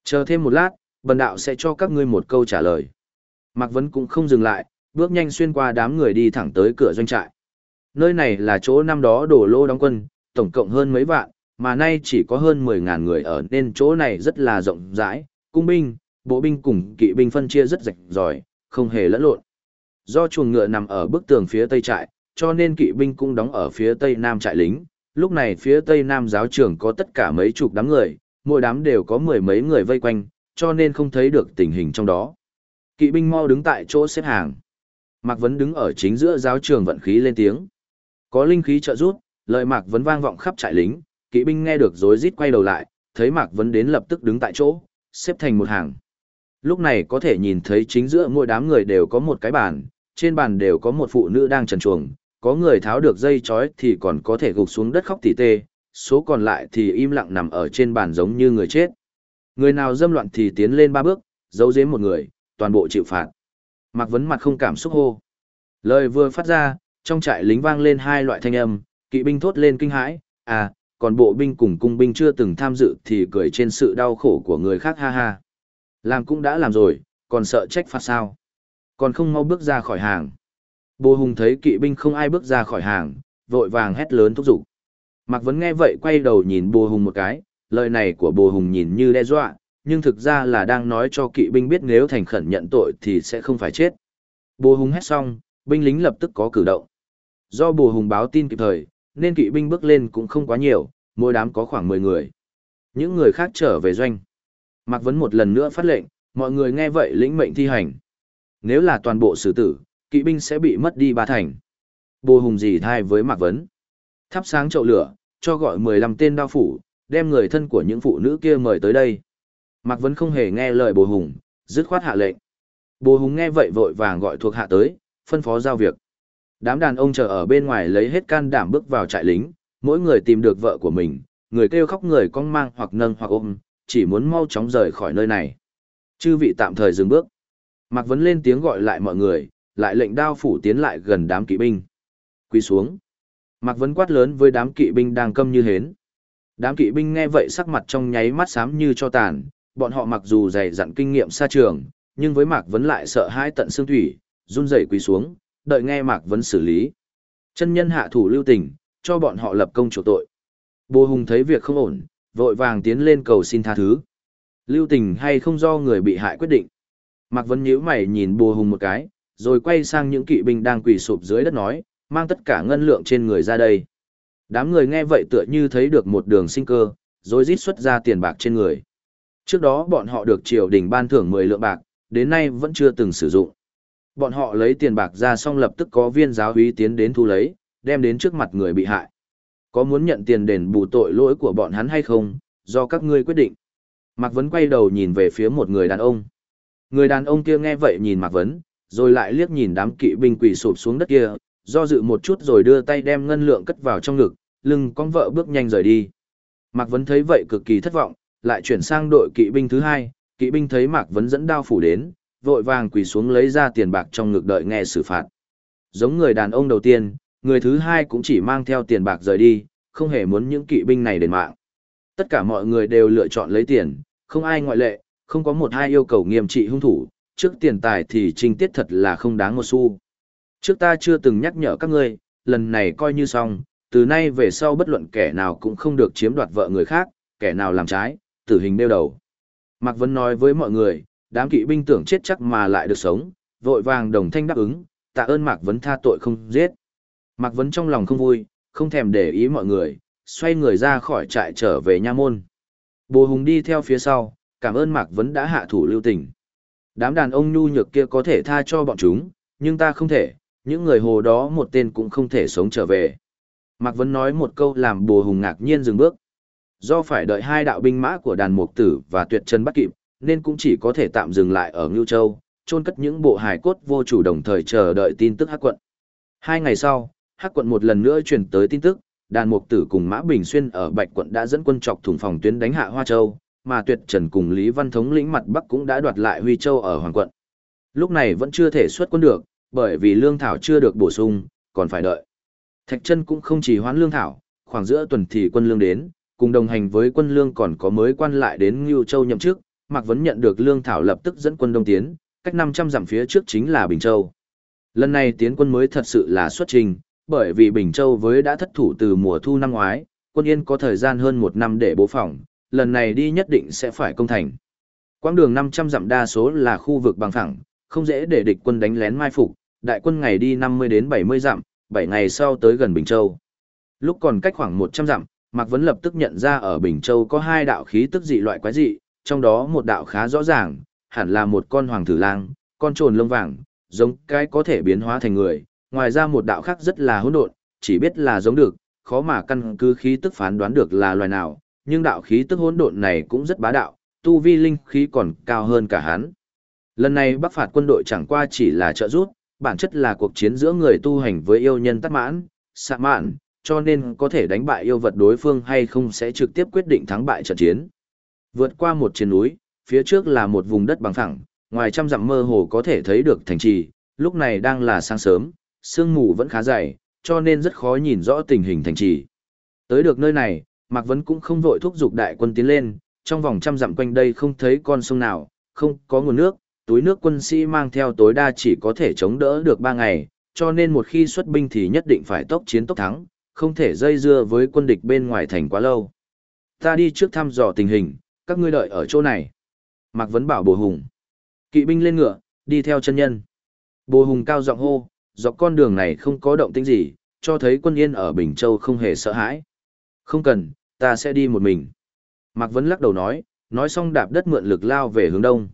Chờ thêm một lát, bần đạo sẽ cho các ngươi một câu trả lời. Mạc Vấn cũng không dừng lại, bước nhanh xuyên qua đám người đi thẳng tới cửa doanh trại. Nơi này là chỗ năm đó đổ lô đóng quân, tổng cộng hơn mấy vạn, mà nay chỉ có hơn 10.000 người ở nên chỗ này rất là rộng rãi, cung binh, bộ binh cùng kỵ binh phân chia rất rạch ròi, không hề lẫn lộn. Do chuồng ngựa nằm ở bức tường phía tây trại, cho nên kỵ binh cũng đóng ở phía tây nam trại lính. Lúc này phía tây nam giáo trường có tất cả mấy chục đám người, mỗi đám đều có mười mấy người vây quanh, cho nên không thấy được tình hình trong đó. Kỵ binh mau đứng tại chỗ xếp hàng. Mạc Vấn đứng ở chính giữa giáo trường vận khí lên tiếng. Có linh khí trợ rút, lợi Mạc Vấn vang vọng khắp trại lính, kỵ binh nghe được rối rít quay đầu lại, thấy Mạc Vấn đến lập tức đứng tại chỗ, xếp thành một hàng. Lúc này có thể nhìn thấy chính giữa mỗi đám người đều có một cái bàn, trên bàn đều có một phụ nữ đang trần chuồng, có người tháo được dây chói thì còn có thể gục xuống đất khóc tỉ tê, số còn lại thì im lặng nằm ở trên bàn giống như người chết. Người nào dâm loạn thì tiến lên ba bước, giấu giếm một người, toàn bộ chịu phạt. Mạc Vấn mặt không cảm xúc hô. Lời vừa phát ra, trong trại lính vang lên hai loại thanh âm, kỵ binh thốt lên kinh hãi, à, còn bộ binh cùng cung binh chưa từng tham dự thì cười trên sự đau khổ của người khác ha ha. Làm cũng đã làm rồi, còn sợ trách phạt sao. Còn không mau bước ra khỏi hàng. Bồ Hùng thấy kỵ binh không ai bước ra khỏi hàng, vội vàng hét lớn thúc giục. Mạc Vấn nghe vậy quay đầu nhìn Bồ Hùng một cái, lời này của Bồ Hùng nhìn như đe dọa, nhưng thực ra là đang nói cho kỵ binh biết nếu thành khẩn nhận tội thì sẽ không phải chết. Bồ Hùng hét xong, binh lính lập tức có cử động. Do Bồ Hùng báo tin kịp thời, nên kỵ binh bước lên cũng không quá nhiều, mỗi đám có khoảng 10 người. Những người khác trở về doanh. Mạc Vấn một lần nữa phát lệnh, mọi người nghe vậy lĩnh mệnh thi hành. Nếu là toàn bộ xử tử, kỵ binh sẽ bị mất đi ba thành. Bồ Hùng gì thai với Mạc Vấn. Thắp sáng chậu lửa, cho gọi 15 tên đao phủ, đem người thân của những phụ nữ kia mời tới đây. Mạc Vấn không hề nghe lời Bồ Hùng, dứt khoát hạ lệnh. Bồ Hùng nghe vậy vội vàng gọi thuộc hạ tới, phân phó giao việc. Đám đàn ông chờ ở bên ngoài lấy hết can đảm bước vào trại lính, mỗi người tìm được vợ của mình, người kêu khóc người con mang hoặc nâng hoặc ôm, chỉ muốn mau chóng rời khỏi nơi này. Chư vị tạm thời dừng bước. Mạc Vấn lên tiếng gọi lại mọi người, lại lệnh đao phủ tiến lại gần đám kỵ binh. quỳ xuống. Mạc Vấn quát lớn với đám kỵ binh đang câm như hến. Đám kỵ binh nghe vậy sắc mặt trong nháy mắt xám như cho tàn, bọn họ mặc dù dày dặn kinh nghiệm xa trường, nhưng với Mạc Vấn lại sợ hãi tận xương thủy, run rẩy quỳ xuống, đợi nghe Mạc Vấn xử lý. Chân nhân hạ thủ lưu tình, cho bọn họ lập công chủ tội. Bồ Hùng thấy việc không ổn, vội vàng tiến lên cầu xin tha thứ. Lưu tình hay không do người bị hại quyết định. Mạc Vấn nhíu mày nhìn Bồ Hùng một cái, rồi quay sang những kỵ binh đang quỳ sụp dưới đất nói, mang tất cả ngân lượng trên người ra đây. Đám người nghe vậy tựa như thấy được một đường sinh cơ, rồi rít xuất ra tiền bạc trên người. Trước đó bọn họ được triều đình ban thưởng 10 lượng bạc, đến nay vẫn chưa từng sử dụng. Bọn họ lấy tiền bạc ra xong lập tức có viên giáo úy tiến đến thu lấy, đem đến trước mặt người bị hại. Có muốn nhận tiền đền bù tội lỗi của bọn hắn hay không, do các ngươi quyết định. Mạc Vấn quay đầu nhìn về phía một người đàn ông. Người đàn ông kia nghe vậy nhìn Mạc Vấn, rồi lại liếc nhìn đám kỵ binh quỳ sụp xuống đất kia, do dự một chút rồi đưa tay đem ngân lượng cất vào trong ngực, lưng con vợ bước nhanh rời đi. Mạc Vấn thấy vậy cực kỳ thất vọng, lại chuyển sang đội kỵ binh thứ hai, kỵ binh thấy Mạc Vấn dẫn đao phủ đến, vội vàng quỳ xuống lấy ra tiền bạc trong ngực đợi nghe xử phạt. Giống người đàn ông đầu tiên, người thứ hai cũng chỉ mang theo tiền bạc rời đi, không hề muốn những kỵ binh này đền mạng. Tất cả mọi người đều lựa chọn lấy tiền, không ai ngoại lệ, không có một hai yêu cầu nghiêm trị hung thủ, trước tiền tài thì trinh tiết thật là không đáng một xu. Trước ta chưa từng nhắc nhở các ngươi, lần này coi như xong, từ nay về sau bất luận kẻ nào cũng không được chiếm đoạt vợ người khác, kẻ nào làm trái, tử hình đeo đầu. Mạc Vân nói với mọi người, đám kỵ binh tưởng chết chắc mà lại được sống, vội vàng đồng thanh đáp ứng, tạ ơn Mạc Vấn tha tội không giết. Mạc Vấn trong lòng không vui, không thèm để ý mọi người, xoay người ra khỏi trại trở về nha môn. Bồ Hùng đi theo phía sau, cảm ơn Mạc Vấn đã hạ thủ lưu tình. Đám đàn ông nhu nhược kia có thể tha cho bọn chúng, nhưng ta không thể, những người hồ đó một tên cũng không thể sống trở về. Mạc Vấn nói một câu làm bùa Hùng ngạc nhiên dừng bước. Do phải đợi hai đạo binh mã của đàn mục tử và tuyệt chân bắt kịp, nên cũng chỉ có thể tạm dừng lại ở Ngưu Châu, chôn cất những bộ hài cốt vô chủ đồng thời chờ đợi tin tức Hắc quận. Hai ngày sau, Hắc quận một lần nữa truyền tới tin tức, đàn mục tử cùng Mã Bình Xuyên ở Bạch quận đã dẫn quân chọc thủng phòng tuyến đánh hạ Hoa Châu, mà Tuyệt Trần cùng Lý Văn Thống lĩnh mặt Bắc cũng đã đoạt lại Huy Châu ở Hoàng quận. Lúc này vẫn chưa thể xuất quân được, bởi vì lương thảo chưa được bổ sung, còn phải đợi. Thạch Chân cũng không chỉ hoán lương thảo, khoảng giữa tuần thì quân lương đến, cùng đồng hành với quân lương còn có mới quan lại đến Ngưu Châu nhậm chức, Mạc Vấn nhận được lương thảo lập tức dẫn quân đông tiến, cách 500 dặm phía trước chính là Bình Châu. Lần này tiến quân mới thật sự là xuất trình, bởi vì Bình Châu với đã thất thủ từ mùa thu năm ngoái, quân yên có thời gian hơn một năm để bố phòng, lần này đi nhất định sẽ phải công thành. Quãng đường 500 dặm đa số là khu vực bằng phẳng, không dễ để địch quân đánh lén mai phục, đại quân ngày đi 50 đến 70 dặm, 7 ngày sau tới gần Bình Châu. Lúc còn cách khoảng 100 dặm, Mạc Vấn lập tức nhận ra ở Bình Châu có hai đạo khí tức dị loại quái dị, trong đó một đạo khá rõ ràng, hẳn là một con hoàng tử lang, con trồn lông vàng, giống cái có thể biến hóa thành người, ngoài ra một đạo khác rất là hỗn độn, chỉ biết là giống được, khó mà căn cứ khí tức phán đoán được là loài nào, nhưng đạo khí tức hỗn độn này cũng rất bá đạo, tu vi linh khí còn cao hơn cả hắn. Lần này Bắc phạt quân đội chẳng qua chỉ là trợ giúp, bản chất là cuộc chiến giữa người tu hành với yêu nhân tắt mãn, xạ mạn, cho nên có thể đánh bại yêu vật đối phương hay không sẽ trực tiếp quyết định thắng bại trận chiến. Vượt qua một trên núi, phía trước là một vùng đất bằng phẳng, ngoài trăm dặm mơ hồ có thể thấy được thành trì, lúc này đang là sáng sớm, sương mù vẫn khá dày, cho nên rất khó nhìn rõ tình hình thành trì. Tới được nơi này, Mạc Vấn cũng không vội thúc giục đại quân tiến lên, trong vòng trăm dặm quanh đây không thấy con sông nào, không có nguồn nước, túi nước quân sĩ mang theo tối đa chỉ có thể chống đỡ được 3 ngày, cho nên một khi xuất binh thì nhất định phải tốc chiến tốc thắng, không thể dây dưa với quân địch bên ngoài thành quá lâu. Ta đi trước thăm dò tình hình, các ngươi đợi ở chỗ này. Mạc Vấn bảo Bồ Hùng. Kỵ binh lên ngựa, đi theo chân nhân. Bồ Hùng cao giọng hô, dọc con đường này không có động tĩnh gì, cho thấy quân yên ở Bình Châu không hề sợ hãi. Không cần, ta sẽ đi một mình. Mạc Vấn lắc đầu nói, nói xong đạp đất mượn lực lao về hướng đông.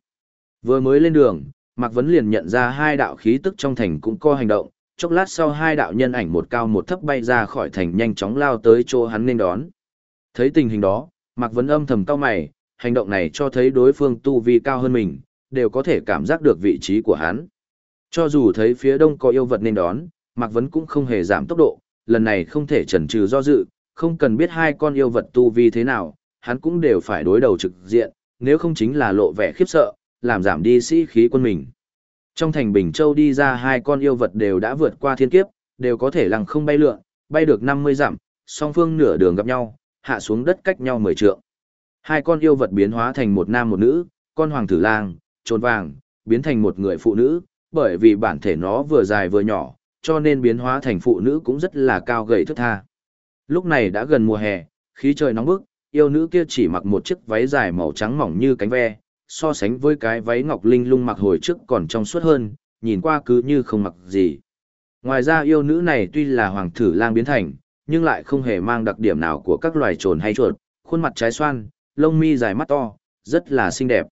Vừa mới lên đường, Mạc Vấn liền nhận ra hai đạo khí tức trong thành cũng có hành động, chốc lát sau hai đạo nhân ảnh một cao một thấp bay ra khỏi thành nhanh chóng lao tới chỗ hắn nên đón. Thấy tình hình đó, Mạc Vấn âm thầm cao mày, hành động này cho thấy đối phương tu vi cao hơn mình, đều có thể cảm giác được vị trí của hắn. Cho dù thấy phía đông có yêu vật nên đón, Mạc Vấn cũng không hề giảm tốc độ, lần này không thể chần chừ do dự, không cần biết hai con yêu vật tu vi thế nào, hắn cũng đều phải đối đầu trực diện, nếu không chính là lộ vẻ khiếp sợ, làm giảm đi sĩ khí quân mình. Trong thành Bình Châu đi ra hai con yêu vật đều đã vượt qua thiên kiếp, đều có thể lăng không bay lượn, bay được 50 dặm, song phương nửa đường gặp nhau, hạ xuống đất cách nhau 10 trượng. Hai con yêu vật biến hóa thành một nam một nữ, con hoàng tử lang, trồn vàng, biến thành một người phụ nữ, bởi vì bản thể nó vừa dài vừa nhỏ, cho nên biến hóa thành phụ nữ cũng rất là cao gầy thức tha. Lúc này đã gần mùa hè, khí trời nóng bức, yêu nữ kia chỉ mặc một chiếc váy dài màu trắng mỏng như cánh ve, so sánh với cái váy ngọc linh lung mặc hồi trước còn trong suốt hơn, nhìn qua cứ như không mặc gì. Ngoài ra yêu nữ này tuy là hoàng thử lang biến thành, nhưng lại không hề mang đặc điểm nào của các loài trồn hay chuột, khuôn mặt trái xoan, lông mi dài mắt to, rất là xinh đẹp.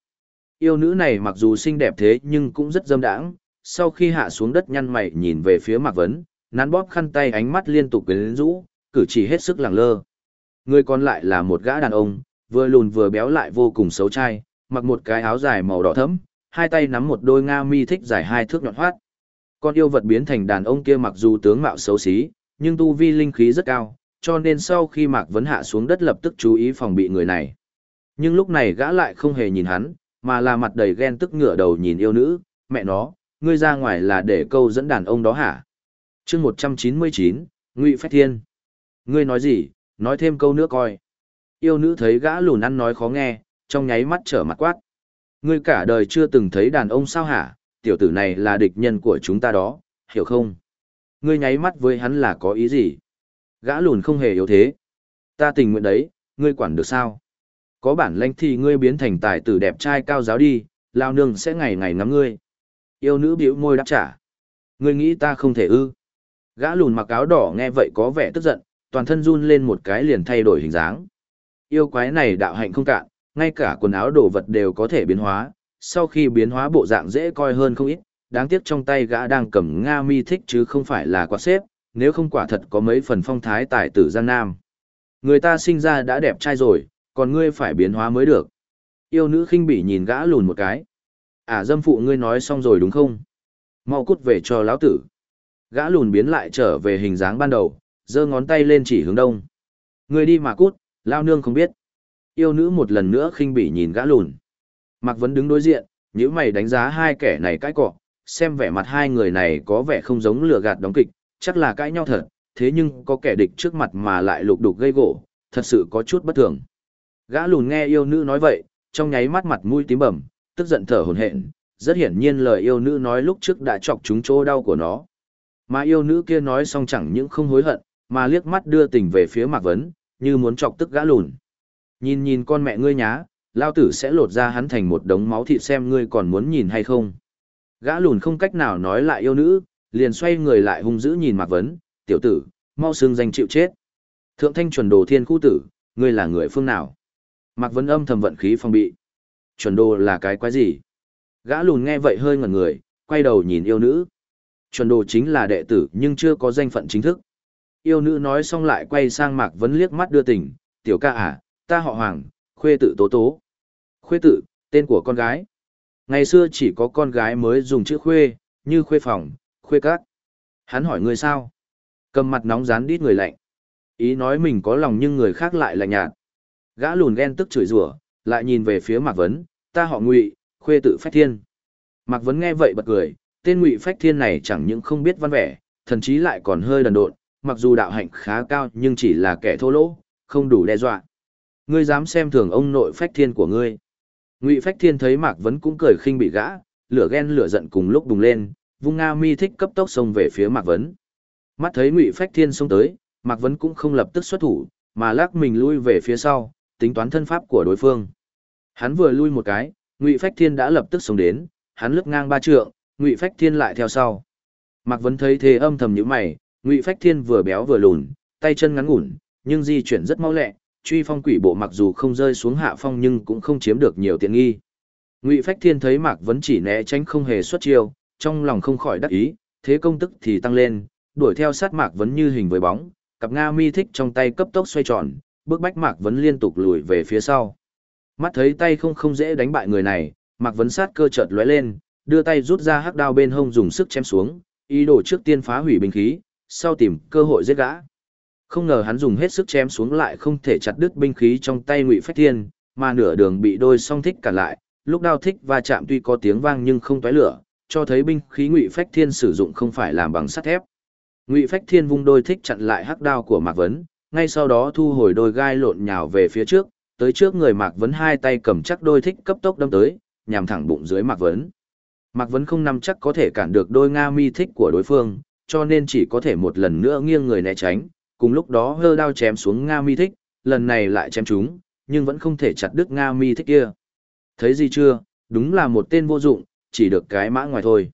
Yêu nữ này mặc dù xinh đẹp thế nhưng cũng rất dâm đãng, sau khi hạ xuống đất nhăn mày nhìn về phía Mạc Vấn, nắn bóp khăn tay ánh mắt liên tục quyến rũ, cử chỉ hết sức lẳng lơ. Người còn lại là một gã đàn ông, vừa lùn vừa béo lại vô cùng xấu trai, mặc một cái áo dài màu đỏ thẫm, hai tay nắm một đôi nga mi thích dài hai thước nhọn hoắt. Con yêu vật biến thành đàn ông kia mặc dù tướng mạo xấu xí, nhưng tu vi linh khí rất cao, cho nên sau khi Mạc Vấn hạ xuống đất lập tức chú ý phòng bị người này. Nhưng lúc này gã lại không hề nhìn hắn, mà là mặt đầy ghen tức ngửa đầu nhìn yêu nữ, mẹ nó, ngươi ra ngoài là để câu dẫn đàn ông đó hả? chương 199, Ngụy Phách Thiên. Ngươi nói gì, nói thêm câu nữa coi. Yêu nữ thấy gã lùn ăn nói khó nghe, trong nháy mắt trở mặt quát. Ngươi cả đời chưa từng thấy đàn ông sao hả, tiểu tử này là địch nhân của chúng ta đó, hiểu không? Ngươi nháy mắt với hắn là có ý gì? Gã lùn không hề yếu thế. Ta tình nguyện đấy, ngươi quản được sao? Có bản lãnh thì ngươi biến thành tài tử đẹp trai cao giáo đi, lao nương sẽ ngày ngày ngắm ngươi. Yêu nữ bĩu môi đáp trả. Ngươi nghĩ ta không thể ư. Gã lùn mặc áo đỏ nghe vậy có vẻ tức giận, toàn thân run lên một cái liền thay đổi hình dáng. Yêu quái này đạo hạnh không cạn, ngay cả quần áo đồ vật đều có thể biến hóa, sau khi biến hóa bộ dạng dễ coi hơn không ít, đáng tiếc trong tay gã đang cầm Nga mi thích chứ không phải là quạt xếp, nếu không quả thật có mấy phần phong thái tài tử Giang Nam. Người ta sinh ra đã đẹp trai rồi, còn ngươi phải biến hóa mới được. Yêu nữ khinh bỉ nhìn gã lùn một cái. À dâm phụ ngươi nói xong rồi đúng không? Mau cút về cho lão tử. Gã lùn biến lại trở về hình dáng ban đầu, giơ ngón tay lên chỉ hướng đông. người đi mà cút, lao nương không biết. Yêu nữ một lần nữa khinh bỉ nhìn gã lùn. Mạc Vấn đứng đối diện, nếu mày đánh giá hai kẻ này cãi cọ, xem vẻ mặt hai người này có vẻ không giống lừa gạt đóng kịch, chắc là cãi nhau thật, thế nhưng có kẻ địch trước mặt mà lại lục đục gây gỗ, thật sự có chút bất thường. Gã lùn nghe yêu nữ nói vậy, trong nháy mắt mặt mũi tím bầm, tức giận thở hổn hển, rất hiển nhiên lời yêu nữ nói lúc trước đã chọc trúng chỗ đau của nó. Mà yêu nữ kia nói xong chẳng những không hối hận, mà liếc mắt đưa tình về phía Mạc Vấn, như muốn chọc tức gã lùn. Nhìn nhìn con mẹ ngươi nhá, lao tử sẽ lột ra hắn thành một đống máu thịt xem ngươi còn muốn nhìn hay không. Gã lùn không cách nào nói lại yêu nữ, liền xoay người lại hung dữ nhìn Mạc Vấn, tiểu tử, mau xương danh chịu chết. Thượng thanh chuẩn đồ thiên khu tử, ngươi là người phương nào? Mạc Vấn âm thầm vận khí phong bị. Chuẩn đồ là cái quái gì? Gã lùn nghe vậy hơi ngẩn người, quay đầu nhìn yêu nữ. Chuẩn đồ chính là đệ tử nhưng chưa có danh phận chính thức yêu nữ nói xong lại quay sang Mạc Vấn liếc mắt đưa tình, tiểu ca à, ta họ Hoàng, khuê tự tố tố. Khuê tự, tên của con gái. Ngày xưa chỉ có con gái mới dùng chữ khuê, như khuê phòng, khuê cát. Hắn hỏi người sao? Cầm mặt nóng rán đít người lạnh. Ý nói mình có lòng nhưng người khác lại lạnh nhạt. Gã lùn ghen tức chửi rủa, lại nhìn về phía Mạc Vấn, ta họ Ngụy, khuê tự phách thiên. Mạc Vấn nghe vậy bật cười, tên Ngụy phách thiên này chẳng những không biết văn vẻ, thần chí lại còn hơi đần độn, mặc dù đạo hạnh khá cao nhưng chỉ là kẻ thô lỗ, không đủ đe dọa. Ngươi dám xem thường ông nội phách thiên của ngươi. Ngụy phách thiên thấy Mạc Vấn cũng cười khinh bị gã, lửa ghen lửa giận cùng lúc bùng lên, vung Nga mi thích cấp tốc xông về phía Mạc Vấn. Mắt thấy Ngụy phách thiên xông tới, Mạc Vấn cũng không lập tức xuất thủ, mà lắc mình lui về phía sau, tính toán thân pháp của đối phương. Hắn vừa lui một cái, Ngụy Phách Thiên đã lập tức xông đến, hắn lướt ngang ba trượng, Ngụy Phách Thiên lại theo sau. Mạc Vấn thấy thế âm thầm nhíu mày, Ngụy Phách Thiên vừa béo vừa lùn, tay chân ngắn ngủn, nhưng di chuyển rất mau lẹ, truy phong quỷ bộ mặc dù không rơi xuống hạ phong nhưng cũng không chiếm được nhiều tiện nghi. Ngụy Phách Thiên thấy Mạc Vấn chỉ né tránh không hề xuất chiêu, trong lòng không khỏi đắc ý, thế công tức thì tăng lên, đuổi theo sát Mạc Vấn như hình với bóng, cặp Nga mi thích trong tay cấp tốc xoay tròn, bước bách Mạc Vấn liên tục lùi về phía sau. Mắt thấy tay không không dễ đánh bại người này, Mạc Vấn sát cơ chợt lóe lên, đưa tay rút ra hắc đao bên hông dùng sức chém xuống, ý đồ trước tiên phá hủy binh khí, sau tìm cơ hội giết gã. Không ngờ hắn dùng hết sức chém xuống lại không thể chặt đứt binh khí trong tay Ngụy Phách Thiên, mà nửa đường bị đôi song thích cản lại, lúc đao thích va chạm tuy có tiếng vang nhưng không tóe lửa, cho thấy binh khí Ngụy Phách Thiên sử dụng không phải làm bằng sắt thép. Ngụy Phách Thiên vung đôi thích chặn lại hắc đao của Mạc Vấn, ngay sau đó thu hồi đôi gai lộn nhào về phía trước, tới trước người Mạc Vấn hai tay cầm chắc đôi thích cấp tốc đâm tới, nhằm thẳng bụng dưới Mạc Vấn. Mạc Vấn không nắm chắc có thể cản được đôi Nga mi thích của đối phương, cho nên chỉ có thể một lần nữa nghiêng người né tránh, cùng lúc đó hơ đao chém xuống Nga mi thích, lần này lại chém chúng, nhưng vẫn không thể chặt đứt Nga mi thích kia. Thấy gì chưa, đúng là một tên vô dụng, chỉ được cái mã ngoài thôi.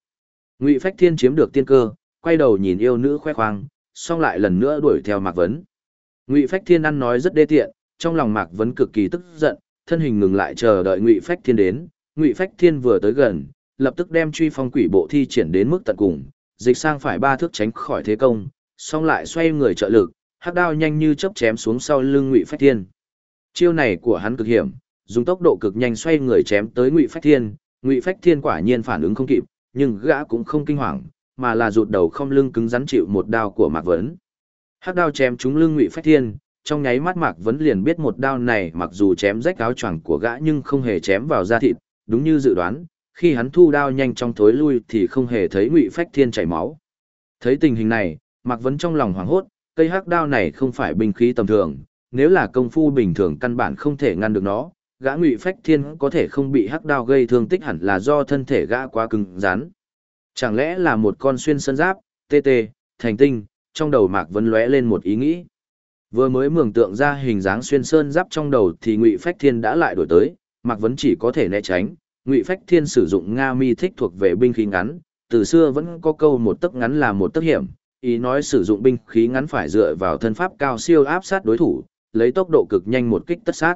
Ngụy Phách Thiên chiếm được tiên cơ, quay đầu nhìn yêu nữ khoe khoang, xong lại lần nữa đuổi theo Mạc Vấn. Ngụy Phách Thiên ăn nói rất đê tiện, trong lòng Mạc Vấn cực kỳ tức giận, thân hình ngừng lại chờ đợi Ngụy Phách Thiên đến. Ngụy Phách Thiên vừa tới gần, lập tức đem truy phong quỷ bộ thi triển đến mức tận cùng, dịch sang phải ba thước tránh khỏi thế công, xong lại xoay người trợ lực, hắc đao nhanh như chớp chém xuống sau lưng Ngụy Phách Thiên. Chiêu này của hắn cực hiểm, dùng tốc độ cực nhanh xoay người chém tới Ngụy Phách Thiên, Ngụy Phách Thiên quả nhiên phản ứng không kịp, nhưng gã cũng không kinh hoàng, mà là rụt đầu không lưng cứng rắn chịu một đao của Mạc Vấn. Hắc đao chém trúng lưng Ngụy Phách Thiên, trong nháy mắt Mạc Vấn liền biết một đao này mặc dù chém rách áo choàng của gã nhưng không hề chém vào da thịt, đúng như dự đoán, khi hắn thu đao nhanh trong thối lui thì không hề thấy Ngụy Phách Thiên chảy máu. Thấy tình hình này, Mạc Vấn trong lòng hoảng hốt, cây hắc đao này không phải binh khí tầm thường, nếu là công phu bình thường căn bản không thể ngăn được nó, gã Ngụy Phách Thiên có thể không bị hắc đao gây thương tích hẳn là do thân thể gã quá cứng rắn. Chẳng lẽ là một con xuyên sơn giáp, tê tê, thành tinh, trong đầu Mạc Vấn lóe lên một ý nghĩ. Vừa mới mường tượng ra hình dáng xuyên sơn giáp trong đầu thì Ngụy Phách Thiên đã lại đổi tới, Mạc Vấn chỉ có thể né tránh. Ngụy Phách Thiên sử dụng Nga mi thích thuộc về binh khí ngắn, từ xưa vẫn có câu một tấc ngắn là một tấc hiểm, ý nói sử dụng binh khí ngắn phải dựa vào thân pháp cao siêu áp sát đối thủ, lấy tốc độ cực nhanh một kích tất sát.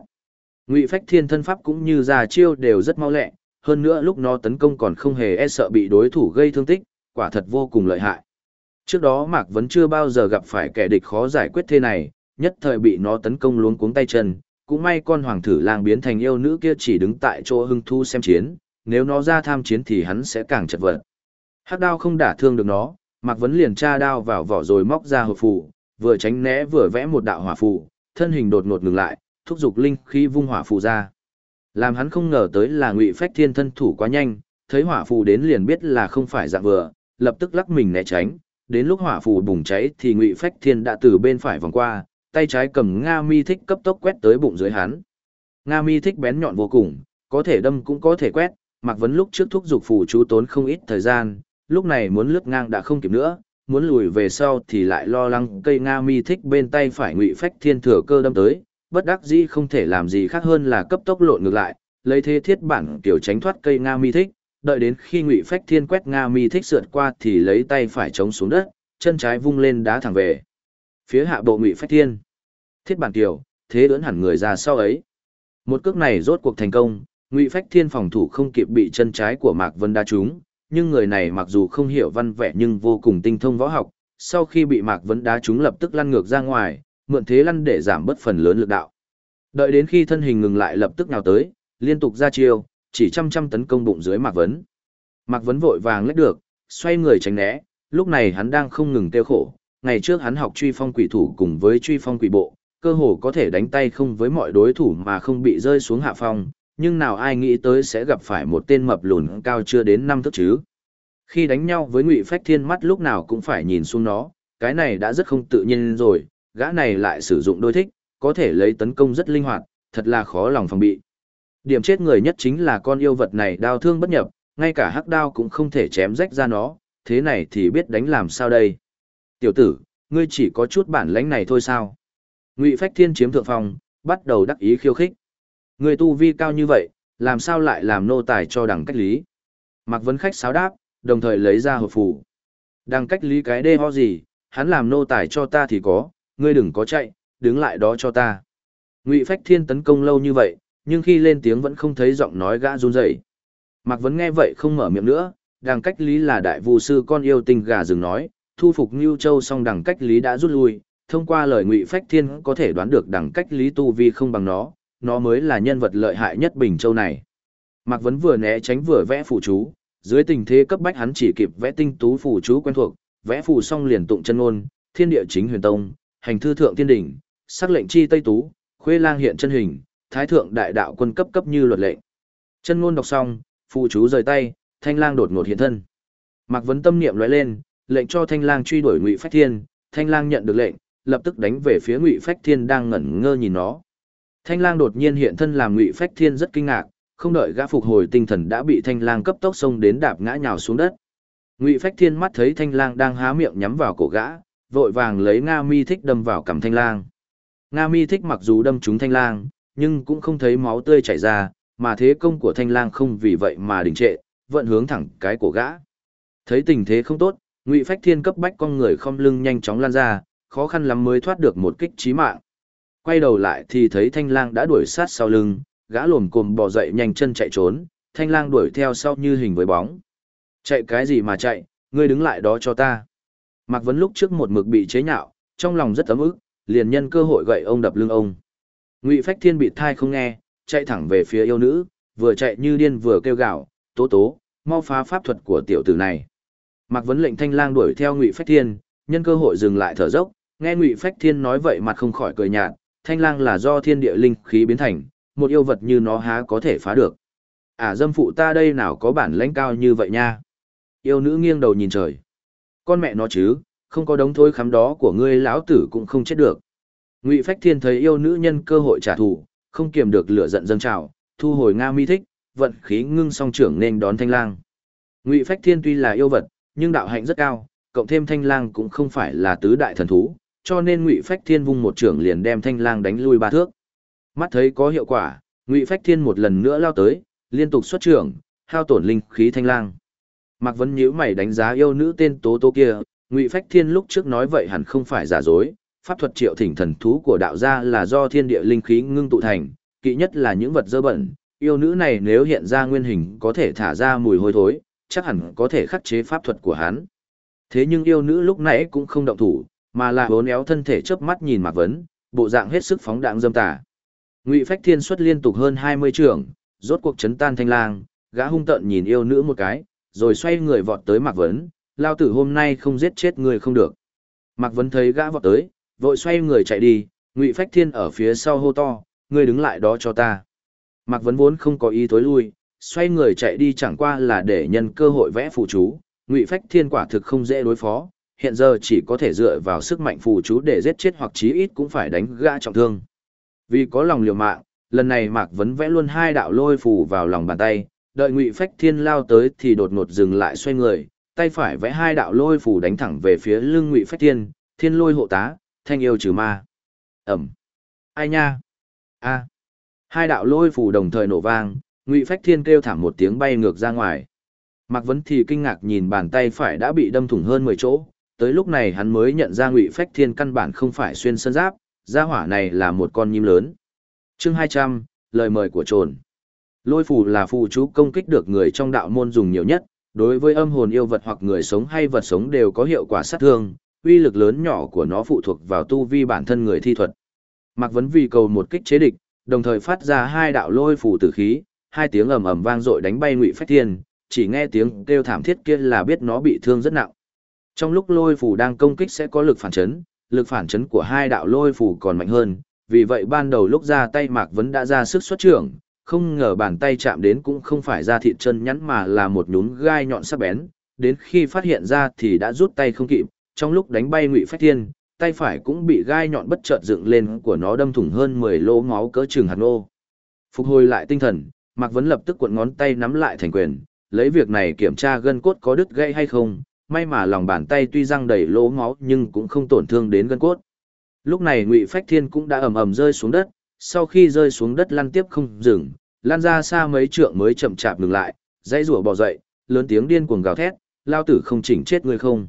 Ngụy Phách Thiên thân pháp cũng như ra chiêu đều rất mau lẹ, hơn nữa lúc nó tấn công còn không hề e sợ bị đối thủ gây thương tích, quả thật vô cùng lợi hại. Trước đó Mạc vẫn chưa bao giờ gặp phải kẻ địch khó giải quyết thế này, nhất thời bị nó tấn công luống cuống tay chân, cũng may con hoàng thử lang biến thành yêu nữ kia chỉ đứng tại chỗ hưng thu xem chiến, nếu nó ra tham chiến thì hắn sẽ càng chật vật. Hắc đao không đả thương được nó, Mạc Vấn liền tra đao vào vỏ rồi móc ra hộp phù, vừa tránh né vừa vẽ một đạo hỏa phù, thân hình đột ngột ngừng lại, thúc giục linh khí vung hỏa phù ra. Làm hắn không ngờ tới là Ngụy Phách Thiên thân thủ quá nhanh, thấy hỏa phù đến liền biết là không phải dạng vừa, lập tức lắc mình né tránh, đến lúc hỏa phù bùng cháy thì Ngụy Phách Thiên đã từ bên phải vòng qua, tay trái cầm Nga Mi thích cấp tốc quét tới bụng dưới hắn. Nga Mi thích bén nhọn vô cùng, có thể đâm cũng có thể quét, Mạc Vấn lúc trước thúc dục phù chú tốn không ít thời gian, lúc này muốn lướt ngang đã không kịp nữa, muốn lùi về sau thì lại lo lắng cây Nga Mi thích bên tay phải Ngụy Phách Thiên thừa cơ đâm tới, bất đắc dĩ không thể làm gì khác hơn là cấp tốc lộn ngược lại, lấy thế thiết bản kiểu tránh thoát cây Nga Mi thích, đợi đến khi Ngụy Phách Thiên quét Nga Mi thích sượt qua thì lấy tay phải chống xuống đất, chân trái vung lên đá thẳng về phía hạ bộ ngụy phách thiên thiết bản tiểu thế ưỡn hẳn người ra sau ấy một cước này rốt cuộc thành công ngụy phách thiên phòng thủ không kịp bị chân trái của mạc vân đa trúng nhưng người này mặc dù không hiểu văn vẻ nhưng vô cùng tinh thông võ học sau khi bị Mạc vân đá trúng lập tức lăn ngược ra ngoài, mượn thế lăn để giảm bớt phần lớn lực đạo. Đợi đến khi thân hình ngừng lại lập tức nào tới, liên tục ra chiêu, chỉ trăm trăm tấn công bụng dưới Mạc Vấn. Mạc Vấn vội vàng lách được, xoay người tránh né, lúc này hắn đang không ngừng tiêu khổ. Ngày trước hắn học truy phong quỷ thủ cùng với truy phong quỷ bộ, cơ hồ có thể đánh tay không với mọi đối thủ mà không bị rơi xuống hạ phong, nhưng nào ai nghĩ tới sẽ gặp phải một tên mập lùn cao chưa đến năm thước chứ. Khi đánh nhau với Ngụy Phách Thiên mắt lúc nào cũng phải nhìn xuống nó, cái này đã rất không tự nhiên rồi, gã này lại sử dụng đôi thích, có thể lấy tấn công rất linh hoạt, thật là khó lòng phòng bị. Điểm chết người nhất chính là con yêu vật này đau thương bất nhập, ngay cả hắc đao cũng không thể chém rách ra nó, thế này thì biết đánh làm sao đây. Tiểu tử, ngươi chỉ có chút bản lãnh này thôi sao? Ngụy Phách Thiên chiếm thượng phong, bắt đầu đắc ý khiêu khích. Người tu vi cao như vậy, làm sao lại làm nô tài cho đằng cách lý? Mạc Vấn Khách sáo đáp, đồng thời lấy ra hộp phủ. Đằng cách lý cái đê ho gì, hắn làm nô tài cho ta thì có, ngươi đừng có chạy, đứng lại đó cho ta. Ngụy Phách Thiên tấn công lâu như vậy, nhưng khi lên tiếng vẫn không thấy giọng nói gã run rẩy. Mạc Vấn nghe vậy không mở miệng nữa, đằng cách lý là đại vụ sư con yêu tinh gà rừng nói, thu phục Ngưu Châu xong đằng cách lý đã rút lui, thông qua lời Ngụy Phách Thiên có thể đoán được đằng cách lý tu vi không bằng nó, nó mới là nhân vật lợi hại nhất Bình Châu này. Mạc Vấn vừa né tránh vừa vẽ phù chú, dưới tình thế cấp bách hắn chỉ kịp vẽ tinh tú phù chú quen thuộc, vẽ phù xong liền tụng chân ngôn, thiên địa chính huyền tông, hành thư thượng thiên đỉnh, sắc lệnh chi tây tú, khuê lang hiện chân hình, thái thượng đại đạo quân cấp cấp như luật lệnh. Chân ngôn đọc xong, phù chú rời tay, thanh lang đột ngột hiện thân. Mạc Vấn tâm niệm lóe lên, lệnh cho thanh lang truy đuổi Ngụy Phách Thiên, thanh lang nhận được lệnh, lập tức đánh về phía Ngụy Phách Thiên đang ngẩn ngơ nhìn nó. Thanh lang đột nhiên hiện thân làm Ngụy Phách Thiên rất kinh ngạc, không đợi gã phục hồi tinh thần đã bị thanh lang cấp tốc xông đến đạp ngã nhào xuống đất. Ngụy Phách Thiên mắt thấy thanh lang đang há miệng nhắm vào cổ gã, vội vàng lấy Nga Mi thích đâm vào cằm thanh lang. Nga Mi thích mặc dù đâm trúng thanh lang, nhưng cũng không thấy máu tươi chảy ra, mà thế công của thanh lang không vì vậy mà đình trệ, vẫn hướng thẳng cái cổ gã. Thấy tình thế không tốt, Ngụy Phách Thiên cấp bách con người không lưng nhanh chóng lan ra, khó khăn lắm mới thoát được một kích chí mạng. Quay đầu lại thì thấy thanh lang đã đuổi sát sau lưng, gã lồm cồm bò dậy nhanh chân chạy trốn, thanh lang đuổi theo sau như hình với bóng. Chạy cái gì mà chạy, ngươi đứng lại đó cho ta. Mạc Vấn lúc trước một mực bị chế nhạo, trong lòng rất ấm ức, liền nhân cơ hội gậy ông đập lưng ông. Ngụy Phách Thiên bị thai không nghe, chạy thẳng về phía yêu nữ, vừa chạy như điên vừa kêu gào, "Tố tố, mau phá pháp thuật của tiểu tử này." Mạc Vấn lệnh Thanh Lang đuổi theo Ngụy Phách Thiên, nhân cơ hội dừng lại thở dốc, nghe Ngụy Phách Thiên nói vậy mặt không khỏi cười nhạt, Thanh Lang là do thiên địa linh khí biến thành, một yêu vật như nó há có thể phá được. À dâm phụ ta đây nào có bản lãnh cao như vậy nha. Yêu nữ nghiêng đầu nhìn trời. Con mẹ nó chứ, không có đống thối khắm đó của ngươi lão tử cũng không chết được. Ngụy Phách Thiên thấy yêu nữ nhân cơ hội trả thù, không kiềm được lửa giận dâng trào, thu hồi Nga mi thích, vận khí ngưng song trưởng nên đón Thanh Lang. Ngụy Phách Thiên tuy là yêu vật, nhưng đạo hạnh rất cao, cộng thêm Thanh Lang cũng không phải là tứ đại thần thú, cho nên Ngụy Phách Thiên vung một trưởng liền đem Thanh Lang đánh lui ba thước. Mắt thấy có hiệu quả, Ngụy Phách Thiên một lần nữa lao tới, liên tục xuất trưởng, hao tổn linh khí Thanh Lang. Mạc Vân nhíu mày đánh giá yêu nữ tên Tố Tố kia, Ngụy Phách Thiên lúc trước nói vậy hẳn không phải giả dối, pháp thuật triệu thỉnh thần thú của đạo gia là do thiên địa linh khí ngưng tụ thành, kỵ nhất là những vật dơ bẩn, yêu nữ này nếu hiện ra nguyên hình có thể thả ra mùi hôi thối, chắc hẳn có thể khắc chế pháp thuật của hắn. Thế nhưng yêu nữ lúc nãy cũng không động thủ, mà là bốn éo thân thể chớp mắt nhìn Mạc Vấn, bộ dạng hết sức phóng đạng dâm tà. Ngụy Phách Thiên xuất liên tục hơn 20 trường, rốt cuộc chấn tan thanh lang, gã hung tợn nhìn yêu nữ một cái, rồi xoay người vọt tới Mạc Vấn, lao tử hôm nay không giết chết người không được. Mạc Vấn thấy gã vọt tới, vội xoay người chạy đi, Ngụy Phách Thiên ở phía sau hô to, ngươi đứng lại đó cho ta. Mạc Vấn vốn không có ý tối lui, xoay người chạy đi chẳng qua là để nhân cơ hội vẽ phù chú, Ngụy Phách Thiên quả thực không dễ đối phó, hiện giờ chỉ có thể dựa vào sức mạnh phù chú để giết chết hoặc chí ít cũng phải đánh gã trọng thương. Vì có lòng liều mạng, lần này Mạc Vấn vẽ luôn hai đạo lôi phù vào lòng bàn tay, đợi Ngụy Phách Thiên lao tới thì đột ngột dừng lại xoay người, tay phải vẽ hai đạo lôi phù đánh thẳng về phía lưng Ngụy Phách Thiên, Thiên Lôi hộ tá, thanh yêu trừ ma. Ẩm. Ai nha? A. Hai đạo lôi phù đồng thời nổ vang, Ngụy Phách Thiên kêu thảm một tiếng bay ngược ra ngoài. Mạc Vấn thì kinh ngạc nhìn bàn tay phải đã bị đâm thủng hơn 10 chỗ, tới lúc này hắn mới nhận ra Ngụy Phách Thiên căn bản không phải xuyên sơn giáp, gia hỏa này là một con nhím lớn. Chương 200, lời mời của trồn. Lôi phù là phù chú công kích được người trong đạo môn dùng nhiều nhất, đối với âm hồn yêu vật hoặc người sống hay vật sống đều có hiệu quả sát thương, uy lực lớn nhỏ của nó phụ thuộc vào tu vi bản thân người thi thuật. Mạc Vấn vì cầu một kích chế địch, đồng thời phát ra hai đạo lôi phù tử khí, hai tiếng ầm ầm vang dội đánh bay Ngụy Phách Thiên, chỉ nghe tiếng kêu thảm thiết kia là biết nó bị thương rất nặng. Trong lúc lôi phù đang công kích sẽ có lực phản chấn, lực phản chấn của hai đạo lôi phù còn mạnh hơn, vì vậy ban đầu lúc ra tay Mạc Vấn đã ra sức xuất trưởng, không ngờ bàn tay chạm đến cũng không phải ra thịt chân nhắn mà là một nhún gai nhọn sắc bén, đến khi phát hiện ra thì đã rút tay không kịp, trong lúc đánh bay Ngụy Phách Thiên, tay phải cũng bị gai nhọn bất chợt dựng lên của nó đâm thủng hơn 10 lỗ máu cỡ chừng hạt nô. Phục hồi lại tinh thần, Mạc Vấn lập tức cuộn ngón tay nắm lại thành quyền, lấy việc này kiểm tra gân cốt có đứt gãy hay không, may mà lòng bàn tay tuy răng đầy lỗ máu nhưng cũng không tổn thương đến gân cốt. Lúc này Ngụy Phách Thiên cũng đã ầm ầm rơi xuống đất, sau khi rơi xuống đất lăn tiếp không dừng, lan ra xa mấy trượng mới chậm chạp ngừng lại, dãy rủa bò dậy, lớn tiếng điên cuồng gào thét, lao tử không chỉnh chết người không.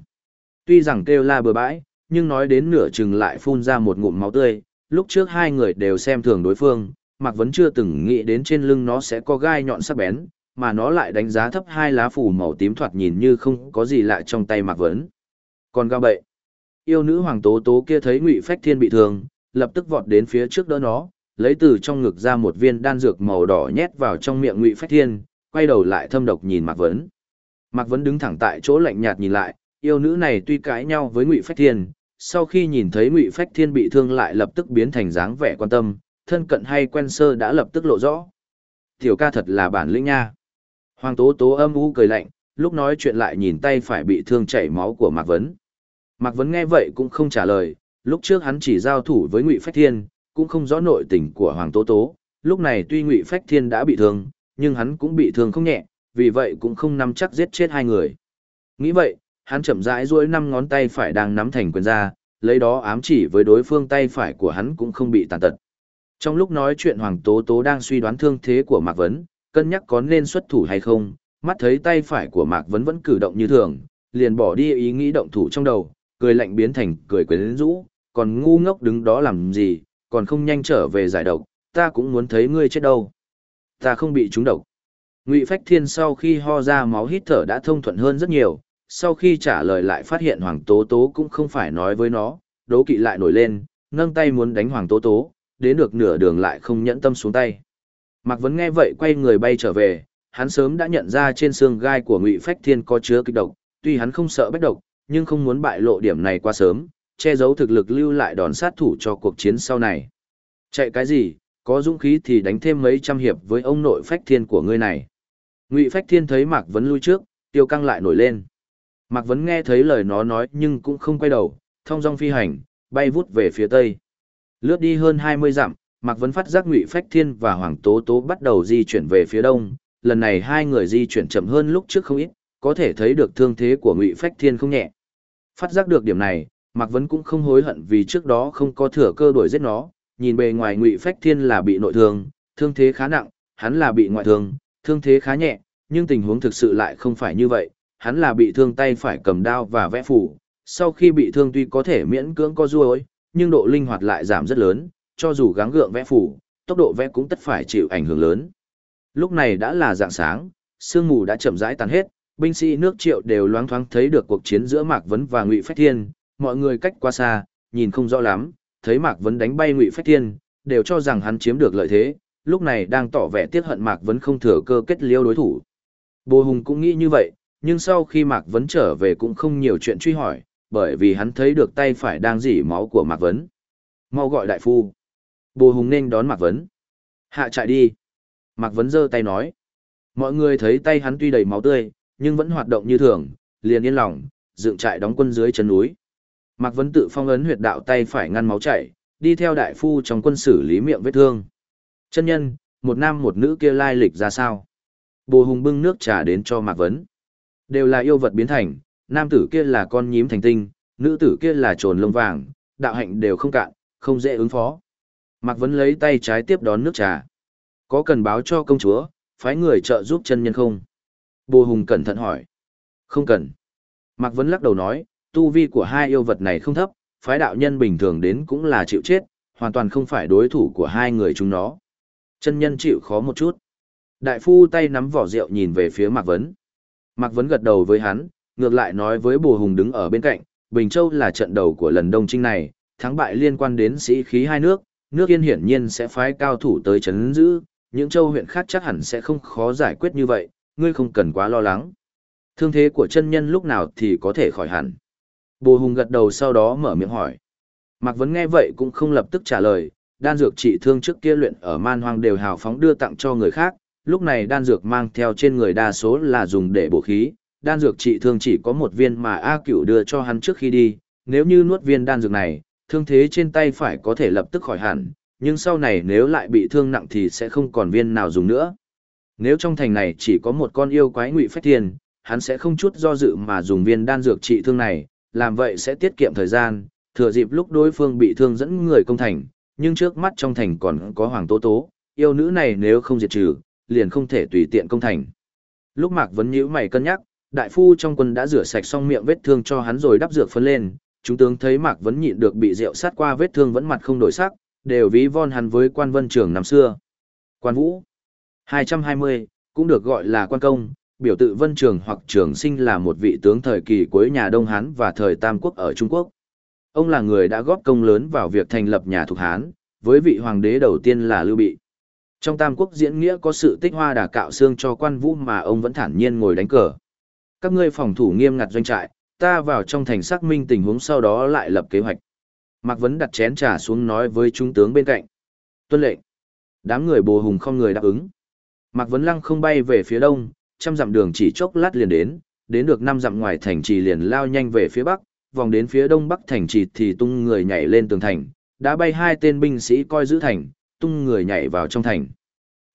Tuy rằng kêu la bừa bãi, nhưng nói đến nửa chừng lại phun ra một ngụm máu tươi, lúc trước hai người đều xem thường đối phương, Mạc Vấn chưa từng nghĩ đến trên lưng nó sẽ có gai nhọn sắc bén, mà nó lại đánh giá thấp hai lá phủ màu tím thoạt nhìn như không có gì lạ trong tay Mạc Vấn. Còn gao bậy, yêu nữ hoàng tố tố kia thấy Ngụy Phách Thiên bị thương, lập tức vọt đến phía trước đỡ nó, lấy từ trong ngực ra một viên đan dược màu đỏ nhét vào trong miệng Ngụy Phách Thiên, quay đầu lại thâm độc nhìn Mạc Vấn. Mạc Vấn đứng thẳng tại chỗ lạnh nhạt nhìn lại, yêu nữ này tuy cãi nhau với Ngụy Phách Thiên, sau khi nhìn thấy Ngụy Phách Thiên bị thương lại lập tức biến thành dáng vẻ quan tâm, thân cận hay quen sơ đã lập tức lộ rõ. Tiểu ca thật là bản lĩnh nha. Hoàng Tố Tố âm u cười lạnh, lúc nói chuyện lại nhìn tay phải bị thương chảy máu của Mạc Vấn. Mạc Vấn nghe vậy cũng không trả lời, lúc trước hắn chỉ giao thủ với Ngụy Phách Thiên, cũng không rõ nội tình của Hoàng Tố Tố, lúc này tuy Ngụy Phách Thiên đã bị thương, nhưng hắn cũng bị thương không nhẹ, vì vậy cũng không nắm chắc giết chết hai người. Nghĩ vậy, hắn chậm rãi duỗi năm ngón tay phải đang nắm thành quyền ra, lấy đó ám chỉ với đối phương tay phải của hắn cũng không bị tàn tật. Trong lúc nói chuyện Hoàng Tố Tố đang suy đoán thương thế của Mạc Vấn, cân nhắc có nên xuất thủ hay không, mắt thấy tay phải của Mạc Vấn vẫn cử động như thường, liền bỏ đi ý nghĩ động thủ trong đầu, cười lạnh biến thành cười quyến rũ, còn ngu ngốc đứng đó làm gì, còn không nhanh trở về giải độc, ta cũng muốn thấy ngươi chết đâu. Ta không bị trúng độc. Ngụy Phách Thiên sau khi ho ra máu hít thở đã thông thuận hơn rất nhiều, sau khi trả lời lại phát hiện Hoàng Tố Tố cũng không phải nói với nó, đố kỵ lại nổi lên, nâng tay muốn đánh Hoàng Tố Tố, đến được nửa đường lại không nhẫn tâm xuống tay. Mạc Vấn nghe vậy quay người bay trở về, hắn sớm đã nhận ra trên xương gai của Ngụy Phách Thiên có chứa kịch độc, tuy hắn không sợ bách độc, nhưng không muốn bại lộ điểm này quá sớm, che giấu thực lực lưu lại đòn sát thủ cho cuộc chiến sau này. Chạy cái gì, có dũng khí thì đánh thêm mấy trăm hiệp với ông nội Phách Thiên của ngươi này. Ngụy Phách Thiên thấy Mạc Vấn lui trước, tiêu căng lại nổi lên. Mạc Vấn nghe thấy lời nó nói nhưng cũng không quay đầu, thông dong phi hành, bay vút về phía tây. Lướt đi hơn 20 dặm, Mạc Vấn phát giác Ngụy Phách Thiên và Hoàng Tố Tố bắt đầu di chuyển về phía đông, lần này hai người di chuyển chậm hơn lúc trước không ít, có thể thấy được thương thế của Ngụy Phách Thiên không nhẹ. Phát giác được điểm này, Mạc Vấn cũng không hối hận vì trước đó không có thừa cơ đuổi giết nó, nhìn bề ngoài Ngụy Phách Thiên là bị nội thương, thương thế khá nặng, hắn là bị ngoại thương, thương thế khá nhẹ, nhưng tình huống thực sự lại không phải như vậy, hắn là bị thương tay phải cầm đao và vẽ phủ, sau khi bị thương tuy có thể miễn cưỡng co ruôi, nhưng độ linh hoạt lại giảm rất lớn, cho dù gắng gượng vẽ phủ, tốc độ vẽ cũng tất phải chịu ảnh hưởng lớn. Lúc này đã là dạng sáng, sương mù đã chậm rãi tan hết, binh sĩ nước triệu đều loáng thoáng thấy được cuộc chiến giữa Mạc Vấn và Ngụy Phách Thiên, mọi người cách qua xa, nhìn không rõ lắm, thấy Mạc Vấn đánh bay Ngụy Phách Thiên, đều cho rằng hắn chiếm được lợi thế, lúc này đang tỏ vẻ tiếc hận Mạc Vấn không thừa cơ kết liêu đối thủ. Bồ Hùng cũng nghĩ như vậy, nhưng sau khi Mạc Vấn trở về cũng không nhiều chuyện truy hỏi, bởi vì hắn thấy được tay phải đang dỉ máu của Mạc Vấn. Mau gọi đại phu. Bồ Hùng nên đón Mạc Vấn. Hạ chạy đi. Mạc Vấn giơ tay nói. Mọi người thấy tay hắn tuy đầy máu tươi, nhưng vẫn hoạt động như thường, liền yên lòng, dựng trại đóng quân dưới chân núi. Mạc Vấn tự phong ấn huyệt đạo tay phải ngăn máu chảy, đi theo đại phu trong quân xử lý miệng vết thương. Chân nhân, một nam một nữ kia lai lịch ra sao? Bồ Hùng bưng nước trà đến cho Mạc Vấn. Đều là yêu vật biến thành, nam tử kia là con nhím thành tinh, nữ tử kia là trồn lông vàng, đạo hạnh đều không cạn, không dễ ứng phó. Mạc Vấn lấy tay trái tiếp đón nước trà. Có cần báo cho công chúa, phái người trợ giúp chân nhân không? Bồ Hùng cẩn thận hỏi. Không cần. Mạc Vấn lắc đầu nói, tu vi của hai yêu vật này không thấp, phái đạo nhân bình thường đến cũng là chịu chết, hoàn toàn không phải đối thủ của hai người chúng nó. Chân nhân chịu khó một chút. Đại phu tay nắm vỏ rượu nhìn về phía Mạc Vấn. Mạc Vấn gật đầu với hắn, ngược lại nói với Bồ Hùng đứng ở bên cạnh, Bình Châu là trận đầu của lần đông trinh này, thắng bại liên quan đến sĩ khí hai nước, nước Yên hiển nhiên sẽ phái cao thủ tới chấn giữ, những châu huyện khác chắc hẳn sẽ không khó giải quyết như vậy, ngươi không cần quá lo lắng. Thương thế của chân nhân lúc nào thì có thể khỏi hẳn. Bồ Hùng gật đầu sau đó mở miệng hỏi. Mạc Vấn nghe vậy cũng không lập tức trả lời, đan dược trị thương trước kia luyện ở man hoang đều hào phóng đưa tặng cho người khác, lúc này đan dược mang theo trên người đa số là dùng để bổ khí, đan dược trị thương chỉ có một viên mà A Cửu đưa cho hắn trước khi đi, nếu như nuốt viên đan dược này, thương thế trên tay phải có thể lập tức khỏi hẳn, nhưng sau này nếu lại bị thương nặng thì sẽ không còn viên nào dùng nữa. Nếu trong thành này chỉ có một con yêu quái ngụy phách thiên, hắn sẽ không chút do dự mà dùng viên đan dược trị thương này, làm vậy sẽ tiết kiệm thời gian, thừa dịp lúc đối phương bị thương dẫn người công thành, nhưng trước mắt trong thành còn có Hoàng Tố Tố, yêu nữ này nếu không diệt trừ, liền không thể tùy tiện công thành. Lúc Mạc Vấn nhíu mày cân nhắc, đại phu trong quân đã rửa sạch xong miệng vết thương cho hắn rồi đắp dược phấn lên, chúng tướng thấy Mạc Vấn nhịn được bị rượu sát qua vết thương vẫn mặt không đổi sắc, đều ví von hắn với quan vân trường năm xưa. Quan Vũ 220, cũng được gọi là quan công, biểu tự vân trường hoặc trường sinh là một vị tướng thời kỳ cuối nhà Đông Hán và thời Tam Quốc ở Trung Quốc. Ông là người đã góp công lớn vào việc thành lập nhà thuộc Hán, với vị hoàng đế đầu tiên là Lưu Bị. Trong Tam Quốc diễn nghĩa có sự tích hoa đà cạo xương cho quan vũ mà ông vẫn thản nhiên ngồi đánh cờ. Các ngươi phòng thủ nghiêm ngặt doanh trại, ta vào trong thành xác minh tình huống sau đó lại lập kế hoạch. Mạc Vấn đặt chén trà xuống nói với trung tướng bên cạnh. Tuân lệnh. Đám người bồ hùng không người đáp ứng. Mạc Vấn Lăng không bay về phía đông, trăm dặm đường chỉ chốc lát liền đến, đến được năm dặm ngoài thành trì liền lao nhanh về phía bắc, vòng đến phía đông bắc thành trì thì tung người nhảy lên tường thành, đã bay hai tên binh sĩ coi giữ thành, tung người nhảy vào trong thành.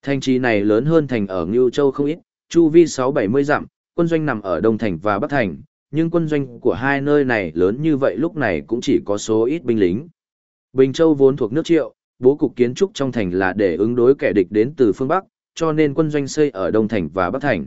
Thành trì này lớn hơn thành ở Ngưu Châu không ít, chu vi 6-70 dặm, quân doanh nằm ở Đông Thành và Bắc Thành, nhưng quân doanh của hai nơi này lớn như vậy lúc này cũng chỉ có số ít binh lính. Bình Châu vốn thuộc nước Triệu, bố cục kiến trúc trong thành là để ứng đối kẻ địch đến từ phương Bắc, cho nên quân doanh xây ở Đông Thành và Bắc Thành.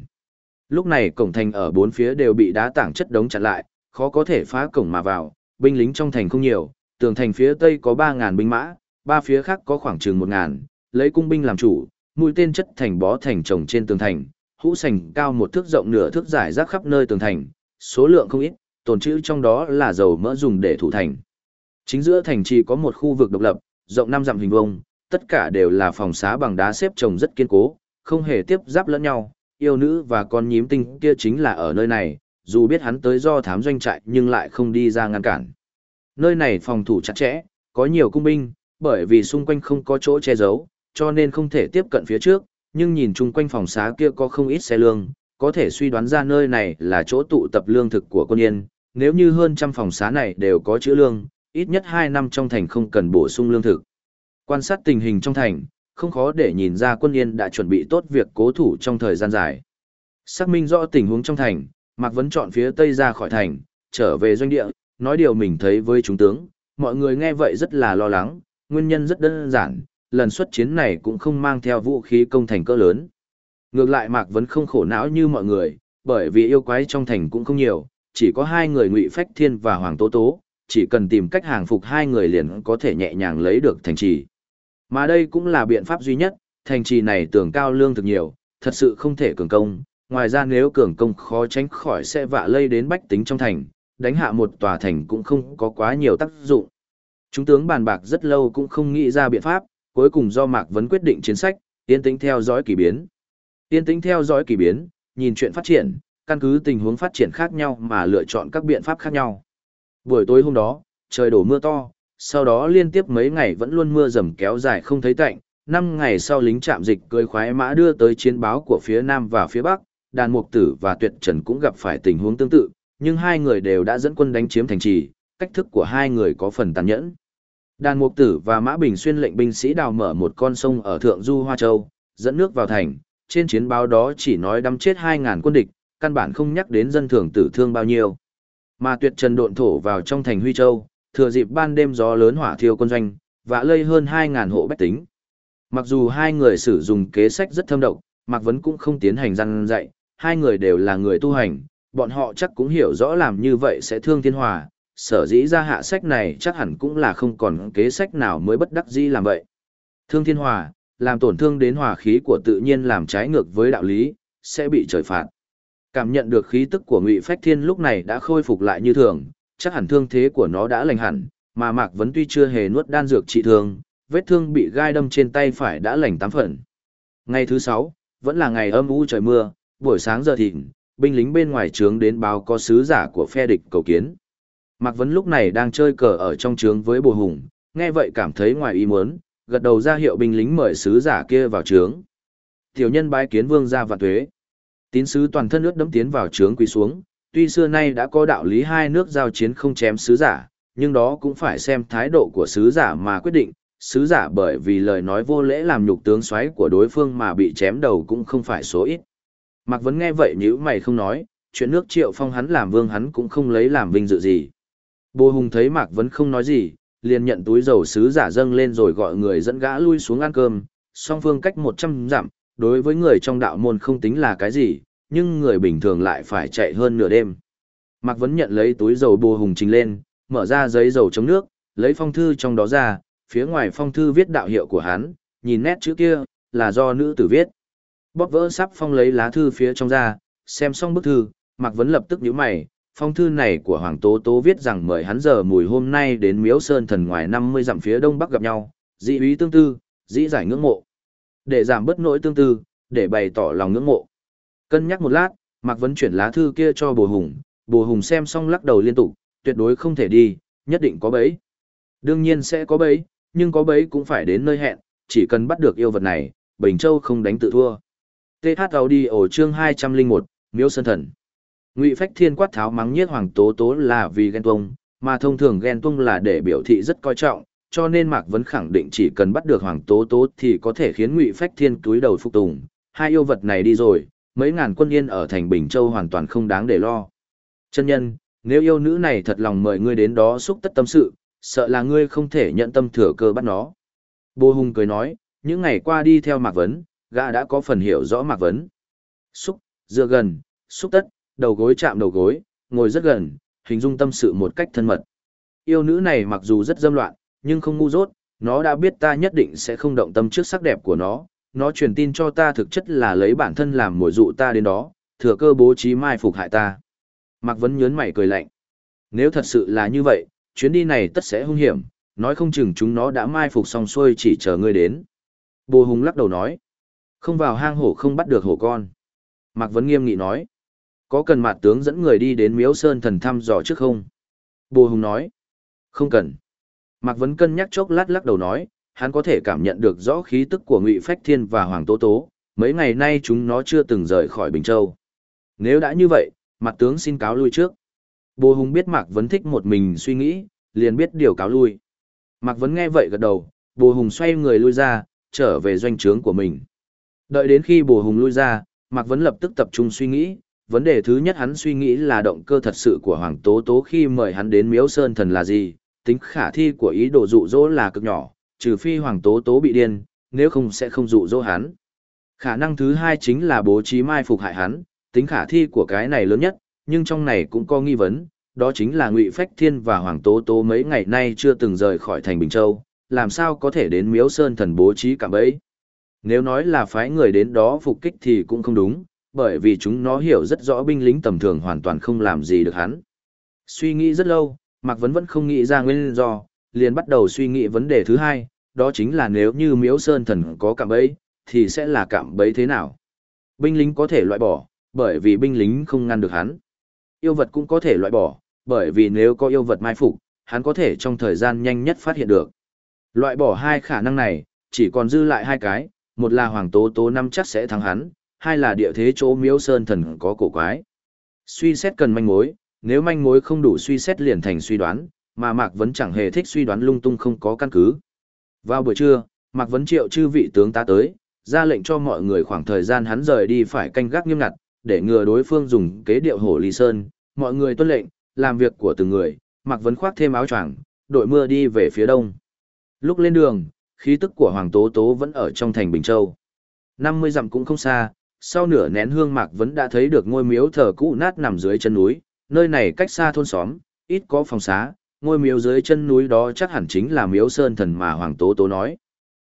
Lúc này cổng thành ở bốn phía đều bị đá tảng chất đống chặn lại, khó có thể phá cổng mà vào, binh lính trong thành không nhiều, tường thành phía tây có 3.000 binh mã, ba phía khác có khoảng chừng 1.000, lấy cung binh làm chủ, mũi tên chất thành bó thành trồng trên tường thành, hũ sành cao một thước rộng nửa thước dài rác khắp nơi tường thành, số lượng không ít, tồn trữ trong đó là dầu mỡ dùng để thủ thành. Chính giữa thành trì có một khu vực độc lập, rộng 5 dặm hình vuông, tất cả đều là phòng xá bằng đá xếp trồng rất kiên cố, không hề tiếp giáp lẫn nhau, yêu nữ và con nhím tinh kia chính là ở nơi này, dù biết hắn tới do thám doanh trại nhưng lại không đi ra ngăn cản. Nơi này phòng thủ chặt chẽ, có nhiều cung binh, bởi vì xung quanh không có chỗ che giấu, cho nên không thể tiếp cận phía trước, nhưng nhìn chung quanh phòng xá kia có không ít xe lương, có thể suy đoán ra nơi này là chỗ tụ tập lương thực của quân yên, nếu như hơn trăm phòng xá này đều có chữ lương, ít nhất 2 năm trong thành không cần bổ sung lương thực. Quan sát tình hình trong thành, không khó để nhìn ra quân yên đã chuẩn bị tốt việc cố thủ trong thời gian dài. Xác minh rõ tình huống trong thành, Mạc Vấn chọn phía tây ra khỏi thành, trở về doanh địa, nói điều mình thấy với chúng tướng, mọi người nghe vậy rất là lo lắng, nguyên nhân rất đơn giản, lần xuất chiến này cũng không mang theo vũ khí công thành cỡ lớn. Ngược lại Mạc Vấn không khổ não như mọi người, bởi vì yêu quái trong thành cũng không nhiều, chỉ có hai người Ngụy Phách Thiên và Hoàng Tố Tố, chỉ cần tìm cách hàng phục hai người liền có thể nhẹ nhàng lấy được thành trì. Mà đây cũng là biện pháp duy nhất, thành trì này tưởng cao lương thực nhiều, thật sự không thể cường công, ngoài ra nếu cường công khó tránh khỏi sẽ vạ lây đến bách tính trong thành, đánh hạ một tòa thành cũng không có quá nhiều tác dụng. Chúng tướng bàn bạc rất lâu cũng không nghĩ ra biện pháp, cuối cùng do Mạc Vấn quyết định chiến sách, yên tĩnh theo dõi kỳ biến. Yên tĩnh theo dõi kỳ biến, nhìn chuyện phát triển, căn cứ tình huống phát triển khác nhau mà lựa chọn các biện pháp khác nhau. Buổi tối hôm đó, trời đổ mưa to, sau đó liên tiếp mấy ngày vẫn luôn mưa rầm kéo dài không thấy tạnh. Năm ngày sau lính trạm dịch cưỡi khoái mã đưa tới chiến báo của phía Nam và phía Bắc, đàn mục tử và tuyệt trần cũng gặp phải tình huống tương tự, nhưng hai người đều đã dẫn quân đánh chiếm thành trì, cách thức của hai người có phần tàn nhẫn. Đàn mục tử và mã bình xuyên lệnh binh sĩ đào mở một con sông ở thượng du Hoa Châu, dẫn nước vào thành, trên chiến báo đó chỉ nói đâm chết 2.000 quân địch, căn bản không nhắc đến dân thường tử thương bao nhiêu. Mà tuyệt trần độn thổ vào trong thành Huy Châu, thừa dịp ban đêm gió lớn hỏa thiêu quân doanh, và lây hơn 2.000 hộ bách tính. Mặc dù hai người sử dụng kế sách rất thâm độc, Mạc Vấn cũng không tiến hành răn dạy, hai người đều là người tu hành, bọn họ chắc cũng hiểu rõ làm như vậy sẽ thương thiên hòa, sở dĩ ra hạ sách này chắc hẳn cũng là không còn kế sách nào mới bất đắc dĩ làm vậy. Thương thiên hòa, làm tổn thương đến hòa khí của tự nhiên làm trái ngược với đạo lý, sẽ bị trời phạt. Cảm nhận được khí tức của Ngụy Phách Thiên lúc này đã khôi phục lại như thường, chắc hẳn thương thế của nó đã lành hẳn, mà Mạc Vấn tuy chưa hề nuốt đan dược trị thương, vết thương bị gai đâm trên tay phải đã lành tám phần. Ngày thứ sáu, vẫn là ngày âm u trời mưa, buổi sáng giờ thịnh, binh lính bên ngoài trướng đến báo có sứ giả của phe địch cầu kiến. Mạc Vấn lúc này đang chơi cờ ở trong trướng với bồ hùng, nghe vậy cảm thấy ngoài ý muốn, gật đầu ra hiệu binh lính mời sứ giả kia vào trướng. Tiểu nhân bái kiến vương gia và tuế. Tín sứ toàn thân ướt đấm tiến vào trướng quỳ xuống, tuy xưa nay đã có đạo lý hai nước giao chiến không chém sứ giả, nhưng đó cũng phải xem thái độ của sứ giả mà quyết định. Sứ giả bởi vì lời nói vô lễ làm nhục tướng xoáy của đối phương mà bị chém đầu cũng không phải số ít. Mạc Vấn nghe vậy nhữ mày không nói, chuyện nước triệu phong hắn làm vương hắn cũng không lấy làm vinh dự gì. Bồ Hùng thấy Mạc Vấn không nói gì, liền nhận túi dầu sứ giả dâng lên rồi gọi người dẫn gã lui xuống ăn cơm, song phương cách 100 dặm, đối với người trong đạo môn không tính là cái gì, nhưng người bình thường lại phải chạy hơn nửa đêm. Mạc Vấn nhận lấy túi dầu Bồ Hùng trình lên, mở ra giấy dầu chống nước, lấy phong thư trong đó ra, phía ngoài phong thư viết đạo hiệu của hắn, nhìn nét chữ kia, là do nữ tử viết. Bóp vỡ sắp phong lấy lá thư phía trong ra, xem xong bức thư, Mạc Vấn lập tức nhíu mày, phong thư này của Hoàng Tố Tố viết rằng mời hắn giờ mùi hôm nay đến Miếu Sơn thần ngoài 50 dặm phía đông bắc gặp nhau, dị ý tương tư, dĩ giải ngưỡng mộ. Để giảm bớt nỗi tương tư, để bày tỏ lòng ngưỡng mộ. Cân nhắc một lát, Mạc Vấn chuyển lá thư kia cho Bồ Hùng, Bồ Hùng xem xong lắc đầu liên tục, tuyệt đối không thể đi, nhất định có bẫy. Đương nhiên sẽ có bẫy, nhưng có bẫy cũng phải đến nơi hẹn, chỉ cần bắt được yêu vật này, Bình Châu không đánh tự thua. TH Audio chương 201, Miếu Sơn Thần. Ngụy Phách Thiên quát tháo mắng nhiếc Hoàng Tố Tố là vì ghen tuông, mà thông thường ghen tuông là để biểu thị rất coi trọng, cho nên Mạc Vấn khẳng định chỉ cần bắt được Hoàng Tố Tố thì có thể khiến Ngụy Phách Thiên túi đầu phục tùng. Hai yêu vật này đi rồi, mấy ngàn quân yên ở thành Bình Châu hoàn toàn không đáng để lo. Chân nhân, nếu yêu nữ này thật lòng mời ngươi đến đó xúc tất tâm sự, sợ là ngươi không thể nhận tâm thừa cơ bắt nó. Bồ Hùng cười nói, những ngày qua đi theo Mạc Vấn, gã đã có phần hiểu rõ Mạc Vấn. Xúc, dựa gần, xúc tất, đầu gối chạm đầu gối, ngồi rất gần, hình dung tâm sự một cách thân mật. Yêu nữ này mặc dù rất dâm loạn, nhưng không ngu dốt, nó đã biết ta nhất định sẽ không động tâm trước sắc đẹp của nó, nó truyền tin cho ta thực chất là lấy bản thân làm mồi dụ ta đến đó, thừa cơ bố trí mai phục hại ta. Mạc Vấn nhớn mày cười lạnh. Nếu thật sự là như vậy, chuyến đi này tất sẽ hung hiểm, nói không chừng chúng nó đã mai phục xong xuôi chỉ chờ ngươi đến. Bồ Hùng lắc đầu nói. Không vào hang hổ không bắt được hổ con. Mạc Vấn nghiêm nghị nói. Có cần mặt tướng dẫn người đi đến miếu sơn thần thăm dò trước không? Bồ Hùng nói. Không cần. Mạc Vấn cân nhắc chốc lát lắc đầu nói, hắn có thể cảm nhận được rõ khí tức của Ngụy Phách Thiên và Hoàng Tố Tố, mấy ngày nay chúng nó chưa từng rời khỏi Bình Châu. Nếu đã như vậy, mặt tướng xin cáo lui trước. Bồ Hùng biết Mạc Vấn thích một mình suy nghĩ, liền biết điều cáo lui. Mạc Vấn nghe vậy gật đầu, Bồ Hùng xoay người lui ra, trở về doanh trướng của mình. Đợi đến khi Bồ Hùng lui ra, Mạc Vấn lập tức tập trung suy nghĩ. Vấn đề thứ nhất hắn suy nghĩ là động cơ thật sự của Hoàng Tố Tố khi mời hắn đến Miếu Sơn Thần là gì, tính khả thi của ý đồ dụ dỗ là cực nhỏ, trừ phi Hoàng Tố Tố bị điên, nếu không sẽ không dụ dỗ hắn. Khả năng thứ hai chính là bố trí mai phục hại hắn, tính khả thi của cái này lớn nhất, nhưng trong này cũng có nghi vấn, đó chính là Ngụy Phách Thiên và Hoàng Tố Tố mấy ngày nay chưa từng rời khỏi thành Bình Châu, làm sao có thể đến Miếu Sơn thần bố trí cả bấy. Nếu nói là phái người đến đó phục kích thì cũng không đúng, bởi vì chúng nó hiểu rất rõ binh lính tầm thường hoàn toàn không làm gì được hắn. Suy nghĩ rất lâu, Mạc Vấn vẫn không nghĩ ra nguyên do, liền bắt đầu suy nghĩ vấn đề thứ hai, đó chính là nếu như Miếu Sơn thần có cạm bẫy, thì sẽ là cạm bẫy thế nào? Binh lính có thể loại bỏ, bởi vì binh lính không ngăn được hắn. Yêu vật cũng có thể loại bỏ, bởi vì nếu có yêu vật mai phục, hắn có thể trong thời gian nhanh nhất phát hiện được. Loại bỏ hai khả năng này, chỉ còn dư lại hai cái, một là Hoàng Tố Tố năm chắc sẽ thắng hắn, hai là địa thế chỗ miếu sơn thần có cổ quái. Suy xét cần manh mối, nếu manh mối không đủ suy xét liền thành suy đoán, mà Mạc Vấn chẳng hề thích suy đoán lung tung không có căn cứ. Vào buổi trưa, Mạc Vấn triệu chư vị tướng ta tới, ra lệnh cho mọi người khoảng thời gian hắn rời đi phải canh gác nghiêm ngặt, để ngừa đối phương dùng kế điệu hổ ly sơn, mọi người tuân lệnh, làm việc của từng người, Mạc Vấn khoác thêm áo choàng, đội mưa đi về phía đông. Lúc lên đường, khí tức của Hoàng Tố Tố vẫn ở trong thành Bình Châu. 50 dặm cũng không xa, sau nửa nén hương Mạc Vẫn đã thấy được ngôi miếu thờ cũ nát nằm dưới chân núi, nơi này cách xa thôn xóm, ít có phòng xá, ngôi miếu dưới chân núi đó chắc hẳn chính là miếu sơn thần mà Hoàng Tố Tố nói.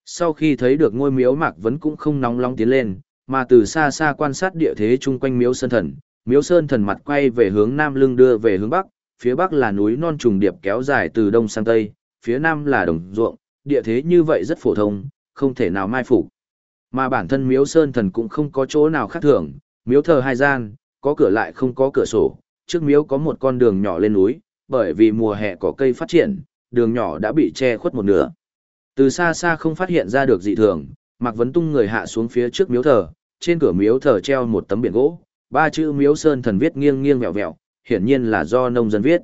Sau khi thấy được ngôi miếu Mạc Vẫn cũng không nóng long tiến lên, mà từ xa xa quan sát địa thế chung quanh miếu sơn thần, miếu sơn thần mặt quay về hướng nam lưng đưa về hướng bắc, phía bắc là núi non trùng điệp kéo dài từ đông sang tây, phía nam là đồng ruộng, địa thế như vậy rất phổ thông, không thể nào mai phục. Mà bản thân miếu sơn thần cũng không có chỗ nào khác thường, miếu thờ hai gian, có cửa lại không có cửa sổ, trước miếu có một con đường nhỏ lên núi, bởi vì mùa hè có cây phát triển, đường nhỏ đã bị che khuất một nửa. Từ xa xa không phát hiện ra được dị thường, Mạc Vấn Tung người hạ xuống phía trước miếu thờ, trên cửa miếu thờ treo một tấm biển gỗ, ba chữ miếu sơn thần viết nghiêng nghiêng vẹo vẹo, hiển nhiên là do nông dân viết.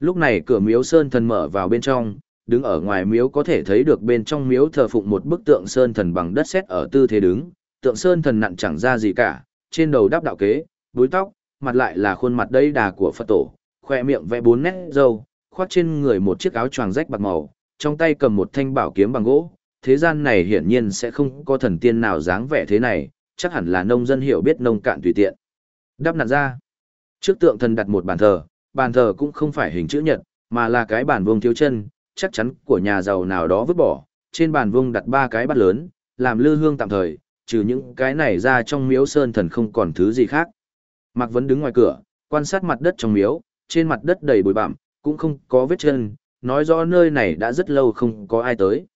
Lúc này cửa miếu sơn thần mở vào bên trong, đứng ở ngoài miếu có thể thấy được bên trong miếu thờ phụng một bức tượng sơn thần bằng đất sét ở tư thế đứng, tượng sơn thần nặng chẳng ra gì cả, trên đầu đắp đạo kế, búi tóc, mặt lại là khuôn mặt đầy đà của Phật tổ, khoe miệng vẽ bốn nét râu, khoác trên người một chiếc áo choàng rách bạc màu, trong tay cầm một thanh bảo kiếm bằng gỗ. Thế gian này hiển nhiên sẽ không có thần tiên nào dáng vẻ thế này, chắc hẳn là nông dân hiểu biết nông cạn tùy tiện. Đắp nặn ra. Trước tượng thần đặt một bàn thờ, bàn thờ cũng không phải hình chữ nhật, mà là cái bàn vuông thiếu chân, chắc chắn của nhà giàu nào đó vứt bỏ. Trên bàn vung đặt ba cái bát lớn, làm lư hương tạm thời, trừ những cái này ra trong miếu sơn thần không còn thứ gì khác. Mạc Vấn đứng ngoài cửa, quan sát mặt đất trong miếu, trên mặt đất đầy bụi bặm, cũng không có vết chân, nói rõ nơi này đã rất lâu không có ai tới.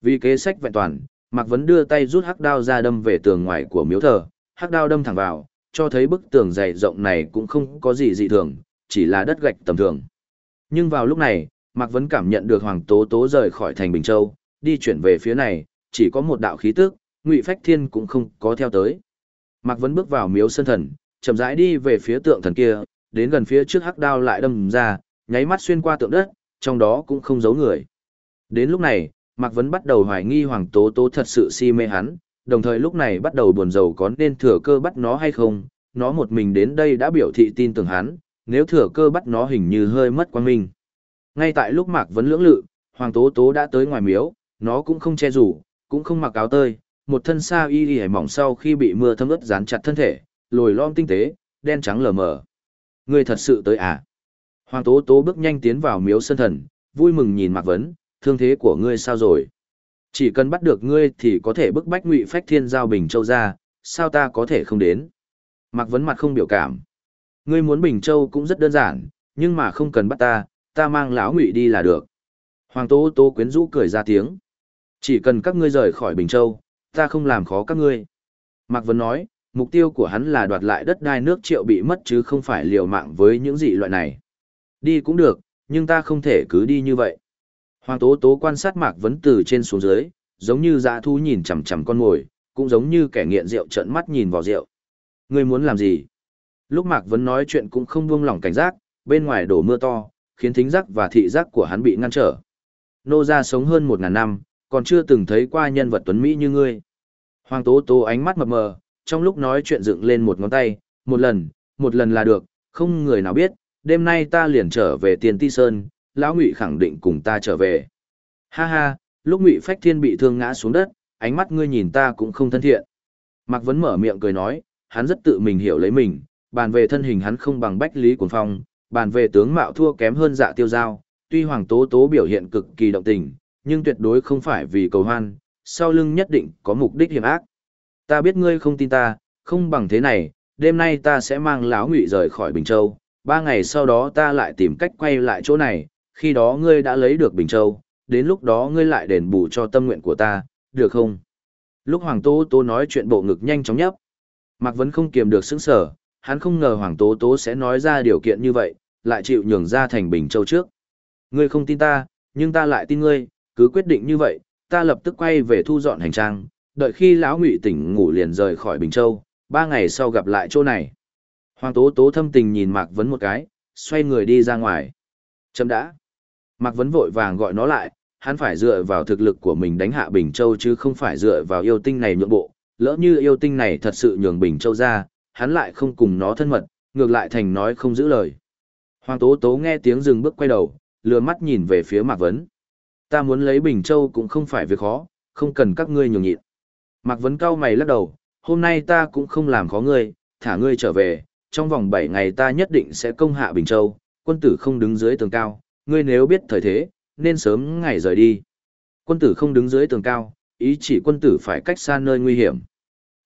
Vì kế sách vẹn toàn, Mạc Vấn đưa tay rút hắc đao ra đâm về tường ngoài của miếu thờ, hắc đao đâm thẳng vào, cho thấy bức tường dày rộng này cũng không có gì dị thường, chỉ là đất gạch tầm thường. Nhưng vào lúc này, Mạc Vấn cảm nhận được Hoàng Tố Tố rời khỏi thành Bình Châu, đi chuyển về phía này, chỉ có một đạo khí tức, Ngụy Phách Thiên cũng không có theo tới. Mạc Vấn bước vào miếu sân thần, chậm rãi đi về phía tượng thần kia, đến gần phía trước hắc đao lại đâm ra, nháy mắt xuyên qua tượng đất, trong đó cũng không giấu người. Đến lúc này, Mạc Vấn bắt đầu hoài nghi Hoàng Tố Tố thật sự si mê hắn, đồng thời lúc này bắt đầu buồn rầu có nên thừa cơ bắt nó hay không, nó một mình đến đây đã biểu thị tin tưởng hắn, nếu thừa cơ bắt nó hình như hơi mất quan minh. Ngay tại lúc Mạc Vấn lưỡng lự, Hoàng Tố Tố đã tới ngoài miếu, nó cũng không che rủ, cũng không mặc áo tơi, một thân sa y y mỏng sau khi bị mưa thấm ướt dán chặt thân thể, lồi lom tinh tế, đen trắng lờ mờ. Ngươi thật sự tới à? Hoàng Tố Tố bước nhanh tiến vào miếu sân thần, vui mừng nhìn Mạc Vấn, thương thế của ngươi sao rồi? Chỉ cần bắt được ngươi thì có thể bức bách ngụy phách thiên giao Bình Châu ra, sao ta có thể không đến? Mạc Vấn mặt không biểu cảm. Ngươi muốn Bình Châu cũng rất đơn giản, nhưng mà không cần bắt ta, ta mang lão ngụy đi là được. Hoàng Tố Tố quyến rũ cười ra tiếng. Chỉ cần các ngươi rời khỏi Bình Châu, ta không làm khó các ngươi. Mạc Vấn nói, mục tiêu của hắn là đoạt lại đất đai nước triệu bị mất chứ không phải liều mạng với những dị loại này. Đi cũng được, nhưng ta không thể cứ đi như vậy. Hoàng Tố Tố quan sát Mạc Vấn từ trên xuống dưới, giống như dã thú nhìn chằm chằm con mồi, cũng giống như kẻ nghiện rượu trợn mắt nhìn vào rượu. Ngươi muốn làm gì? Lúc Mạc Vấn nói chuyện cũng không buông lỏng cảnh giác, bên ngoài đổ mưa to, khiến thính giác và thị giác của hắn bị ngăn trở. Nô gia sống hơn một ngàn năm, còn chưa từng thấy qua nhân vật tuấn Mỹ như ngươi. Hoàng Tố Tố ánh mắt mập mờ, trong lúc nói chuyện dựng lên một ngón tay, một lần, một lần là được, không người nào biết, đêm nay ta liền trở về tiền ti sơn, lão ngụy khẳng định cùng ta trở về. Ha ha, lúc ngụy phách thiên bị thương ngã xuống đất, ánh mắt ngươi nhìn ta cũng không thân thiện. Mạc Vấn mở miệng cười nói, hắn rất tự mình hiểu lấy mình, bàn về thân hình hắn không bằng bách lý cuồng phong, bàn về tướng mạo thua kém hơn dạ tiêu giao, tuy hoàng tố tố biểu hiện cực kỳ động tình, nhưng tuyệt đối không phải vì cầu hoan, sau lưng nhất định có mục đích hiểm ác. Ta biết ngươi không tin ta, không bằng thế này, đêm nay ta sẽ mang lão ngụy rời khỏi Bình Châu, ba ngày sau đó ta lại tìm cách quay lại chỗ này, khi đó ngươi đã lấy được Bình Châu, đến lúc đó ngươi lại đền bù cho tâm nguyện của ta, được không? Lúc Hoàng Tố Tố nói chuyện bộ ngực nhanh chóng nhấp. Mạc Vấn không kiềm được sững sở, hắn không ngờ Hoàng Tố Tố sẽ nói ra điều kiện như vậy, lại chịu nhường ra thành Bình Châu trước. Ngươi không tin ta, nhưng ta lại tin ngươi, cứ quyết định như vậy, ta lập tức quay về thu dọn hành trang, đợi khi lão ngụy tỉnh ngủ liền rời khỏi Bình Châu, ba ngày sau gặp lại chỗ này. Hoàng Tố Tố thâm tình nhìn Mạc Vấn một cái, xoay người đi ra ngoài. Chấm đã. Mạc Vấn vội vàng gọi nó lại, hắn phải dựa vào thực lực của mình đánh hạ Bình Châu chứ không phải dựa vào yêu tinh này nhượng bộ. Lỡ như yêu tinh này thật sự nhường Bình Châu ra, hắn lại không cùng nó thân mật, ngược lại thành nói không giữ lời. Hoàng Tố Tố nghe tiếng dừng bước quay đầu, lừa mắt nhìn về phía Mạc Vấn. Ta muốn lấy Bình Châu cũng không phải việc khó, không cần các ngươi nhường nhịn. Mạc Vấn cao mày lắc đầu, hôm nay ta cũng không làm khó ngươi, thả ngươi trở về, trong vòng 7 ngày ta nhất định sẽ công hạ Bình Châu, quân tử không đứng dưới tường cao, ngươi nếu biết thời thế, nên sớm ngày rời đi. Quân tử không đứng dưới tường cao, ý chỉ quân tử phải cách xa nơi nguy hiểm.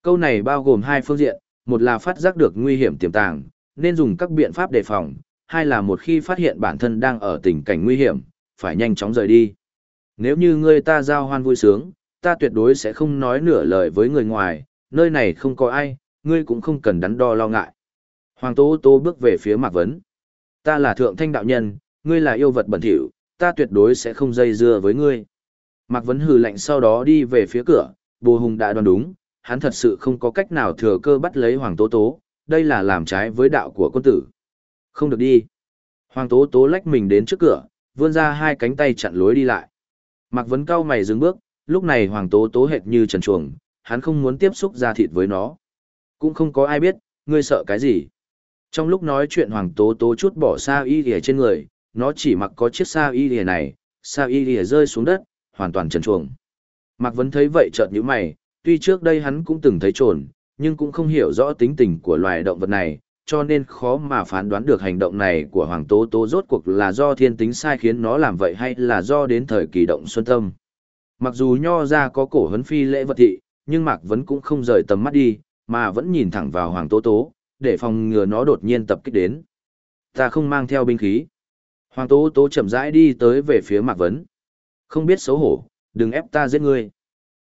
Câu này bao gồm hai phương diện, một là phát giác được nguy hiểm tiềm tàng, nên dùng các biện pháp đề phòng, hai là một khi phát hiện bản thân đang ở tình cảnh nguy hiểm, phải nhanh chóng rời đi. Nếu như ngươi ta giao hoan vui sướng, ta tuyệt đối sẽ không nói nửa lời với người ngoài, nơi này không có ai, ngươi cũng không cần đắn đo lo ngại. Hoàng Tố Tố bước về phía Mạc Vấn. Ta là thượng thanh đạo nhân, ngươi là yêu vật bẩn thỉu, ta tuyệt đối sẽ không dây dưa với ngươi. Mạc Vấn hừ lạnh sau đó đi về phía cửa, Bồ Hùng đã đoán đúng, hắn thật sự không có cách nào thừa cơ bắt lấy Hoàng Tố Tố, đây là làm trái với đạo của quân tử. Không được đi. Hoàng Tố Tố lách mình đến trước cửa, vươn ra hai cánh tay chặn lối đi lại. Mạc Vấn cao mày dừng bước, lúc này Hoàng Tố Tố hệt như trần chuồng, hắn không muốn tiếp xúc ra thịt với nó. Cũng không có ai biết, ngươi sợ cái gì. Trong lúc nói chuyện Hoàng Tố Tố chút bỏ sao y rìa trên người, nó chỉ mặc có chiếc sao y rìa này, sao y rìa rơi xuống đất, hoàn toàn trần chuồng. Mạc Vấn thấy vậy chợt như mày, tuy trước đây hắn cũng từng thấy trồn, nhưng cũng không hiểu rõ tính tình của loài động vật này, cho nên khó mà phán đoán được hành động này của Hoàng Tố Tố rốt cuộc là do thiên tính sai khiến nó làm vậy hay là do đến thời kỳ động xuân tâm. Mặc dù nho ra có cổ hấn phi lễ vật thị, nhưng Mạc Vấn cũng không rời tầm mắt đi, mà vẫn nhìn thẳng vào Hoàng Tố Tố, để phòng ngừa nó đột nhiên tập kích đến. Ta không mang theo binh khí. Hoàng Tố Tố chậm rãi đi tới về phía Mạc Vấn. Không biết xấu hổ, đừng ép ta giết ngươi.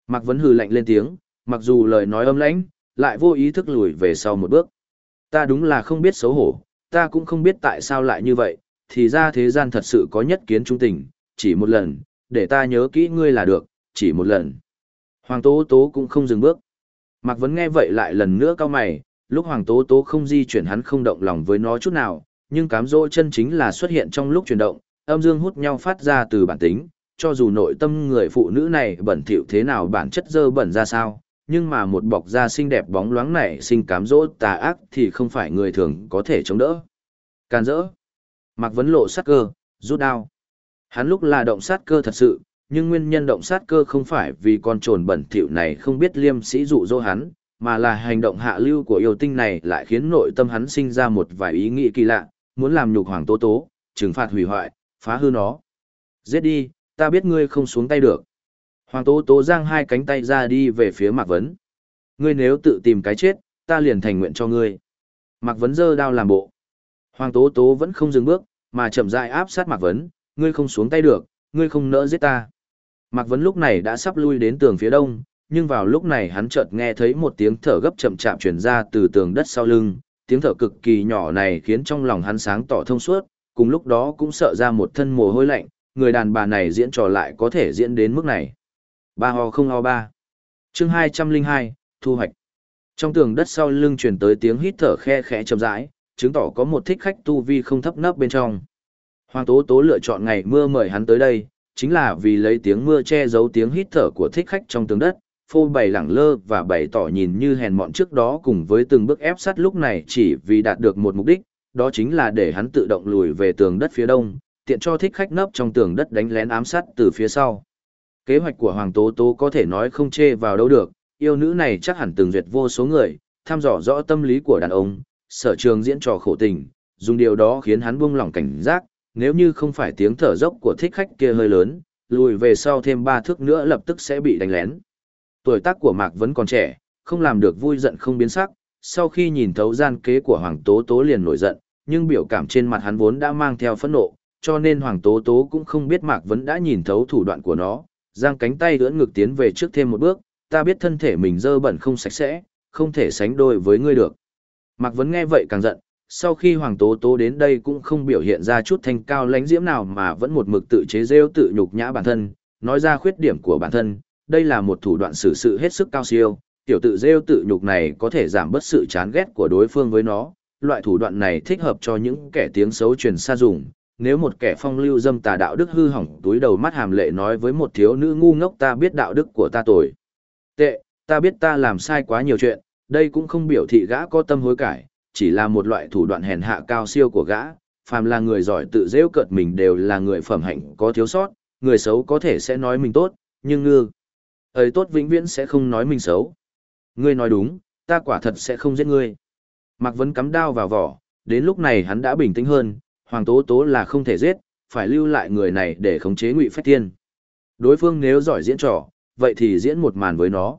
Mạc Vấn hừ lạnh lên tiếng, mặc dù lời nói âm lãnh, lại vô ý thức lùi về sau một bước. Ta đúng là không biết xấu hổ, ta cũng không biết tại sao lại như vậy, thì ra thế gian thật sự có nhất kiến trung tình, chỉ một lần, để ta nhớ kỹ ngươi là được, chỉ một lần. Hoàng Tố Tố cũng không dừng bước. Mạc Vấn nghe vậy lại lần nữa cao mày, lúc Hoàng Tố Tố không di chuyển hắn không động lòng với nó chút nào, nhưng cám dỗ chân chính là xuất hiện trong lúc chuyển động, âm dương hút nhau phát ra từ bản tính, cho dù nội tâm người phụ nữ này bẩn thỉu thế nào bản chất dơ bẩn ra sao, nhưng mà một bọc da xinh đẹp bóng loáng này sinh cám dỗ tà ác thì không phải người thường có thể chống đỡ. Can dỡ. Mạc Vấn lộ sát cơ, rút đao. Hắn lúc là động sát cơ thật sự, nhưng nguyên nhân động sát cơ không phải vì con trồn bẩn thỉu này không biết liêm sĩ dụ dỗ hắn, mà là hành động hạ lưu của yêu tinh này lại khiến nội tâm hắn sinh ra một vài ý nghĩ kỳ lạ, muốn làm nhục hoàng tố tố, trừng phạt hủy hoại, phá hư nó. Giết đi, ta biết ngươi không xuống tay được. Hoàng Tố Tố giang hai cánh tay ra đi về phía Mạc Vấn. Ngươi nếu tự tìm cái chết, ta liền thành nguyện cho ngươi. Mạc Vấn giơ đao làm bộ. Hoàng Tố Tố vẫn không dừng bước, mà chậm rãi áp sát Mạc Vấn, ngươi không xuống tay được, ngươi không nỡ giết ta. Mạc Vấn lúc này đã sắp lui đến tường phía đông, nhưng vào lúc này hắn chợt nghe thấy một tiếng thở gấp chậm chạp truyền ra từ tường đất sau lưng, tiếng thở cực kỳ nhỏ này khiến trong lòng hắn sáng tỏ thông suốt, cùng lúc đó cũng sợ ra một thân mồ hôi lạnh, người đàn bà này diễn trò lại có thể diễn đến mức này. Ba ho không ho ba. Chương hai trăm linh hai thu hoạch. Trong tường đất sau lưng truyền tới tiếng hít thở khe khẽ chậm rãi, chứng tỏ có một thích khách tu vi không thấp nấp bên trong. Hoàng Tố Tố lựa chọn ngày mưa mời hắn tới đây, chính là vì lấy tiếng mưa che giấu tiếng hít thở của thích khách trong tường đất, phô bày lẳng lơ và bày tỏ nhìn như hèn mọn trước đó cùng với từng bước ép sát lúc này chỉ vì đạt được một mục đích, đó chính là để hắn tự động lùi về tường đất phía đông, tiện cho thích khách nấp trong tường đất đánh lén ám sát từ phía sau. Kế hoạch của Hoàng Tố Tố có thể nói không chê vào đâu được, yêu nữ này chắc hẳn từng duyệt vô số người, thăm dò rõ tâm lý của đàn ông, sở trường diễn trò khổ tình, dùng điều đó khiến hắn buông lỏng cảnh giác, nếu như không phải tiếng thở dốc của thích khách kia hơi lớn, lùi về sau thêm ba thước nữa lập tức sẽ bị đánh lén. Tuổi tác của Mạc vẫn còn trẻ, không làm được vui giận không biến sắc, sau khi nhìn thấu gian kế của Hoàng Tố Tố liền nổi giận, nhưng biểu cảm trên mặt hắn vốn đã mang theo phẫn nộ, cho nên Hoàng Tố Tố cũng không biết Mạc Vấn đã nhìn thấu thủ đoạn của nó, giang cánh tay ưỡn ngực tiến về trước thêm một bước, ta biết thân thể mình dơ bẩn không sạch sẽ, không thể sánh đôi với ngươi được. Mạc Vấn nghe vậy càng giận, sau khi Hoàng Tố Tố đến đây cũng không biểu hiện ra chút thanh cao lãnh diễm nào mà vẫn một mực tự chế rêu tự nhục nhã bản thân, nói ra khuyết điểm của bản thân, đây là một thủ đoạn xử sự hết sức cao siêu, tiểu tự rêu tự nhục này có thể giảm bớt sự chán ghét của đối phương với nó, loại thủ đoạn này thích hợp cho những kẻ tiếng xấu truyền xa dùng, nếu một kẻ phong lưu dâm tà đạo đức hư hỏng túi đầu mắt hàm lệ nói với một thiếu nữ ngu ngốc ta biết đạo đức của ta tồi. Tệ, ta biết ta làm sai quá nhiều chuyện, đây cũng không biểu thị gã có tâm hối cải, chỉ là một loại thủ đoạn hèn hạ cao siêu của gã, phàm là người giỏi tự dễ cợt mình đều là người phẩm hạnh có thiếu sót, người xấu có thể sẽ nói mình tốt, nhưng ngư. ấy tốt vĩnh viễn sẽ không nói mình xấu. Ngươi nói đúng, ta quả thật sẽ không giết ngươi. Mạc Vấn cắm đao vào vỏ, đến lúc này hắn đã bình tĩnh hơn, Hoàng Tố Tố là không thể giết, phải lưu lại người này để khống chế Ngụy Phách Thiên. Đối phương nếu giỏi diễn trò, vậy thì diễn một màn với nó.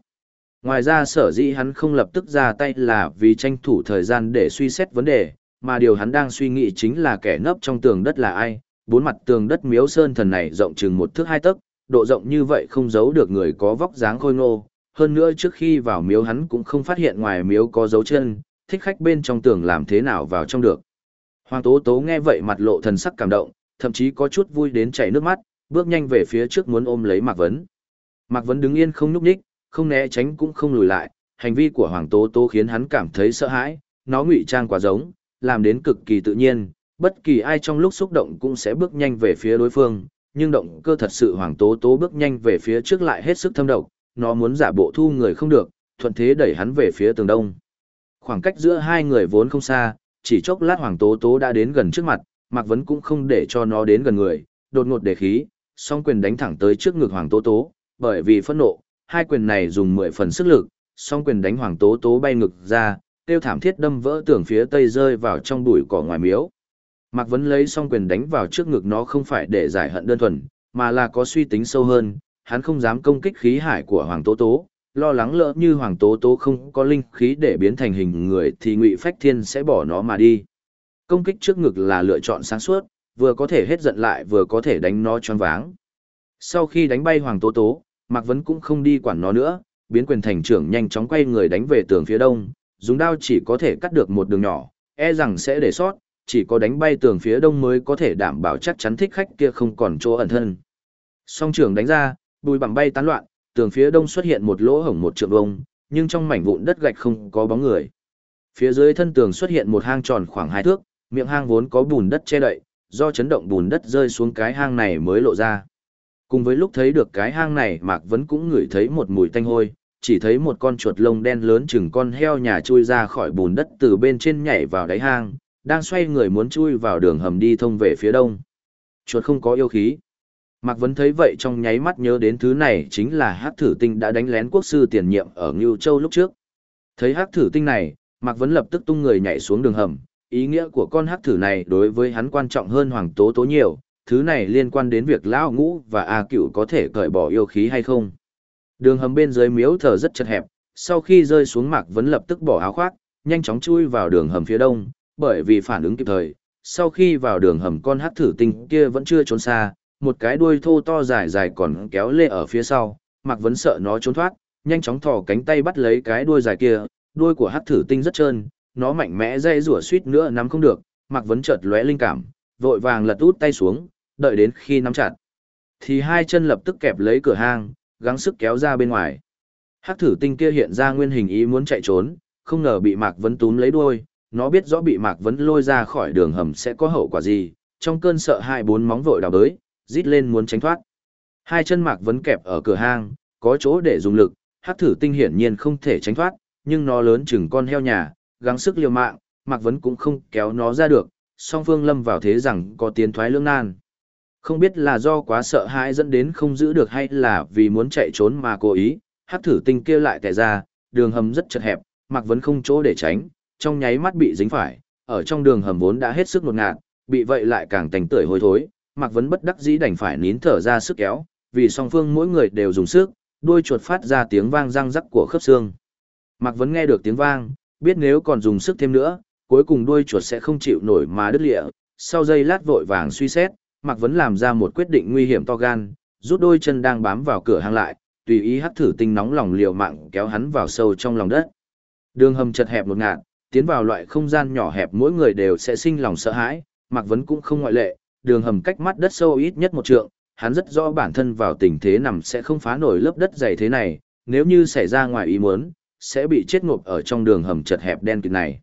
Ngoài ra sở dĩ hắn không lập tức ra tay là vì tranh thủ thời gian để suy xét vấn đề, mà điều hắn đang suy nghĩ chính là kẻ nấp trong tường đất là ai. Bốn mặt tường đất miếu sơn thần này rộng chừng một thước hai tấc, độ rộng như vậy không giấu được người có vóc dáng khôi ngô. Hơn nữa trước khi vào miếu hắn cũng không phát hiện ngoài miếu có dấu chân, thích khách bên trong tường làm thế nào vào trong được. Hoàng Tố Tố nghe vậy mặt lộ thần sắc cảm động, thậm chí có chút vui đến chảy nước mắt, bước nhanh về phía trước muốn ôm lấy Mạc Vấn. Mạc Vấn đứng yên không nhúc nhích, không né tránh cũng không lùi lại, hành vi của Hoàng Tố Tố khiến hắn cảm thấy sợ hãi, nó ngụy trang quá giống, làm đến cực kỳ tự nhiên, bất kỳ ai trong lúc xúc động cũng sẽ bước nhanh về phía đối phương, nhưng động cơ thật sự Hoàng Tố Tố bước nhanh về phía trước lại hết sức thâm độc, nó muốn giả bộ thu người không được, thuận thế đẩy hắn về phía tường đông. Khoảng cách giữa hai người vốn không xa, chỉ chốc lát Hoàng Tố Tố đã đến gần trước mặt, Mạc Vấn cũng không để cho nó đến gần người, đột ngột để khí, song quyền đánh thẳng tới trước ngực Hoàng Tố Tố, bởi vì phẫn nộ, hai quyền này dùng mười phần sức lực, song quyền đánh Hoàng Tố Tố bay ngực ra, tiêu thảm thiết đâm vỡ tường phía tây rơi vào trong bụi cỏ ngoài miếu. Mạc Vấn lấy song quyền đánh vào trước ngực nó không phải để giải hận đơn thuần, mà là có suy tính sâu hơn, hắn không dám công kích khí hải của Hoàng Tố Tố, lo lắng lỡ như Hoàng Tố Tố không có linh khí để biến thành hình người thì Ngụy Phách Thiên sẽ bỏ nó mà đi. Công kích trước ngực là lựa chọn sáng suốt, vừa có thể hết giận lại vừa có thể đánh nó choáng váng. Sau khi đánh bay Hoàng Tố Tố, Mạc Vấn cũng không đi quản nó nữa, biến quyền thành trưởng nhanh chóng quay người đánh về tường phía đông, dùng đao chỉ có thể cắt được một đường nhỏ, e rằng sẽ để sót, chỉ có đánh bay tường phía đông mới có thể đảm bảo chắc chắn thích khách kia không còn chỗ ẩn thân. Song trường đánh ra, bùi bằng bay tán loạn, tường phía đông xuất hiện một lỗ hổng một trượng vông, nhưng trong mảnh vụn đất gạch không có bóng người. Phía dưới thân tường xuất hiện một hang tròn khoảng hai thước, miệng hang vốn có bùn đất che đậy, do chấn động bùn đất rơi xuống cái hang này mới lộ ra. Cùng với lúc thấy được cái hang này Mạc Vấn cũng ngửi thấy một mùi tanh hôi, chỉ thấy một con chuột lông đen lớn chừng con heo nhà chui ra khỏi bùn đất từ bên trên nhảy vào đáy hang, đang xoay người muốn chui vào đường hầm đi thông về phía đông. Chuột không có yêu khí. Mạc Vấn thấy vậy trong nháy mắt nhớ đến thứ này chính là hắc thử tinh đã đánh lén quốc sư tiền nhiệm ở Ngưu Châu lúc trước. Thấy hắc thử tinh này, Mạc Vấn lập tức tung người nhảy xuống đường hầm, ý nghĩa của con hắc thử này đối với hắn quan trọng hơn Hoàng Tố Tố nhiều, thứ này liên quan đến việc Lão Ngũ và A Cửu có thể cởi bỏ yêu khí hay không. Đường hầm bên dưới miếu thờ rất chật hẹp, sau khi rơi xuống Mạc Vấn lập tức bỏ áo khoác, nhanh chóng chui vào đường hầm phía đông, bởi vì phản ứng kịp thời, sau khi vào đường hầm con hắc thử tinh kia vẫn chưa trốn xa, một cái đuôi thô to dài dài còn kéo lê ở phía sau, Mạc Vấn sợ nó trốn thoát, nhanh chóng thò cánh tay bắt lấy cái đuôi dài kia, đuôi của hắc thử tinh rất trơn, nó mạnh mẽ dây rủa suýt nữa nắm không được, Mạc Vấn chợt lóe linh cảm, vội vàng lật út tay xuống, đợi đến khi nắm chặt. Thì hai chân lập tức kẹp lấy cửa hang, gắng sức kéo ra bên ngoài. Hắc thử tinh kia hiện ra nguyên hình ý muốn chạy trốn, không ngờ bị Mạc Vấn túm lấy đuôi, nó biết rõ bị Mạc Vấn lôi ra khỏi đường hầm sẽ có hậu quả gì, trong cơn sợ hai bốn móng vội đào đới, rít lên muốn tránh thoát. Hai chân Mạc Vấn kẹp ở cửa hang, có chỗ để dùng lực, Hắc thử tinh hiển nhiên không thể tránh thoát, nhưng nó lớn chừng con heo nhà, gắng sức liều mạng, Mạc Vấn cũng không kéo nó ra được, song phương lâm vào thế rằng có tiến thoái lưỡng nan. Không biết là do quá sợ hãi dẫn đến không giữ được hay là vì muốn chạy trốn mà cố ý, hắc thử tinh kia lại tè ra, đường hầm rất chật hẹp, Mạc Vấn không chỗ để tránh, trong nháy mắt bị dính phải, ở trong đường hầm vốn đã hết sức nột ngạt, bị vậy lại càng tành tưởi hôi thối, Mạc Vấn bất đắc dĩ đành phải nín thở ra sức kéo, vì song phương mỗi người đều dùng sức, đuôi chuột phát ra tiếng vang răng rắc của khớp xương. Mạc Vấn nghe được tiếng vang, biết nếu còn dùng sức thêm nữa, cuối cùng đuôi chuột sẽ không chịu nổi mà đứt lịa, sau giây lát vội vàng suy xét, Mạc Vấn làm ra một quyết định nguy hiểm to gan, rút đôi chân đang bám vào cửa hang lại, tùy ý hắc thử tinh nóng lòng liều mạng kéo hắn vào sâu trong lòng đất. Đường hầm chật hẹp một ngạt, tiến vào loại không gian nhỏ hẹp mỗi người đều sẽ sinh lòng sợ hãi, Mạc Vấn cũng không ngoại lệ, đường hầm cách mắt đất sâu ít nhất một trượng, hắn rất rõ bản thân vào tình thế nằm sẽ không phá nổi lớp đất dày thế này, nếu như xảy ra ngoài ý muốn, sẽ bị chết ngộp ở trong đường hầm chật hẹp đen kịt này.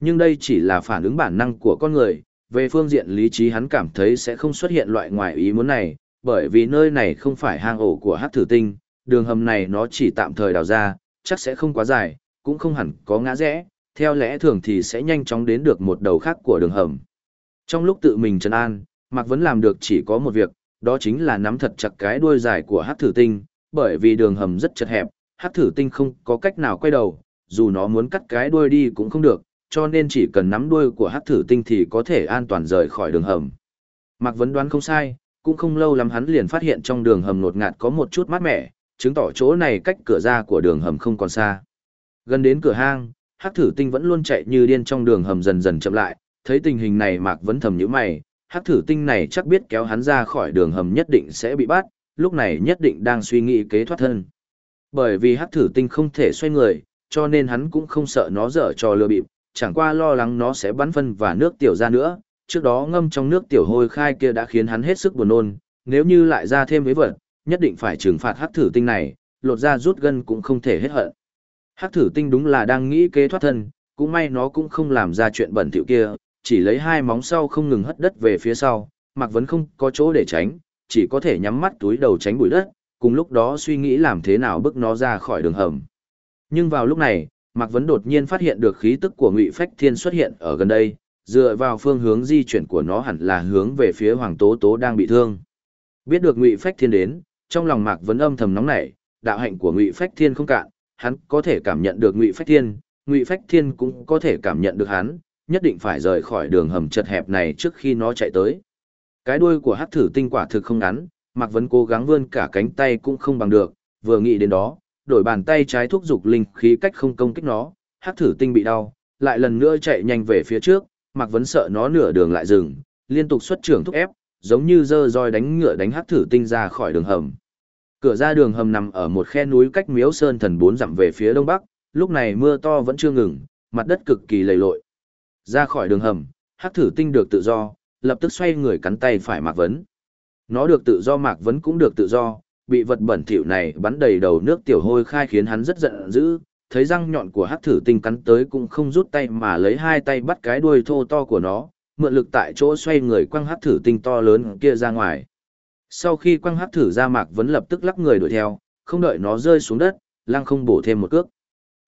Nhưng đây chỉ là phản ứng bản năng của con người, về phương diện lý trí hắn cảm thấy sẽ không xuất hiện loại ngoài ý muốn này, bởi vì nơi này không phải hang ổ của hắc thử tinh, đường hầm này nó chỉ tạm thời đào ra, chắc sẽ không quá dài, cũng không hẳn có ngã rẽ, theo lẽ thường thì sẽ nhanh chóng đến được một đầu khác của đường hầm. Trong lúc tự mình trấn an, Mạc Vấn làm được chỉ có một việc, đó chính là nắm thật chặt cái đuôi dài của hắc thử tinh, bởi vì đường hầm rất chật hẹp, hắc thử tinh không có cách nào quay đầu, dù nó muốn cắt cái đuôi đi cũng không được, cho nên chỉ cần nắm đuôi của hắc thử tinh thì có thể an toàn rời khỏi đường hầm. Mạc Vấn đoán không sai, cũng không lâu lắm hắn liền phát hiện trong đường hầm nột ngạt có một chút mát mẻ, chứng tỏ chỗ này cách cửa ra của đường hầm không còn xa. Gần đến cửa hang, hắc thử tinh vẫn luôn chạy như điên trong đường hầm dần dần chậm lại, thấy tình hình này Mạc Vấn thầm nhíu mày, hắc thử tinh này chắc biết kéo hắn ra khỏi đường hầm nhất định sẽ bị bắt, lúc này nhất định đang suy nghĩ kế thoát thân. Bởi vì hắc thử tinh không thể xoay người, cho nên hắn cũng không sợ nó dở trò lừa bịp, chẳng qua lo lắng nó sẽ bắn phân và nước tiểu ra nữa, trước đó ngâm trong nước tiểu hôi khai kia đã khiến hắn hết sức buồn nôn, nếu như lại ra thêm với vật, nhất định phải trừng phạt hắc thử tinh này, lột ra rút gân cũng không thể hết hận. Hắc thử tinh đúng là đang nghĩ kế thoát thân, cũng may nó cũng không làm ra chuyện bẩn thỉu kia, chỉ lấy hai móng sau không ngừng hất đất về phía sau, Mạc Vấn không có chỗ để tránh, chỉ có thể nhắm mắt túi đầu tránh bụi đất, cùng lúc đó suy nghĩ làm thế nào bức nó ra khỏi đường hầm. Nhưng vào lúc này, Mạc Vấn đột nhiên phát hiện được khí tức của Ngụy Phách Thiên xuất hiện ở gần đây, dựa vào phương hướng di chuyển của nó hẳn là hướng về phía Hoàng Tố Tố đang bị thương. Biết được Ngụy Phách Thiên đến, trong lòng Mạc Vấn âm thầm nóng nảy, đạo hạnh của Ngụy Phách Thiên không cạn, hắn có thể cảm nhận được Ngụy Phách Thiên, Ngụy Phách Thiên cũng có thể cảm nhận được hắn, nhất định phải rời khỏi đường hầm chật hẹp này trước khi nó chạy tới. Cái đuôi của Hắc Thử Tinh quả thực không ngắn, Mạc Vấn cố gắng vươn cả cánh tay cũng không bằng được, vừa nghĩ đến đó, đổi bàn tay trái thúc dục linh khí cách không công kích nó, Hắc Thử Tinh bị đau, lại lần nữa chạy nhanh về phía trước, Mạc Vấn sợ nó nửa đường lại dừng, liên tục xuất trưởng thúc ép, giống như dơ roi đánh ngựa đánh Hắc Thử Tinh ra khỏi đường hầm. Cửa ra đường hầm nằm ở một khe núi cách Miếu Sơn Thần bốn dặm về phía đông bắc, lúc này mưa to vẫn chưa ngừng, mặt đất cực kỳ lầy lội. Ra khỏi đường hầm, Hắc Thử Tinh được tự do, lập tức xoay người cắn tay phải Mạc Vấn. Nó được tự do Mạc Vấn cũng được tự do, bị vật bẩn thỉu này bắn đầy đầu nước tiểu hôi khai khiến hắn rất giận dữ, thấy răng nhọn của Hắc Thử Tinh cắn tới cũng không rút tay mà lấy hai tay bắt cái đuôi thô to của nó, mượn lực tại chỗ xoay người quăng Hắc Thử Tinh to lớn kia ra ngoài. Sau khi quăng Hắc Thử ra Mạc Vấn lập tức lắc người đuổi theo, không đợi nó rơi xuống đất, lăng không bổ thêm một cước.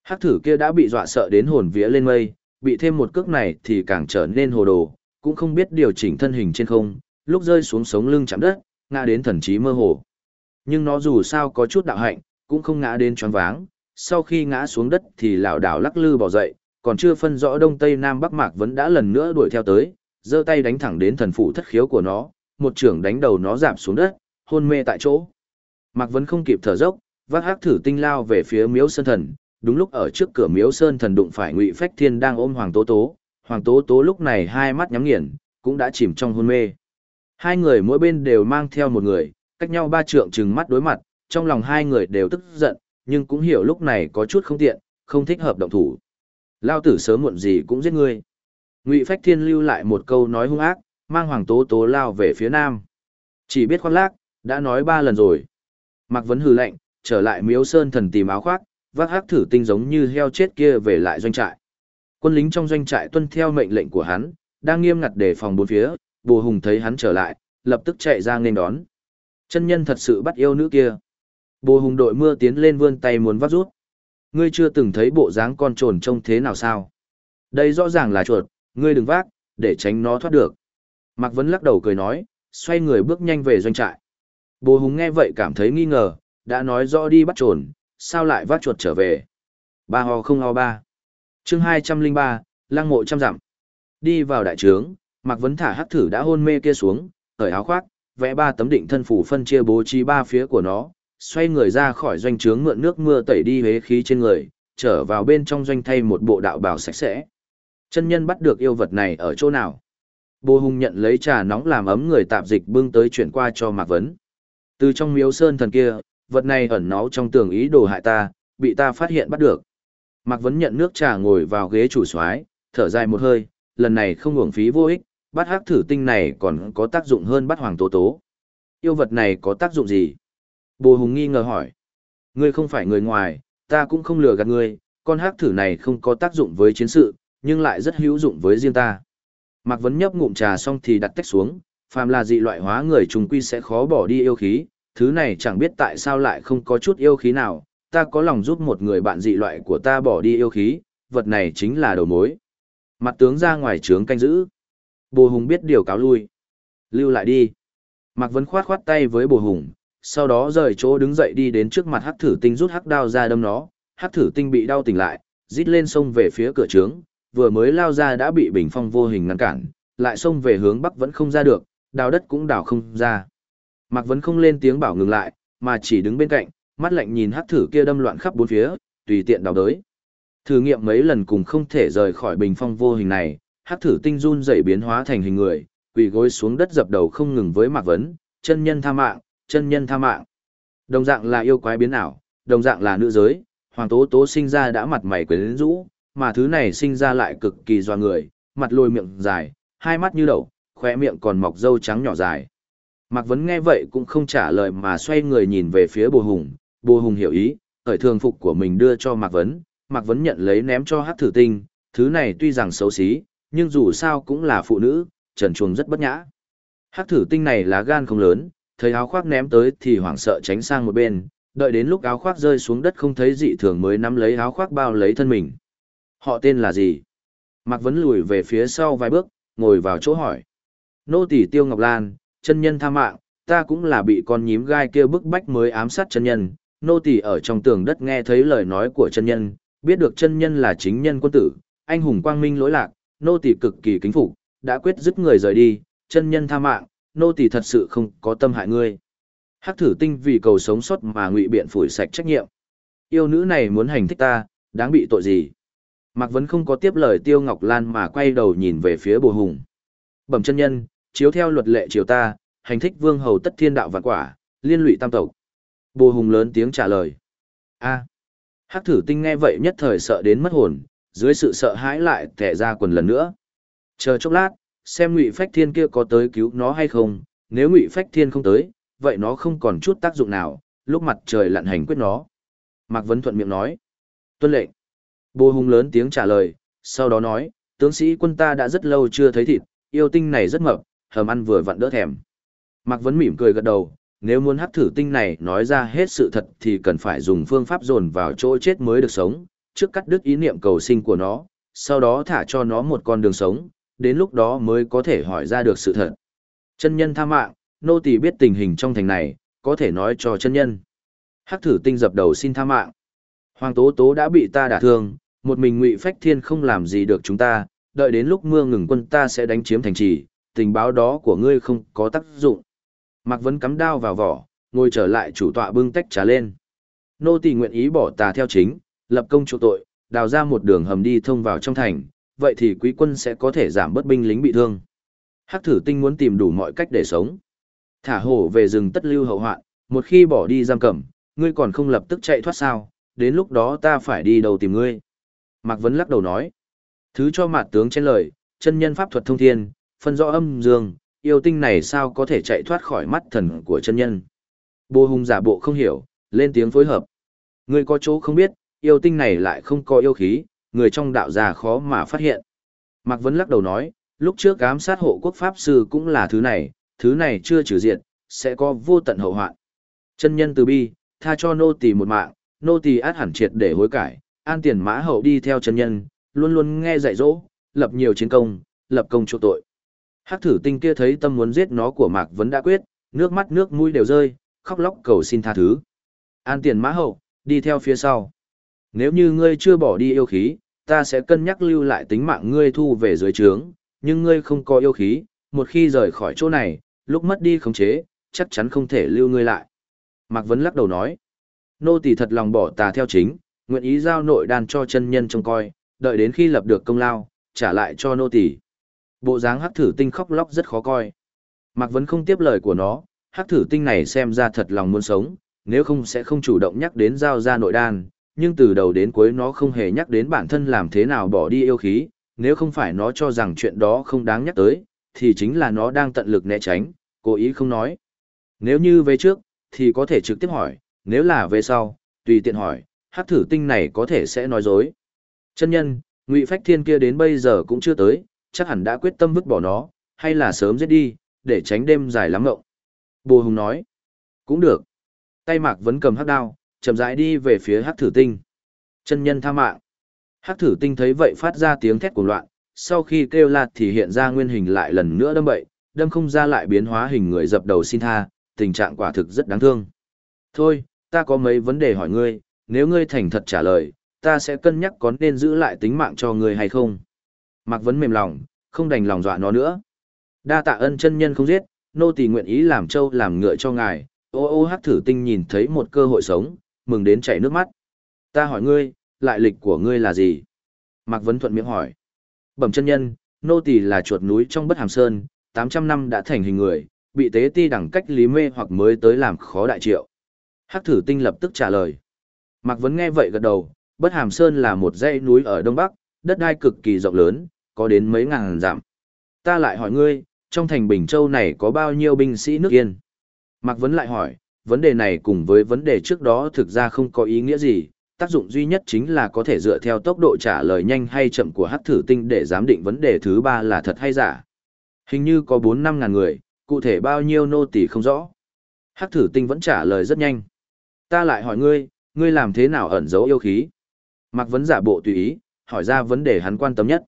Hắc thử kia đã bị dọa sợ đến hồn vía lên mây, bị thêm một cước này thì càng trở nên hồ đồ, cũng không biết điều chỉnh thân hình trên không, lúc rơi xuống sống lưng chạm đất, ngã đến thần trí mơ hồ. Nhưng nó dù sao có chút đạo hạnh, cũng không ngã đến choáng váng, sau khi ngã xuống đất thì lảo đảo lắc lư bỏ dậy, còn chưa phân rõ đông tây nam bắc mạc vẫn đã lần nữa đuổi theo tới, giơ tay đánh thẳng đến thần phủ thất khiếu của nó, một trưởng đánh đầu nó giảm xuống đất, hôn mê tại chỗ. Mạc vẫn không kịp thở dốc, vác hắc thử tinh lao về phía miếu sơn thần, đúng lúc ở trước cửa miếu sơn thần đụng phải ngụy phách thiên đang ôm hoàng tố tố, hoàng tố tố lúc này hai mắt nhắm nghiền, cũng đã chìm trong hôn mê. Hai người mỗi bên đều mang theo một người, cách nhau ba trượng chừng mắt đối mặt, trong lòng hai người đều tức giận, nhưng cũng hiểu lúc này có chút không tiện, không thích hợp động thủ. Lao tử sớm muộn gì cũng giết ngươi. Ngụy phách thiên lưu lại một câu nói hung ác, mang hoàng tố tố lao về phía nam. Chỉ biết khoác lác, đã nói ba lần rồi. Mặc vấn hừ lạnh, trở lại miếu sơn thần tìm áo khoác vác hắc thử tinh giống như heo chết kia về lại doanh trại. Quân lính trong doanh trại tuân theo mệnh lệnh của hắn, đang nghiêm ngặt đề phòng bốn phía, Bồ Hùng thấy hắn trở lại, lập tức chạy ra nên đón. Chân nhân thật sự bắt yêu nữ kia. Bồ Hùng đội mưa tiến lên vươn tay muốn vắt rút. Ngươi chưa từng thấy bộ dáng con trồn trông thế nào sao? Đây rõ ràng là chuột, ngươi đừng vác, để tránh nó thoát được. Mạc Vấn lắc đầu cười nói, xoay người bước nhanh về doanh trại. Bồ Hùng nghe vậy cảm thấy nghi ngờ, đã nói rõ đi bắt trồn, sao lại vác chuột trở về? Ba ho không ho ba. chương hai trăm linh ba, lăng mộ trăm dặm. Đi vào đại trướng, Mạc Vấn thả hắc thử đã hôn mê kia xuống, cởi áo khoác, vẽ ba tấm định thân phủ phân chia bố trí ba phía của nó, xoay người ra khỏi doanh trướng mượn nước mưa tẩy đi hế khí trên người, trở vào bên trong doanh thay một bộ đạo bào sạch sẽ. Chân nhân bắt được yêu vật này ở chỗ nào? Bồ Hùng nhận lấy trà nóng làm ấm người tạp dịch bưng tới chuyển qua cho Mạc Vấn. Từ trong miếu sơn thần kia, vật này ẩn náu trong tường ý đồ hại ta, bị ta phát hiện bắt được. Mạc Vấn nhận nước trà ngồi vào ghế chủ soái, thở dài một hơi, lần này không uổng phí vô ích, bắt hắc thử tinh này còn có tác dụng hơn bắt hoàng tố tố. Yêu vật này có tác dụng gì? Bồ Hùng nghi ngờ hỏi. Ngươi không phải người ngoài, ta cũng không lừa gạt ngươi, con hắc thử này không có tác dụng với chiến sự, nhưng lại rất hữu dụng với riêng ta. Mạc Vấn nhấp ngụm trà xong thì đặt tách xuống, phàm là dị loại hóa người trùng quy sẽ khó bỏ đi yêu khí, thứ này chẳng biết tại sao lại không có chút yêu khí nào, ta có lòng giúp một người bạn dị loại của ta bỏ đi yêu khí, vật này chính là đầu mối. Mặt tướng ra ngoài trướng canh giữ. Bồ Hùng biết điều cáo lui. Lưu lại đi. Mạc Vấn khoát khoát tay với Bồ Hùng, sau đó rời chỗ đứng dậy đi đến trước mặt hắc thử tinh rút hắc đao ra đâm nó, hắc thử tinh bị đau tỉnh lại, rít lên sông về phía cửa trướng, vừa mới lao ra đã bị bình phong vô hình ngăn cản, lại xông về hướng bắc vẫn không ra được, đào đất cũng đào không ra. Mạc Vấn không lên tiếng bảo ngừng lại, mà chỉ đứng bên cạnh, mắt lạnh nhìn hắc thử kia đâm loạn khắp bốn phía, tùy tiện đào đới. Thử nghiệm mấy lần cùng không thể rời khỏi bình phong vô hình này, hắc thử tinh run dậy biến hóa thành hình người, quỳ gối xuống đất dập đầu không ngừng với Mạc Vấn, chân nhân tha mạng, chân nhân tha mạng. Đồng dạng là yêu quái biến ảo, đồng dạng là nữ giới, Hoàng Tố Tố sinh ra đã mặt mày quyến rũ, mà thứ này sinh ra lại cực kỳ doa người, mặt lôi miệng dài, hai mắt như đậu, khóe miệng còn mọc râu trắng nhỏ dài. Mạc Vấn nghe vậy cũng không trả lời mà xoay người nhìn về phía Bồ Hùng, Bồ Hùng hiểu ý, ở thường phục của mình đưa cho Mạc Vấn, Mạc Vấn nhận lấy ném cho hát thử tinh, thứ này tuy rằng xấu xí, nhưng dù sao cũng là phụ nữ, trần chuồng rất bất nhã. Hát thử tinh này lá gan không lớn, thấy áo khoác ném tới thì hoảng sợ tránh sang một bên, đợi đến lúc áo khoác rơi xuống đất không thấy dị thường mới nắm lấy áo khoác bao lấy thân mình. Họ tên là gì? Mạc Vấn lùi về phía sau vài bước, ngồi vào chỗ hỏi. Nô tỷ Tiêu Ngọc Lan, chân nhân tha mạng, ta cũng là bị con nhím gai kia bức bách mới ám sát chân nhân. Nô tỳ ở trong tường đất nghe thấy lời nói của chân nhân, biết được chân nhân là chính nhân quân tử, anh hùng quang minh lỗi lạc, nô tỳ cực kỳ kính phục, đã quyết dứt người rời đi, chân nhân tha mạng, nô tỳ thật sự không có tâm hại ngươi. Hắc thử tinh vì cầu sống sót mà ngụy biện phủi sạch trách nhiệm. Yêu nữ này muốn hành thích ta, đáng bị tội gì? Mạc Vấn không có tiếp lời Tiêu Ngọc Lan mà quay đầu nhìn về phía Bồ Hùng. Bẩm chân nhân, chiếu theo luật lệ triều ta, hành thích vương hầu tất thiên đạo vạn quả, liên lụy tam tộc. Bồ Hùng lớn tiếng trả lời. A. Hắc thử tinh nghe vậy nhất thời sợ đến mất hồn, dưới sự sợ hãi lại thẻ ra quần lần nữa. Chờ chốc lát, xem Ngụy Phách Thiên kia có tới cứu nó hay không, nếu Ngụy Phách Thiên không tới, vậy nó không còn chút tác dụng nào, lúc mặt trời lặn hành quyết nó. Mạc Vấn thuận miệng nói. Tuân lệnh. Bồ Hùng lớn tiếng trả lời, sau đó nói, tướng sĩ quân ta đã rất lâu chưa thấy thịt, yêu tinh này rất mập, hầm ăn vừa vặn đỡ thèm. Mạc Vấn mỉm cười gật đầu, nếu muốn hắc thử tinh này nói ra hết sự thật thì cần phải dùng phương pháp dồn vào chỗ chết mới được sống, trước cắt đứt ý niệm cầu sinh của nó, sau đó thả cho nó một con đường sống, đến lúc đó mới có thể hỏi ra được sự thật. Chân nhân tha mạng, nô tỳ biết tình hình trong thành này, có thể nói cho chân nhân. Hắc thử tinh dập đầu xin tha mạng. Hoàng tố tố đã bị ta đả thương, một mình ngụy phách thiên không làm gì được chúng ta, đợi đến lúc mưa ngừng quân ta sẽ đánh chiếm thành trì, tình báo đó của ngươi không có tác dụng. Mạc Vấn cắm đao vào vỏ, ngồi trở lại chủ tọa bưng tách trà lên. Nô tỳ nguyện ý bỏ tà theo chính, lập công chỗ tội, đào ra một đường hầm đi thông vào trong thành, vậy thì quý quân sẽ có thể giảm bớt binh lính bị thương. Hắc thử tinh muốn tìm đủ mọi cách để sống. Thả hổ về rừng tất lưu hậu hoạn, một khi bỏ đi giam cầm, ngươi còn không lập tức chạy thoát sao, đến lúc đó ta phải đi đầu tìm ngươi. Mạc Vấn lắc đầu nói. Thứ cho mặt tướng trên lời, chân nhân pháp thuật thông thiên, phân rõ âm dương, yêu tinh này sao có thể chạy thoát khỏi mắt thần của chân nhân. Bồ hùng giả bộ không hiểu, lên tiếng phối hợp. Người có chỗ không biết, yêu tinh này lại không có yêu khí, người trong đạo già khó mà phát hiện. Mạc Vấn lắc đầu nói, lúc trước ám sát hộ quốc pháp sư cũng là thứ này, thứ này chưa trừ diệt, sẽ có vô tận hậu hoạn. Chân nhân từ bi, tha cho nô tỳ một mạng, nô tỳ át hẳn triệt để hối cải, an tiền mã hậu đi theo chân nhân, luôn luôn nghe dạy dỗ, lập nhiều chiến công, lập công chỗ tội. Hắc thử tinh kia thấy tâm muốn giết nó của Mạc Vấn đã quyết, nước mắt nước mũi đều rơi, khóc lóc cầu xin tha thứ. An tiền mã hậu, đi theo phía sau. Nếu như ngươi chưa bỏ đi yêu khí, ta sẽ cân nhắc lưu lại tính mạng ngươi thu về dưới trướng, nhưng ngươi không có yêu khí, một khi rời khỏi chỗ này, lúc mất đi khống chế, chắc chắn không thể lưu ngươi lại. Mạc Vấn lắc đầu nói, nô tỳ thật lòng bỏ tà theo chính, nguyện ý giao nội đan cho chân nhân trông coi, đợi đến khi lập được công lao, trả lại cho nô tỳ. Bộ dáng hắc thử tinh khóc lóc rất khó coi. Mạc Vấn không tiếp lời của nó, hắc thử tinh này xem ra thật lòng muốn sống, nếu không sẽ không chủ động nhắc đến giao ra nội đan, nhưng từ đầu đến cuối nó không hề nhắc đến bản thân làm thế nào bỏ đi yêu khí, nếu không phải nó cho rằng chuyện đó không đáng nhắc tới, thì chính là nó đang tận lực né tránh, cố ý không nói. Nếu như về trước, thì có thể trực tiếp hỏi, nếu là về sau, tùy tiện hỏi, hắc thử tinh này có thể sẽ nói dối. Chân nhân, Ngụy Phách Thiên kia đến bây giờ cũng chưa tới, chắc hẳn đã quyết tâm vứt bỏ nó, hay là sớm giết đi, để tránh đêm dài lắm ngộng. Bồ Hùng nói, cũng được. Tay Mạc vẫn cầm hắc đao, chậm rãi đi về phía hắc thử tinh. Chân nhân tha mạng. Hắc thử tinh thấy vậy phát ra tiếng thét cuồng loạn, sau khi kêu lạt thì hiện ra nguyên hình lại lần nữa đâm bậy, đâm không ra lại biến hóa hình người dập đầu xin tha, tình trạng quả thực rất đáng thương. Thôi, ta có mấy vấn đề hỏi ngươi, nếu ngươi thành thật trả lời, ta sẽ cân nhắc có nên giữ lại tính mạng cho ngươi hay không. Mạc Vấn mềm lòng, không đành lòng dọa nó nữa. Đa tạ ân chân nhân không giết, nô tỳ nguyện ý làm trâu làm ngựa cho ngài. Ô ô hắc thử tinh nhìn thấy một cơ hội sống, mừng đến chảy nước mắt. Ta hỏi ngươi, lại lịch của ngươi là gì? Mạc Vấn thuận miệng hỏi. Bẩm chân nhân, nô tỳ là chuột núi trong bất hàm sơn, 800 năm đã thành hình người, bị tế ti đẳng cách lý mê hoặc mới tới làm khó đại triệu. Hắc thử tinh lập tức trả lời. Mạc Vấn nghe vậy gật đầu, bất hàm sơn là một dãy núi ở Đông Bắc, đất đai cực kỳ rộng lớn, có đến mấy ngàn giảm. Ta lại hỏi ngươi, trong thành Bình Châu này có bao nhiêu binh sĩ nước yên? Mạc Vấn lại hỏi, vấn đề này cùng với vấn đề trước đó thực ra không có ý nghĩa gì, tác dụng duy nhất chính là có thể dựa theo tốc độ trả lời nhanh hay chậm của hắc thử tinh để giám định vấn đề thứ ba là thật hay giả. Hình như có 4-5 ngàn người, cụ thể bao nhiêu nô tỳ không rõ. Hắc thử tinh vẫn trả lời rất nhanh. Ta lại hỏi ngươi, ngươi làm thế nào ẩn giấu yêu khí? Mạc Vấn giả bộ tùy ý, hỏi ra vấn đề hắn quan tâm nhất.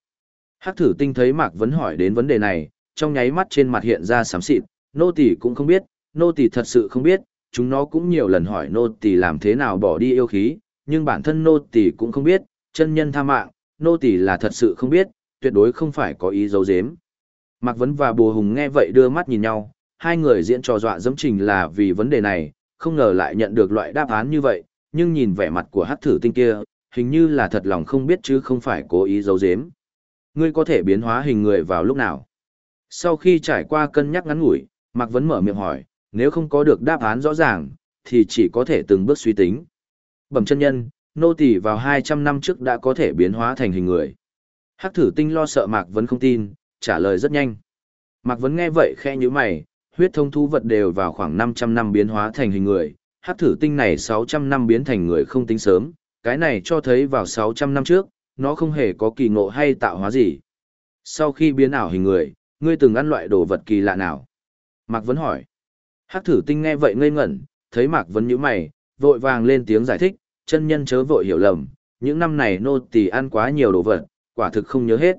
Hắc thử tinh thấy Mạc Vấn hỏi đến vấn đề này, trong nháy mắt trên mặt hiện ra sám xịt, nô Tỷ cũng không biết, nô Tỷ thật sự không biết, chúng nó cũng nhiều lần hỏi nô Tỷ làm thế nào bỏ đi yêu khí, nhưng bản thân nô Tỷ cũng không biết, chân nhân tha mạng, nô Tỷ là thật sự không biết, tuyệt đối không phải có ý giấu giếm. Mạc Vấn và Bùa Hùng nghe vậy đưa mắt nhìn nhau, hai người diễn trò dọa dẫm trình là vì vấn đề này, không ngờ lại nhận được loại đáp án như vậy, nhưng nhìn vẻ mặt của Hắc thử tinh kia, hình như là thật lòng không biết chứ không phải cố ý giấu giếm. Ngươi có thể biến hóa hình người vào lúc nào? Sau khi trải qua cân nhắc ngắn ngủi, Mạc Vấn mở miệng hỏi, nếu không có được đáp án rõ ràng, thì chỉ có thể từng bước suy tính. Bẩm chân nhân, nô tỳ vào 200 năm trước đã có thể biến hóa thành hình người. Hắc thử tinh lo sợ Mạc Vấn không tin, trả lời rất nhanh. Mạc Vấn nghe vậy khe như mày, huyết thông thú vật đều vào khoảng 500 năm biến hóa thành hình người, hắc thử tinh này 600 năm biến thành người không tính sớm, cái này cho thấy vào 600 năm trước, nó không hề có kỳ ngộ hay tạo hóa gì. Sau khi biến ảo hình người, ngươi từng ăn loại đồ vật kỳ lạ nào? Mạc Vấn hỏi. Hắc thử tinh nghe vậy ngây ngẩn, thấy Mạc Vấn nhíu mày, vội vàng lên tiếng giải thích, chân nhân chớ vội hiểu lầm, những năm này nô tỳ ăn quá nhiều đồ vật, quả thực không nhớ hết.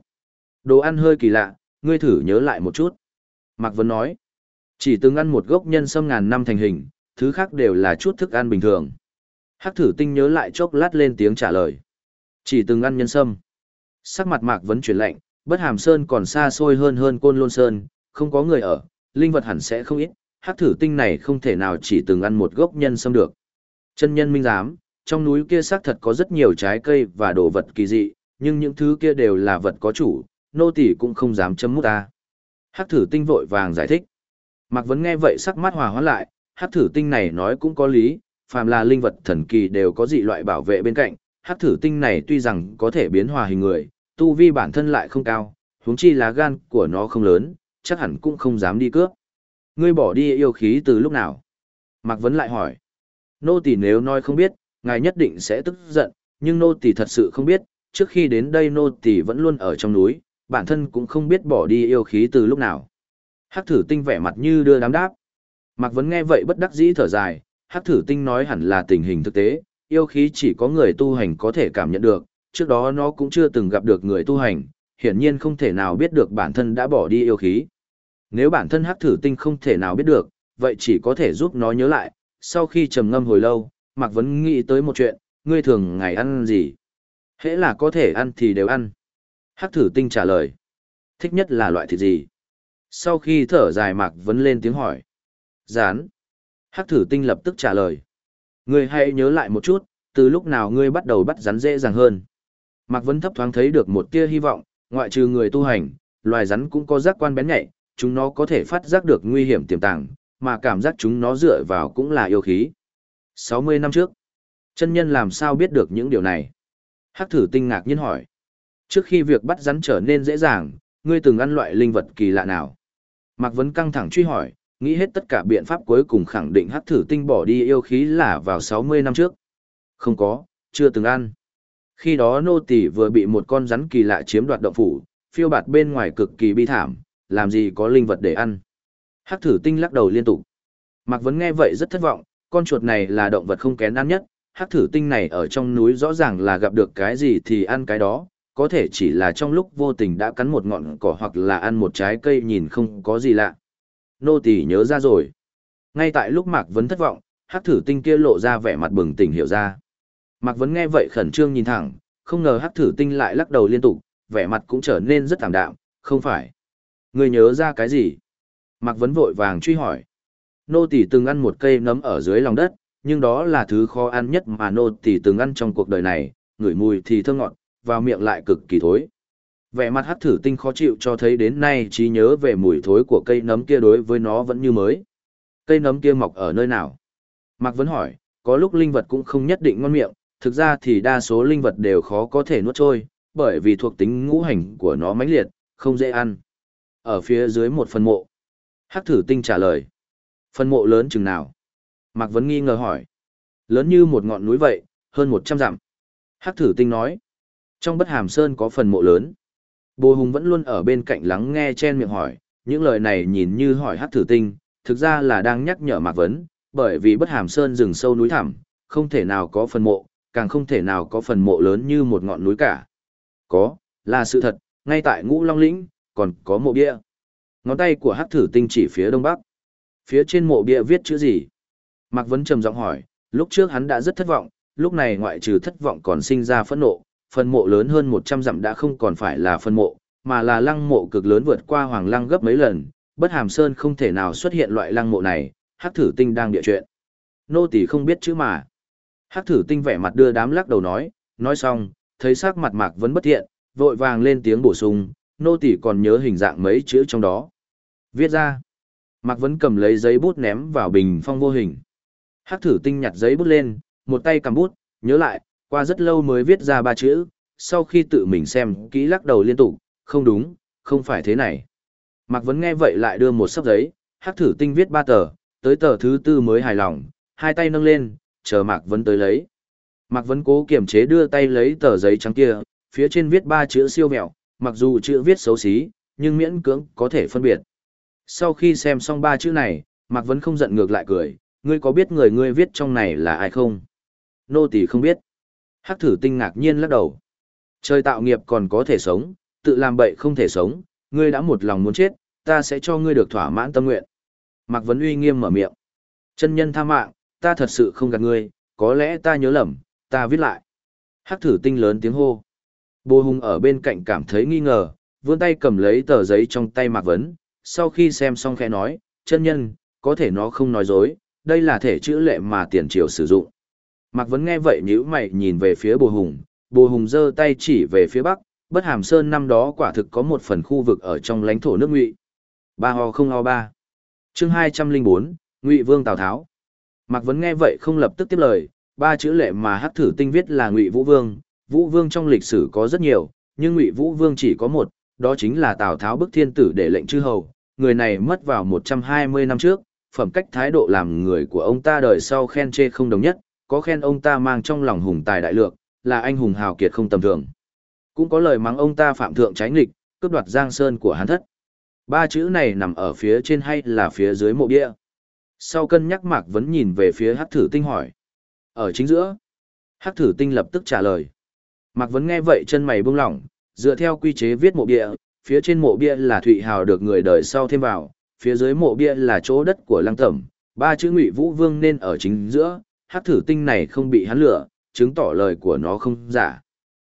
Đồ ăn hơi kỳ lạ, ngươi thử nhớ lại một chút. Mạc Vấn nói, chỉ từng ăn một gốc nhân sâm ngàn năm thành hình, thứ khác đều là chút thức ăn bình thường. Hắc thử tinh nhớ lại chốc lát lên tiếng trả lời. Chỉ từng ăn nhân sâm. Sắc mặt Mạc Vấn chuyển lạnh, bất hàm sơn còn xa xôi hơn hơn côn lôn sơn, không có người ở, linh vật hẳn sẽ không ít, hắc thử tinh này không thể nào chỉ từng ăn một gốc nhân sâm được. Chân nhân minh giám, trong núi kia xác thật có rất nhiều trái cây và đồ vật kỳ dị, nhưng những thứ kia đều là vật có chủ, nô tỳ cũng không dám chấm mút ta. Hắc thử tinh vội vàng giải thích. Mạc Vấn nghe vậy sắc mắt hòa hoãn lại, hắc thử tinh này nói cũng có lý, phàm là linh vật thần kỳ đều có dị loại bảo vệ bên cạnh, hắc thử tinh này tuy rằng có thể biến hòa hình người, tu vi bản thân lại không cao, huống chi lá gan của nó không lớn, chắc hẳn cũng không dám đi cướp. Ngươi bỏ đi yêu khí từ lúc nào? Mạc Vấn lại hỏi. Nô tỳ nếu nói không biết, ngài nhất định sẽ tức giận, nhưng nô tỳ thật sự không biết, trước khi đến đây nô tỳ vẫn luôn ở trong núi, bản thân cũng không biết bỏ đi yêu khí từ lúc nào. Hắc thử tinh vẻ mặt như đưa đám đáp. Mạc Vấn nghe vậy bất đắc dĩ thở dài, Hắc thử tinh nói hẳn là tình hình thực tế, yêu khí chỉ có người tu hành có thể cảm nhận được, trước đó nó cũng chưa từng gặp được người tu hành, hiển nhiên không thể nào biết được bản thân đã bỏ đi yêu khí. Nếu bản thân Hắc thử tinh không thể nào biết được, vậy chỉ có thể giúp nó nhớ lại, sau khi trầm ngâm hồi lâu, Mạc Vấn nghĩ tới một chuyện, ngươi thường ngày ăn gì? Hễ là có thể ăn thì đều ăn. Hắc thử tinh trả lời. Thích nhất là loại thịt gì? Sau khi thở dài Mạc Vấn lên tiếng hỏi. Rán. Hắc thử tinh lập tức trả lời. Ngươi hãy nhớ lại một chút, từ lúc nào ngươi bắt đầu bắt rắn dễ dàng hơn. Mạc Vấn thấp thoáng thấy được một tia hy vọng, ngoại trừ người tu hành, loài rắn cũng có giác quan bén nhạy, chúng nó có thể phát giác được nguy hiểm tiềm tàng, mà cảm giác chúng nó dựa vào cũng là yêu khí. 60 năm trước, chân nhân làm sao biết được những điều này? Hắc thử tinh ngạc nhiên hỏi. Trước khi việc bắt rắn trở nên dễ dàng, ngươi từng ăn loại linh vật kỳ lạ nào? Mạc Vấn căng thẳng truy hỏi, nghĩ hết tất cả biện pháp cuối cùng khẳng định hắc thử tinh bỏ đi yêu khí là vào 60 năm trước. Không có, chưa từng ăn. Khi đó nô tỳ vừa bị một con rắn kỳ lạ chiếm đoạt động phủ, phiêu bạt bên ngoài cực kỳ bi thảm, làm gì có linh vật để ăn. Hắc thử tinh lắc đầu liên tục. Mạc Vấn nghe vậy rất thất vọng, con chuột này là động vật không kén ăn nhất, hắc thử tinh này ở trong núi rõ ràng là gặp được cái gì thì ăn cái đó, có thể chỉ là trong lúc vô tình đã cắn một ngọn cỏ hoặc là ăn một trái cây nhìn không có gì lạ. Nô tỳ nhớ ra rồi. Ngay tại lúc Mạc Vấn thất vọng, hắc thử tinh kia lộ ra vẻ mặt bừng tỉnh hiểu ra. Mạc Vấn nghe vậy khẩn trương nhìn thẳng, không ngờ hắc thử tinh lại lắc đầu liên tục, vẻ mặt cũng trở nên rất thảm đạm, không phải. Người nhớ ra cái gì? Mạc Vấn vội vàng truy hỏi. Nô tỷ từng ăn một cây nấm ở dưới lòng đất, nhưng đó là thứ khó ăn nhất mà nô tỷ từng ăn trong cuộc đời này, ngửi mùi thì thơm ngọt, vào miệng lại cực kỳ thối. Vẻ mặt hắc thử tinh khó chịu cho thấy đến nay trí nhớ về mùi thối của cây nấm kia đối với nó vẫn như mới. Cây nấm kia mọc ở nơi nào? Mạc Vấn hỏi, có lúc linh vật cũng không nhất định ngon miệng, thực ra thì đa số linh vật đều khó có thể nuốt trôi, bởi vì thuộc tính ngũ hành của nó mãnh liệt, không dễ ăn. Ở phía dưới một phần mộ. Hắc thử tinh trả lời. Phần mộ lớn chừng nào? Mạc Vấn nghi ngờ hỏi. Lớn như một ngọn núi vậy, hơn 100 dặm. Hắc thử tinh nói. Trong bất hàm sơn có phần mộ lớn. Bồ Hùng vẫn luôn ở bên cạnh lắng nghe chen miệng hỏi, những lời này nhìn như hỏi Hắc thử tinh, thực ra là đang nhắc nhở Mạc Vấn, bởi vì bất hàm sơn rừng sâu núi thẳm, không thể nào có phần mộ, càng không thể nào có phần mộ lớn như một ngọn núi cả. Có, là sự thật, ngay tại ngũ long lĩnh, còn có mộ bia. Ngón tay của hắc thử tinh chỉ phía đông bắc. Phía trên mộ bia viết chữ gì? Mạc Vấn trầm giọng hỏi, lúc trước hắn đã rất thất vọng, lúc này ngoại trừ thất vọng còn sinh ra phẫn nộ, phần mộ lớn hơn 100 dặm đã không còn phải là phần mộ, mà là lăng mộ cực lớn vượt qua hoàng lăng gấp mấy lần, bất hàm sơn không thể nào xuất hiện loại lăng mộ này, hắc thử tinh đang địa chuyện. Nô tỳ không biết chữ mà. Hắc thử tinh vẻ mặt đưa đám lắc đầu nói, nói xong, thấy sắc mặt mạc vẫn bất thiện, vội vàng lên tiếng bổ sung, nô tỳ còn nhớ hình dạng mấy chữ trong đó. Viết ra. Mạc vẫn cầm lấy giấy bút ném vào bình phong vô hình. Hắc thử tinh nhặt giấy bút lên, một tay cầm bút, nhớ lại, qua rất lâu mới viết ra ba chữ, sau khi tự mình xem, kỹ lắc đầu liên tục, không đúng, không phải thế này. Mạc Vấn nghe vậy lại đưa một sấp giấy, Hắc thử tinh viết ba tờ, tới tờ thứ tư mới hài lòng, hai tay nâng lên, chờ Mạc Vấn tới lấy. Mạc Vấn cố kiềm chế đưa tay lấy tờ giấy trắng kia, phía trên viết ba chữ siêu mẹo, mặc dù chữ viết xấu xí, nhưng miễn cưỡng có thể phân biệt. Sau khi xem xong ba chữ này, Mạc Vấn không giận ngược lại cười, ngươi có biết người ngươi viết trong này là ai không? Nô tỳ không biết. Hắc thử tinh ngạc nhiên lắc đầu. Trời tạo nghiệp còn có thể sống, tự làm bậy không thể sống, ngươi đã một lòng muốn chết, ta sẽ cho ngươi được thỏa mãn tâm nguyện. Mạc Vấn uy nghiêm mở miệng. Chân nhân tha mạng, ta thật sự không gạt ngươi, có lẽ ta nhớ lầm, ta viết lại. Hắc thử tinh lớn tiếng hô. Bồ Hùng ở bên cạnh cảm thấy nghi ngờ, vươn tay cầm lấy tờ giấy trong tay Mạc Vấn, sau khi xem xong khẽ nói, chân nhân, có thể nó không nói dối, đây là thể chữ lệ mà tiền triều sử dụng. Mạc Vấn nghe vậy nhíu mày nhìn về phía Bồ Hùng, Bồ Hùng giơ tay chỉ về phía bắc, bất hàm sơn năm đó quả thực có một phần khu vực ở trong lãnh thổ nước ngụy. Ba ho không ho ba. chương hai trăm linh bốn, Ngụy Vương Tào Tháo. Mạc Vấn nghe vậy không lập tức tiếp lời, ba chữ lệ mà hắc thử tinh viết là Ngụy Vũ Vương, Vũ Vương trong lịch sử có rất nhiều, nhưng Ngụy Vũ Vương chỉ có một, đó chính là Tào Tháo bức thiên tử để lệnh chư hầu, người này mất vào 120 năm trước, phẩm cách thái độ làm người của ông ta đời sau khen chê không đồng nhất, có khen ông ta mang trong lòng hùng tài đại lược, là anh hùng hào kiệt không tầm thường. Cũng có lời mắng ông ta phạm thượng trái nghịch, cướp đoạt giang sơn của hắn thất. Ba chữ này nằm ở phía trên hay là phía dưới mộ bia? Sau cân nhắc Mạc vẫn nhìn về phía Hắc Thử Tinh hỏi. Ở chính giữa. Hắc Thử Tinh lập tức trả lời. Mạc Vấn nghe vậy chân mày buông lỏng, dựa theo quy chế viết mộ bia, phía trên mộ bia là Thụy Hào được người đời sau thêm vào, phía dưới mộ bia là chỗ đất của Lăng Tẩm, ba chữ Ngụy Vũ Vương nên ở chính giữa, Hắc Thử Tinh này không bị hắn lừa, chứng tỏ lời của nó không giả.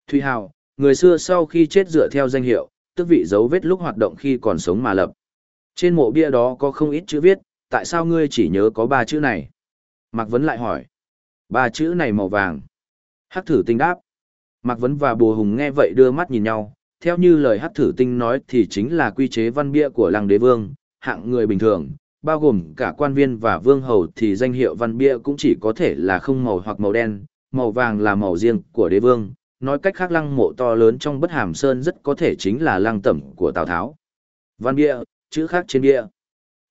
Thụy Hào, người xưa sau khi chết dựa theo danh hiệu, tức vị dấu vết lúc hoạt động khi còn sống mà lập. Trên mộ bia đó có không ít chữ viết, tại sao ngươi chỉ nhớ có ba chữ này? Mạc Vấn lại hỏi. Ba chữ này màu vàng. Hắc thử tinh đáp. Mạc Vấn và Bồ Hùng nghe vậy đưa mắt nhìn nhau, theo như lời Hắc thử tinh nói thì chính là quy chế văn bia của làng đế vương, hạng người bình thường, bao gồm cả quan viên và vương hầu thì danh hiệu văn bia cũng chỉ có thể là không màu hoặc màu đen, màu vàng là màu riêng của đế vương, nói cách khác lăng mộ to lớn trong bất hàm sơn rất có thể chính là lăng tẩm của Tào Tháo. Văn bia, chữ khác trên bia.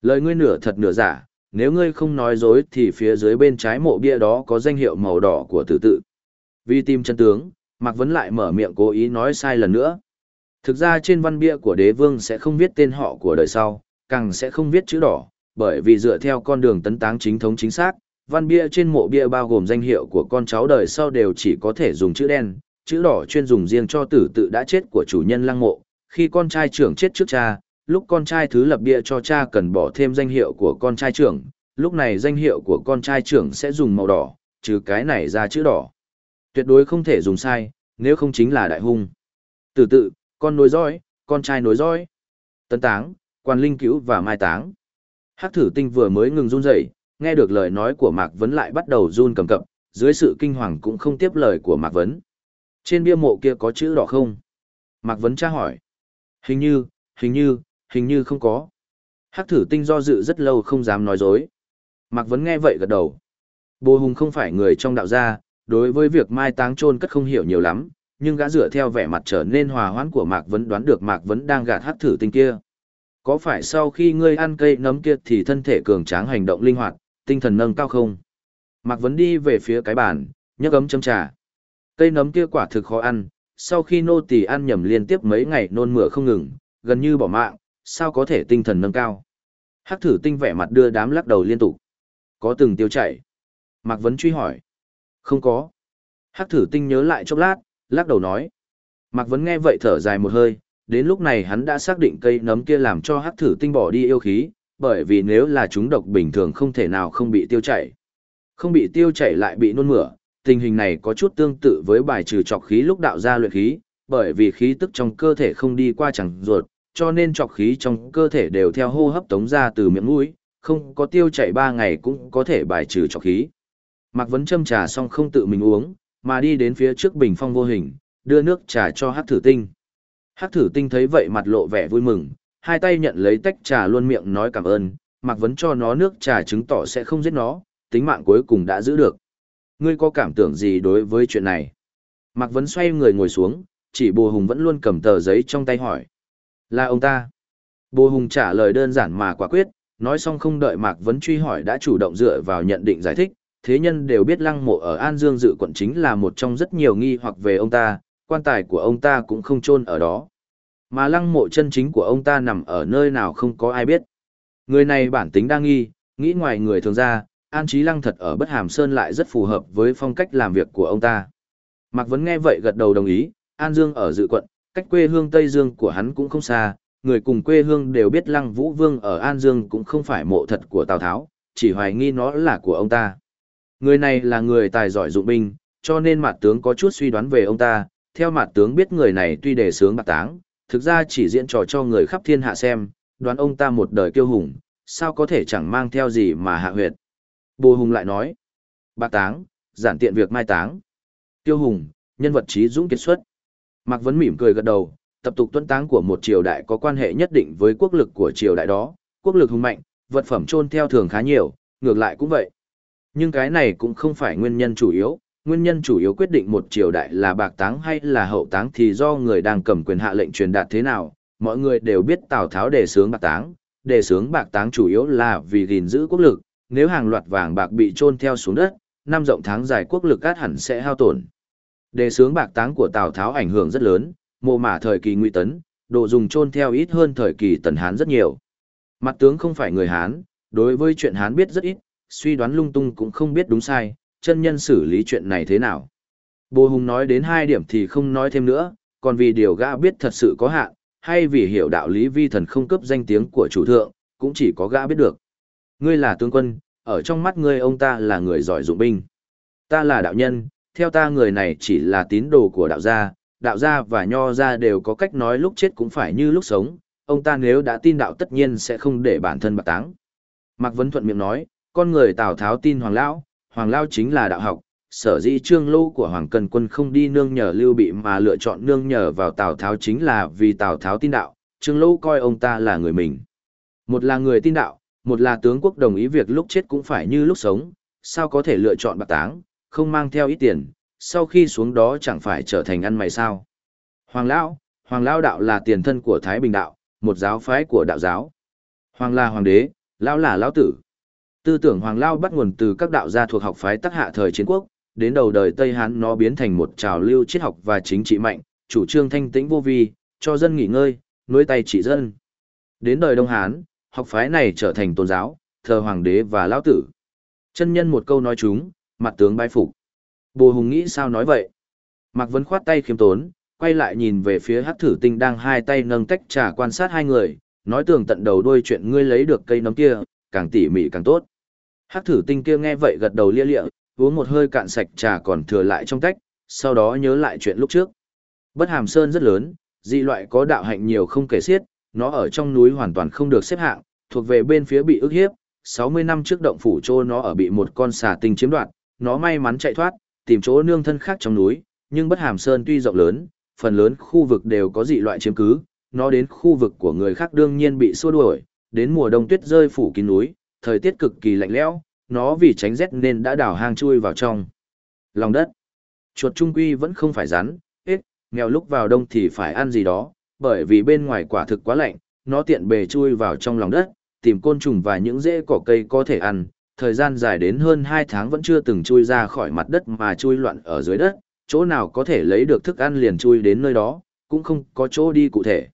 Lời ngươi nửa thật nửa giả, nếu ngươi không nói dối thì phía dưới bên trái mộ bia đó có danh hiệu màu đỏ của tử tự. Vì tìm chân tướng, Mạc Vấn lại mở miệng cố ý nói sai lần nữa. Thực ra trên văn bia của đế vương sẽ không viết tên họ của đời sau, càng sẽ không viết chữ đỏ, bởi vì dựa theo con đường tấn táng chính thống chính xác, văn bia trên mộ bia bao gồm danh hiệu của con cháu đời sau đều chỉ có thể dùng chữ đen, chữ đỏ chuyên dùng riêng cho tử tự đã chết của chủ nhân lăng mộ. Khi con trai trưởng chết trước cha, lúc con trai thứ lập bia cho cha cần bỏ thêm danh hiệu của con trai trưởng, lúc này danh hiệu của con trai trưởng sẽ dùng màu đỏ, trừ cái này ra chữ đỏ. Tuyệt đối không thể dùng sai, nếu không chính là đại hung. Tử tự, con nối dõi, con trai nối dõi. Tấn táng, quan linh cứu và mai táng. Hắc thử tinh vừa mới ngừng run rẩy, nghe được lời nói của Mạc Vấn lại bắt đầu run cầm cập, dưới sự kinh hoàng cũng không tiếp lời của Mạc Vấn. Trên bia mộ kia có chữ đỏ không? Mạc Vấn tra hỏi. Hình như, hình như, hình như không có. Hắc thử tinh do dự rất lâu không dám nói dối. Mạc Vấn nghe vậy gật đầu. Bồ Hùng không phải người trong đạo gia, đối với việc mai táng chôn cất không hiểu nhiều lắm, nhưng gã dựa theo vẻ mặt trở nên hòa hoãn của Mạc Vấn đoán được Mạc Vấn đang gạt hắc thử tinh kia. Có phải sau khi ngươi ăn cây nấm kia thì thân thể cường tráng hành động linh hoạt, tinh thần nâng cao không? Mạc Vấn đi về phía cái bàn, nhấc ấm châm trà. Cây nấm kia quả thực khó ăn, sau khi nô tỳ ăn nhầm liên tiếp mấy ngày nôn mửa không ngừng, gần như bỏ mạng, sao có thể tinh thần nâng cao? Hắc thử tinh vẻ mặt đưa đám lắc đầu liên tục. Có từng tiêu chảy? Mạc Vấn truy hỏi. Không có. Hắc thử tinh nhớ lại chốc lát, lắc đầu nói. Mạc Vấn nghe vậy thở dài một hơi, đến lúc này hắn đã xác định cây nấm kia làm cho hắc thử tinh bỏ đi yêu khí, bởi vì nếu là chúng độc bình thường không thể nào không bị tiêu chảy. Không bị tiêu chảy lại bị nôn mửa, tình hình này có chút tương tự với bài trừ trọc khí lúc đạo ra luyện khí, bởi vì khí tức trong cơ thể không đi qua chẳng ruột, cho nên trọc khí trong cơ thể đều theo hô hấp tống ra từ miệng mũi, không có tiêu chảy 3 ngày cũng có thể bài trừ trọc khí. Mạc Vấn châm trà xong không tự mình uống, mà đi đến phía trước bình phong vô hình, đưa nước trà cho Hắc Thử Tinh. Hắc Thử Tinh thấy vậy mặt lộ vẻ vui mừng, hai tay nhận lấy tách trà luôn miệng nói cảm ơn, Mạc Vấn cho nó nước trà chứng tỏ sẽ không giết nó, tính mạng cuối cùng đã giữ được. Ngươi có cảm tưởng gì đối với chuyện này? Mạc Vấn xoay người ngồi xuống, chỉ Bồ Hùng vẫn luôn cầm tờ giấy trong tay hỏi. Là ông ta. Bồ Hùng trả lời đơn giản mà quả quyết, nói xong không đợi Mạc Vấn truy hỏi đã chủ động dựa vào nhận định giải thích. Thế nhân đều biết lăng mộ ở An Dương dự quận chính là một trong rất nhiều nghi hoặc về ông ta, quan tài của ông ta cũng không chôn ở đó. Mà lăng mộ chân chính của ông ta nằm ở nơi nào không có ai biết. Người này bản tính đa nghi, nghĩ ngoài người thường ra, An Trí Lăng thật ở Bất Hàm Sơn lại rất phù hợp với phong cách làm việc của ông ta. Mạc Vấn nghe vậy gật đầu đồng ý, An Dương ở dự quận, cách quê hương Tây Dương của hắn cũng không xa, người cùng quê hương đều biết Lăng Vũ Vương ở An Dương cũng không phải mộ thật của Tào Tháo, chỉ hoài nghi nó là của ông ta. Người này là người tài giỏi dụng binh, cho nên mặt tướng có chút suy đoán về ông ta, theo mặt tướng biết người này tuy đề sướng bạc táng, thực ra chỉ diễn trò cho người khắp thiên hạ xem, đoán ông ta một đời kiêu hùng, sao có thể chẳng mang theo gì mà hạ huyệt. Bồ Hùng lại nói, bạc táng, giản tiện việc mai táng. Kiêu Hùng, nhân vật trí dũng kiệt xuất. Mạc Vấn mỉm cười gật đầu, tập tục tuân táng của một triều đại có quan hệ nhất định với quốc lực của triều đại đó, quốc lực hùng mạnh, vật phẩm chôn theo thường khá nhiều, ngược lại cũng vậy. Nhưng cái này cũng không phải nguyên nhân chủ yếu, nguyên nhân chủ yếu quyết định một triều đại là bạc táng hay là hậu táng thì do người đang cầm quyền hạ lệnh truyền đạt thế nào, mọi người đều biết Tào Tháo đề sướng bạc táng, đề sướng bạc táng chủ yếu là vì gìn giữ quốc lực, nếu hàng loạt vàng bạc bị trôn theo xuống đất, năm rộng tháng dài quốc lực át hẳn sẽ hao tổn. Đề sướng bạc táng của Tào Tháo ảnh hưởng rất lớn, mộ mả thời kỳ Ngụy Tấn, độ dùng trôn theo ít hơn thời kỳ Tần Hán rất nhiều. Mặt tướng không phải người Hán, đối với chuyện Hán biết rất ít, suy đoán lung tung cũng không biết đúng sai, chân nhân xử lý chuyện này thế nào. Bồ Hùng nói đến hai điểm thì không nói thêm nữa, còn vì điều gã biết thật sự có hạn, hay vì hiểu đạo lý vi thần không cấp danh tiếng của chủ thượng, cũng chỉ có gã biết được. Ngươi là tướng quân, ở trong mắt ngươi ông ta là người giỏi dụng binh. Ta là đạo nhân, theo ta người này chỉ là tín đồ của đạo gia, đạo gia và nho gia đều có cách nói lúc chết cũng phải như lúc sống, ông ta nếu đã tin đạo tất nhiên sẽ không để bản thân bạc táng. Mạc Vấn Thuận miệng nói, con người Tào Tháo tin Hoàng Lão, Hoàng Lão chính là đạo học, sở dĩ trương Lô của Hoàng Cần Quân không đi nương nhờ Lưu Bị mà lựa chọn nương nhờ vào Tào Tháo chính là vì Tào Tháo tin đạo, trương Lô coi ông ta là người mình. Một là người tin đạo, một là tướng quốc đồng ý việc lúc chết cũng phải như lúc sống, sao có thể lựa chọn bạc táng, không mang theo ít tiền, sau khi xuống đó chẳng phải trở thành ăn mày sao. Hoàng Lão, Hoàng Lão đạo là tiền thân của Thái Bình đạo, một giáo phái của đạo giáo. Hoàng là hoàng đế, Lão là Lão tử. Tư tưởng Hoàng Lao bắt nguồn từ các đạo gia thuộc học phái tác hạ thời chiến quốc, đến đầu đời Tây Hán nó biến thành một trào lưu triết học và chính trị mạnh, chủ trương thanh tĩnh vô vi, cho dân nghỉ ngơi, nuôi tay trị dân. Đến đời Đông Hán, học phái này trở thành tôn giáo, thờ hoàng đế và lão tử. Chân nhân một câu nói chúng, mặt tướng bái phục. Bồ Hùng nghĩ sao nói vậy? Mạc Vấn khoát tay khiêm tốn, quay lại nhìn về phía Hắc Thử Tinh đang hai tay nâng tách trà quan sát hai người, nói tường tận đầu đuôi chuyện ngươi lấy được cây nấm kia, càng tỉ mỉ càng tốt. Hắc Thử Tinh kia nghe vậy gật đầu lia lịa, uống một hơi cạn sạch trà còn thừa lại trong tách, sau đó nhớ lại chuyện lúc trước. Bất Hàm Sơn rất lớn, dị loại có đạo hạnh nhiều không kể xiết, nó ở trong núi hoàn toàn không được xếp hạng, thuộc về bên phía bị ức hiếp, 60 năm trước động phủ trô nó ở bị một con xà tinh chiếm đoạt, nó may mắn chạy thoát, tìm chỗ nương thân khác trong núi, nhưng bất hàm sơn tuy rộng lớn, phần lớn khu vực đều có dị loại chiếm cứ, nó đến khu vực của người khác đương nhiên bị xua đuổi, đến mùa đông tuyết rơi phủ kín núi, thời tiết cực kỳ lạnh lẽo, nó vì tránh rét nên đã đào hang chui vào trong lòng đất. Chuột trung quy vẫn không phải rắn, ếch, nghèo lúc vào đông thì phải ăn gì đó, bởi vì bên ngoài quả thực quá lạnh, nó tiện bề chui vào trong lòng đất, tìm côn trùng và những rễ cỏ cây có thể ăn, thời gian dài đến hơn 2 tháng vẫn chưa từng chui ra khỏi mặt đất mà chui loạn ở dưới đất, chỗ nào có thể lấy được thức ăn liền chui đến nơi đó, cũng không có chỗ đi cụ thể.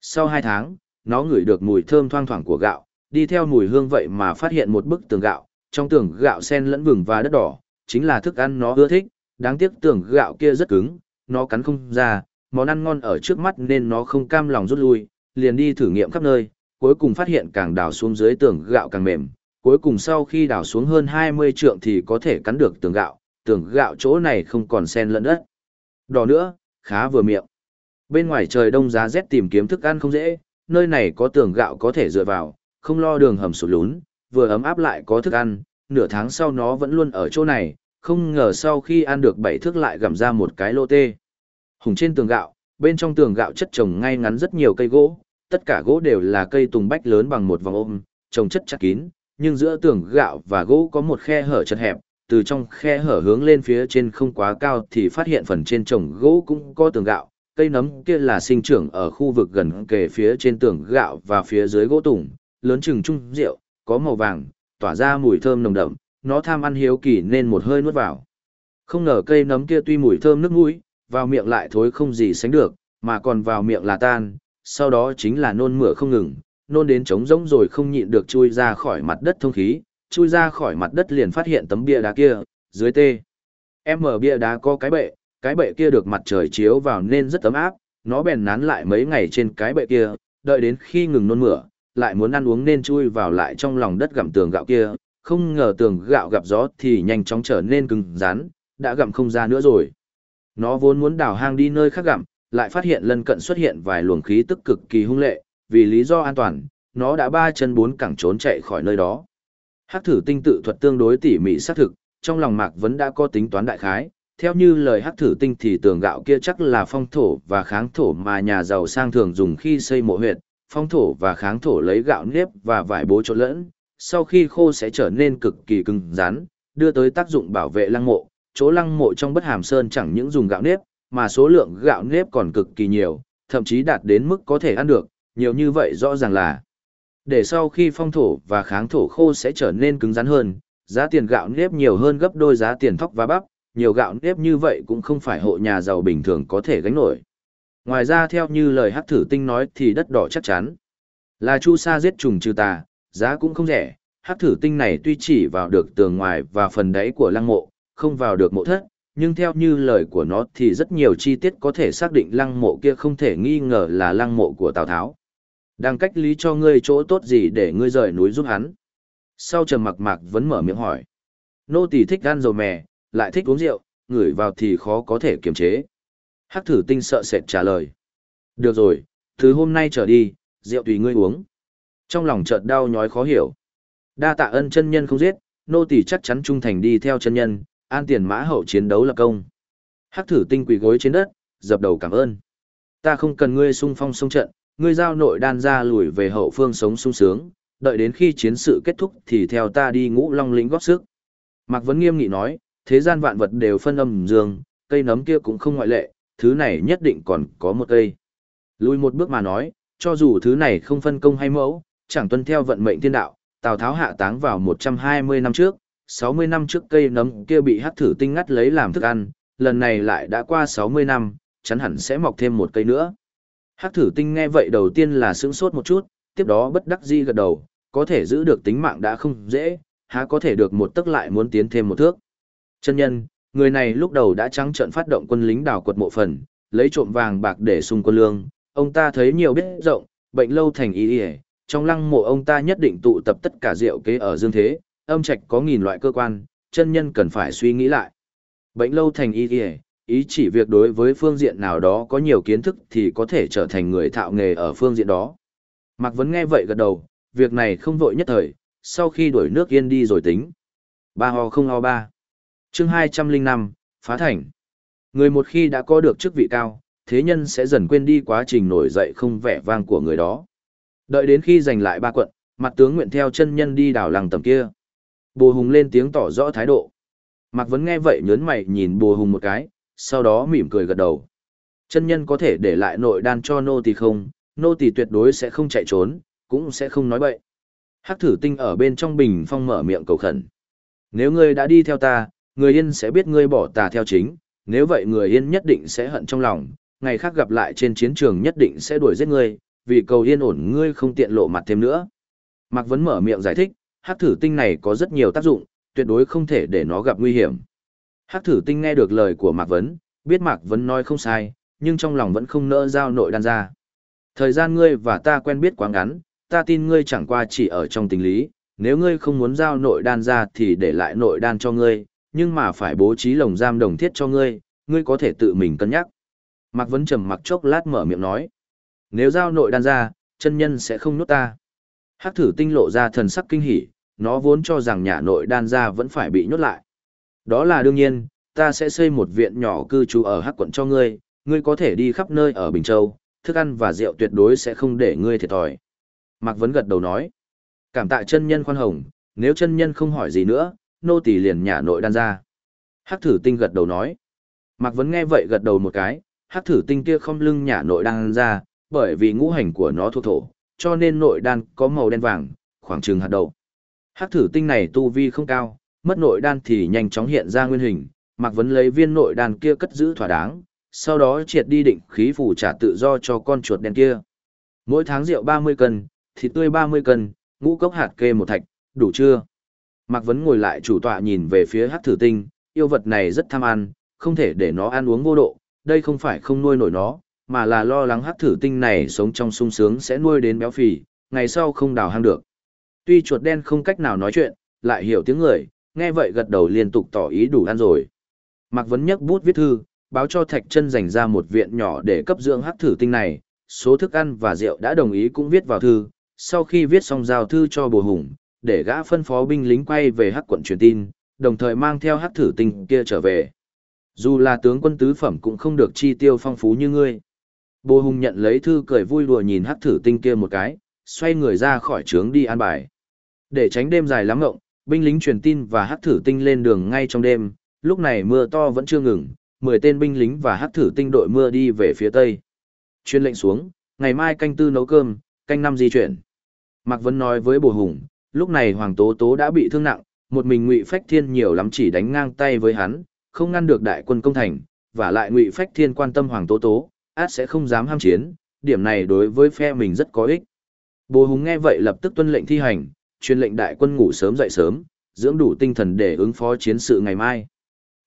Sau 2 tháng, nó ngửi được mùi thơm thoang thoảng của gạo, đi theo mùi hương vậy mà phát hiện một bức tường gạo, trong tường gạo sen lẫn vừng và đất đỏ, chính là thức ăn nó ưa thích, đáng tiếc tường gạo kia rất cứng, nó cắn không ra, món ăn ngon ở trước mắt nên nó không cam lòng rút lui, liền đi thử nghiệm khắp nơi, cuối cùng phát hiện càng đào xuống dưới tường gạo càng mềm, cuối cùng sau khi đào xuống hơn 20 trượng thì có thể cắn được tường gạo, tường gạo chỗ này không còn sen lẫn đất. Đỏ nữa, khá vừa miệng. Bên ngoài trời đông giá rét tìm kiếm thức ăn không dễ, nơi này có tường gạo có thể dựa vào, không lo đường hầm sụt lún, vừa ấm áp lại có thức ăn, nửa tháng sau nó vẫn luôn ở chỗ này, không ngờ sau khi ăn được bảy thước lại gặm ra một cái lô tê. Hùng trên tường gạo, bên trong tường gạo chất trồng ngay ngắn rất nhiều cây gỗ, tất cả gỗ đều là cây tùng bách lớn bằng một vòng ôm, trồng chất chặt kín, nhưng giữa tường gạo và gỗ có một khe hở chật hẹp, từ trong khe hở hướng lên phía trên không quá cao thì phát hiện phần trên trồng gỗ cũng có tường gạo, cây nấm kia là sinh trưởng ở khu vực gần kề phía trên tường gạo và phía dưới gỗ tùng, lớn chừng trung rượu, có màu vàng, tỏa ra mùi thơm nồng đậm, nó tham ăn hiếu kỳ nên một hơi nuốt vào. Không ngờ cây nấm kia tuy mùi thơm nước mũi, vào miệng lại thối không gì sánh được, mà còn vào miệng là tan, sau đó chính là nôn mửa không ngừng, nôn đến trống rỗng rồi không nhịn được chui ra khỏi mặt đất thông khí, chui ra khỏi mặt đất liền phát hiện tấm bia đá kia, dưới tê. Em mở bia đá có cái bệ, cái bệ kia được mặt trời chiếu vào nên rất ấm áp, nó bèn nán lại mấy ngày trên cái bệ kia, đợi đến khi ngừng nôn mửa, lại muốn ăn uống nên chui vào lại trong lòng đất gặm tường gạo kia, không ngờ tường gạo gặp gió thì nhanh chóng trở nên cứng rắn, đã gặm không ra nữa rồi. Nó vốn muốn đào hang đi nơi khác gặm, lại phát hiện lân cận xuất hiện vài luồng khí tức cực kỳ hung lệ, vì lý do an toàn, nó đã ba chân bốn cẳng trốn chạy khỏi nơi đó. Hắc thử tinh tự thuật tương đối tỉ mỉ xác thực, trong lòng Mạc vẫn đã có tính toán đại khái, theo như lời hắc thử tinh thì tường gạo kia chắc là phong thổ và kháng thổ mà nhà giàu sang thường dùng khi xây mộ huyệt, phong thổ và kháng thổ lấy gạo nếp và vải bố trộn lẫn, sau khi khô sẽ trở nên cực kỳ cứng rắn, đưa tới tác dụng bảo vệ lăng mộ. Chỗ lăng mộ trong bất hàm sơn chẳng những dùng gạo nếp, mà số lượng gạo nếp còn cực kỳ nhiều, thậm chí đạt đến mức có thể ăn được, nhiều như vậy rõ ràng là để sau khi phong thổ và kháng thổ khô sẽ trở nên cứng rắn hơn, giá tiền gạo nếp nhiều hơn gấp đôi giá tiền thóc và bắp, nhiều gạo nếp như vậy cũng không phải hộ nhà giàu bình thường có thể gánh nổi. Ngoài ra theo như lời hắc thử tinh nói thì đất đỏ chắc chắn là chu sa giết trùng trừ tà, giá cũng không rẻ. Hắc thử tinh này tuy chỉ vào được tường ngoài và phần đáy của lăng mộ, không vào được mộ thất, nhưng theo như lời của nó thì rất nhiều chi tiết có thể xác định lăng mộ kia không thể nghi ngờ là lăng mộ của Tào Tháo. Đang cách lý cho ngươi chỗ tốt gì để ngươi rời núi giúp hắn. Sau trầm mặc mạc vẫn mở miệng hỏi. Nô tỳ thích ăn dầu mè, lại thích uống rượu, ngửi vào thì khó có thể kiềm chế. Hắc thử tinh sợ sệt trả lời. Được rồi, từ hôm nay trở đi, rượu tùy ngươi uống. Trong lòng chợt đau nhói khó hiểu. Đa tạ ân chân nhân không giết, nô tỳ chắc chắn trung thành đi theo chân nhân, an tiền mã hậu chiến đấu lập công. Hắc thử tinh quỳ gối trên đất, dập đầu cảm ơn. Ta không cần ngươi sung phong sông trận, ngươi giao nội đan ra lùi về hậu phương sống sung sướng, đợi đến khi chiến sự kết thúc thì theo ta đi ngũ long lĩnh góp sức. Mạc Vấn nghiêm nghị nói, thế gian vạn vật đều phân âm dương, cây nấm kia cũng không ngoại lệ, thứ này nhất định còn có một cây. Lùi một bước mà nói, cho dù thứ này không phân công hay mẫu, chẳng tuân theo vận mệnh thiên đạo, Tào Tháo hạ táng vào 120 năm trước, 60 năm trước cây nấm kia bị hắc thử tinh ngắt lấy làm thức ăn, lần này lại đã qua 60 năm, chắn hẳn sẽ mọc thêm một cây nữa. Hắc thử tinh nghe vậy đầu tiên là sững sốt một chút, tiếp đó bất đắc dĩ gật đầu, có thể giữ được tính mạng đã không dễ, há có thể được một tức lại muốn tiến thêm một thước. Chân nhân, người này lúc đầu đã trắng trợn phát động quân lính đào quật mộ phần, lấy trộm vàng bạc để sung quân lương, ông ta thấy nhiều biết rộng, bệnh lâu thành ý y, trong lăng mộ ông ta nhất định tụ tập tất cả rượu kế ở dương thế, âm trạch có nghìn loại cơ quan, chân nhân cần phải suy nghĩ lại. Bệnh lâu thành y y, ý chỉ việc đối với phương diện nào đó có nhiều kiến thức thì có thể trở thành người thạo nghề ở phương diện đó. Mạc Vấn nghe vậy gật đầu, việc này không vội nhất thời, sau khi đuổi nước yên đi rồi tính. Ba ho không ho ba chương 205, phá thành. Người một khi đã có được chức vị cao, thế nhân sẽ dần quên đi quá trình nổi dậy không vẻ vang của người đó. Đợi đến khi giành lại ba quận, mặt tướng nguyện theo chân nhân đi đảo làng tầm kia. Bồ Hùng lên tiếng tỏ rõ thái độ. Mạc Vấn nghe vậy nhớn mày nhìn Bồ Hùng một cái, sau đó mỉm cười gật đầu. Chân nhân có thể để lại nội đan cho nô tỳ không, nô tỳ tuyệt đối sẽ không chạy trốn, cũng sẽ không nói bậy. Hắc thử tinh ở bên trong bình phong mở miệng cầu khẩn. Nếu ngươi đã đi theo ta, người yên sẽ biết ngươi bỏ tà theo chính, nếu vậy người yên nhất định sẽ hận trong lòng, ngày khác gặp lại trên chiến trường nhất định sẽ đuổi giết ngươi, vì cầu yên ổn ngươi không tiện lộ mặt thêm nữa. Mạc Vấn mở miệng giải thích, hắc thử tinh này có rất nhiều tác dụng, tuyệt đối không thể để nó gặp nguy hiểm. Hắc thử tinh nghe được lời của Mạc Vấn, biết Mạc Vấn nói không sai, nhưng trong lòng vẫn không nỡ giao nội đan ra. Thời gian ngươi và ta quen biết quá ngắn, ta tin ngươi chẳng qua chỉ ở trong tình lý, nếu ngươi không muốn giao nội đan ra thì để lại nội đan cho ngươi, nhưng mà phải bố trí lồng giam đồng thiết cho ngươi, ngươi có thể tự mình cân nhắc. Mạc Vấn trầm mặc chốc lát mở miệng nói. Nếu giao nội đan ra, chân nhân sẽ không nuốt ta. Hắc thử tinh lộ ra thần sắc kinh hỉ, nó vốn cho rằng nhà nội đan ra vẫn phải bị nhốt lại. Đó là đương nhiên, ta sẽ xây một viện nhỏ cư trú ở Hắc quận cho ngươi, ngươi có thể đi khắp nơi ở Bình Châu, thức ăn và rượu tuyệt đối sẽ không để ngươi thiệt thòi. Mạc Vấn gật đầu nói. Cảm tạ chân nhân khoan hồng, nếu chân nhân không hỏi gì nữa, nô tỳ liền nhả nội đan ra. Hắc thử tinh gật đầu nói. Mạc Vấn nghe vậy gật đầu một cái, hắc thử tinh kia không lưng nhả nội đan ra, bởi vì ngũ hành của nó thuộc thổ, cho nên nội đan có màu đen vàng, khoảng chừng hạt đậu. Hắc thử tinh này tu vi không cao, mất nội đan thì nhanh chóng hiện ra nguyên hình, Mạc Vấn lấy viên nội đan kia cất giữ thỏa đáng, sau đó triệt đi định khí phủ trả tự do cho con chuột đen kia. Mỗi tháng rượu 30 cân, thịt tươi 30 cân, ngũ cốc hạt kê một thạch, đủ chưa? Mạc Vấn ngồi lại chủ tọa nhìn về phía hắc thử tinh, yêu vật này rất tham ăn, không thể để nó ăn uống vô độ, đây không phải không nuôi nổi nó, mà là lo lắng hắc thử tinh này sống trong sung sướng sẽ nuôi đến béo phì, ngày sau không đào hang được. Tuy chuột đen không cách nào nói chuyện, lại hiểu tiếng người, nghe vậy gật đầu liên tục tỏ ý đủ ăn rồi. Mạc Vấn nhấc bút viết thư, báo cho Thạch Chân dành ra một viện nhỏ để cấp dưỡng hắc thử tinh này, số thức ăn và rượu đã đồng ý cũng viết vào thư, sau khi viết xong giao thư cho Bồ Hùng, để gã phân phó binh lính quay về hắc quận truyền tin, đồng thời mang theo hắc thử tinh kia trở về. Dù là tướng quân tứ phẩm cũng không được chi tiêu phong phú như ngươi. Bồ Hùng nhận lấy thư cười vui đùa nhìn hắc thử tinh kia một cái, xoay người ra khỏi trướng đi an bài. Để tránh đêm dài lắm ngộng, binh lính truyền tin và hắc thử tinh lên đường ngay trong đêm, lúc này mưa to vẫn chưa ngừng, 10 tên binh lính và hắc thử tinh đội mưa đi về phía tây. Chuyên lệnh xuống, ngày mai canh tư nấu cơm, canh năm di chuyển. Mạc Vân nói với Bồ Hùng, lúc này Hoàng Tố Tố đã bị thương nặng, một mình Ngụy Phách Thiên nhiều lắm chỉ đánh ngang tay với hắn, không ngăn được đại quân công thành, và lại Ngụy Phách Thiên quan tâm Hoàng Tố Tố, át sẽ không dám ham chiến, điểm này đối với phe mình rất có ích. Bồ Hùng nghe vậy lập tức tuân lệnh thi hành, truyền lệnh đại quân ngủ sớm dậy sớm, dưỡng đủ tinh thần để ứng phó chiến sự ngày mai.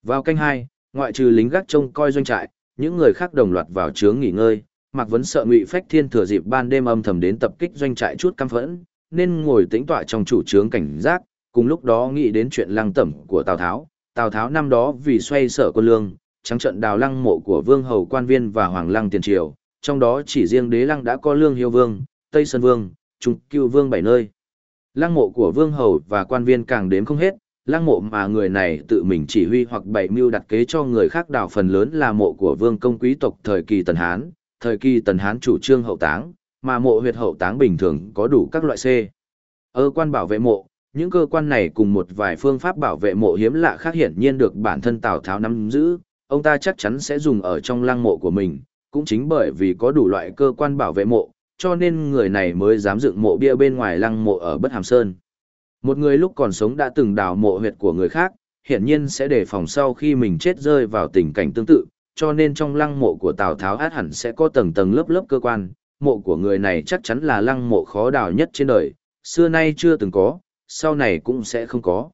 Vào canh hai, ngoại trừ lính gác trông coi doanh trại, những người khác đồng loạt vào trướng nghỉ ngơi, Mạc Vấn sợ Ngụy Phách Thiên thừa dịp ban đêm âm thầm đến tập kích doanh trại chút căm phẫn, nên ngồi tĩnh tọa trong chủ trướng cảnh giác, cùng lúc đó nghĩ đến chuyện lăng tẩm của Tào Tháo. Tào Tháo năm đó vì xoay sở quân lương, trắng trận đào lăng mộ của vương hầu quan viên và hoàng lăng tiền triều, trong đó chỉ riêng đế lăng đã có lương hiêu vương, Tây Sơn vương, Trung Cưu vương bảy nơi. Lăng mộ của vương hầu và quan viên càng đếm không hết, lăng mộ mà người này tự mình chỉ huy hoặc bảy mưu đặt kế cho người khác đào phần lớn là mộ của vương công quý tộc thời kỳ Tần Hán, thời kỳ Tần Hán chủ trương hậu táng, mà mộ huyệt hậu táng bình thường có đủ các loại C. Ơ quan bảo vệ mộ, những cơ quan này cùng một vài phương pháp bảo vệ mộ hiếm lạ khác hiển nhiên được bản thân Tào Tháo nắm giữ, ông ta chắc chắn sẽ dùng ở trong lăng mộ của mình, cũng chính bởi vì có đủ loại cơ quan bảo vệ mộ, cho nên người này mới dám dựng mộ bia bên ngoài lăng mộ ở Bất Hàm Sơn. Một người lúc còn sống đã từng đào mộ huyệt của người khác, hiển nhiên sẽ đề phòng sau khi mình chết rơi vào tình cảnh tương tự, cho nên trong lăng mộ của Tào Tháo át hẳn sẽ có tầng tầng lớp lớp cơ quan, mộ của người này chắc chắn là lăng mộ khó đào nhất trên đời, xưa nay chưa từng có, sau này cũng sẽ không có.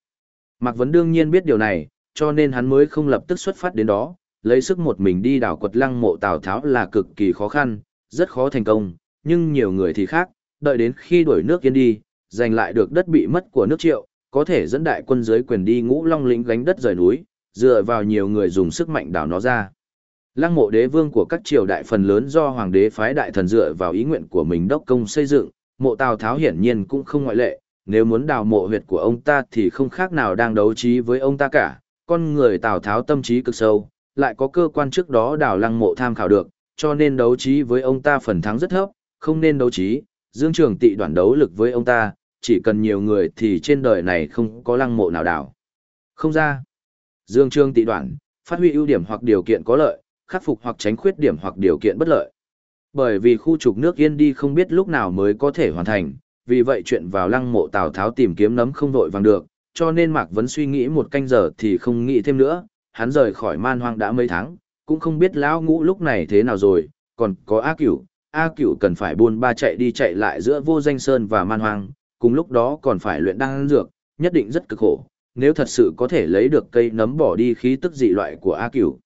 Mạc Vấn đương nhiên biết điều này, cho nên hắn mới không lập tức xuất phát đến đó, lấy sức một mình đi đào quật lăng mộ Tào Tháo là cực kỳ khó khăn, rất khó thành công, nhưng nhiều người thì khác, đợi đến khi đuổi nước yên đi, giành lại được đất bị mất của nước triệu, có thể dẫn đại quân dưới quyền đi ngũ long lĩnh gánh đất rời núi, dựa vào nhiều người dùng sức mạnh đào nó ra. Lăng mộ đế vương của các triều đại phần lớn do hoàng đế phái đại thần dựa vào ý nguyện của mình đốc công xây dựng, mộ Tào Tháo hiển nhiên cũng không ngoại lệ, nếu muốn đào mộ huyệt của ông ta thì không khác nào đang đấu trí với ông ta cả, con người Tào Tháo tâm trí cực sâu, lại có cơ quan trước đó đào lăng mộ tham khảo được, cho nên đấu trí với ông ta phần thắng rất thấp, không nên đấu trí, Dương Trường Tị Đoàn đấu lực với ông ta, chỉ cần nhiều người thì trên đời này không có lăng mộ nào đào. Không ra. Dương Trường Tị Đoàn phát huy ưu điểm hoặc điều kiện có lợi, khắc phục hoặc tránh khuyết điểm hoặc điều kiện bất lợi. Bởi vì khu trục nước yên đi không biết lúc nào mới có thể hoàn thành, vì vậy chuyện vào lăng mộ Tào Tháo tìm kiếm nấm không vội vàng được, cho nên Mạc Vấn suy nghĩ một canh giờ thì không nghĩ thêm nữa, hắn rời khỏi man hoang đã mấy tháng, cũng không biết lão ngũ lúc này thế nào rồi, còn có A Cửu, A Cửu cần phải buôn ba chạy đi chạy lại giữa vô danh sơn và man hoang, cùng lúc đó còn phải luyện đan dược, nhất định rất cực khổ, nếu thật sự có thể lấy được cây nấm bỏ đi khí tức dị loại của A Cửu,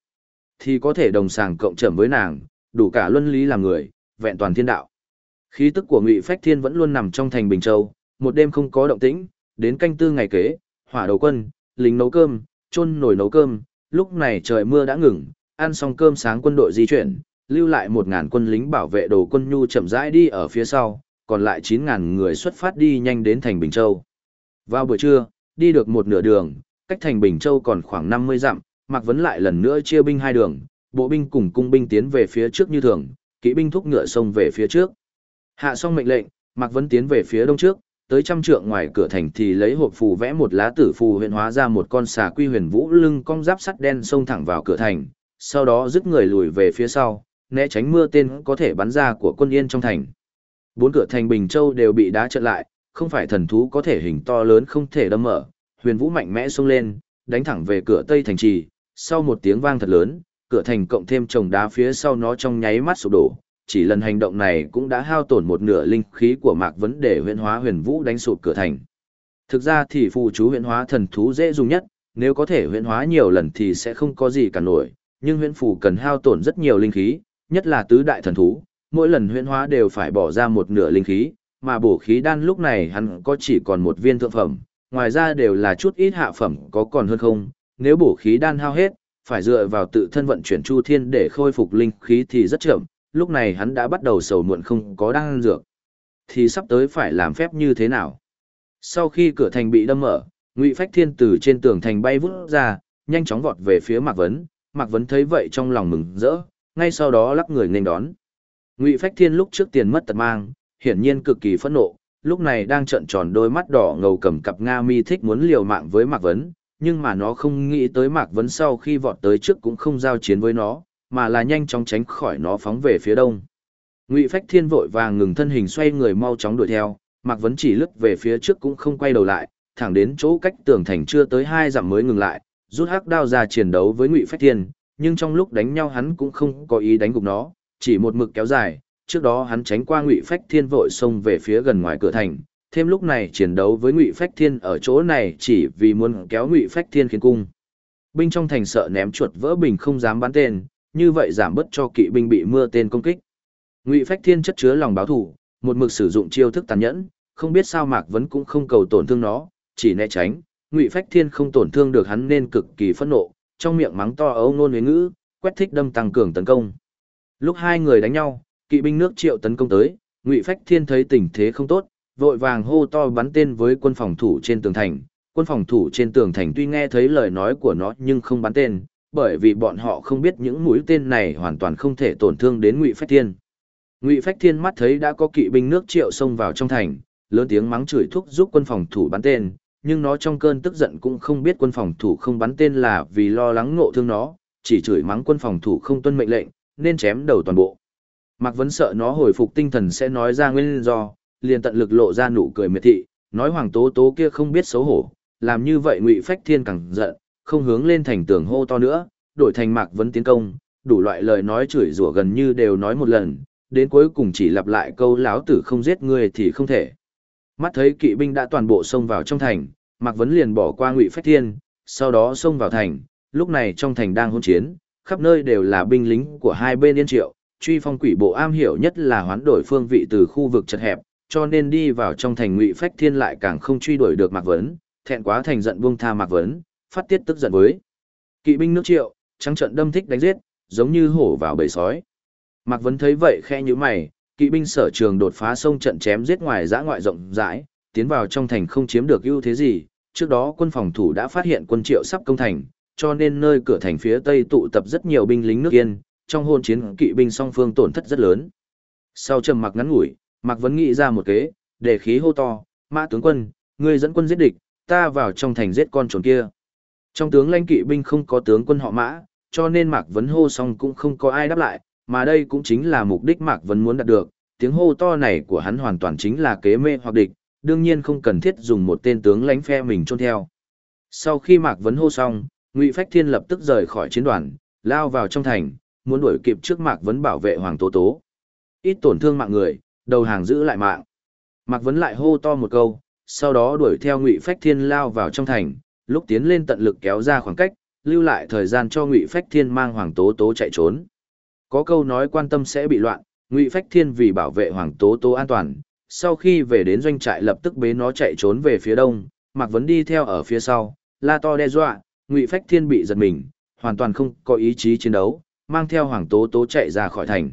thì có thể đồng sàng cộng trầm với nàng, đủ cả luân lý làm người, vẹn toàn thiên đạo. Khí tức của Ngụy Phách Thiên vẫn luôn nằm trong thành Bình Châu, một đêm không có động tĩnh, đến canh tư ngày kế, hỏa đầu quân, lính nấu cơm, chôn nồi nấu cơm, lúc này trời mưa đã ngừng, ăn xong cơm sáng quân đội di chuyển, lưu lại một ngàn quân lính bảo vệ đồ quân nhu chậm rãi đi ở phía sau, còn lại chín ngàn người xuất phát đi nhanh đến thành Bình Châu. Vào buổi trưa, đi được một nửa đường, cách thành Bình Châu còn khoảng năm mươi dặm, Mạc Vấn lại lần nữa chia binh hai đường, bộ binh cùng cung binh tiến về phía trước như thường, kỵ binh thúc ngựa sông về phía trước. Hạ xong mệnh lệnh, Mạc Vấn tiến về phía đông trước, tới trăm trượng ngoài cửa thành thì lấy hộp phù vẽ một lá tử phù huyền hóa ra một con xà quy huyền vũ lưng cong giáp sắt đen xông thẳng vào cửa thành, sau đó dứt người lùi về phía sau, né tránh mưa tên có thể bắn ra của quân yên trong thành. Bốn cửa thành Bình Châu đều bị đá chặn lại, không phải thần thú có thể hình to lớn không thể đâm mở, huyền vũ mạnh mẽ xông lên, đánh thẳng về cửa tây thành trì, sau một tiếng vang thật lớn, cửa thành cộng thêm chồng đá phía sau nó trong nháy mắt sụp đổ, chỉ lần hành động này cũng đã hao tổn một nửa linh khí của Mạc Vấn để huyện hóa huyền vũ đánh sụp cửa thành. Thực ra thì phù chú huyện hóa thần thú dễ dùng nhất, nếu có thể huyện hóa nhiều lần thì sẽ không có gì cả nổi, nhưng huyện phù cần hao tổn rất nhiều linh khí, nhất là tứ đại thần thú, mỗi lần huyện hóa đều phải bỏ ra một nửa linh khí, mà bổ khí đan lúc này hắn có chỉ còn một viên thượng phẩm, ngoài ra đều là chút ít hạ phẩm có còn hơn không, nếu bổ khí đan hao hết, phải dựa vào tự thân vận chuyển chu thiên để khôi phục linh khí thì rất chậm, lúc này hắn đã bắt đầu sầu muộn không có đan dược. Thì sắp tới phải làm phép như thế nào? Sau khi cửa thành bị đâm mở, Ngụy Phách Thiên từ trên tường thành bay vút ra, nhanh chóng vọt về phía Mạc Vấn, Mạc Vấn thấy vậy trong lòng mừng rỡ, ngay sau đó lắc người nên đón. Ngụy Phách Thiên lúc trước tiền mất tật mang, hiển nhiên cực kỳ phẫn nộ, lúc này đang trợn tròn đôi mắt đỏ ngầu cầm cặp Nga mi thích muốn liều mạng với Mạc Vấn, nhưng mà nó không nghĩ tới Mạc Vấn sau khi vọt tới trước cũng không giao chiến với nó, mà là nhanh chóng tránh khỏi nó phóng về phía đông. Ngụy Phách Thiên vội vàng ngừng thân hình xoay người mau chóng đuổi theo, Mạc Vấn chỉ lướt về phía trước cũng không quay đầu lại, thẳng đến chỗ cách tường thành chưa tới hai dặm mới ngừng lại, rút hắc đao ra chiến đấu với Ngụy Phách Thiên, nhưng trong lúc đánh nhau hắn cũng không có ý đánh gục nó, chỉ một mực kéo dài, trước đó hắn tránh qua Ngụy Phách Thiên vội xông về phía gần ngoài cửa thành, thêm lúc này chiến đấu với Ngụy Phách Thiên ở chỗ này chỉ vì muốn kéo Ngụy Phách Thiên khiến cung. Binh trong thành sợ ném chuột vỡ bình không dám bắn tên, như vậy giảm bớt cho kỵ binh bị mưa tên công kích. Ngụy Phách Thiên chất chứa lòng báo thù, một mực sử dụng chiêu thức tàn nhẫn, không biết sao Mạc Vấn cũng không cầu tổn thương nó, chỉ né tránh. Ngụy Phách Thiên không tổn thương được hắn nên cực kỳ phẫn nộ, trong miệng mắng to ấu nôn huế ngữ, quét thích đâm tăng cường tấn công. Lúc hai người đánh nhau, kỵ binh nước triệu tấn công tới, Ngụy Phách Thiên thấy tình thế không tốt, vội vàng hô to bắn tên với quân phòng thủ trên tường thành. Quân phòng thủ trên tường thành tuy nghe thấy lời nói của nó nhưng không bắn tên, bởi vì bọn họ không biết những mũi tên này hoàn toàn không thể tổn thương đến Ngụy Phách Thiên. Ngụy Phách Thiên mắt thấy đã có kỵ binh nước triệu xông vào trong thành, lớn tiếng mắng chửi thúc giúp quân phòng thủ bắn tên, nhưng nó trong cơn tức giận cũng không biết quân phòng thủ không bắn tên là vì lo lắng ngộ thương nó, chỉ chửi mắng quân phòng thủ không tuân mệnh lệnh, nên chém đầu toàn bộ. Mạc Vấn sợ nó hồi phục tinh thần sẽ nói ra nguyên do, liền tận lực lộ ra nụ cười miệt thị, nói Hoàng Tố Tố kia không biết xấu hổ, làm như vậy Ngụy Phách Thiên càng giận, không hướng lên thành tường hô to nữa, đổi thành Mạc Vấn tiến công, đủ loại lời nói chửi rủa gần như đều nói một lần, đến cuối cùng chỉ lặp lại câu láo tử không giết người thì không thể. Mắt thấy kỵ binh đã toàn bộ xông vào trong thành, Mạc Vấn liền bỏ qua Ngụy Phách Thiên, sau đó xông vào thành, lúc này trong thành đang hỗn chiến, khắp nơi đều là binh lính của hai bên yên triệu, truy phong quỷ bộ am hiểu nhất là hoán đổi phương vị từ khu vực chật hẹp, cho nên đi vào trong thành Ngụy Phách Thiên lại càng không truy đuổi được Mạc Vấn, thẹn quá thành giận buông tha Mạc Vấn, phát tiết tức giận với. Kỵ binh nước triệu, trắng trận đâm thích đánh giết, giống như hổ vào bầy sói. Mạc Vấn thấy vậy khe nhữ mày, kỵ binh sở trường đột phá sông trận chém giết ngoài giã ngoại rộng rãi, tiến vào trong thành không chiếm được ưu thế gì. Trước đó quân phòng thủ đã phát hiện quân triệu sắp công thành, cho nên nơi cửa thành phía tây tụ tập rất nhiều binh lính nước yên, trong hôn chiến kỵ binh song phương tổn thất rất lớn. Sau trầm mặc ngắn ngủi, Mạc Vấn nghĩ ra một kế, để khí hô to, mã tướng quân, ngươi dẫn quân giết địch, ta vào trong thành giết con trồn kia. Trong tướng lãnh kỵ binh không có tướng quân họ mã, cho nên Mạc Vấn hô xong cũng không có ai đáp lại, mà đây cũng chính là mục đích Mạc Vấn muốn đạt được, tiếng hô to này của hắn hoàn toàn chính là kế mê hoặc địch, đương nhiên không cần thiết dùng một tên tướng lãnh phe mình trôn theo. Sau khi Mạc Vấn hô xong, Ngụy Phách Thiên lập tức rời khỏi chiến đoàn, lao vào trong thành, muốn đuổi kịp trước Mạc Vấn bảo vệ Hoàng Tố Tố. Ít tổn thương mạng người, đầu hàng giữ lại mạng. Mạc Vấn lại hô to một câu, sau đó đuổi theo Ngụy Phách Thiên lao vào trong thành, lúc tiến lên tận lực kéo ra khoảng cách, lưu lại thời gian cho Ngụy Phách Thiên mang Hoàng Tố Tố chạy trốn. Có câu nói quan tâm sẽ bị loạn, Ngụy Phách Thiên vì bảo vệ Hoàng Tố Tố an toàn, sau khi về đến doanh trại lập tức bế nó chạy trốn về phía đông, Mạc Vấn đi theo ở phía sau, la to đe dọa, Ngụy Phách Thiên bị giật mình, hoàn toàn không có ý chí chiến đấu, mang theo Hoàng Tố Tố chạy ra khỏi thành.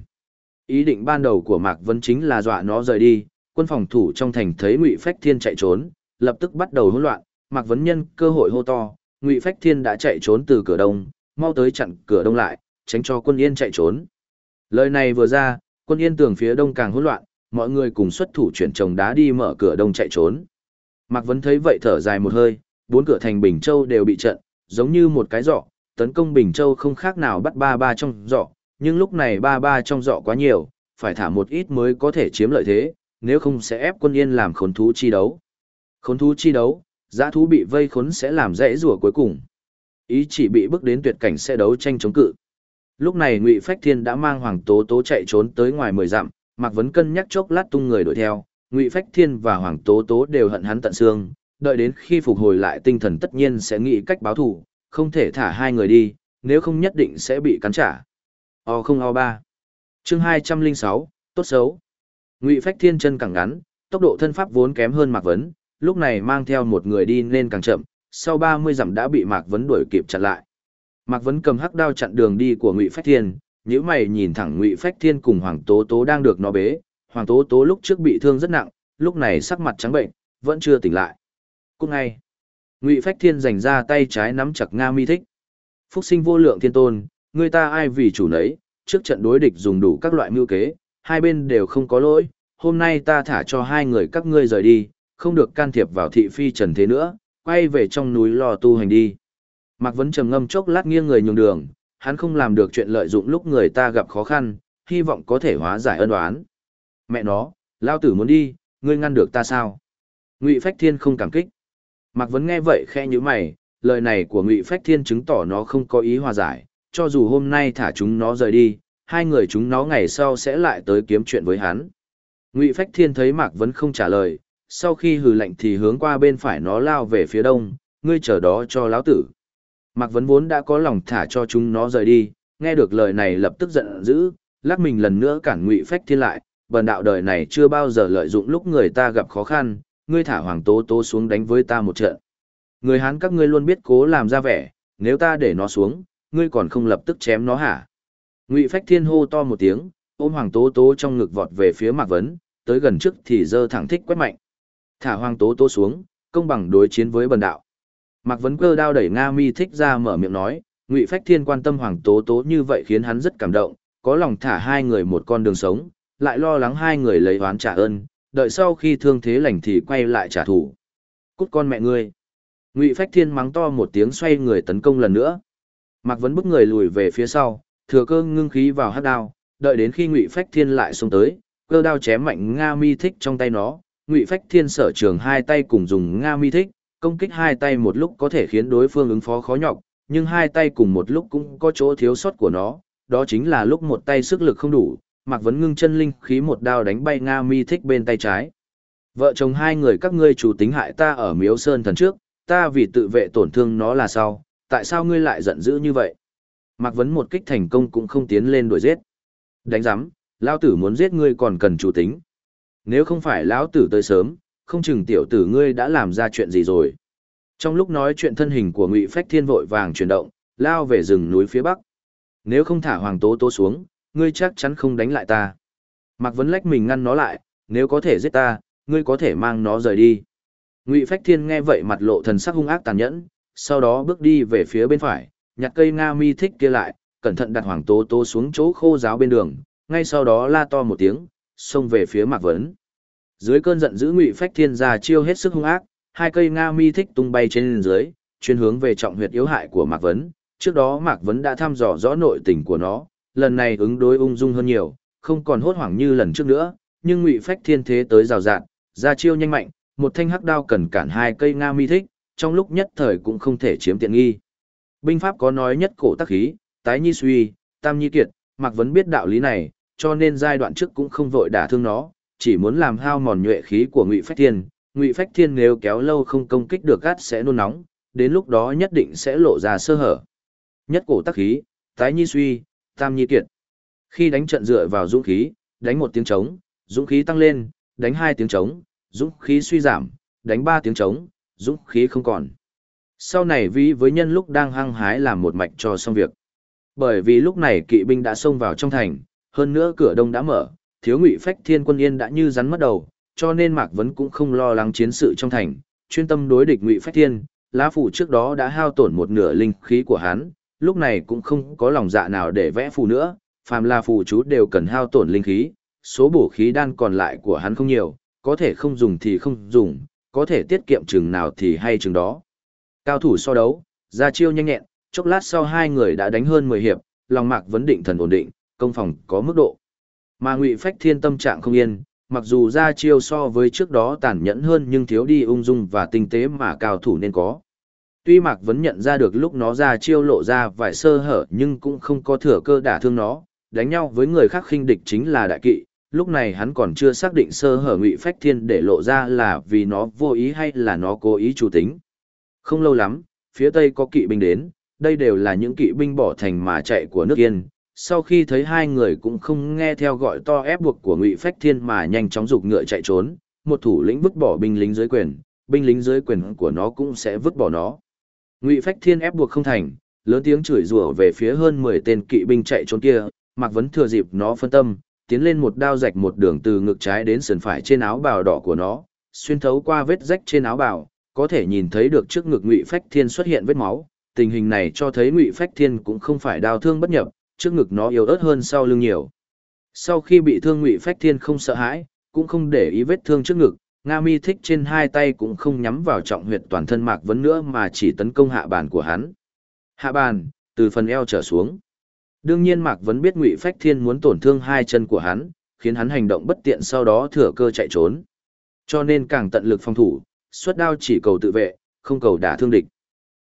Ý định ban đầu của Mạc Vấn chính là dọa nó rời đi, quân phòng thủ trong thành thấy Ngụy Phách Thiên chạy trốn, lập tức bắt đầu hỗn loạn, Mạc Vấn nhân cơ hội hô to, Ngụy Phách Thiên đã chạy trốn từ cửa đông, mau tới chặn cửa đông lại, tránh cho quân yên chạy trốn. Lời này vừa ra, quân yên tường phía đông càng hỗn loạn, mọi người cùng xuất thủ chuyển chồng đá đi mở cửa đông chạy trốn. Mạc Vấn thấy vậy thở dài một hơi, bốn cửa thành Bình Châu đều bị trận, giống như một cái giỏ, tấn công Bình Châu không khác nào bắt ba ba trong giỏ, nhưng lúc này ba ba trong dọ quá nhiều, phải thả một ít mới có thể chiếm lợi thế, nếu không sẽ ép quân yên làm khốn thú chi đấu. Khốn thú chi đấu, giã thú bị vây khốn sẽ làm dễ rùa cuối cùng. Ý chỉ bị bước đến tuyệt cảnh sẽ đấu tranh chống cự. Lúc này Ngụy Phách Thiên đã mang Hoàng Tố Tố chạy trốn tới ngoài mười dặm, Mạc Vấn cân nhắc chốc lát tung người đuổi theo, Ngụy Phách Thiên và Hoàng Tố Tố đều hận hắn tận xương, đợi đến khi phục hồi lại tinh thần tất nhiên sẽ nghĩ cách báo thù, không thể thả hai người đi, nếu không nhất định sẽ bị cắn trả. O không O ba. Chương hai trăm linh sáu, tốt xấu. Ngụy Phách Thiên chân càng ngắn, tốc độ thân pháp vốn kém hơn Mạc Vấn, lúc này mang theo một người đi nên càng chậm, sau ba mươi dặm đã bị Mạc Vấn đuổi kịp chặn lại. Mạc Vấn cầm hắc đao chặn đường đi của Ngụy Phách Thiên, nếu mày nhìn thẳng Ngụy Phách Thiên cùng Hoàng Tố Tố đang được nó bế, Hoàng Tố Tố lúc trước bị thương rất nặng, lúc này sắc mặt trắng bệnh, vẫn chưa tỉnh lại. Cũng ngay, Ngụy Phách Thiên dành ra tay trái nắm chặt Nga Mi Thích. Phúc sinh vô lượng thiên tôn, người ta ai vì chủ nấy, trước trận đối địch dùng đủ các loại mưu kế, hai bên đều không có lỗi, hôm nay ta thả cho hai người các ngươi rời đi, không được can thiệp vào thị phi trần thế nữa, quay về trong núi lò tu hành đi. Mạc Vấn trầm ngâm chốc lát nghiêng người nhường đường, hắn không làm được chuyện lợi dụng lúc người ta gặp khó khăn, hy vọng có thể hóa giải ân oán. Mẹ nó, lao tử muốn đi, ngươi ngăn được ta sao? Ngụy Phách Thiên không cảm kích. Mạc Vấn nghe vậy khẽ như mày, lời này của Ngụy Phách Thiên chứng tỏ nó không có ý hòa giải, cho dù hôm nay thả chúng nó rời đi, hai người chúng nó ngày sau sẽ lại tới kiếm chuyện với hắn. Ngụy Phách Thiên thấy Mạc Vấn không trả lời, sau khi hừ lạnh thì hướng qua bên phải nó lao về phía đông, ngươi chờ đó cho lão tử. Mạc Vấn vốn đã có lòng thả cho chúng nó rời đi, nghe được lời này lập tức giận dữ, lắc mình lần nữa cản Ngụy Phách Thiên lại, bần đạo đời này chưa bao giờ lợi dụng lúc người ta gặp khó khăn, ngươi thả Hoàng Tố Tố xuống đánh với ta một trận. Người Hán các ngươi luôn biết cố làm ra vẻ, nếu ta để nó xuống, ngươi còn không lập tức chém nó hả? Ngụy Phách Thiên hô to một tiếng, ôm Hoàng Tố Tố trong ngực vọt về phía Mạc Vấn, tới gần trước thì dơ thẳng thích quét mạnh. Thả Hoàng Tố Tố xuống, công bằng đối chiến với bần đạo. Mạc Vấn cơ đao đẩy Nga Mi thích ra mở miệng nói, Ngụy Phách Thiên quan tâm Hoàng Tố Tố như vậy khiến hắn rất cảm động, có lòng thả hai người một con đường sống, lại lo lắng hai người lấy oán trả ơn, đợi sau khi thương thế lành thì quay lại trả thù. Cút con mẹ ngươi. Ngụy Phách Thiên mắng to một tiếng xoay người tấn công lần nữa. Mạc Vấn bức người lùi về phía sau, thừa cơ ngưng khí vào hát đao, đợi đến khi Ngụy Phách Thiên lại xông tới, cơ đao chém mạnh Nga Mi thích trong tay nó, Ngụy Phách Thiên sở trường hai tay cùng dùng Nga Mi thích, công kích hai tay một lúc có thể khiến đối phương ứng phó khó nhọc, nhưng hai tay cùng một lúc cũng có chỗ thiếu sót của nó, đó chính là lúc một tay sức lực không đủ, Mạc Vấn ngưng chân linh khí một đao đánh bay Nga Mi thích bên tay trái. Vợ chồng hai người các ngươi chủ tính hại ta ở Miếu Sơn thần trước, ta vì tự vệ tổn thương nó là sau tại sao ngươi lại giận dữ như vậy? Mạc Vấn một kích thành công cũng không tiến lên đuổi giết. Đánh giám, lão tử muốn giết ngươi còn cần chủ tính. Nếu không phải lão tử tới sớm, không chừng tiểu tử ngươi đã làm ra chuyện gì rồi. Trong lúc nói chuyện thân hình của Ngụy Phách Thiên vội vàng chuyển động, lao về rừng núi phía bắc. Nếu không thả Hoàng Tố Tố xuống, ngươi chắc chắn không đánh lại ta. Mạc Vấn lách mình ngăn nó lại, nếu có thể giết ta, ngươi có thể mang nó rời đi. Ngụy Phách Thiên nghe vậy mặt lộ thần sắc hung ác tàn nhẫn, sau đó bước đi về phía bên phải, nhặt cây Nga mi thích kia lại, cẩn thận đặt Hoàng Tố Tố xuống chỗ khô giáo bên đường, ngay sau đó la to một tiếng, xông về phía Mạc Vấn. Dưới cơn giận dữ Ngụy Phách Thiên ra chiêu hết sức hung ác, hai cây nga mi thích tung bay trên dưới, chuyên hướng về trọng huyệt yếu hại của Mạc Vấn. Trước đó Mạc Vấn đã thăm dò rõ nội tình của nó, lần này ứng đối ung dung hơn nhiều, không còn hốt hoảng như lần trước nữa, nhưng Ngụy Phách Thiên thế tới rào rạt, ra chiêu nhanh mạnh, một thanh hắc đao cần cản hai cây nga mi thích, trong lúc nhất thời cũng không thể chiếm tiện nghi. Binh pháp có nói nhất cổ tác khí, tái nhi suy, tam nhi kiệt, Mạc Vấn biết đạo lý này, cho nên giai đoạn trước cũng không vội đả thương nó, chỉ muốn làm hao mòn nhuệ khí của Ngụy Phách Thiên. Ngụy Phách Thiên nếu kéo lâu không công kích được gắt sẽ nôn nóng, đến lúc đó nhất định sẽ lộ ra sơ hở. Nhất cổ tác khí, tái nhi suy, tam nhi kiệt. Khi đánh trận dựa vào dũng khí, đánh một tiếng trống, dũng khí tăng lên, đánh hai tiếng trống, dũng khí suy giảm, đánh ba tiếng trống, dũng khí không còn. Sau này vi với nhân lúc đang hăng hái làm một mạch cho xong việc. Bởi vì lúc này kỵ binh đã xông vào trong thành, hơn nữa cửa đông đã mở, thiếu ngụy phách thiên quân yên đã như rắn mất đầu, cho nên Mạc Vấn cũng không lo lắng chiến sự trong thành, chuyên tâm đối địch ngụy phách thiên, lá phủ trước đó đã hao tổn một nửa linh khí của hắn, lúc này cũng không có lòng dạ nào để vẽ phù nữa, phàm là phù chú đều cần hao tổn linh khí, số bổ khí đan còn lại của hắn không nhiều, có thể không dùng thì không dùng, có thể tiết kiệm chừng nào thì hay chừng đó. Cao thủ so đấu, ra chiêu nhanh nhẹn, chốc lát sau hai người đã đánh hơn 10 hiệp, lòng mạc vấn định thần ổn định, công phòng có mức độ. Mà Ngụy Phách Thiên tâm trạng không yên, mặc dù ra chiêu so với trước đó tàn nhẫn hơn nhưng thiếu đi ung dung và tinh tế mà cao thủ nên có. Tuy Mạc vẫn nhận ra được lúc nó ra chiêu lộ ra vài sơ hở nhưng cũng không có thừa cơ đả thương nó, đánh nhau với người khác khinh địch chính là đại kỵ, lúc này hắn còn chưa xác định sơ hở Ngụy Phách Thiên để lộ ra là vì nó vô ý hay là nó cố ý chủ tính. Không lâu lắm, phía tây có kỵ binh đến, đây đều là những kỵ binh bỏ thành mà chạy của nước Yên, sau khi thấy hai người cũng không nghe theo gọi to ép buộc của ngụy phách thiên mà nhanh chóng giục ngựa chạy trốn một thủ lĩnh vứt bỏ binh lính dưới quyền binh lính dưới quyền của nó cũng sẽ vứt bỏ nó ngụy phách thiên ép buộc không thành lớn tiếng chửi rủa về phía hơn mười tên kỵ binh chạy trốn kia mạc vấn thừa dịp nó phân tâm tiến lên một đao rạch một đường từ ngực trái đến sườn phải trên áo bào đỏ của nó xuyên thấu qua vết rách trên áo bào có thể nhìn thấy được trước ngực ngụy phách thiên xuất hiện vết máu tình hình này cho thấy ngụy phách thiên cũng không phải đao thương bất nhập trước ngực nó yếu ớt hơn sau lưng nhiều. Sau khi bị thương Ngụy Phách Thiên không sợ hãi, cũng không để ý vết thương trước ngực, Nga Mi thích trên hai tay cũng không nhắm vào trọng huyệt toàn thân Mạc Vấn nữa mà chỉ tấn công hạ bàn của hắn. Hạ bàn, từ phần eo trở xuống. Đương nhiên Mạc Vấn biết Ngụy Phách Thiên muốn tổn thương hai chân của hắn, khiến hắn hành động bất tiện sau đó thừa cơ chạy trốn. Cho nên càng tận lực phòng thủ, xuất đao chỉ cầu tự vệ, không cầu đả thương địch.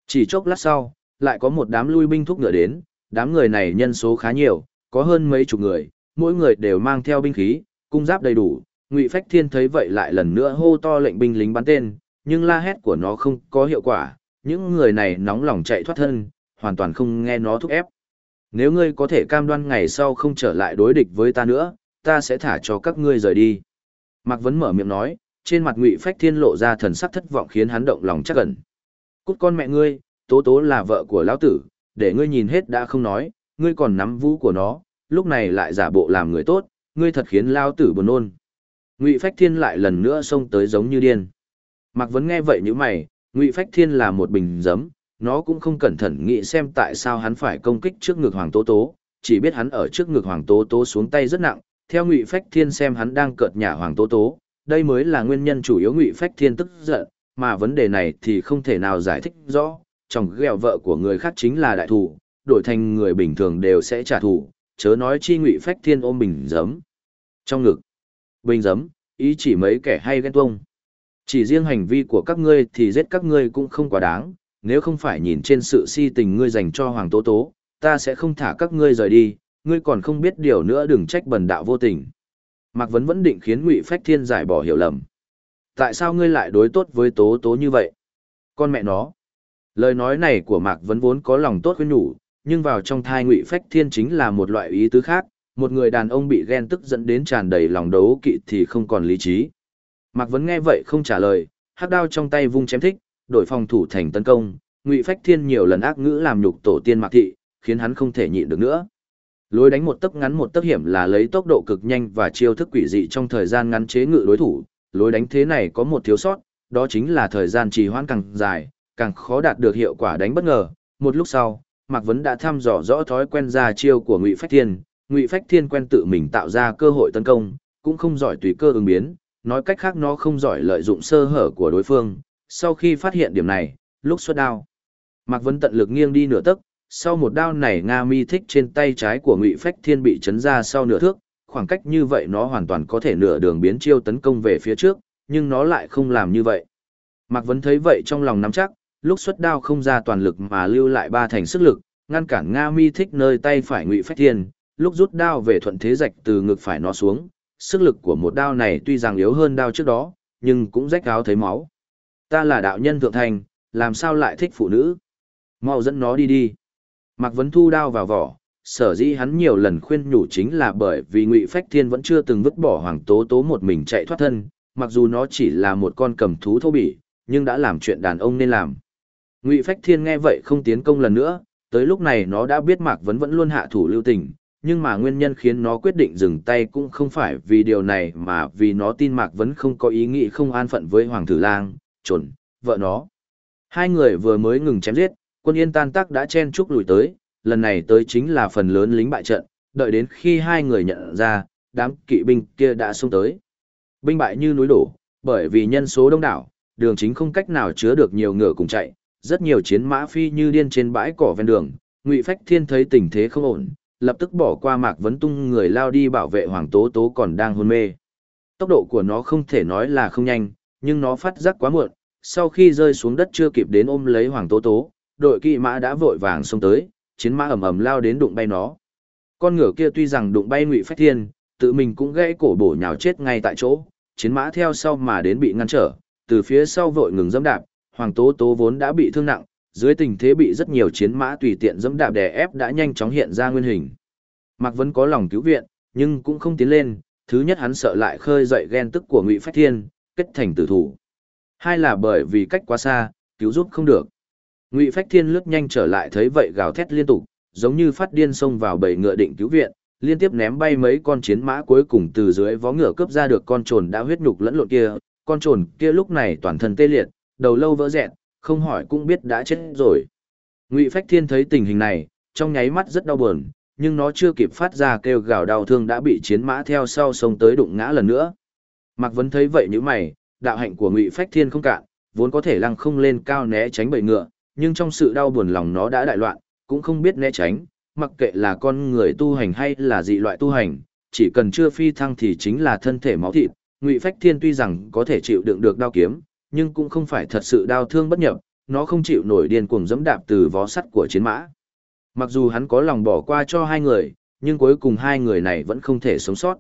Chỉ chốc lát sau, lại có một đám lui binh thúc ngựa đến, đám người này nhân số khá nhiều, có hơn mấy chục người, mỗi người đều mang theo binh khí, cung giáp đầy đủ. Ngụy Phách Thiên thấy vậy lại lần nữa hô to lệnh binh lính bắn tên, nhưng la hét của nó không có hiệu quả, những người này nóng lòng chạy thoát thân, hoàn toàn không nghe nó thúc ép. Nếu ngươi có thể cam đoan ngày sau không trở lại đối địch với ta nữa, ta sẽ thả cho các ngươi rời đi. Mạc Vấn mở miệng nói, trên mặt Ngụy Phách Thiên lộ ra thần sắc thất vọng khiến hắn động lòng chắc ẩn. Cút con mẹ ngươi, tố tố là vợ của lão tử, để ngươi nhìn hết đã không nói, ngươi còn nắm vũ của nó, lúc này lại giả bộ làm người tốt, ngươi thật khiến lao tử buồn nôn. Ngụy Phách Thiên lại lần nữa xông tới giống như điên. Mạc Vấn nghe vậy như mày, Ngụy Phách Thiên là một bình giấm, nó cũng không cẩn thận nghĩ xem tại sao hắn phải công kích trước ngực Hoàng Tố Tố, chỉ biết hắn ở trước ngực Hoàng Tố Tố xuống tay rất nặng, theo Ngụy Phách Thiên xem hắn đang cợt nhả Hoàng Tố Tố, đây mới là nguyên nhân chủ yếu Ngụy Phách Thiên tức giận, mà vấn đề này thì không thể nào giải thích rõ, chồng ghẹo vợ của người khác chính là đại thủ, đổi thành người bình thường đều sẽ trả thù, chớ nói chi ngụy phách thiên ôm bình giấm. Trong ngực, bình giấm, ý chỉ mấy kẻ hay ghen tuông. Chỉ riêng hành vi của các ngươi thì giết các ngươi cũng không quá đáng, nếu không phải nhìn trên sự si tình ngươi dành cho Hoàng Tố Tố, ta sẽ không thả các ngươi rời đi, ngươi còn không biết điều nữa đừng trách bần đạo vô tình. Mạc Vấn vẫn định khiến Ngụy Phách Thiên giải bỏ hiểu lầm. Tại sao ngươi lại đối tốt với Tố Tố như vậy? Con mẹ nó. Lời nói này của Mạc Vấn vốn có lòng tốt khuyên nhủ, nhưng vào trong thai ngụy phách thiên chính là một loại ý tứ khác, một người đàn ông bị ghen tức dẫn đến tràn đầy lòng đấu kỵ thì không còn lý trí. Mạc Vấn nghe vậy không trả lời, hắc đao trong tay vung chém thích, đổi phòng thủ thành tấn công, ngụy phách thiên nhiều lần ác ngữ làm nhục tổ tiên Mạc Thị, khiến hắn không thể nhịn được nữa. Lối đánh một tấc ngắn một tấc hiểm là lấy tốc độ cực nhanh và chiêu thức quỷ dị trong thời gian ngắn chế ngự đối thủ, lối đánh thế này có một thiếu sót, đó chính là thời gian trì hoãn càng dài, càng khó đạt được hiệu quả đánh bất ngờ. Một lúc sau, Mạc Vấn đã thăm dò rõ thói quen ra chiêu của Ngụy Phách Thiên, Ngụy Phách Thiên quen tự mình tạo ra cơ hội tấn công, cũng không giỏi tùy cơ ứng biến, nói cách khác nó không giỏi lợi dụng sơ hở của đối phương. Sau khi phát hiện điểm này, lúc xuất đao, Mạc Vân tận lực nghiêng đi nửa tấc, sau một đao này Nga Mi thích trên tay trái của Ngụy Phách Thiên bị chấn ra sau nửa thước, khoảng cách như vậy nó hoàn toàn có thể nửa đường biến chiêu tấn công về phía trước, nhưng nó lại không làm như vậy. Mạc Vân thấy vậy trong lòng nắm chắc, lúc xuất đao không ra toàn lực mà lưu lại ba thành sức lực, ngăn cản Nga Mi thích nơi tay phải Ngụy Phách Thiên, lúc rút đao về thuận thế rạch từ ngực phải nó xuống, sức lực của một đao này tuy rằng yếu hơn đao trước đó, nhưng cũng rách áo thấy máu. Ta là đạo nhân thượng thành, làm sao lại thích phụ nữ? Mau dẫn nó đi đi. Mạc Vấn thu đao vào vỏ, sở dĩ hắn nhiều lần khuyên nhủ chính là bởi vì Ngụy Phách Thiên vẫn chưa từng vứt bỏ Hoàng Tố Tố một mình chạy thoát thân, mặc dù nó chỉ là một con cầm thú thô bỉ, nhưng đã làm chuyện đàn ông nên làm. Ngụy Phách Thiên nghe vậy không tiến công lần nữa, tới lúc này nó đã biết Mạc Vấn vẫn luôn hạ thủ lưu tình, nhưng mà nguyên nhân khiến nó quyết định dừng tay cũng không phải vì điều này mà vì nó tin Mạc Vấn không có ý nghĩ không an phận với Hoàng Tử Lang, trồn, vợ nó. Hai người vừa mới ngừng chém giết, quân yên tan tác đã chen chúc lùi tới, lần này tới chính là phần lớn lính bại trận, đợi đến khi hai người nhận ra, đám kỵ binh kia đã xông tới. Binh bại như núi đổ, bởi vì nhân số đông đảo, đường chính không cách nào chứa được nhiều ngựa cùng chạy, rất nhiều chiến mã phi như điên trên bãi cỏ ven đường. Ngụy Phách Thiên thấy tình thế không ổn, lập tức bỏ qua Mạc Vấn Tung người lao đi bảo vệ Hoàng Tố Tố còn đang hôn mê. Tốc độ của nó không thể nói là không nhanh, nhưng nó phát giác quá muộn, sau khi rơi xuống đất chưa kịp đến ôm lấy Hoàng Tố Tố, đội kỵ mã đã vội vàng xông tới, chiến mã ầm ầm lao đến đụng bay nó. Con ngựa kia tuy rằng đụng bay Ngụy Phách Thiên, tự mình cũng gãy cổ bổ nhào chết ngay tại chỗ, chiến mã theo sau mà đến bị ngăn trở, từ phía sau vội ngừng dẫm đạp, Hoàng Tố Tố vốn đã bị thương nặng, dưới tình thế bị rất nhiều chiến mã tùy tiện dẫm đạp đè ép đã nhanh chóng hiện ra nguyên hình. Mạc Vân có lòng cứu viện, nhưng cũng không tiến lên, thứ nhất hắn sợ lại khơi dậy ghen tức của Ngụy Phách Thiên, kết thành tử thủ. Hai là bởi vì cách quá xa, cứu giúp không được. Ngụy Phách Thiên lướt nhanh trở lại thấy vậy gào thét liên tục, giống như phát điên xông vào bầy ngựa định cứu viện, liên tiếp ném bay mấy con chiến mã cuối cùng từ dưới vó ngựa cướp ra được con trồn đã huyết nhục lẫn lộn kia, con trồn kia lúc này toàn thân tê liệt, đầu lâu vỡ rẹn, không hỏi cũng biết đã chết rồi. Ngụy Phách Thiên thấy tình hình này, trong nháy mắt rất đau buồn, nhưng nó chưa kịp phát ra kêu gào đau thương đã bị chiến mã theo sau xông tới đụng ngã lần nữa. Mạc Vấn thấy vậy như mày, đạo hạnh của Ngụy Phách Thiên không cạn, vốn có thể lăng không lên cao né tránh bầy ngựa, nhưng trong sự đau buồn lòng nó đã đại loạn, cũng không biết né tránh, mặc kệ là con người tu hành hay là dị loại tu hành, chỉ cần chưa phi thăng thì chính là thân thể máu thịt. Ngụy Phách Thiên tuy rằng có thể chịu đựng được đao kiếm, nhưng cũng không phải thật sự đau thương bất nhập, nó không chịu nổi điên cuồng dẫm đạp từ vó sắt của chiến mã. Mặc dù hắn có lòng bỏ qua cho hai người, nhưng cuối cùng hai người này vẫn không thể sống sót.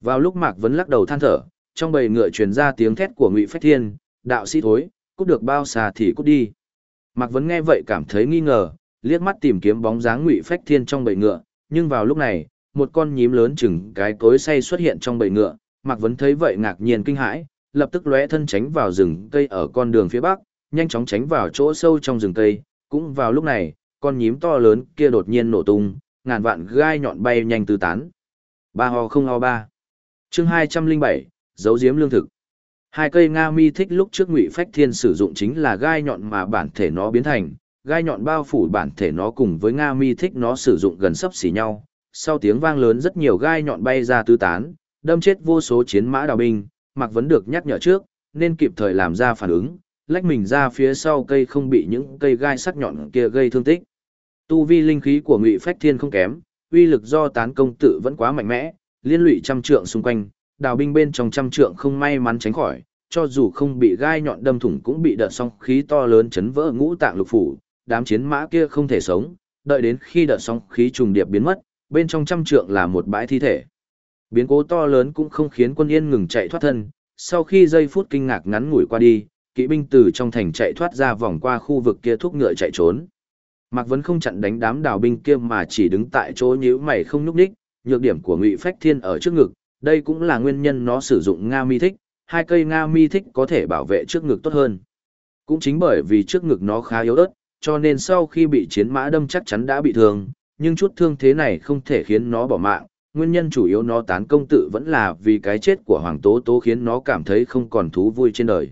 Vào lúc Mạc Vấn lắc đầu than thở, trong bầy ngựa truyền ra tiếng thét của Ngụy Phách Thiên, đạo sĩ thối, cút được bao xa thì cút đi. Mạc Vấn nghe vậy cảm thấy nghi ngờ, liếc mắt tìm kiếm bóng dáng Ngụy Phách Thiên trong bầy ngựa, nhưng vào lúc này, một con nhím lớn chừng cái cối say xuất hiện trong bầy ngựa, Mạc Vấn thấy vậy ngạc nhiên kinh hãi, lập tức lóe thân tránh vào rừng cây ở con đường phía bắc, nhanh chóng tránh vào chỗ sâu trong rừng cây, cũng vào lúc này, con nhím to lớn kia đột nhiên nổ tung, ngàn vạn gai nhọn bay nhanh tứ tán. Ba ho không ho ba. Chương 207, dấu diếm lương thực. Hai cây Nga mi thích lúc trước Ngụy Phách Thiên sử dụng chính là gai nhọn mà bản thể nó biến thành, gai nhọn bao phủ bản thể nó cùng với Nga mi thích nó sử dụng gần sấp xỉ nhau. Sau tiếng vang lớn rất nhiều gai nhọn bay ra tứ tán, đâm chết vô số chiến mã đào binh, Mạc Vấn được nhắc nhở trước, nên kịp thời làm ra phản ứng, lách mình ra phía sau cây không bị những cây gai sắc nhọn kia gây thương tích. Tu vi linh khí của Ngụy Phách Thiên không kém, uy lực do tán công tự vẫn quá mạnh mẽ, liên lụy trăm trượng xung quanh, đào binh bên trong trăm trượng không may mắn tránh khỏi, cho dù không bị gai nhọn đâm thủng cũng bị đợt sóng khí to lớn chấn vỡ ngũ tạng lục phủ, đám chiến mã kia không thể sống, đợi đến khi đợt sóng khí trùng điệp biến mất, bên trong trăm trượng là một bãi thi thể. Biến cố to lớn cũng không khiến quân yên ngừng chạy thoát thân, sau khi giây phút kinh ngạc ngắn ngủi qua đi, kỵ binh từ trong thành chạy thoát ra vòng qua khu vực kia thúc ngựa chạy trốn. Mạc Vân không chặn đánh đám đào binh kia mà chỉ đứng tại chỗ nhíu mày không nhúc nhích, nhược điểm của Ngụy Phách Thiên ở trước ngực, đây cũng là nguyên nhân nó sử dụng Nga Mi thích, hai cây Nga Mi thích có thể bảo vệ trước ngực tốt hơn. Cũng chính bởi vì trước ngực nó khá yếu ớt, cho nên sau khi bị chiến mã đâm chắc chắn đã bị thương, nhưng chút thương thế này không thể khiến nó bỏ mạng, nguyên nhân chủ yếu nó tán công tự vẫn là vì cái chết của Hoàng Tố Tố khiến nó cảm thấy không còn thú vui trên đời.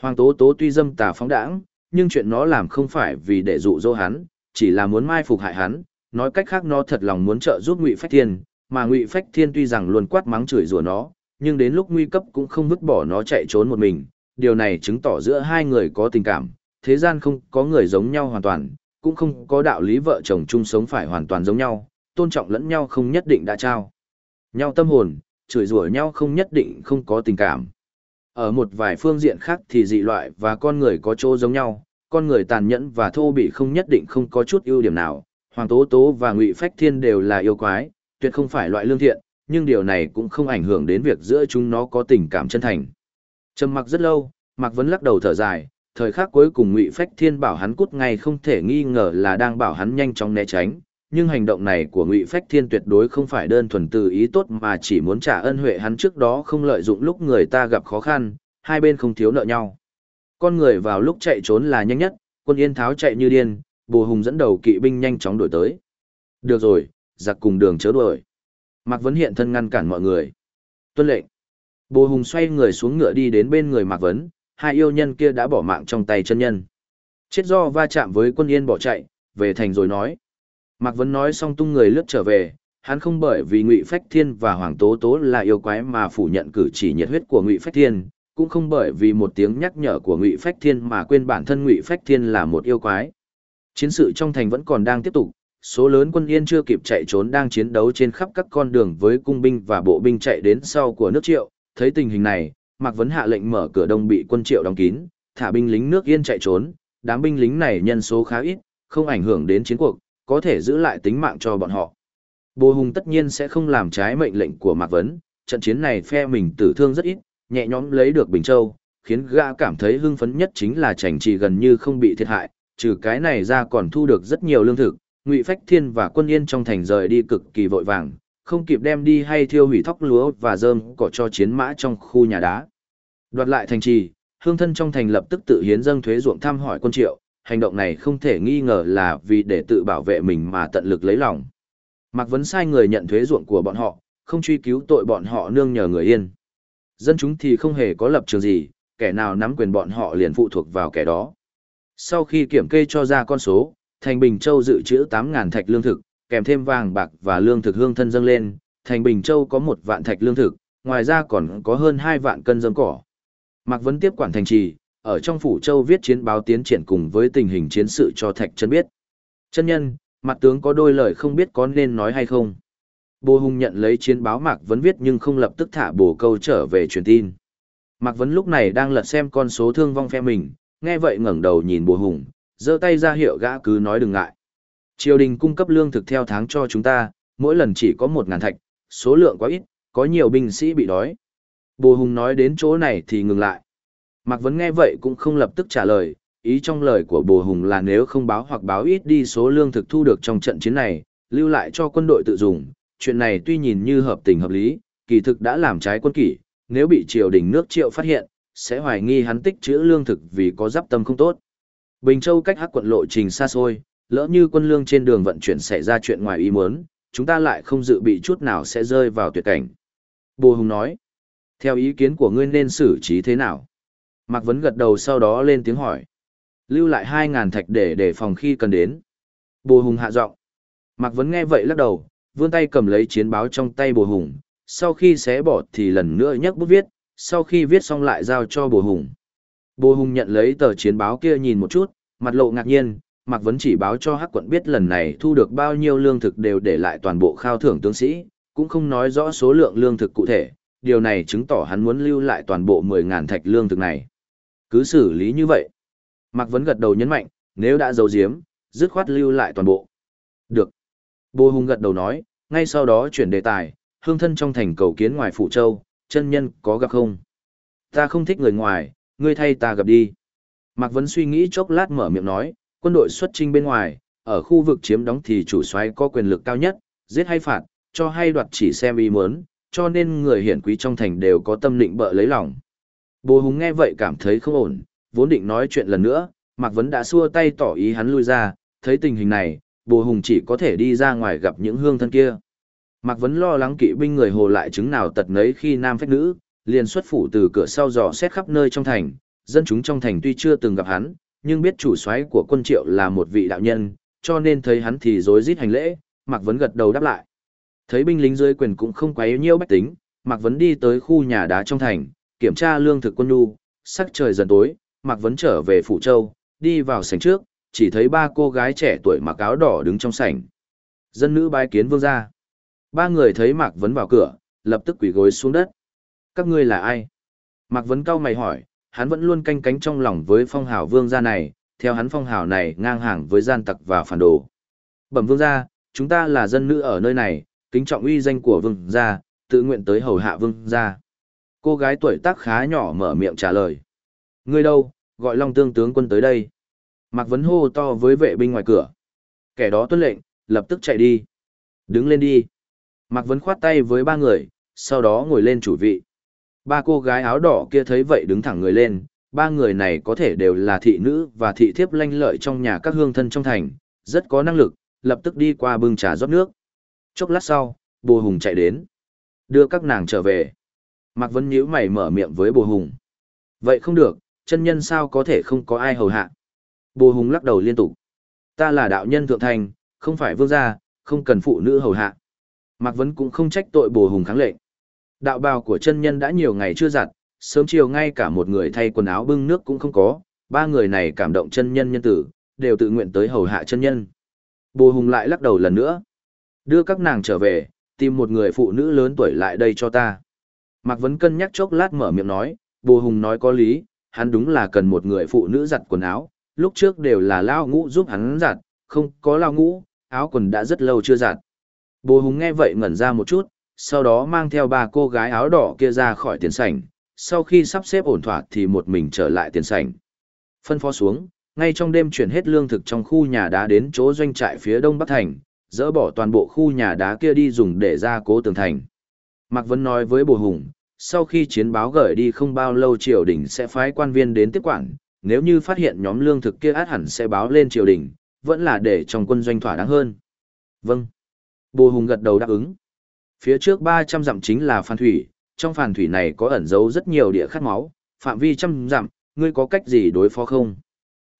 Hoàng Tố Tố tuy dâm tà phóng đãng, nhưng chuyện nó làm không phải vì để dụ dỗ hắn, chỉ là muốn mai phục hại hắn, nói cách khác nó thật lòng muốn trợ giúp Ngụy Phách Thiên, mà Ngụy Phách Thiên tuy rằng luôn quát mắng chửi rủa nó, nhưng đến lúc nguy cấp cũng không vứt bỏ nó chạy trốn một mình, điều này chứng tỏ giữa hai người có tình cảm, thế gian không có người giống nhau hoàn toàn, cũng không có đạo lý vợ chồng chung sống phải hoàn toàn giống nhau, tôn trọng lẫn nhau không nhất định đã trao. Nhau tâm hồn, chửi rủa nhau không nhất định không có tình cảm. Ở một vài phương diện khác thì dị loại và con người có chỗ giống nhau, con người tàn nhẫn và thô bị không nhất định không có chút ưu điểm nào. Hoàng Tố Tố và Ngụy Phách Thiên đều là yêu quái, tuyệt không phải loại lương thiện, nhưng điều này cũng không ảnh hưởng đến việc giữa chúng nó có tình cảm chân thành. Trầm mặc rất lâu, Mạc Vấn lắc đầu thở dài, thời khắc cuối cùng Ngụy Phách Thiên bảo hắn cút ngay không thể nghi ngờ là đang bảo hắn nhanh chóng né tránh, nhưng hành động này của Ngụy Phách Thiên tuyệt đối không phải đơn thuần từ ý tốt mà chỉ muốn trả ân huệ hắn trước đó không lợi dụng lúc người ta gặp khó khăn, hai bên không thiếu nợ nhau. Con người vào lúc chạy trốn là nhanh nhất, quân Yên Tháo chạy như điên, Bồ Hùng dẫn đầu kỵ binh nhanh chóng đuổi tới. Được rồi, giặc cùng đường chớ đuổi. Mạc Vấn hiện thân ngăn cản mọi người. Tuân lệnh. Bồ Hùng xoay người xuống ngựa đi đến bên người Mạc Vấn, hai yêu nhân kia đã bỏ mạng trong tay chân nhân. Chết do va chạm với quân yên bỏ chạy, về thành rồi nói. Mạc Vấn nói xong tung người lướt trở về, hắn không bởi vì Ngụy Phách Thiên và Hoàng Tố Tố là yêu quái mà phủ nhận cử chỉ nhiệt huyết của Ngụy Phách Thiên, cũng không bởi vì một tiếng nhắc nhở của Ngụy Phách Thiên mà quên bản thân Ngụy Phách Thiên là một yêu quái. Chiến sự trong thành vẫn còn đang tiếp tục, số lớn quân yên chưa kịp chạy trốn đang chiến đấu trên khắp các con đường với cung binh và bộ binh chạy đến sau của nước Triệu, thấy tình hình này, Mạc Vấn hạ lệnh mở cửa đông bị quân Triệu đóng kín, thả binh lính nước Yên chạy trốn, đám binh lính này nhân số khá ít, không ảnh hưởng đến chiến cuộc, có thể giữ lại tính mạng cho bọn họ. Bồ Hùng tất nhiên sẽ không làm trái mệnh lệnh của Mạc Vấn, trận chiến này phe mình tử thương rất ít, nhẹ nhõm lấy được Bình Châu, khiến gã cảm thấy hưng phấn nhất chính là chảnh trì gần như không bị thiệt hại, trừ cái này ra còn thu được rất nhiều lương thực, Ngụy Phách Thiên và quân yên trong thành rời đi cực kỳ vội vàng, không kịp đem đi hay thiêu hủy thóc lúa và rơm cỏ cho chiến mã trong khu nhà đá. Đoạt lại thành trì, hương thân trong thành lập tức tự hiến dâng thuế ruộng thăm hỏi quân triệu, hành động này không thể nghi ngờ là vì để tự bảo vệ mình mà tận lực lấy lòng. Mạc Vấn sai người nhận thuế ruộng của bọn họ, không truy cứu tội bọn họ nương nhờ người yên. Dân chúng thì không hề có lập trường gì, kẻ nào nắm quyền bọn họ liền phụ thuộc vào kẻ đó. Sau khi kiểm kê cho ra con số, Thành Bình Châu dự trữ 8.000 thạch lương thực, kèm thêm vàng bạc và lương thực hương thân dâng lên, Thành Bình Châu có một vạn thạch lương thực, ngoài ra còn có hơn 2 vạn cân dâm cỏ. Mạc Vấn tiếp quản thành trì, ở trong phủ châu viết chiến báo tiến triển cùng với tình hình chiến sự cho Thạch Chân biết. Chân nhân, mặt tướng có đôi lời không biết có nên nói hay không. Bồ Hùng nhận lấy chiến báo Mạc Vấn viết nhưng không lập tức thả bổ câu trở về truyền tin. Mạc Vấn lúc này đang lật xem con số thương vong phe mình, nghe vậy ngẩng đầu nhìn Bồ Hùng, giơ tay ra hiệu gã cứ nói đừng ngại. Triều đình cung cấp lương thực theo tháng cho chúng ta, mỗi lần chỉ có một ngàn thạch, số lượng quá ít, có nhiều binh sĩ bị đói. Bồ Hùng nói đến chỗ này thì ngừng lại. Mạc Vấn nghe vậy cũng không lập tức trả lời, ý trong lời của Bồ Hùng là nếu không báo hoặc báo ít đi số lương thực thu được trong trận chiến này, lưu lại cho quân đội tự dùng. Chuyện này tuy nhìn như hợp tình hợp lý, kỳ thực đã làm trái quân kỷ, nếu bị triều đình nước triệu phát hiện, sẽ hoài nghi hắn tích trữ lương thực vì có giáp tâm không tốt. Bình Châu cách hắc quận lộ trình xa xôi, lỡ như quân lương trên đường vận chuyển xảy ra chuyện ngoài ý muốn, chúng ta lại không dự bị chút nào sẽ rơi vào tuyệt cảnh. Bồ Hùng nói, theo ý kiến của ngươi nên xử trí thế nào? Mạc Vấn gật đầu sau đó lên tiếng hỏi. Lưu lại 2.000 thạch để để phòng khi cần đến. Bồ Hùng hạ giọng. Mạc Vấn nghe vậy lắc đầu, vươn tay cầm lấy chiến báo trong tay Bồ Hùng. Sau khi xé bỏ thì lần nữa nhấc bút viết, sau khi viết xong lại giao cho Bồ Hùng. Bồ Hùng nhận lấy tờ chiến báo kia nhìn một chút, mặt lộ ngạc nhiên, Mạc Vấn chỉ báo cho Hắc quận biết lần này thu được bao nhiêu lương thực đều để lại toàn bộ khao thưởng tướng sĩ, cũng không nói rõ số lượng lương thực cụ thể, điều này chứng tỏ hắn muốn lưu lại toàn bộ 10.000 thạch lương thực này. Cứ xử lý như vậy. Mạc Vấn gật đầu nhấn mạnh, nếu đã giấu giếm, dứt khoát lưu lại toàn bộ. Được. Bồ Hùng gật đầu nói, ngay sau đó chuyển đề tài, hương thân trong thành cầu kiến ngoài Phủ Châu, chân nhân có gặp không? Ta không thích người ngoài, ngươi thay ta gặp đi. Mạc Vấn suy nghĩ chốc lát mở miệng nói, quân đội xuất trinh bên ngoài, ở khu vực chiếm đóng thì chủ soái có quyền lực cao nhất, giết hay phạt, cho hay đoạt chỉ xem ý muốn, cho nên người hiển quý trong thành đều có tâm định bợ lấy lòng. Bồ Hùng nghe vậy cảm thấy không ổn, vốn định nói chuyện lần nữa, Mạc Vấn đã xua tay tỏ ý hắn lui ra, thấy tình hình này, Bồ Hùng chỉ có thể đi ra ngoài gặp những hương thân kia. Mạc Vấn lo lắng kỵ binh người hồ lại chứng nào tật nấy khi nam phách nữ, liền xuất phủ từ cửa sau dò xét khắp nơi trong thành, dân chúng trong thành tuy chưa từng gặp hắn, nhưng biết chủ soái của quân triệu là một vị đạo nhân, cho nên thấy hắn thì rối rít hành lễ, Mạc Vấn gật đầu đáp lại. Thấy binh lính dưới quyền cũng không quấy nhiêu bách tính, Mạc Vấn đi tới khu nhà đá trong thành, kiểm tra lương thực quân nhu, sắc trời dần tối, Mạc Vấn trở về Phủ Châu, đi vào sảnh trước, chỉ thấy ba cô gái trẻ tuổi mặc áo đỏ đứng trong sảnh. Dân nữ bái kiến vương gia. Ba người thấy Mạc Vấn vào cửa, lập tức quỳ gối xuống đất. Các ngươi là ai? Mạc Vấn cao mày hỏi, hắn vẫn luôn canh cánh trong lòng với phong hào vương gia này, theo hắn phong hào này ngang hàng với gian tặc và phản đồ. Bẩm vương gia, chúng ta là dân nữ ở nơi này, kính trọng uy danh của vương gia, tự nguyện tới hầu hạ vương gia. Cô gái tuổi tác khá nhỏ mở miệng trả lời. Ngươi đâu, gọi Long Tương tướng quân tới đây. Mạc Vấn hô to với vệ binh ngoài cửa. Kẻ đó tuân lệnh, lập tức chạy đi. Đứng lên đi. Mạc Vấn khoát tay với ba người, sau đó ngồi lên chủ vị. Ba cô gái áo đỏ kia thấy vậy đứng thẳng người lên, ba người này có thể đều là thị nữ và thị thiếp lanh lợi trong nhà các hương thân trong thành, rất có năng lực, lập tức đi qua bưng trà rót nước. Chốc lát sau, bồ hùng chạy đến. Đưa các nàng trở về. Mạc Vân nhíu mày mở miệng với bồ hùng. Vậy không được, chân nhân sao có thể không có ai hầu hạ. Bồ hùng lắc đầu liên tục. Ta là đạo nhân thượng thành, không phải vương gia, không cần phụ nữ hầu hạ. Mạc Vân cũng không trách tội bồ hùng kháng lệnh. Đạo bào của chân nhân đã nhiều ngày chưa giặt, sớm chiều ngay cả một người thay quần áo bưng nước cũng không có, ba người này cảm động chân nhân nhân tử, đều tự nguyện tới hầu hạ chân nhân. Bồ Hùng lại lắc đầu lần nữa. Đưa các nàng trở về, tìm một người phụ nữ lớn tuổi lại đây cho ta. Mạc Vấn cân nhắc chốc lát mở miệng nói, Bồ Hùng nói có lý, hắn đúng là cần một người phụ nữ giặt quần áo, lúc trước đều là lao ngũ giúp hắn giặt, không có lao ngũ, áo quần đã rất lâu chưa giặt. Bồ Hùng nghe vậy ngẩn ra một chút, sau đó mang theo ba cô gái áo đỏ kia ra khỏi tiền sảnh, sau khi sắp xếp ổn thỏa thì một mình trở lại tiền sảnh. Phân phó xuống, ngay trong đêm chuyển hết lương thực trong khu nhà đá đến chỗ doanh trại phía đông bắc thành, dỡ bỏ toàn bộ khu nhà đá kia đi dùng để ra cố tường thành. Mạc Vân nói với Bồ Hùng, sau khi chiến báo gửi đi không bao lâu triều đình sẽ phái quan viên đến tiếp quản, nếu như phát hiện nhóm lương thực kia át hẳn sẽ báo lên triều đình, vẫn là để trong quân doanh thỏa đáng hơn. Vâng. Bồ Hùng gật đầu đáp ứng. Phía trước 300 dặm chính là Phan Thủy, trong Phan Thủy này có ẩn giấu rất nhiều địa khát máu, phạm vi trăm dặm, ngươi có cách gì đối phó không?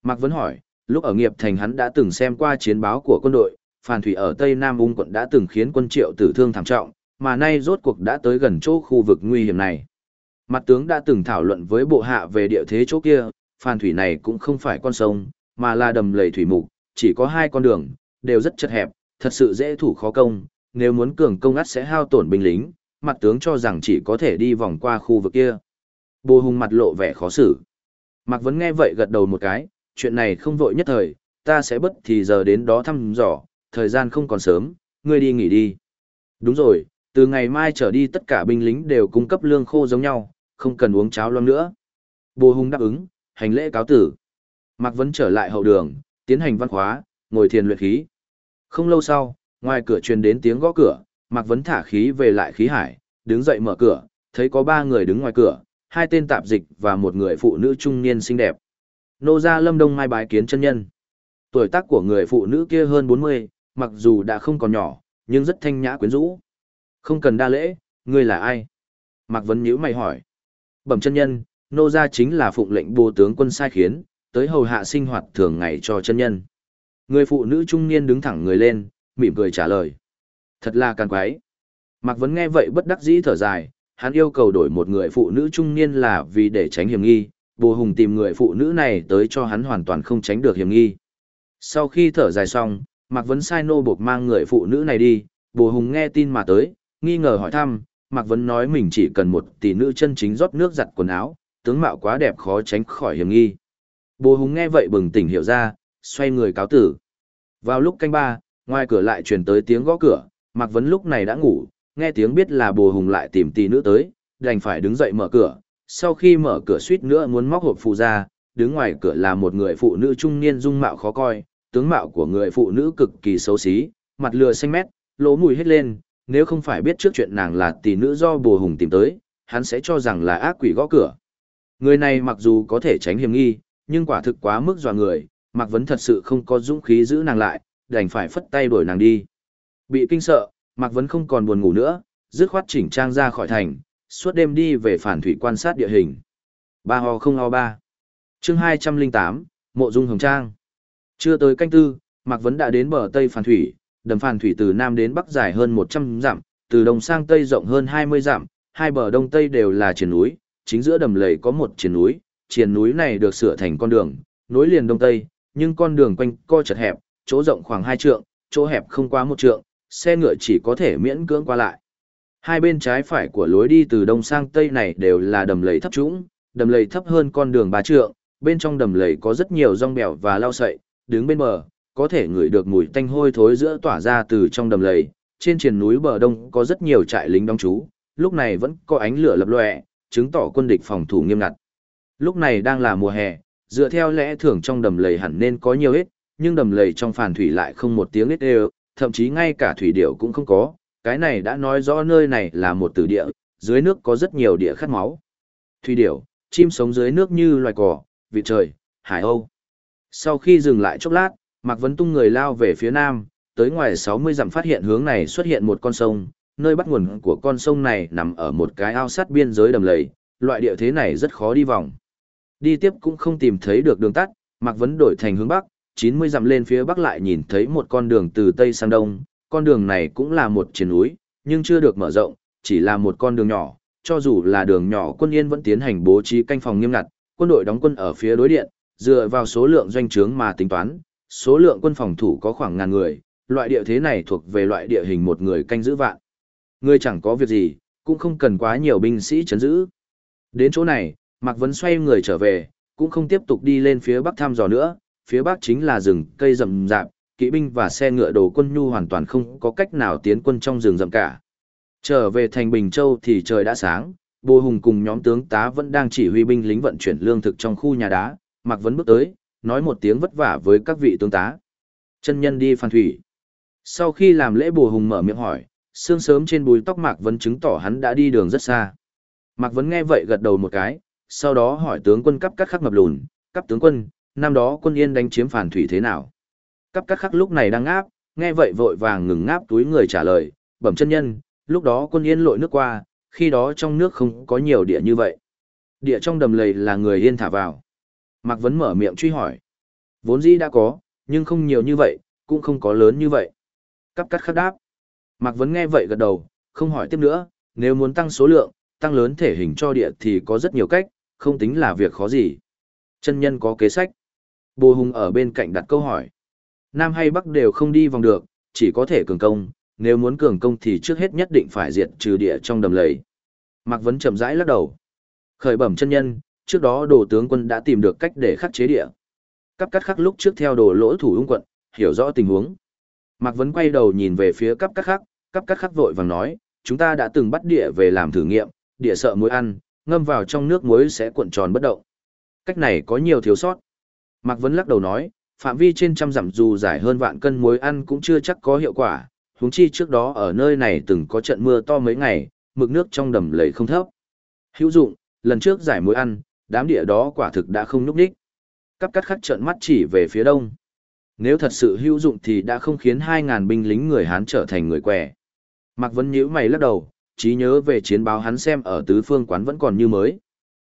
Mạc Vấn hỏi, lúc ở nghiệp thành hắn đã từng xem qua chiến báo của quân đội, Phan Thủy ở Tây Nam Ung quận đã từng khiến quân triệu tử thương thảm trọng, mà nay rốt cuộc đã tới gần chỗ khu vực nguy hiểm này. Mặt tướng đã từng thảo luận với bộ hạ về địa thế chỗ kia, Phan Thủy này cũng không phải con sông, mà là đầm lầy thủy mục, chỉ có hai con đường, đều rất chật hẹp, thật sự dễ thủ khó công, nếu muốn cường công ắt sẽ hao tổn binh lính, mặt tướng cho rằng chỉ có thể đi vòng qua khu vực kia. Bồ Hùng mặt lộ vẻ khó xử. Mạc Vấn nghe vậy gật đầu một cái, chuyện này không vội nhất thời, ta sẽ bất thì giờ đến đó thăm dò, thời gian không còn sớm, ngươi đi nghỉ đi. Đúng rồi, từ ngày mai trở đi tất cả binh lính đều cung cấp lương khô giống nhau, không cần uống cháo loang nữa. Bồ Hùng đáp ứng, hành lễ cáo tử. Mạc Vấn trở lại hậu đường, tiến hành văn khóa, ngồi thiền luyện khí. Không lâu sau, ngoài cửa truyền đến tiếng gõ cửa, Mạc Vấn thả khí về lại khí hải, đứng dậy mở cửa, thấy có ba người đứng ngoài cửa, hai tên tạp dịch và một người phụ nữ trung niên xinh đẹp. Nô gia Lâm Đông Mai bái kiến chân nhân. Tuổi tác của người phụ nữ kia hơn 40, mặc dù đã không còn nhỏ, nhưng rất thanh nhã quyến rũ. Không cần đa lễ, ngươi là ai? Mạc Vấn nhíu mày hỏi. Bẩm chân nhân, nô gia chính là phụng lệnh bồ tướng quân sai khiến, tới hầu hạ sinh hoạt thường ngày cho chân nhân. Người phụ nữ trung niên đứng thẳng người lên, mỉm cười trả lời. Thật là càng quái. Mạc Vấn nghe vậy bất đắc dĩ thở dài, hắn yêu cầu đổi một người phụ nữ trung niên là vì để tránh hiểm nghi, bồ hùng tìm người phụ nữ này tới cho hắn hoàn toàn không tránh được hiểm nghi. Sau khi thở dài xong, Mạc Vấn sai nô buộc mang người phụ nữ này đi, bồ hùng nghe tin mà tới, nghi ngờ hỏi thăm, Mạc Vấn nói mình chỉ cần một tỷ nữ chân chính rót nước giặt quần áo, tướng mạo quá đẹp khó tránh khỏi hiểm nghi. Bồ hùng nghe vậy bừng tỉnh hiểu ra, xoay người cáo tử. Vào lúc canh ba, ngoài cửa lại truyền tới tiếng gõ cửa, Mạc Vấn lúc này đã ngủ, nghe tiếng biết là bồ hùng lại tìm tỷ nữ tới, đành phải đứng dậy mở cửa. Sau khi mở cửa suýt nữa muốn móc hộp phụ ra, đứng ngoài cửa là một người phụ nữ trung niên dung mạo khó coi, tướng mạo của người phụ nữ cực kỳ xấu xí, mặt lừa xanh mét, lỗ mùi hết lên, nếu không phải biết trước chuyện nàng là tỷ nữ do bồ hùng tìm tới, hắn sẽ cho rằng là ác quỷ gõ cửa. Người này mặc dù có thể tránh hiểm nghi, nhưng quả thực quá mức dọa người, Mạc Vấn thật sự không có dũng khí giữ nàng lại, đành phải phất tay đuổi nàng đi. Bị kinh sợ, Mạc Vấn không còn buồn ngủ nữa, dứt khoát chỉnh trang ra khỏi thành, suốt đêm đi về phản thủy quan sát địa hình. Ba ho không ho ba. chương 208, Mộ Dung Hồng Trang. Chưa tới canh tư, Mạc Vấn đã đến bờ Tây phản Thủy, đầm phản Thủy từ Nam đến Bắc dài hơn 100 dặm, từ Đông sang Tây rộng hơn 20 dặm, hai bờ Đông Tây đều là triển núi, chính giữa đầm lầy có một triển núi, triển núi này được sửa thành con đường, nối liền Đông Tây, nhưng con đường quanh co chật hẹp, chỗ rộng khoảng 2 trượng, chỗ hẹp không quá một trượng, xe ngựa chỉ có thể miễn cưỡng qua lại. Hai bên trái phải của lối đi từ đông sang tây này đều là đầm lầy thấp trũng, đầm lầy thấp hơn con đường ba trượng, bên trong đầm lầy có rất nhiều rong bèo và lao sậy, đứng bên bờ, có thể ngửi được mùi tanh hôi thối giữa tỏa ra từ trong đầm lầy. Trên triền núi bờ đông có rất nhiều trại lính đóng trú, lúc này vẫn có ánh lửa lập lòe, chứng tỏ quân địch phòng thủ nghiêm ngặt. Lúc này đang là mùa hè, dựa theo lẽ thường trong đầm lầy hẳn nên có nhiều ít nhưng đầm lầy trong phản thủy lại không một tiếng ít đều, thậm chí ngay cả thủy điểu cũng không có, cái này đã nói rõ nơi này là một tử địa, dưới nước có rất nhiều địa khát máu. Thủy điểu, chim sống dưới nước như loài cỏ, vịt trời, hải âu. Sau khi dừng lại chốc lát, Mạc Vấn Tung người lao về phía nam, tới ngoài 60 dặm phát hiện hướng này xuất hiện một con sông, nơi bắt nguồn của con sông này nằm ở một cái ao sát biên giới đầm lầy, loại địa thế này rất khó đi vòng. Đi tiếp cũng không tìm thấy được đường tắt, Mạc Vấn đổi thành hướng bắc, 90 dặm lên phía bắc lại nhìn thấy một con đường từ tây sang đông, con đường này cũng là một triển núi, nhưng chưa được mở rộng, chỉ là một con đường nhỏ, cho dù là đường nhỏ quân yên vẫn tiến hành bố trí canh phòng nghiêm ngặt, quân đội đóng quân ở phía đối điện, dựa vào số lượng doanh trướng mà tính toán, số lượng quân phòng thủ có khoảng ngàn người, loại địa thế này thuộc về loại địa hình một người canh giữ vạn. Người chẳng có việc gì, cũng không cần quá nhiều binh sĩ chấn giữ. Đến chỗ này, Mạc Vấn xoay người trở về, cũng không tiếp tục đi lên phía bắc thăm dò nữa, phía bắc chính là rừng cây rậm rạp, kỵ binh và xe ngựa đồ quân nhu hoàn toàn không có cách nào tiến quân trong rừng rậm cả. Trở về thành Bình Châu thì trời đã sáng, Bồ Hùng cùng nhóm tướng tá vẫn đang chỉ huy binh lính vận chuyển lương thực trong khu nhà đá, Mạc Vấn bước tới, nói một tiếng vất vả với các vị tướng tá. Chân nhân đi phan thủy. Sau khi làm lễ Bồ Hùng mở miệng hỏi, sương sớm trên bùi tóc Mạc Vấn chứng tỏ hắn đã đi đường rất xa. Mạc Vấn nghe vậy gật đầu một cái, sau đó hỏi tướng quân cấp các khắc mập lùn, cấp tướng quân, năm đó quân yên đánh chiếm phản thủy thế nào? Cấp cắt khắc lúc này đang ngáp, nghe vậy vội vàng ngừng ngáp túi người trả lời, bẩm chân nhân, lúc đó quân yên lội nước qua, khi đó trong nước không có nhiều địa như vậy. Địa trong đầm lầy là người yên thả vào. Mạc Vấn mở miệng truy hỏi. Vốn dĩ đã có, nhưng không nhiều như vậy, cũng không có lớn như vậy. Cấp cắt khắc đáp. Mạc Vấn nghe vậy gật đầu, không hỏi tiếp nữa, nếu muốn tăng số lượng, tăng lớn thể hình cho địa thì có rất nhiều cách, không tính là việc khó gì. Chân nhân có kế sách. Bồ Hùng ở bên cạnh đặt câu hỏi. Nam hay Bắc đều không đi vòng được, chỉ có thể cường công, nếu muốn cường công thì trước hết nhất định phải diệt trừ địa trong đầm lầy. Mạc Vấn chậm rãi lắc đầu. Khởi bẩm chân nhân, trước đó đồ tướng quân đã tìm được cách để khắc chế địa. Cắp cắt khắc lúc trước theo đồ lỗ thủ ung quận, hiểu rõ tình huống. Mạc Vấn quay đầu nhìn về phía cắp cắt khắc, cắp cắt khắc vội vàng nói, chúng ta đã từng bắt địa về làm thử nghiệm, địa sợ muối ăn, ngâm vào trong nước muối sẽ cuộn tròn bất động. Cách này có nhiều thiếu sót. Mạc Vấn lắc đầu nói, phạm vi trên trăm dặm dù dài hơn vạn cân muối ăn cũng chưa chắc có hiệu quả, huống chi trước đó ở nơi này từng có trận mưa to mấy ngày, mực nước trong đầm lầy không thấp. Hữu dụng, lần trước giải muối ăn, đám địa đó quả thực đã không núp đích. Cắp cắt khắc trợn mắt chỉ về phía đông. Nếu thật sự hữu dụng thì đã không khiến 2.000 binh lính người Hán trở thành người quẻ. Mạc Vấn nhíu mày lắc đầu, trí nhớ về chiến báo hắn xem ở tứ phương quán vẫn còn như mới.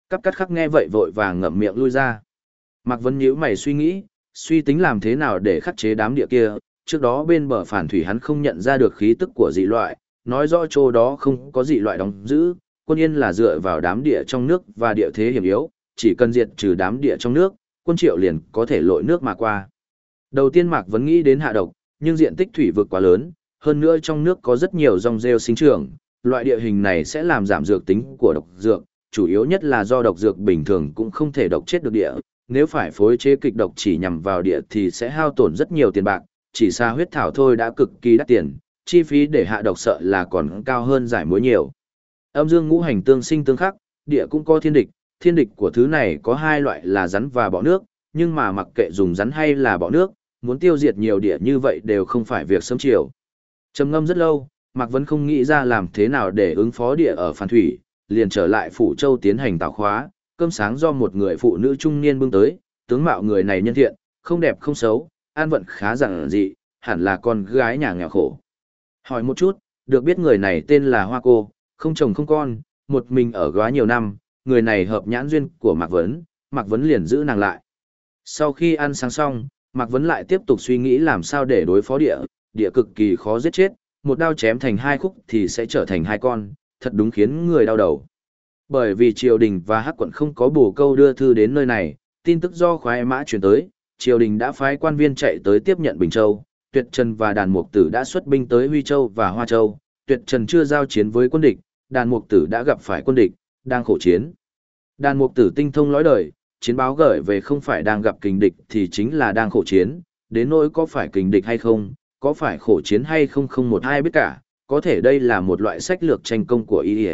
Cắp cắt khắc nghe vậy vội vàng ngậm miệng lui ra. Mạc Vân nhíu mày suy nghĩ, suy tính làm thế nào để khắc chế đám địa kia, trước đó bên bờ phản thủy hắn không nhận ra được khí tức của dị loại, nói rõ chỗ đó không có dị loại đóng giữ, quân yên là dựa vào đám địa trong nước và địa thế hiểm yếu, chỉ cần diệt trừ đám địa trong nước, quân triệu liền có thể lội nước mà qua. Đầu tiên Mạc vẫn nghĩ đến hạ độc, nhưng diện tích thủy vực quá lớn, hơn nữa trong nước có rất nhiều dòng rêu sinh trưởng, loại địa hình này sẽ làm giảm dược tính của độc dược, chủ yếu nhất là do độc dược bình thường cũng không thể độc chết được địa, nếu phải phối chế kịch độc chỉ nhằm vào địa thì sẽ hao tổn rất nhiều tiền bạc, chỉ xa huyết thảo thôi đã cực kỳ đắt tiền, chi phí để hạ độc sợ là còn cao hơn giải muối nhiều. Âm dương ngũ hành tương sinh tương khắc, địa cũng có thiên địch, thiên địch của thứ này có hai loại là rắn và bọ nước, nhưng mà mặc kệ dùng rắn hay là bọ nước, muốn tiêu diệt nhiều địa như vậy đều không phải việc sớm chiều. Trầm ngâm rất lâu, Mạc Vân không nghĩ ra làm thế nào để ứng phó địa ở Phan Thủy, liền trở lại Phủ Châu tiến hành tạo khóa, cơm sáng do một người phụ nữ trung niên bưng tới, tướng mạo người này nhân thiện, không đẹp không xấu, an vận khá rằng dị, hẳn là con gái nhà nghèo khổ. Hỏi một chút, được biết người này tên là Hoa Cô, không chồng không con, một mình ở góa nhiều năm, người này hợp nhãn duyên của Mạc Vấn, Mạc Vấn liền giữ nàng lại. Sau khi ăn sáng xong, Mạc Vấn lại tiếp tục suy nghĩ làm sao để đối phó địa, địa cực kỳ khó giết chết, một đao chém thành hai khúc thì sẽ trở thành hai con, thật đúng khiến người đau đầu. Bởi vì triều đình và hắc quận không có bổ câu đưa thư đến nơi này, tin tức do khoái mã chuyển tới, triều đình đã phái quan viên chạy tới tiếp nhận Bình Châu, Tuyệt Trần và đàn mục tử đã xuất binh tới Huy Châu và Hoa Châu, Tuyệt Trần chưa giao chiến với quân địch, đàn mục tử đã gặp phải quân địch, đang khổ chiến. Đàn mục tử tinh thông lõi đời, chiến báo gửi về không phải đang gặp kình địch thì chính là đang khổ chiến, đến nỗi có phải kình địch hay không, có phải khổ chiến hay không không một ai biết cả, có thể đây là một loại sách lược tranh công của y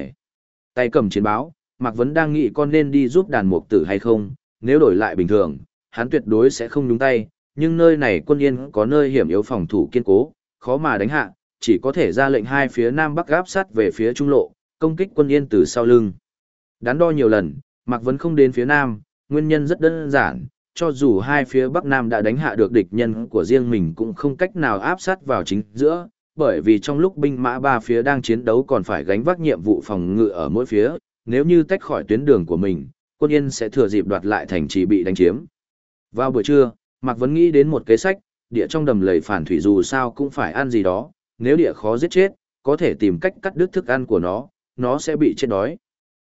Tay cầm chiến báo, Mạc Vấn đang nghĩ con nên đi giúp đàn mục tử hay không, nếu đổi lại bình thường, hắn tuyệt đối sẽ không nhúng tay, nhưng nơi này quân yên có nơi hiểm yếu phòng thủ kiên cố, khó mà đánh hạ, chỉ có thể ra lệnh hai phía nam bắc gáp sát về phía trung lộ, công kích quân yên từ sau lưng. Đắn đo nhiều lần, Mạc Vấn không đến phía nam, nguyên nhân rất đơn giản, cho dù hai phía bắc nam đã đánh hạ được địch nhân của riêng mình cũng không cách nào áp sát vào chính giữa, bởi vì trong lúc binh mã ba phía đang chiến đấu còn phải gánh vác nhiệm vụ phòng ngự ở mỗi phía, nếu như tách khỏi tuyến đường của mình, quân yên sẽ thừa dịp đoạt lại thành trì bị đánh chiếm. Vào buổi trưa, Mạc Vấn nghĩ đến một kế sách, địa trong đầm lầy phản thủy dù sao cũng phải ăn gì đó, nếu địa khó giết chết, có thể tìm cách cắt đứt thức ăn của nó, nó sẽ bị chết đói.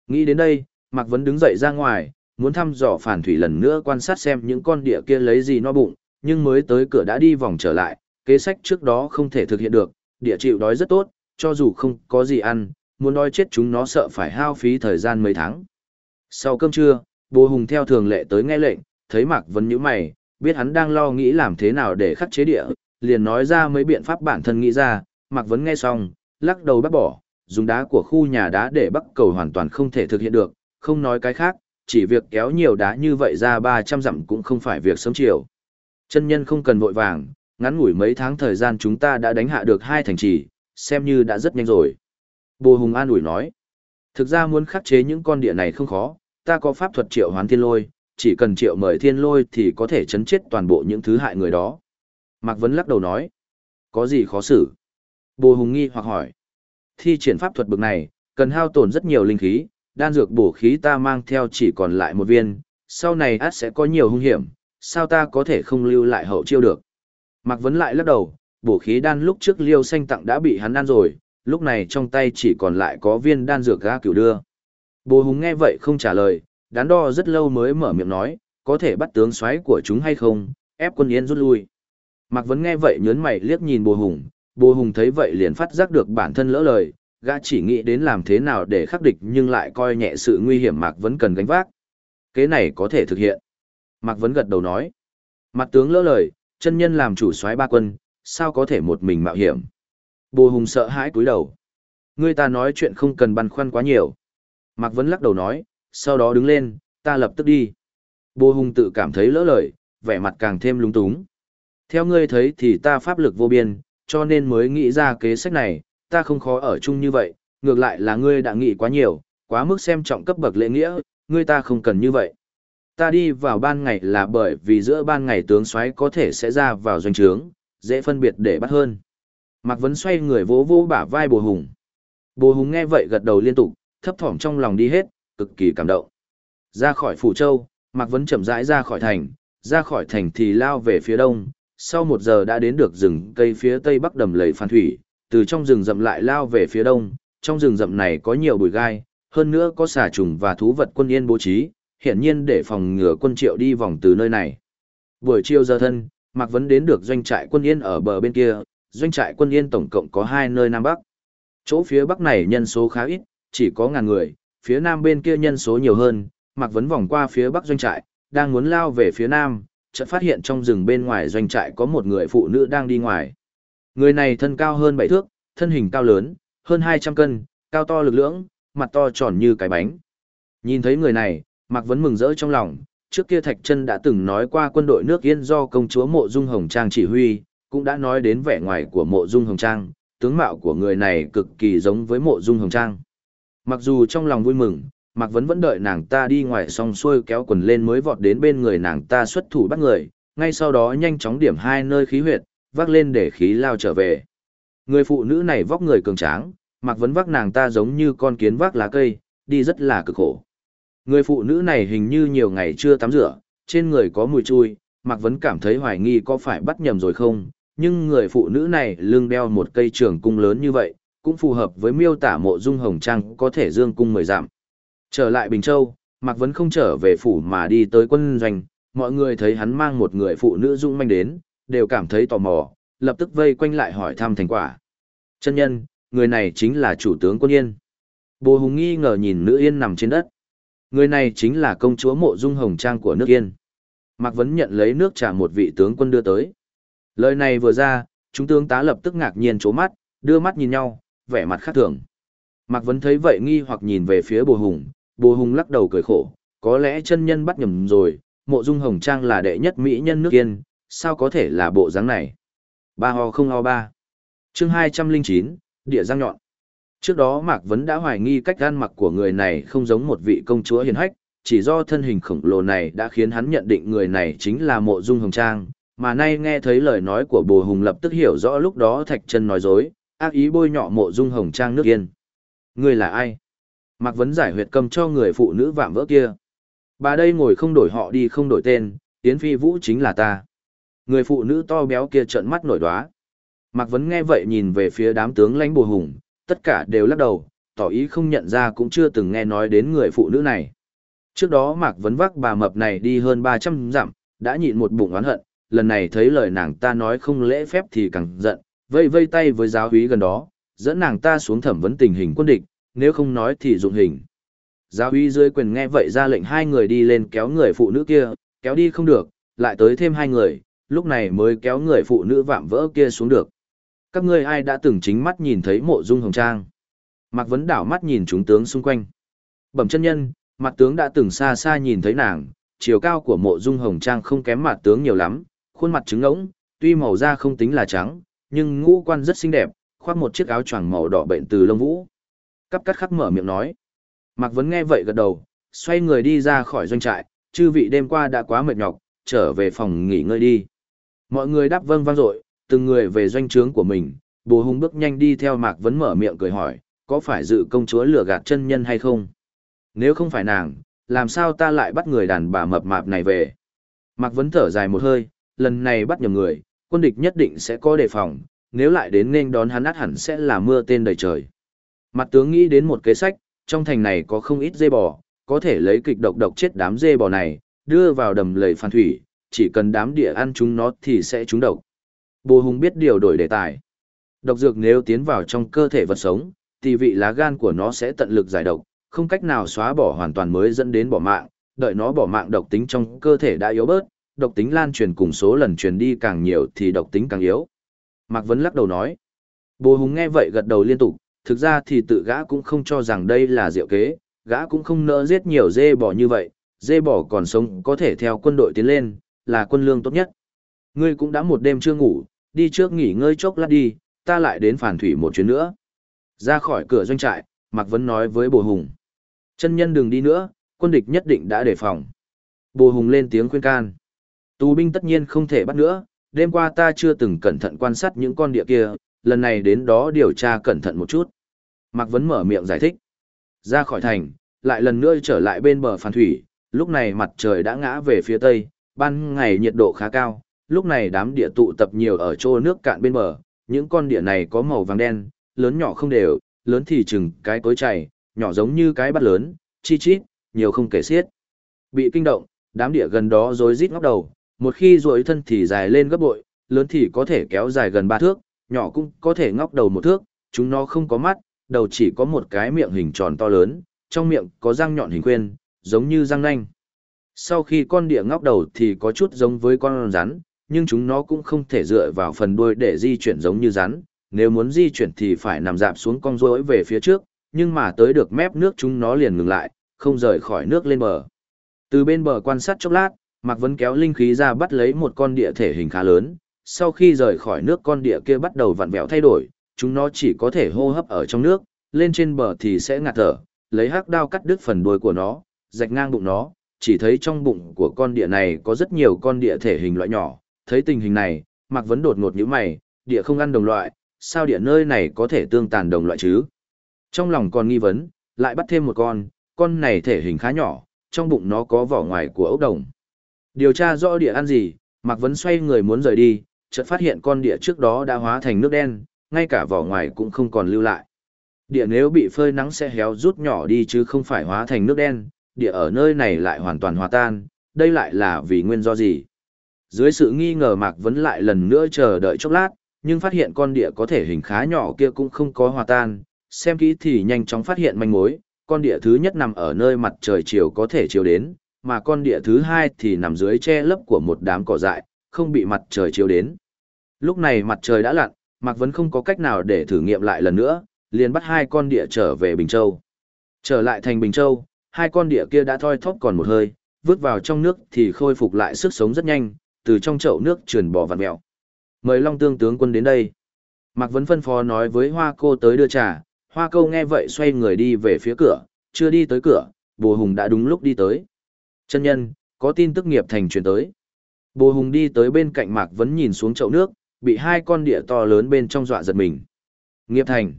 Nghĩ đến đây, Mạc Vấn đứng dậy ra ngoài, muốn thăm dò phản thủy lần nữa quan sát xem những con địa kia lấy gì no bụng, nhưng mới tới cửa đã đi vòng trở lại, kế sách trước đó không thể thực hiện được, địa chịu đói rất tốt, cho dù không có gì ăn, muốn đói chết chúng nó sợ phải hao phí thời gian mấy tháng. Sau cơm trưa, bố hùng theo thường lệ tới nghe lệnh, thấy Mạc Vân nhíu mày, biết hắn đang lo nghĩ làm thế nào để khắc chế địa, liền nói ra mấy biện pháp bản thân nghĩ ra, Mạc Vân nghe xong, lắc đầu bác bỏ, dùng đá của khu nhà đá để bắt cầu hoàn toàn không thể thực hiện được, không nói cái khác, chỉ việc kéo nhiều đá như vậy ra 300 dặm cũng không phải việc sớm chiều. Chân nhân không cần vội vàng, ngắn ngủi mấy tháng thời gian chúng ta đã đánh hạ được hai thành trì, xem như đã rất nhanh rồi. Bồ Hùng an ủi nói, thực ra muốn khắc chế những con địa này không khó, ta có pháp thuật triệu hoán thiên lôi, chỉ cần triệu mời thiên lôi thì có thể chấn chết toàn bộ những thứ hại người đó. Mạc Vấn lắc đầu nói, có gì khó xử? Bồ Hùng nghi hoặc hỏi, thi triển pháp thuật bực này, cần hao tổn rất nhiều linh khí, đan dược bổ khí ta mang theo chỉ còn lại một viên, sau này át sẽ có nhiều hung hiểm, sao ta có thể không lưu lại hậu chiêu được. Mạc Vấn lại lắc đầu, bổ khí đan lúc trước liêu xanh tặng đã bị hắn ăn rồi, lúc này trong tay chỉ còn lại có viên đan dược ga cửu đưa. Bồ Hùng nghe vậy không trả lời, đắn đo rất lâu mới mở miệng nói, có thể bắt tướng xoáy của chúng hay không, ép quân yên rút lui. Mạc Vấn nghe vậy nhớn mày liếc nhìn Bồ Hùng, Bồ Hùng thấy vậy liền phát giác được bản thân lỡ lời, gã chỉ nghĩ đến làm thế nào để khắc địch nhưng lại coi nhẹ sự nguy hiểm Mạc Vấn cần gánh vác. Kế này có thể thực hiện. Mạc Vấn gật đầu nói. Mặt tướng lỡ lời, chân nhân làm chủ soái ba quân, sao có thể một mình mạo hiểm. Bồ Hùng sợ hãi cúi đầu. Ngươi ta nói chuyện không cần băn khoăn quá nhiều. Mạc Vấn lắc đầu nói, sau đó đứng lên, ta lập tức đi. Bồ Hùng tự cảm thấy lỡ lời, vẻ mặt càng thêm lung túng. Theo ngươi thấy thì ta pháp lực vô biên, cho nên mới nghĩ ra kế sách này, ta không khó ở chung như vậy, ngược lại là ngươi đã nghĩ quá nhiều, quá mức xem trọng cấp bậc lễ nghĩa, ngươi ta không cần như vậy. Ta đi vào ban ngày là bởi vì giữa ban ngày tướng soái có thể sẽ ra vào doanh trướng, dễ phân biệt để bắt hơn. Mạc Vấn xoay người vỗ vỗ bả vai Bồ Hùng. Bồ Hùng nghe vậy gật đầu liên tục, thấp thỏm trong lòng đi hết, cực kỳ cảm động. Ra khỏi Phủ Châu, Mạc Vấn chậm rãi ra khỏi thành, ra khỏi thành thì lao về phía đông, sau một giờ đã đến được rừng cây phía tây bắc đầm lầy phan thủy, từ trong rừng rậm lại lao về phía đông, trong rừng rậm này có nhiều bụi gai, hơn nữa có xà trùng và thú vật quân yên bố trí, hiển nhiên để phòng ngừa quân triệu đi vòng từ nơi này. Buổi chiều giờ thân, Mạc Vấn đến được doanh trại quân yên ở bờ bên kia, doanh trại quân yên tổng cộng có hai nơi Nam Bắc. Chỗ phía Bắc này nhân số khá ít, chỉ có ngàn người, phía Nam bên kia nhân số nhiều hơn, Mạc Vấn vòng qua phía Bắc doanh trại, đang muốn lao về phía Nam, chợt phát hiện trong rừng bên ngoài doanh trại có một người phụ nữ đang đi ngoài. Người này thân cao hơn 7 thước, thân hình cao lớn, hơn 200 cân, cao to lực lưỡng, mặt to tròn như cái bánh. Nhìn thấy người này, Mạc Vấn mừng rỡ trong lòng, trước kia Thạch Trân đã từng nói qua quân đội nước Yên do công chúa Mộ Dung Hồng Trang chỉ huy, cũng đã nói đến vẻ ngoài của Mộ Dung Hồng Trang, tướng mạo của người này cực kỳ giống với Mộ Dung Hồng Trang. Mặc dù trong lòng vui mừng, Mạc Vấn vẫn đợi nàng ta đi ngoài xong xuôi kéo quần lên mới vọt đến bên người nàng ta xuất thủ bắt người, ngay sau đó nhanh chóng điểm hai nơi khí huyệt, vác lên để khí lao trở về. Người phụ nữ này vóc người cường tráng, Mạc Vấn vác nàng ta giống như con kiến vác lá cây, đi rất là cực khổ. Người phụ nữ này hình như nhiều ngày chưa tắm rửa, trên người có mùi chui, Mạc Vấn cảm thấy hoài nghi có phải bắt nhầm rồi không, nhưng người phụ nữ này lưng đeo một cây trường cung lớn như vậy, cũng phù hợp với miêu tả mộ dung hồng trang có thể dương cung mười giảm. Trở lại Bình Châu, Mạc Vấn không trở về phủ mà đi tới quân doanh, mọi người thấy hắn mang một người phụ nữ dung manh đến, đều cảm thấy tò mò, lập tức vây quanh lại hỏi thăm thành quả. Chân nhân, người này chính là chủ tướng quân Yên. Bồ Hùng nghi ngờ nhìn nữ Yên nằm trên đất. Người này chính là công chúa mộ dung hồng trang của nước Yên. Mạc Vấn nhận lấy nước trà một vị tướng quân đưa tới. Lời này vừa ra, chúng tướng tá lập tức ngạc nhiên chố mắt, đưa mắt nhìn nhau, vẻ mặt khác thường. Mạc Vấn thấy vậy nghi hoặc nhìn về phía Bồ Hùng, Bồ Hùng lắc đầu cười khổ, có lẽ chân nhân bắt nhầm rồi, mộ dung hồng trang là đệ nhất mỹ nhân nước Yên, sao có thể là bộ dáng này? Ba ho không ho ba. Chương 209, địa giang nhọn. Trước đó Mạc Vấn đã hoài nghi cách ăn mặc của người này không giống một vị công chúa hiền hách, chỉ do thân hình khổng lồ này đã khiến hắn nhận định người này chính là mộ dung hồng trang, mà nay nghe thấy lời nói của bồ hùng lập tức hiểu rõ lúc đó thạch chân nói dối, ác ý bôi nhọ mộ dung hồng trang nước yên. Người là ai? Mạc Vấn giải huyệt cầm cho người phụ nữ vạm vỡ kia. Bà đây ngồi không đổi họ đi không đổi tên, Yến Phi Vũ chính là ta. Người phụ nữ to béo kia trợn mắt nổi đoá. Mạc Vấn nghe vậy nhìn về phía đám tướng lãnh bồ hùng, tất cả đều lắc đầu, tỏ ý không nhận ra cũng chưa từng nghe nói đến người phụ nữ này. Trước đó Mạc Vấn vác bà mập này đi hơn 300 dặm, đã nhịn một bụng oán hận, lần này thấy lời nàng ta nói không lễ phép thì càng giận, vây vây tay với giáo úy gần đó, dẫn nàng ta xuống thẩm vấn tình hình quân địch, nếu không nói thì dụng hình. Giáo úy dưới quyền nghe vậy ra lệnh hai người đi lên kéo người phụ nữ kia, kéo đi không được, lại tới thêm hai người, lúc này mới kéo người phụ nữ vạm vỡ kia xuống được. Các ngươi ai đã từng chính mắt nhìn thấy mộ dung hồng trang? Mạc Vấn đảo mắt nhìn chúng tướng xung quanh. Bẩm chân nhân, mặt tướng đã từng xa xa nhìn thấy nàng, chiều cao của mộ dung hồng trang không kém mặt tướng nhiều lắm, khuôn mặt trứng ngỗng, tuy màu da không tính là trắng, nhưng ngũ quan rất xinh đẹp, khoác một chiếc áo choàng màu đỏ bệnh từ lông vũ. Cắp cắt khắc mở miệng nói. Mạc Vấn nghe vậy gật đầu, xoay người đi ra khỏi doanh trại, chư vị đêm qua đã quá mệt nhọc, trở về phòng nghỉ ngơi đi. Mọi người đáp vâng vang dội, từng người về doanh trướng của mình, bồ hùng bước nhanh đi theo Mạc Vấn mở miệng cười hỏi, có phải dự công chúa lừa gạt chân nhân hay không? Nếu không phải nàng, làm sao ta lại bắt người đàn bà mập mạp này về? Mạc Vấn thở dài một hơi, lần này bắt nhầm người, quân địch nhất định sẽ có đề phòng, nếu lại đến nên đón hắn át hẳn sẽ là mưa tên đầy trời. Mặt tướng nghĩ đến một kế sách, trong thành này có không ít dê bò, có thể lấy kịch độc độc chết đám dê bò này, đưa vào đầm lầy phan thủy, chỉ cần đám địa ăn chúng nó thì sẽ trúng độc. Bồ Hùng biết điều đổi đề tài. Độc dược nếu tiến vào trong cơ thể vật sống, thì vị lá gan của nó sẽ tận lực giải độc, không cách nào xóa bỏ hoàn toàn mới dẫn đến bỏ mạng, đợi nó bỏ mạng độc tính trong cơ thể đã yếu bớt, độc tính lan truyền cùng số lần truyền đi càng nhiều thì độc tính càng yếu. Mạc Vấn lắc đầu nói. Bồ Hùng nghe vậy gật đầu liên tục, thực ra thì tự gã cũng không cho rằng đây là diệu kế, gã cũng không nỡ giết nhiều dê bò như vậy, dê bò còn sống có thể theo quân đội tiến lên, là quân lương tốt nhất. Ngươi cũng đã một đêm chưa ngủ, đi trước nghỉ ngơi chốc lát đi, ta lại đến phản thủy một chuyến nữa. Ra khỏi cửa doanh trại, Mạc Vấn nói với Bồ Hùng. Chân nhân đừng đi nữa, quân địch nhất định đã đề phòng. Bồ Hùng lên tiếng khuyên can. Tù binh tất nhiên không thể bắt nữa, đêm qua ta chưa từng cẩn thận quan sát những con địa kia, lần này đến đó điều tra cẩn thận một chút. Mạc Vấn mở miệng giải thích. Ra khỏi thành, lại lần nữa trở lại bên bờ phản thủy, lúc này mặt trời đã ngã về phía tây, ban ngày nhiệt độ khá cao, lúc này đám địa tụ tập nhiều ở chỗ nước cạn bên bờ, những con địa này có màu vàng đen, lớn nhỏ không đều, lớn thì chừng cái tối chảy, nhỏ giống như cái bát lớn, chi chít, nhiều không kể xiết. Bị kinh động, đám địa gần đó rối rít ngóc đầu, một khi rối thân thì dài lên gấp bội, lớn thì có thể kéo dài gần ba thước, nhỏ cũng có thể ngóc đầu một thước, chúng nó không có mắt, đầu chỉ có một cái miệng hình tròn to lớn, trong miệng có răng nhọn hình khuyên, giống như răng nanh. Sau khi con địa ngóc đầu thì có chút giống với con rắn, nhưng chúng nó cũng không thể dựa vào phần đuôi để di chuyển giống như rắn, nếu muốn di chuyển thì phải nằm dạp xuống cong rối về phía trước, nhưng mà tới được mép nước chúng nó liền ngừng lại, không rời khỏi nước lên bờ. Từ bên bờ quan sát chốc lát, Mạc Vân kéo linh khí ra bắt lấy một con địa thể hình khá lớn, sau khi rời khỏi nước con địa kia bắt đầu vặn vẹo thay đổi, chúng nó chỉ có thể hô hấp ở trong nước, lên trên bờ thì sẽ ngạt thở, lấy hắc đao cắt đứt phần đuôi của nó, rạch ngang bụng nó, chỉ thấy trong bụng của con địa này có rất nhiều con địa thể hình loại nhỏ, thấy tình hình này, Mạc Vấn đột ngột như mày, địa không ăn đồng loại, sao địa nơi này có thể tương tàn đồng loại chứ? Trong lòng còn nghi vấn, lại bắt thêm một con, con này thể hình khá nhỏ, trong bụng nó có vỏ ngoài của ốc đồng. Điều tra rõ địa ăn gì, Mạc Vấn xoay người muốn rời đi, chợt phát hiện con địa trước đó đã hóa thành nước đen, ngay cả vỏ ngoài cũng không còn lưu lại. Địa nếu bị phơi nắng sẽ héo rút nhỏ đi chứ không phải hóa thành nước đen, địa ở nơi này lại hoàn toàn hòa tan, đây lại là vì nguyên do gì? Dưới sự nghi ngờ Mạc Vấn lại lần nữa chờ đợi chốc lát, nhưng phát hiện con địa có thể hình khá nhỏ kia cũng không có hòa tan, xem kỹ thì nhanh chóng phát hiện manh mối, con địa thứ nhất nằm ở nơi mặt trời chiều có thể chiếu đến, mà con địa thứ hai thì nằm dưới che lấp của một đám cỏ dại, không bị mặt trời chiếu đến. Lúc này mặt trời đã lặn, Mạc Vấn không có cách nào để thử nghiệm lại lần nữa, liền bắt hai con địa trở về Bình Châu. Trở lại thành Bình Châu, hai con địa kia đã thoi thóp còn một hơi, vứt vào trong nước thì khôi phục lại sức sống rất nhanh, từ trong chậu nước truyền bò vặn mèo. Mời Long Tương tướng quân đến đây. Mạc Vấn phân phó nói với Hoa cô tới đưa trà, Hoa câu nghe vậy xoay người đi về phía cửa, chưa đi tới cửa, Bồ Hùng đã đúng lúc đi tới. Chân nhân, có tin tức nghiệp thành truyền tới. Bồ Hùng đi tới bên cạnh Mạc Vấn nhìn xuống chậu nước, bị hai con địa to lớn bên trong dọa giật mình. Nghiệp thành.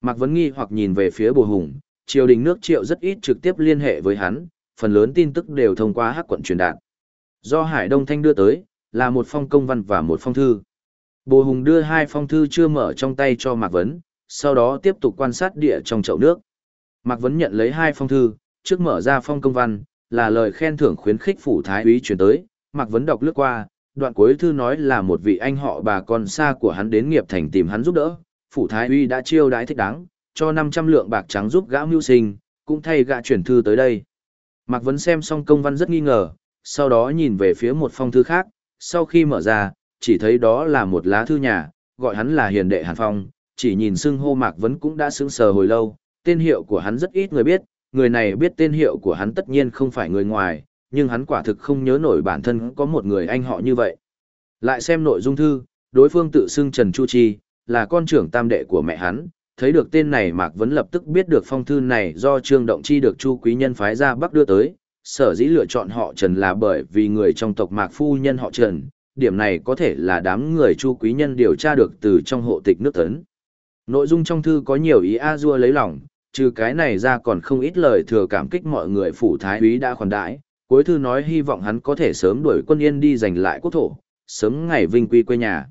Mạc Vấn nghi hoặc nhìn về phía Bồ Hùng, triều đình nước triệu rất ít trực tiếp liên hệ với hắn, phần lớn tin tức đều thông qua hắc quận truyền đạt. Do Hải Đông Thanh đưa tới, là một phong công văn và một phong thư. Bồ Hùng đưa hai phong thư chưa mở trong tay cho Mạc Vấn, sau đó tiếp tục quan sát địa trong chậu nước. Mạc Vấn nhận lấy hai phong thư, trước mở ra phong công văn, là lời khen thưởng khuyến khích phủ thái úy chuyển tới, Mạc Vấn đọc lướt qua, đoạn cuối thư nói là một vị anh họ bà con xa của hắn đến nghiệp thành tìm hắn giúp đỡ, phủ thái úy đã chiêu đãi thích đáng, cho 500 lượng bạc trắng giúp gã mưu sinh, cũng thay gã chuyển thư tới đây. Mạc Vấn xem xong công văn rất nghi ngờ, sau đó nhìn về phía một phong thư khác, sau khi mở ra, chỉ thấy đó là một lá thư nhà, gọi hắn là hiền đệ Hàn Phong, chỉ nhìn xưng hô Mạc Vấn cũng đã sững sờ hồi lâu, tên hiệu của hắn rất ít người biết, người này biết tên hiệu của hắn tất nhiên không phải người ngoài, nhưng hắn quả thực không nhớ nổi bản thân có một người anh họ như vậy. Lại xem nội dung thư, đối phương tự xưng Trần Chu Chi, là con trưởng tam đệ của mẹ hắn, thấy được tên này Mạc Vấn lập tức biết được phong thư này do Trương Động Chi được Chu Quý Nhân phái ra Bắc đưa tới, sở dĩ lựa chọn họ Trần là bởi vì người trong tộc Mạc Phu Nhân họ Trần, điểm này có thể là đám người Chu Quý Nhân điều tra được từ trong hộ tịch nước tấn. Nội dung trong thư có nhiều ý a dua lấy lòng, trừ cái này ra còn không ít lời thừa cảm kích mọi người phủ thái úy đã khoản đãi, cuối thư nói hy vọng hắn có thể sớm đuổi quân yên đi giành lại quốc thổ, sớm ngày vinh quy quê nhà.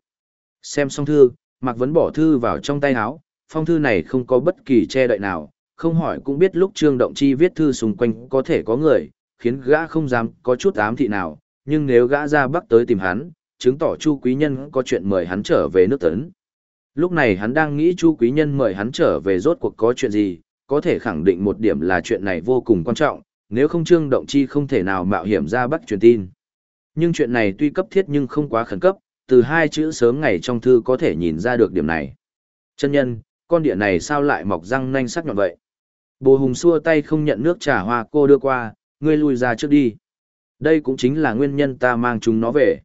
Xem xong thư, Mạc Vấn bỏ thư vào trong tay áo, phong thư này không có bất kỳ che đậy nào, không hỏi cũng biết lúc Trương Động Chi viết thư xung quanh có thể có người, khiến gã không dám có chút ám thị nào, nhưng nếu gã ra bắc tới tìm hắn, chứng tỏ Chu Quý Nhân có chuyện mời hắn trở về nước tấn. Lúc này hắn đang nghĩ Chu Quý Nhân mời hắn trở về rốt cuộc có chuyện gì, có thể khẳng định một điểm là chuyện này vô cùng quan trọng, nếu không Trương Động Chi không thể nào mạo hiểm ra bắc truyền tin. Nhưng chuyện này tuy cấp thiết nhưng không quá khẩn cấp, từ hai chữ sớm ngày trong thư có thể nhìn ra được điểm này. Chân nhân, con địa này sao lại mọc răng nanh sắc nhọn vậy? Bồ Hùng xua tay không nhận nước trà hoa cô đưa qua, ngươi lui ra trước đi. Đây cũng chính là nguyên nhân ta mang chúng nó về.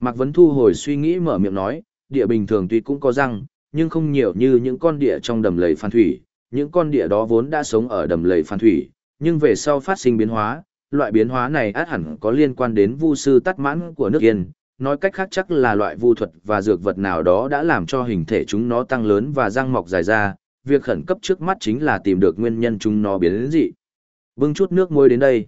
Mạc Vấn thu hồi suy nghĩ mở miệng nói, địa bình thường tuy cũng có răng, nhưng không nhiều như những con địa trong đầm lầy phan thủy. Những con địa đó vốn đã sống ở đầm lầy phan thủy, nhưng về sau phát sinh biến hóa, loại biến hóa này át hẳn có liên quan đến vu sư tắt mãn của nước Yên. Nói cách khác chắc là loại vu thuật và dược vật nào đó đã làm cho hình thể chúng nó tăng lớn và răng mọc dài ra. Việc khẩn cấp trước mắt chính là tìm được nguyên nhân chúng nó biến đến dị. Bưng chút nước môi đến đây.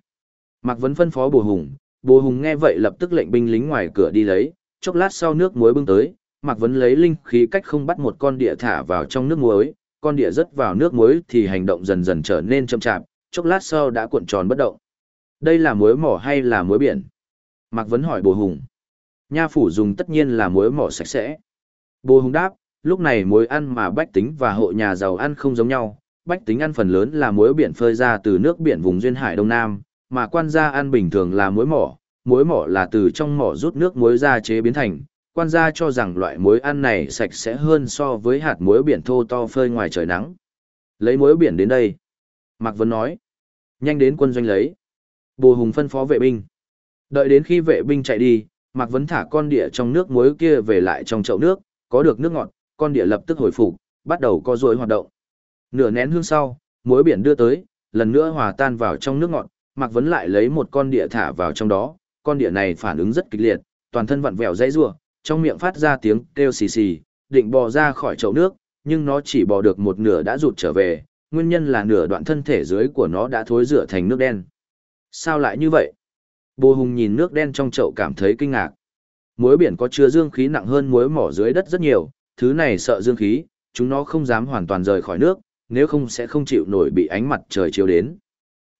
Mạc Vấn phân phó Bồ Hùng, Bồ Hùng nghe vậy lập tức lệnh binh lính ngoài cửa đi lấy, chốc lát sau nước muối bưng tới, Mạc Vấn lấy linh khí cách không bắt một con địa thả vào trong nước muối, con địa rớt vào nước muối thì hành động dần dần trở nên chậm chạp, chốc lát sau đã cuộn tròn bất động. Đây là muối mỏ hay là muối biển? Mạc Vấn hỏi Bồ Hùng. Nha phủ dùng tất nhiên là muối mỏ sạch sẽ. Bồ Hùng đáp, lúc này muối ăn mà bách tính và hộ nhà giàu ăn không giống nhau, bách tính ăn phần lớn là muối biển phơi ra từ nước biển vùng duyên hải Đông Nam, mà quan gia ăn bình thường là muối mỏ, muối mỏ là từ trong mỏ rút nước muối ra chế biến thành. Quan gia cho rằng loại muối ăn này sạch sẽ hơn so với hạt muối biển thô to phơi ngoài trời nắng. Lấy muối biển đến đây. Mạc Vân nói. Nhanh đến quân doanh lấy. Bồ Hùng phân phó vệ binh. Đợi đến khi vệ binh chạy đi, Mạc Vấn thả con địa trong nước muối kia về lại trong chậu nước, có được nước ngọt, con địa lập tức hồi phục, bắt đầu co rối hoạt động. Nửa nén hương sau, muối biển đưa tới, lần nữa hòa tan vào trong nước ngọt, Mạc Vấn lại lấy một con địa thả vào trong đó, con địa này phản ứng rất kịch liệt, toàn thân vặn vẹo dãy rủa, trong miệng phát ra tiếng kêu xì xì, định bò ra khỏi chậu nước, nhưng nó chỉ bò được một nửa đã rụt trở về, nguyên nhân là nửa đoạn thân thể dưới của nó đã thối rửa thành nước đen. Sao lại như vậy? Bồ Hùng nhìn nước đen trong chậu cảm thấy kinh ngạc. Muối biển có chứa dương khí nặng hơn muối mỏ dưới đất rất nhiều, thứ này sợ dương khí, chúng nó không dám hoàn toàn rời khỏi nước, nếu không sẽ không chịu nổi bị ánh mặt trời chiếu đến.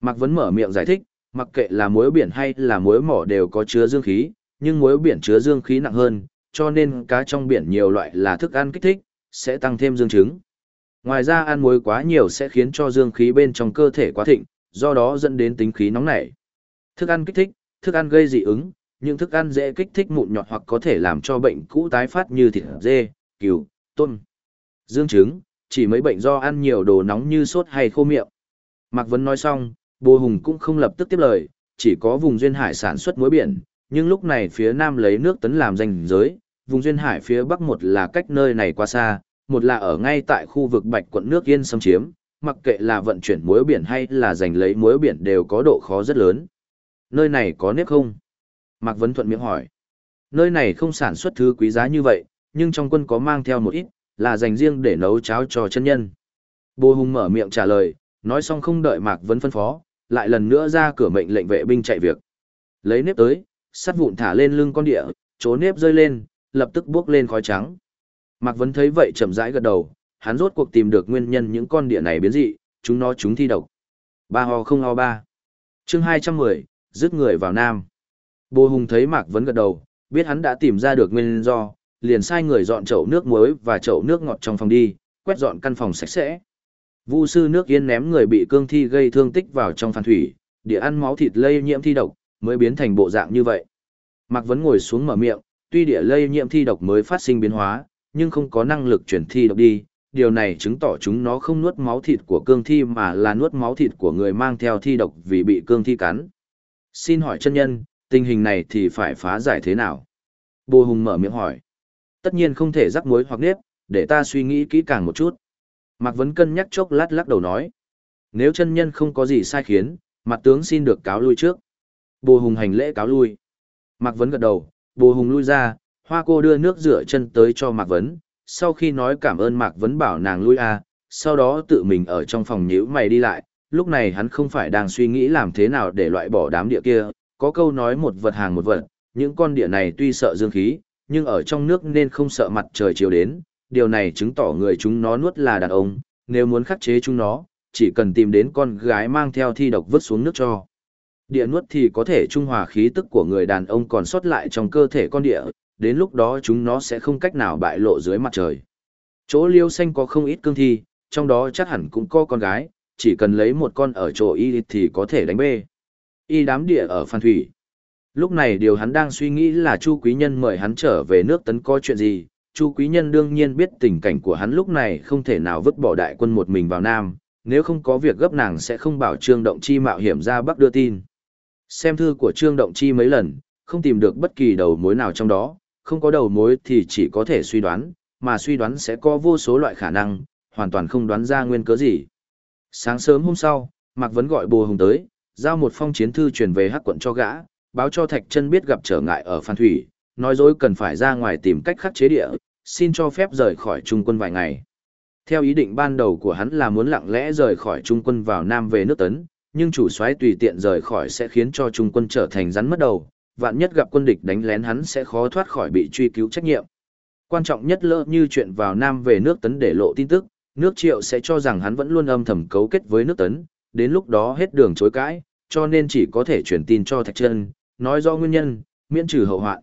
Mạc Vấn mở miệng giải thích, mặc kệ là muối biển hay là muối mỏ đều có chứa dương khí, nhưng muối biển chứa dương khí nặng hơn, cho nên cá trong biển nhiều loại là thức ăn kích thích, sẽ tăng thêm dương chứng. Ngoài ra ăn muối quá nhiều sẽ khiến cho dương khí bên trong cơ thể quá thịnh, do đó dẫn đến tính khí nóng nảy. Thức ăn kích thích, thức ăn gây dị ứng, những thức ăn dễ kích thích mụn nhọt hoặc có thể làm cho bệnh cũ tái phát như thịt dê, cừu, tôm. Dương chứng, chỉ mấy bệnh do ăn nhiều đồ nóng như sốt hay khô miệng. Mạc Vấn nói xong, Bồ Hùng cũng không lập tức tiếp lời, chỉ có vùng duyên hải sản xuất muối biển, nhưng lúc này phía nam lấy nước tấn làm danh giới, vùng duyên hải phía bắc một là cách nơi này quá xa, một là ở ngay tại khu vực bạch quận nước yên xâm chiếm, mặc kệ là vận chuyển muối biển hay là giành lấy muối biển đều có độ khó rất lớn. Nơi này có nếp không? Mạc Vấn Thuận miệng hỏi. Nơi này không sản xuất thứ quý giá như vậy, nhưng trong quân có mang theo một ít, là dành riêng để nấu cháo cho chân nhân. Bồ Hùng mở miệng trả lời, nói xong không đợi Mạc Vấn phân phó, lại lần nữa ra cửa mệnh lệnh vệ binh chạy việc. Lấy nếp tới, sắt vụn thả lên lưng con địa, chỗ nếp rơi lên, lập tức bước lên khói trắng. Mạc Vấn thấy vậy chậm rãi gật đầu, hắn rốt cuộc tìm được nguyên nhân những con địa này biến dị, chúng nó chúng thi độc. Ba ho không ho ba. chương 210, dứt người vào Nam. Bồ Hùng thấy Mạc Vấn gật đầu, biết hắn đã tìm ra được nguyên do, liền sai người dọn chậu nước muối và chậu nước ngọt trong phòng đi, quét dọn căn phòng sạch sẽ. Vu sư nước yên ném người bị cương thi gây thương tích vào trong phản thủy, địa ăn máu thịt lây nhiễm thi độc, mới biến thành bộ dạng như vậy. Mạc Vấn ngồi xuống mở miệng, tuy địa lây nhiễm thi độc mới phát sinh biến hóa, nhưng không có năng lực chuyển thi độc đi, điều này chứng tỏ chúng nó không nuốt máu thịt của cương thi mà là nuốt máu thịt của người mang theo thi độc vì bị cương thi cắn. Xin hỏi chân nhân, tình hình này thì phải phá giải thế nào? Bồ Hùng mở miệng hỏi. Tất nhiên không thể rắc muối hoặc nếp, để ta suy nghĩ kỹ càng một chút. Mạc Vấn cân nhắc chốc lát lắc đầu nói. Nếu chân nhân không có gì sai khiến, mặt tướng xin được cáo lui trước. Bồ Hùng hành lễ cáo lui. Mạc Vấn gật đầu, Bồ Hùng lui ra, hoa cô đưa nước rửa chân tới cho Mạc Vấn. Sau khi nói cảm ơn Mạc Vấn bảo nàng lui à, sau đó tự mình ở trong phòng nhíu mày đi lại. Lúc này hắn không phải đang suy nghĩ làm thế nào để loại bỏ đám địa kia, có câu nói một vật hàng một vật, những con địa này tuy sợ dương khí, nhưng ở trong nước nên không sợ mặt trời chiều đến, điều này chứng tỏ người chúng nó nuốt là đàn ông, nếu muốn khắc chế chúng nó, chỉ cần tìm đến con gái mang theo thi độc vứt xuống nước cho. Địa nuốt thì có thể trung hòa khí tức của người đàn ông còn sót lại trong cơ thể con địa, đến lúc đó chúng nó sẽ không cách nào bại lộ dưới mặt trời. Chỗ liêu xanh có không ít cương thi, trong đó chắc hẳn cũng có con gái, chỉ cần lấy một con ở chỗ y thì có thể đánh bê. Y đám địa ở Phan Thủy. Lúc này điều hắn đang suy nghĩ là Chu Quý Nhân mời hắn trở về nước tấn có chuyện gì. Chu Quý Nhân đương nhiên biết tình cảnh của hắn lúc này không thể nào vứt bỏ đại quân một mình vào Nam, nếu không có việc gấp nàng sẽ không bảo Trương Động Chi mạo hiểm ra Bắc đưa tin. Xem thư của Trương Động Chi mấy lần, không tìm được bất kỳ đầu mối nào trong đó, không có đầu mối thì chỉ có thể suy đoán, mà suy đoán sẽ có vô số loại khả năng, hoàn toàn không đoán ra nguyên cớ gì. Sáng sớm hôm sau, Mạc Vấn gọi Bồ Hùng tới, giao một phong chiến thư truyền về Hắc quận cho gã, báo cho Thạch Chân biết gặp trở ngại ở Phan Thủy, nói dối cần phải ra ngoài tìm cách khắc chế địa, xin cho phép rời khỏi trung quân vài ngày. Theo ý định ban đầu của hắn là muốn lặng lẽ rời khỏi trung quân vào Nam về nước Tấn, nhưng chủ soái tùy tiện rời khỏi sẽ khiến cho trung quân trở thành rắn mất đầu, vạn nhất gặp quân địch đánh lén hắn sẽ khó thoát khỏi bị truy cứu trách nhiệm. Quan trọng nhất lỡ như chuyện vào Nam về nước Tấn để lộ tin tức, nước Triệu sẽ cho rằng hắn vẫn luôn âm thầm cấu kết với nước Tấn, đến lúc đó hết đường chối cãi, cho nên chỉ có thể truyền tin cho Thạch Trân, nói do nguyên nhân, miễn trừ hậu hoạn.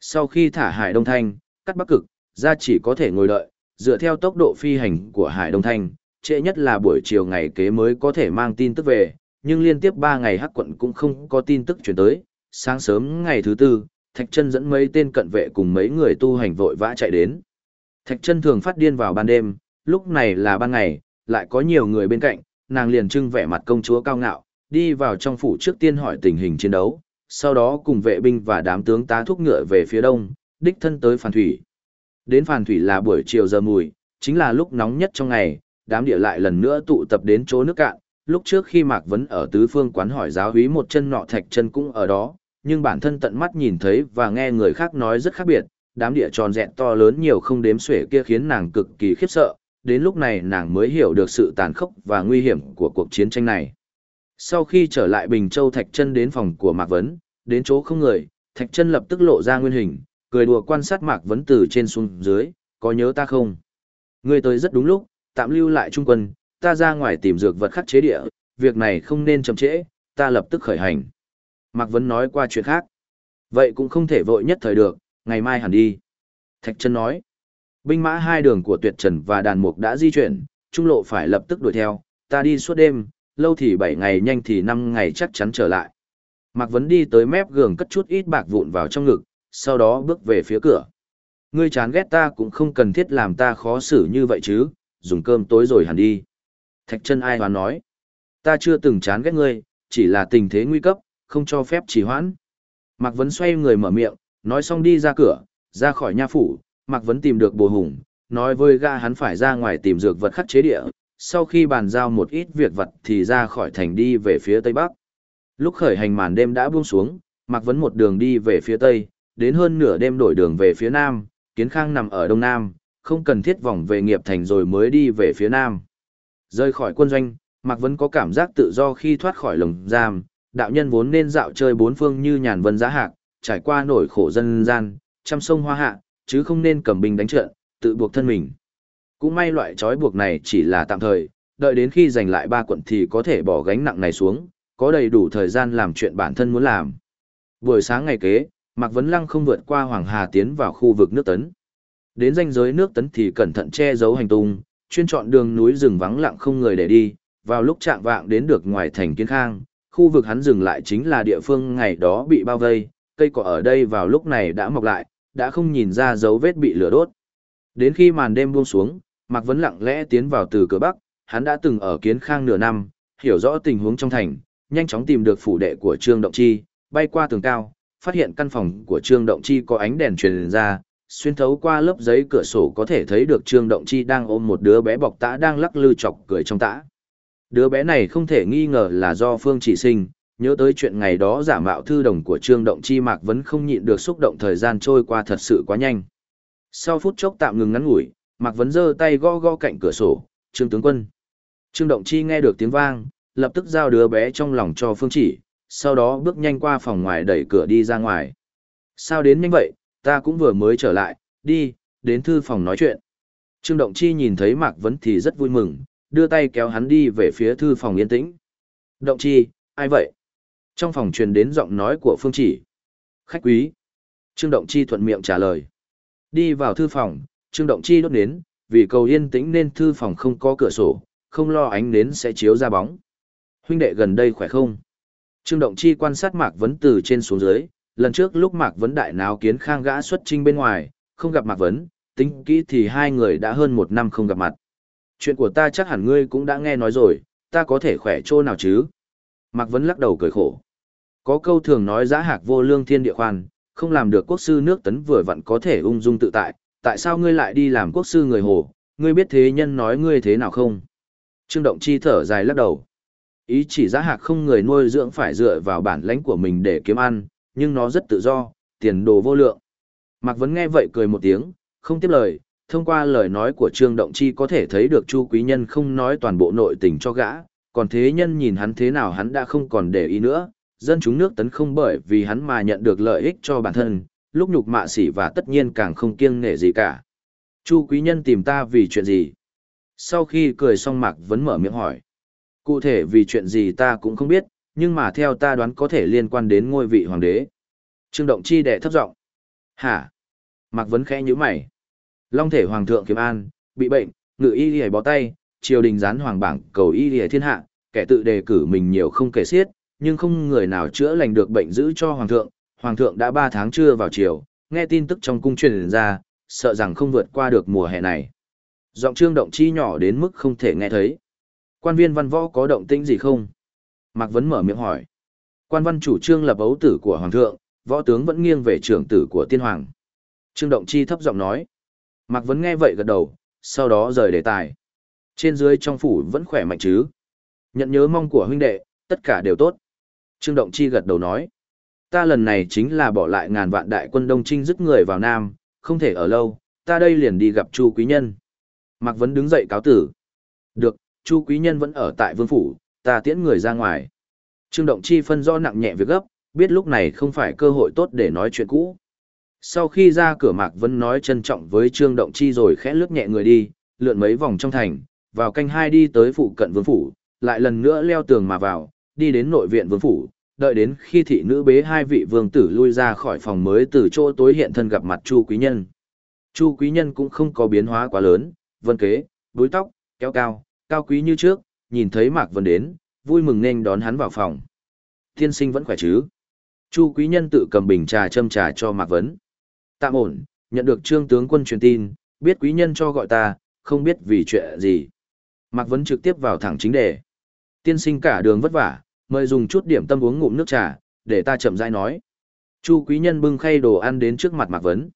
Sau khi thả Hải Đông Thanh, cắt Bắc Cực, ra chỉ có thể ngồi đợi, dựa theo tốc độ phi hành của Hải Đông Thanh, trễ nhất là buổi chiều ngày kế mới có thể mang tin tức về, nhưng liên tiếp 3 ngày hắc quận cũng không có tin tức chuyển tới. Sáng sớm ngày thứ tư, Thạch Trân dẫn mấy tên cận vệ cùng mấy người tu hành vội vã chạy đến. Thạch Trân thường phát điên vào ban đêm, lúc này là ban ngày, lại có nhiều người bên cạnh, nàng liền trưng vẻ mặt công chúa cao ngạo, đi vào trong phủ trước tiên hỏi tình hình chiến đấu, sau đó cùng vệ binh và đám tướng tá thúc ngựa về phía đông, đích thân tới Phàn Thủy. Đến Phàn Thủy là buổi chiều giờ mùi, chính là lúc nóng nhất trong ngày, đám địa lại lần nữa tụ tập đến chỗ nước cạn. Lúc trước khi Mạc Vấn ở tứ phương quán hỏi giáo húy một chân nọ thạch chân cũng ở đó, nhưng bản thân tận mắt nhìn thấy và nghe người khác nói rất khác biệt, đám địa tròn dẹn to lớn nhiều không đếm xuể kia khiến nàng cực kỳ khiếp sợ, đến lúc này nàng mới hiểu được sự tàn khốc và nguy hiểm của cuộc chiến tranh này. Sau khi trở lại Bình Châu Thạch Chân đến phòng của Mạc Vấn, đến chỗ không người, Thạch Chân lập tức lộ ra nguyên hình, cười đùa quan sát Mạc Vấn từ trên xuống dưới, có nhớ ta không? Ngươi tới rất đúng lúc, tạm lưu lại trung quân, ta ra ngoài tìm dược vật khắc chế địa, việc này không nên chậm trễ, ta lập tức khởi hành. Mạc Vấn nói qua chuyện khác. Vậy cũng không thể vội nhất thời được, ngày mai hẳn đi. Thạch Trân nói. Binh mã hai đường của Tuyệt Trần và Đàn Mục đã di chuyển, trung lộ phải lập tức đuổi theo, ta đi suốt đêm, lâu thì 7 ngày nhanh thì 5 ngày chắc chắn trở lại. Mạc Vấn đi tới mép giường cất chút ít bạc vụn vào trong ngực, sau đó bước về phía cửa. Ngươi chán ghét ta cũng không cần thiết làm ta khó xử như vậy chứ, dùng cơm tối rồi hẳn đi. Thạch chân ai hoán nói. Ta chưa từng chán ghét ngươi, chỉ là tình thế nguy cấp, không cho phép trì hoãn. Mạc Vấn xoay người mở miệng, nói xong đi ra cửa, ra khỏi nha phủ, Mạc Vấn tìm được bồ hùng, nói với ga hắn phải ra ngoài tìm dược vật khắc chế địa, sau khi bàn giao một ít việc vật thì ra khỏi thành đi về phía tây bắc. Lúc khởi hành màn đêm đã buông xuống, Mạc Vấn một đường đi về phía tây, đến hơn nửa đêm đổi đường về phía nam, Kiến Khang nằm ở đông nam, không cần thiết vòng về nghiệp thành rồi mới đi về phía nam. Rơi khỏi quân doanh, Mạc Vấn có cảm giác tự do khi thoát khỏi lồng giam, đạo nhân vốn nên dạo chơi bốn phương như nhàn vân giá hạc, trải qua nổi khổ dân gian, trăm sông hoa hạ, chứ không nên cầm binh đánh trận, tự buộc thân mình. Cũng may loại trói buộc này chỉ là tạm thời, đợi đến khi giành lại ba quận thì có thể bỏ gánh nặng này xuống, có đầy đủ thời gian làm chuyện bản thân muốn làm. Buổi sáng ngày kế, Mạc Vấn Lăng không vượt qua Hoàng Hà tiến vào khu vực nước tấn. Đến ranh giới nước tấn thì cẩn thận che giấu hành tung, chuyên chọn đường núi rừng vắng lặng không người để đi, vào lúc trạng vạng đến được ngoài thành Kiến Khang, khu vực hắn dừng lại chính là địa phương ngày đó bị bao vây, cây cỏ ở đây vào lúc này đã mọc lại, đã không nhìn ra dấu vết bị lửa đốt. Đến khi màn đêm buông xuống, Mạc Vấn lặng lẽ tiến vào từ cửa Bắc, hắn đã từng ở Kiến Khang nửa năm, hiểu rõ tình huống trong thành, nhanh chóng tìm được phủ đệ của Trương Động Chi, bay qua tường cao, phát hiện căn phòng của Trương Động Chi có ánh đèn truyền ra, xuyên thấu qua lớp giấy cửa sổ có thể thấy được Trương Động Chi đang ôm một đứa bé bọc tã đang lắc lư chọc cười trong tã. Đứa bé này không thể nghi ngờ là do Phương Chỉ Sinh, nhớ tới chuyện ngày đó giả mạo thư đồng của Trương Động Chi Mạc vẫn không nhịn được xúc động thời gian trôi qua thật sự quá nhanh. Sau phút chốc tạm ngừng ngắn ngủi, Mạc Vấn giơ tay gõ gõ cạnh cửa sổ, Trương tướng quân. Trương Động Chi nghe được tiếng vang, lập tức giao đứa bé trong lòng cho Phương Chỉ, sau đó bước nhanh qua phòng ngoài đẩy cửa đi ra ngoài. Sao đến nhanh vậy, ta cũng vừa mới trở lại, đi, đến thư phòng nói chuyện. Trương Động Chi nhìn thấy Mạc Vấn thì rất vui mừng, đưa tay kéo hắn đi về phía thư phòng yên tĩnh. Động Chi, ai vậy? Trong phòng truyền đến giọng nói của Phương Chỉ. Khách quý. Trương Động Chi thuận miệng trả lời. Đi vào thư phòng, Trương Động Chi đốt nến, vì cầu yên tĩnh nên thư phòng không có cửa sổ, không lo ánh nến sẽ chiếu ra bóng. Huynh đệ gần đây khỏe không? Trương Động Chi quan sát Mạc Vấn từ trên xuống dưới, lần trước lúc Mạc Vấn đại náo kiến khang gã xuất trinh bên ngoài, không gặp Mạc Vấn, tính kỹ thì hai người đã hơn một năm không gặp mặt. Chuyện của ta chắc hẳn ngươi cũng đã nghe nói rồi, ta có thể khỏe chỗ nào chứ? Mạc Vấn lắc đầu cười khổ. Có câu thường nói giã hạc vô lương thiên địa khoan, không làm được quốc sư nước tấn vừa vặn có thể ung dung tự tại, tại sao ngươi lại đi làm quốc sư người hồ, ngươi biết thế nhân nói ngươi thế nào không? Trương Động Chi thở dài lắc đầu. Ý chỉ giá hạc không người nuôi dưỡng phải dựa vào bản lãnh của mình để kiếm ăn, nhưng nó rất tự do, tiền đồ vô lượng. Mạc Vấn nghe vậy cười một tiếng, không tiếp lời, thông qua lời nói của Trương Động Chi có thể thấy được Chu Quý Nhân không nói toàn bộ nội tình cho gã, còn thế nhân nhìn hắn thế nào hắn đã không còn để ý nữa, dân chúng nước tấn không bởi vì hắn mà nhận được lợi ích cho bản thân, lúc nhục mạ sỉ và tất nhiên càng không kiêng nể gì cả. Chu Quý Nhân tìm ta vì chuyện gì? Sau khi cười xong Mạc Vấn mở miệng hỏi. Cụ thể vì chuyện gì ta cũng không biết, nhưng mà theo ta đoán có thể liên quan đến ngôi vị hoàng đế. Trương Động Chi đệ thấp giọng. Hả? Mạc Vấn khẽ nhíu mày. Long thể hoàng thượng kiếm an, bị bệnh, ngự y lìa bó tay, triều đình gián hoàng bảng cầu y lìa thiên hạ, kẻ tự đề cử mình nhiều không kể xiết, nhưng không người nào chữa lành được bệnh giữ cho hoàng thượng. Hoàng thượng đã ba tháng chưa vào triều, nghe tin tức trong cung truyền ra, sợ rằng không vượt qua được mùa hè này. Giọng trương động chi nhỏ đến mức không thể nghe thấy. Quan viên văn võ có động tĩnh gì không? Mạc Vấn mở miệng hỏi. Quan văn chủ trương lập ấu tử của Hoàng thượng, võ tướng vẫn nghiêng về trưởng tử của tiên hoàng. Trương Động Chi thấp giọng nói. Mạc Vấn nghe vậy gật đầu, sau đó rời đề tài. Trên dưới trong phủ vẫn khỏe mạnh chứ. Nhận nhớ mong của huynh đệ, tất cả đều tốt. Trương Động Chi gật đầu nói. Ta lần này chính là bỏ lại ngàn vạn đại quân Đông Trinh dứt người vào Nam, không thể ở lâu, ta đây liền đi gặp Chu Quý Nhân. Mạc Vấn đứng dậy cáo tử. Được, Chu Quý Nhân vẫn ở tại vương phủ, ta tiễn người ra ngoài. Trương Động Chi phân do nặng nhẹ việc gấp, biết lúc này không phải cơ hội tốt để nói chuyện cũ. Sau khi ra cửa Mạc Vấn nói trân trọng với Trương Động Chi rồi khẽ lướt nhẹ người đi, lượn mấy vòng trong thành, vào canh hai đi tới phụ cận vương phủ, lại lần nữa leo tường mà vào, đi đến nội viện vương phủ, đợi đến khi thị nữ bế hai vị vương tử lui ra khỏi phòng mới từ chỗ tối hiện thân gặp mặt Chu Quý Nhân. Chu Quý Nhân cũng không có biến hóa quá lớn, vân kế, búi tóc, kéo cao, cao quý như trước, nhìn thấy Mạc Vân đến, vui mừng nên đón hắn vào phòng. Tiên sinh vẫn khỏe chứ? Chu Quý Nhân tự cầm bình trà châm trà cho Mạc Vấn. Tạm ổn, nhận được trương tướng quân truyền tin, biết Quý Nhân cho gọi ta, không biết vì chuyện gì. Mạc Vấn trực tiếp vào thẳng chính đề. Tiên sinh cả đường vất vả, mời dùng chút điểm tâm uống ngụm nước trà, để ta chậm rãi nói. Chu Quý Nhân bưng khay đồ ăn đến trước mặt Mạc Vấn.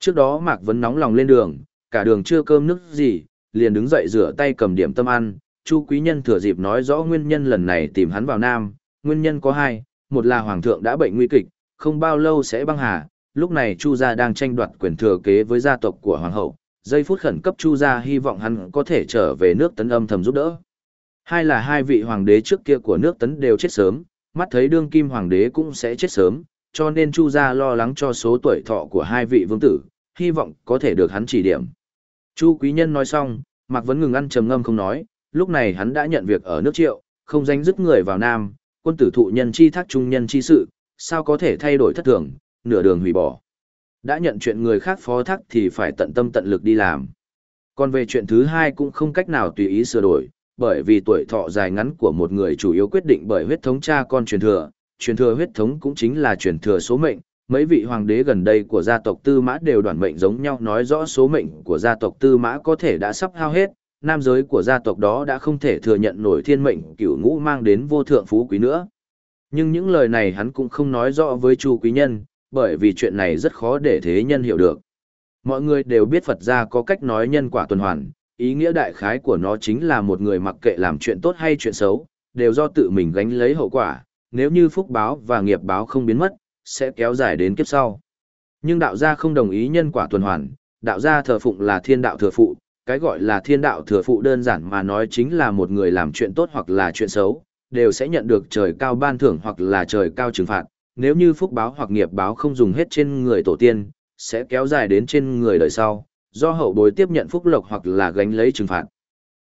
Trước đó Mạc Vấn nóng lòng lên đường, cả đường chưa cơm nước gì, liền đứng dậy rửa tay cầm điểm tâm ăn. Chu Quý Nhân thừa dịp nói rõ nguyên nhân lần này tìm hắn vào Nam, nguyên nhân có hai, một là Hoàng thượng đã bệnh nguy kịch, không bao lâu sẽ băng hà, lúc này Chu gia đang tranh đoạt quyền thừa kế với gia tộc của Hoàng hậu, giây phút khẩn cấp Chu gia hy vọng hắn có thể trở về nước tấn âm thầm giúp đỡ. Hai là hai vị hoàng đế trước kia của nước tấn đều chết sớm, mắt thấy đương kim hoàng đế cũng sẽ chết sớm, cho nên Chu gia lo lắng cho số tuổi thọ của hai vị vương tử, hy vọng có thể được hắn chỉ điểm. Chu quý nhân nói xong, Mạc Vấn ngừng ăn trầm ngâm không nói, lúc này hắn đã nhận việc ở nước triệu, không danh dứt người vào Nam, quân tử thụ nhân chi thác trung nhân chi sự, sao có thể thay đổi thất thường, nửa đường hủy bỏ. Đã nhận chuyện người khác phó thác thì phải tận tâm tận lực đi làm. Còn về chuyện thứ hai cũng không cách nào tùy ý sửa đổi, bởi vì tuổi thọ dài ngắn của một người chủ yếu quyết định bởi huyết thống cha con truyền thừa, truyền thừa huyết thống cũng chính là truyền thừa số mệnh. Mấy vị hoàng đế gần đây của gia tộc Tư Mã đều đoàn mệnh giống nhau nói rõ số mệnh của gia tộc Tư Mã có thể đã sắp hao hết, nam giới của gia tộc đó đã không thể thừa nhận nổi thiên mệnh cửu ngũ mang đến vô thượng phú quý nữa. Nhưng những lời này hắn cũng không nói rõ với Chu Quý Nhân, bởi vì chuyện này rất khó để thế nhân hiểu được. Mọi người đều biết Phật gia có cách nói nhân quả tuần hoàn, ý nghĩa đại khái của nó chính là một người mặc kệ làm chuyện tốt hay chuyện xấu, đều do tự mình gánh lấy hậu quả, nếu như phúc báo và nghiệp báo không biến mất, sẽ kéo dài đến kiếp sau. Nhưng đạo gia không đồng ý nhân quả tuần hoàn, đạo gia thờ phụng là thiên đạo thừa phụ, cái gọi là thiên đạo thừa phụ đơn giản mà nói chính là một người làm chuyện tốt hoặc là chuyện xấu, đều sẽ nhận được trời cao ban thưởng hoặc là trời cao trừng phạt, nếu như phúc báo hoặc nghiệp báo không dùng hết trên người tổ tiên, sẽ kéo dài đến trên người đời sau, do hậu bối tiếp nhận phúc lộc hoặc là gánh lấy trừng phạt.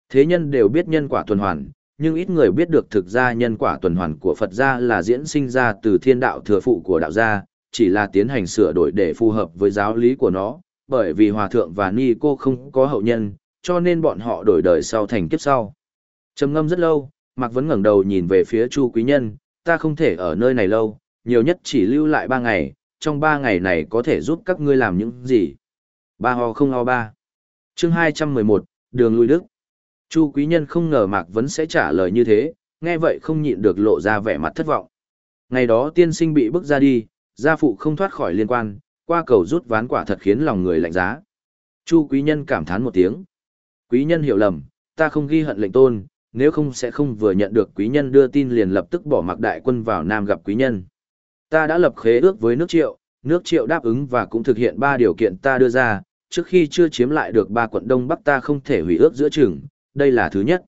Thế nhân đều biết nhân quả tuần hoàn, nhưng ít người biết được thực ra nhân quả tuần hoàn của Phật gia là diễn sinh ra từ thiên đạo thừa phụ của đạo gia, chỉ là tiến hành sửa đổi để phù hợp với giáo lý của nó, bởi vì Hòa Thượng và Ni cô không có hậu nhân, cho nên bọn họ đổi đời sau thành kiếp sau. Trầm ngâm rất lâu, Mạc Vấn ngẩng đầu nhìn về phía Chu Quý Nhân, ta không thể ở nơi này lâu, nhiều nhất chỉ lưu lại ba ngày, trong ba ngày này có thể giúp các ngươi làm những gì. Ba ho không ho ba. chương 211, đường lui đức. Chu quý nhân không ngờ Mạc Vấn sẽ trả lời như thế, nghe vậy không nhịn được lộ ra vẻ mặt thất vọng. Ngày đó tiên sinh bị bức ra đi, gia phụ không thoát khỏi liên quan, qua cầu rút ván quả thật khiến lòng người lạnh giá. Chu quý nhân cảm thán một tiếng. Quý nhân hiểu lầm, ta không ghi hận lệnh tôn, nếu không sẽ không vừa nhận được quý nhân đưa tin liền lập tức bỏ mặc đại quân vào Nam gặp quý nhân. Ta đã lập khế ước với nước triệu, nước triệu đáp ứng và cũng thực hiện ba điều kiện ta đưa ra, trước khi chưa chiếm lại được ba quận Đông Bắc ta không thể hủy ước giữa chừng, đây là thứ nhất.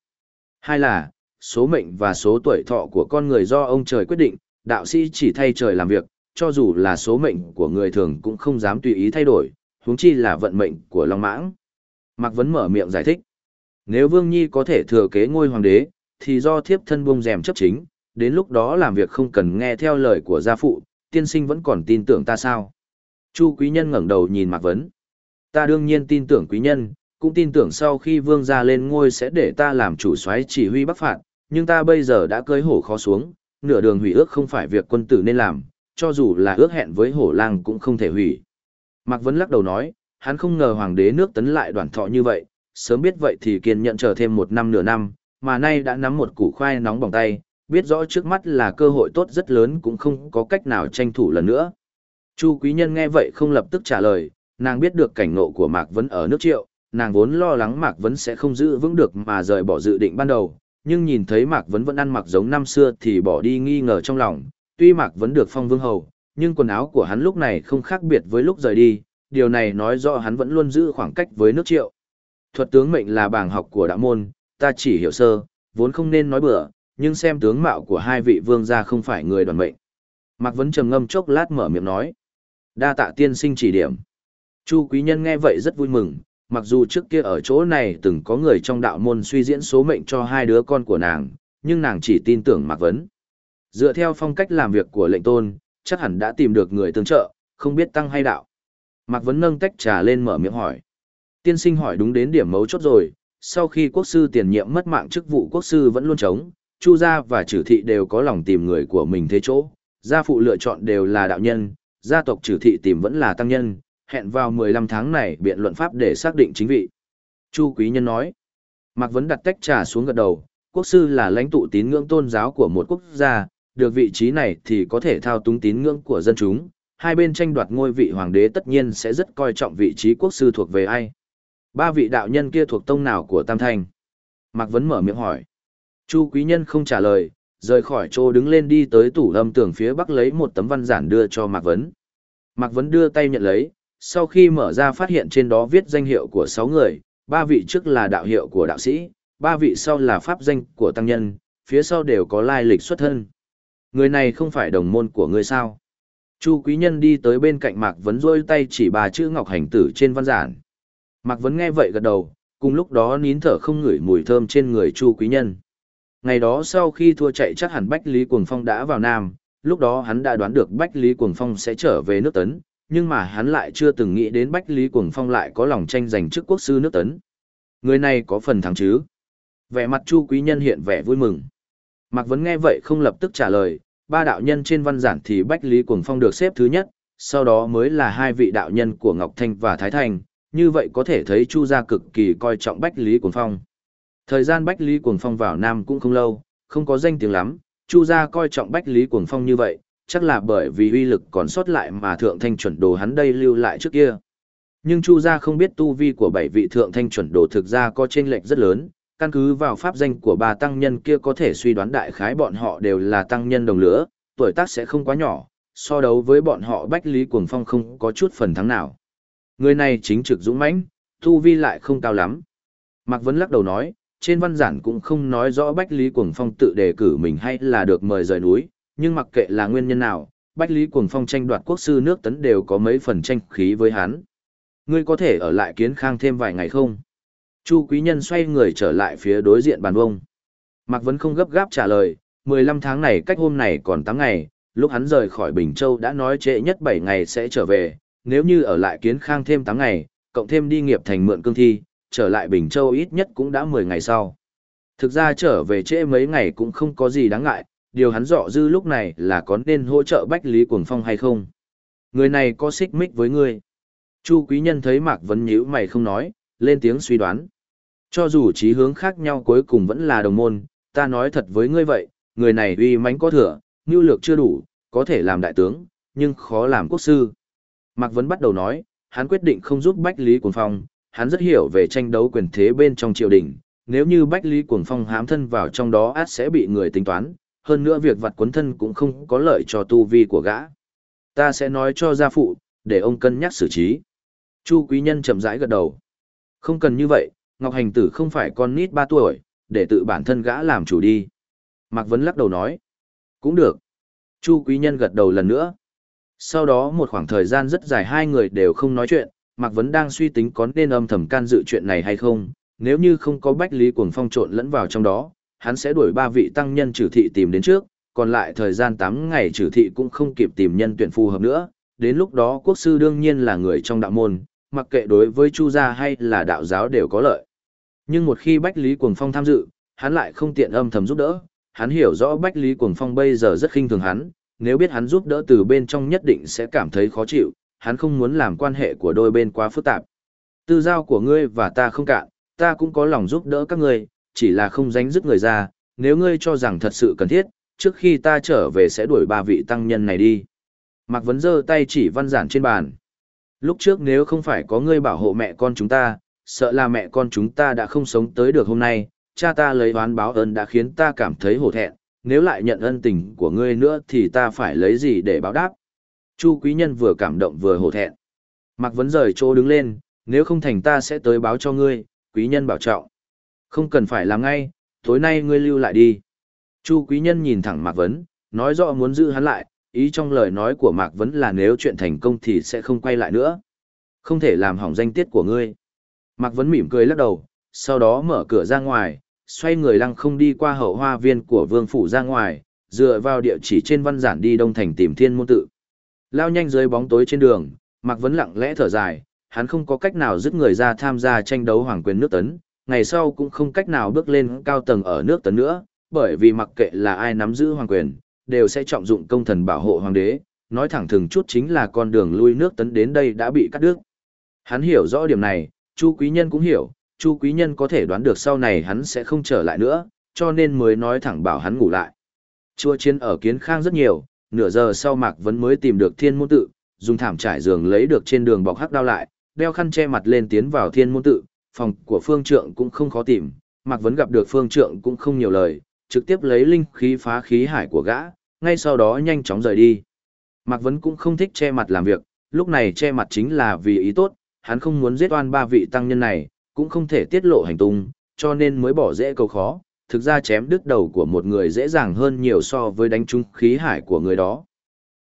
Hai là, số mệnh và số tuổi thọ của con người do ông trời quyết định, đạo sĩ chỉ thay trời làm việc, cho dù là số mệnh của người thường cũng không dám tùy ý thay đổi, huống chi là vận mệnh của Long Mãng. Mạc Vấn mở miệng giải thích. Nếu Vương Nhi có thể thừa kế ngôi hoàng đế, thì do thiếp thân buông rèm chấp chính, đến lúc đó làm việc không cần nghe theo lời của gia phụ, tiên sinh vẫn còn tin tưởng ta sao? Chu quý nhân ngẩng đầu nhìn Mạc Vấn. Ta đương nhiên tin tưởng quý nhân, cũng tin tưởng sau khi vương gia lên ngôi sẽ để ta làm chủ soái chỉ huy bắc phạt, nhưng ta bây giờ đã cưới hổ khó xuống, nửa đường hủy ước không phải việc quân tử nên làm, cho dù là ước hẹn với hổ lang cũng không thể hủy. Mạc Vấn lắc đầu nói, hắn không ngờ hoàng đế nước tấn lại đoàn thọ như vậy, sớm biết vậy thì kiên nhận chờ thêm một năm nửa năm, mà nay đã nắm một củ khoai nóng bỏng tay, biết rõ trước mắt là cơ hội tốt rất lớn cũng không có cách nào tranh thủ lần nữa. Chu quý nhân nghe vậy không lập tức trả lời, nàng biết được cảnh ngộ của Mạc Vấn ở nước triệu, nàng vốn lo lắng Mạc Vấn sẽ không giữ vững được mà rời bỏ dự định ban đầu, nhưng nhìn thấy Mạc Vấn vẫn ăn mặc giống năm xưa thì bỏ đi nghi ngờ trong lòng, tuy Mạc Vấn được phong vương hầu, nhưng quần áo của hắn lúc này không khác biệt với lúc rời đi, điều này nói rõ hắn vẫn luôn giữ khoảng cách với nước triệu. Thuật tướng mệnh là bảng học của đạo môn, ta chỉ hiểu sơ, vốn không nên nói bừa, nhưng xem tướng mạo của hai vị vương gia không phải người đoàn mệnh. Mạc Vấn trầm ngâm chốc lát mở miệng nói. Đa tạ tiên sinh chỉ điểm. Chu quý nhân nghe vậy rất vui mừng, mặc dù trước kia ở chỗ này từng có người trong đạo môn suy diễn số mệnh cho hai đứa con của nàng, nhưng nàng chỉ tin tưởng Mạc Vấn. Dựa theo phong cách làm việc của lệnh tôn, chắc hẳn đã tìm được người tương trợ, không biết tăng hay đạo. Mạc Vấn nâng tách trà lên mở miệng hỏi. Tiên sinh hỏi đúng đến điểm mấu chốt rồi, sau khi quốc sư tiền nhiệm mất mạng chức vụ quốc sư vẫn luôn chống, Chu gia và Trử thị đều có lòng tìm người của mình thế chỗ, gia phụ lựa chọn đều là đạo nhân, gia tộc Trử thị tìm vẫn là tăng nhân, hẹn vào 15 tháng này biện luận pháp để xác định chính vị. Chu Quý Nhân nói, Mạc Vấn đặt tách trà xuống gật đầu, quốc sư là lãnh tụ tín ngưỡng tôn giáo của một quốc gia, được vị trí này thì có thể thao túng tín ngưỡng của dân chúng, hai bên tranh đoạt ngôi vị hoàng đế tất nhiên sẽ rất coi trọng vị trí quốc sư thuộc về ai. Ba vị đạo nhân kia thuộc tông nào của Tam Thanh? Mạc Vấn mở miệng hỏi. Chu Quý Nhân không trả lời, rời khỏi chỗ đứng lên đi tới tủ âm tường phía bắc lấy một tấm văn giản đưa cho Mạc Vấn. Mạc Vấn đưa tay nhận lấy, sau khi mở ra phát hiện trên đó viết danh hiệu của sáu người, ba vị trước là đạo hiệu của đạo sĩ, ba vị sau là pháp danh của tăng nhân, phía sau đều có lai lịch xuất thân. Người này không phải đồng môn của ngươi sao? Chu Quý Nhân đi tới bên cạnh Mạc Vấn rôi tay chỉ bà chữ Ngọc Hành Tử trên văn giản. Mạc Vấn nghe vậy gật đầu, cùng lúc đó nín thở không ngửi mùi thơm trên người Chu Quý Nhân. Ngày đó sau khi thua chạy chắc hẳn Bách Lý Cuồng Phong đã vào Nam, lúc đó hắn đã đoán được Bách Lý Cuồng Phong sẽ trở về nước Tấn, nhưng mà hắn lại chưa từng nghĩ đến Bách Lý Cuồng Phong lại có lòng tranh giành chức quốc sư nước Tấn. Người này có phần thắng chứ? Vẻ mặt Chu Quý Nhân hiện vẻ vui mừng. Mạc Vấn nghe vậy không lập tức trả lời, ba đạo nhân trên văn giản thì Bách Lý Cuồng Phong được xếp thứ nhất, sau đó mới là hai vị đạo nhân của Ngọc Thanh và Thái thành như vậy có thể thấy Chu gia cực kỳ coi trọng Bách Lý Cuồng Phong. Thời gian Bách Lý Cuồng Phong vào Nam cũng không lâu, không có danh tiếng lắm, Chu gia coi trọng Bách Lý Cuồng Phong như vậy, chắc là bởi vì uy lực còn sót lại mà thượng thanh chuẩn đồ hắn đây lưu lại trước kia. Nhưng Chu gia không biết tu vi của bảy vị thượng thanh chuẩn đồ thực ra có chênh lệch rất lớn, căn cứ vào pháp danh của ba tăng nhân kia có thể suy đoán đại khái bọn họ đều là tăng nhân đồng lửa, tuổi tác sẽ không quá nhỏ, so đấu với bọn họ Bách Lý Cuồng Phong không có chút phần thắng nào. Người này chính trực dũng mãnh, tu vi lại không cao lắm. Mạc Vấn lắc đầu nói, trên văn giản cũng không nói rõ Bách Lý Cuồng Phong tự đề cử mình hay là được mời rời núi, nhưng mặc kệ là nguyên nhân nào, Bách Lý Cuồng Phong tranh đoạt quốc sư nước tấn đều có mấy phần tranh khí với hắn. Ngươi có thể ở lại kiến khang thêm vài ngày không? Chu Quý Nhân xoay người trở lại phía đối diện bàn vông. Mạc Vấn không gấp gáp trả lời, 15 tháng này cách hôm này còn 8 ngày, lúc hắn rời khỏi Bình Châu đã nói trễ nhất 7 ngày sẽ trở về, nếu như ở lại kiến khang thêm 8 ngày, cộng thêm đi nghiệp thành mượn cương thi, trở lại Bình Châu ít nhất cũng đã 10 ngày sau. Thực ra trở về trễ mấy ngày cũng không có gì đáng ngại, điều hắn dọ dư lúc này là có nên hỗ trợ Bách Lý Cuồng Phong hay không. Người này có xích mích với ngươi. Chu Quý Nhân thấy Mạc Vấn nhíu mày không nói, lên tiếng suy đoán. Cho dù chí hướng khác nhau cuối cùng vẫn là đồng môn, ta nói thật với ngươi vậy, người này uy mãnh có thừa, nhu lược chưa đủ, có thể làm đại tướng, nhưng khó làm quốc sư. Mạc Vấn bắt đầu nói, hắn quyết định không giúp Bách Lý Cuồng Phong, hắn rất hiểu về tranh đấu quyền thế bên trong triều đình, nếu như Bách Lý Cuồng Phong hám thân vào trong đó át sẽ bị người tính toán, hơn nữa việc vặt quấn thân cũng không có lợi cho tu vi của gã. Ta sẽ nói cho gia phụ, để ông cân nhắc xử trí. Chu Quý Nhân chậm rãi gật đầu. Không cần như vậy, Ngọc Hành Tử không phải con nít 3 tuổi, để tự bản thân gã làm chủ đi. Mạc Vấn lắc đầu nói. Cũng được. Chu Quý Nhân gật đầu lần nữa. Sau đó một khoảng thời gian rất dài hai người đều không nói chuyện, Mạc Vấn đang suy tính có nên âm thầm can dự chuyện này hay không, nếu như không có Bách Lý Cuồng Phong trộn lẫn vào trong đó, hắn sẽ đuổi ba vị tăng nhân trừ thị tìm đến trước, còn lại thời gian 8 ngày trừ thị cũng không kịp tìm nhân tuyển phù hợp nữa, đến lúc đó quốc sư đương nhiên là người trong đạo môn, mặc kệ đối với Chu gia hay là đạo giáo đều có lợi. Nhưng một khi Bách Lý Cuồng Phong tham dự, hắn lại không tiện âm thầm giúp đỡ, hắn hiểu rõ Bách Lý Cuồng Phong bây giờ rất khinh thường hắn, nếu biết hắn giúp đỡ từ bên trong nhất định sẽ cảm thấy khó chịu, hắn không muốn làm quan hệ của đôi bên quá phức tạp. Tư giao của ngươi và ta không cạn, ta cũng có lòng giúp đỡ các ngươi, chỉ là không dánh dứt người ra, nếu ngươi cho rằng thật sự cần thiết, trước khi ta trở về sẽ đuổi ba vị tăng nhân này đi. Mạc Vấn giơ tay chỉ văn giản trên bàn. Lúc trước nếu không phải có ngươi bảo hộ mẹ con chúng ta, sợ là mẹ con chúng ta đã không sống tới được hôm nay, cha ta lấy oán báo ơn đã khiến ta cảm thấy hổ thẹn, nếu lại nhận ân tình của ngươi nữa thì ta phải lấy gì để báo đáp. Chu quý nhân vừa cảm động vừa hổ thẹn. Mạc Vấn rời chỗ đứng lên, nếu không thành ta sẽ tới báo cho ngươi, quý nhân bảo trọng. Không cần phải làm ngay, tối nay ngươi lưu lại đi. Chu quý nhân nhìn thẳng Mạc Vấn, nói rõ muốn giữ hắn lại, ý trong lời nói của Mạc Vấn là nếu chuyện thành công thì sẽ không quay lại nữa. Không thể làm hỏng danh tiết của ngươi. Mạc Vấn mỉm cười lắc đầu, sau đó mở cửa ra ngoài, xoay người lăng không đi qua hậu hoa viên của vương phủ ra ngoài, dựa vào địa chỉ trên văn giản đi đông thành tìm thiên môn tự. Lao nhanh dưới bóng tối trên đường, Mạc Vấn lặng lẽ thở dài, hắn không có cách nào dứt người ra tham gia tranh đấu hoàng quyền nước tấn, ngày sau cũng không cách nào bước lên cao tầng ở nước tấn nữa, bởi vì mặc kệ là ai nắm giữ hoàng quyền, đều sẽ trọng dụng công thần bảo hộ hoàng đế, nói thẳng thừng chút chính là con đường lui nước tấn đến đây đã bị cắt đứt. Hắn hiểu rõ điểm này, Chu Quý Nhân cũng hiểu, Chu Quý Nhân có thể đoán được sau này hắn sẽ không trở lại nữa, cho nên mới nói thẳng bảo hắn ngủ lại. Chua chiến ở kiến khang rất nhiều, nửa giờ sau Mạc Vấn mới tìm được thiên môn tự, dùng thảm trải giường lấy được trên đường bọc hắc đao lại, đeo khăn che mặt lên tiến vào thiên môn tự, phòng của phương trượng cũng không khó tìm, Mạc Vấn gặp được phương trượng cũng không nhiều lời, trực tiếp lấy linh khí phá khí hải của gã, ngay sau đó nhanh chóng rời đi. Mạc Vấn cũng không thích che mặt làm việc, lúc này che mặt chính là vì ý tốt, hắn không muốn giết oan ba vị tăng nhân này, cũng không thể tiết lộ hành tung, cho nên mới bỏ dễ cầu khó, thực ra chém đứt đầu của một người dễ dàng hơn nhiều so với đánh trúng khí hải của người đó.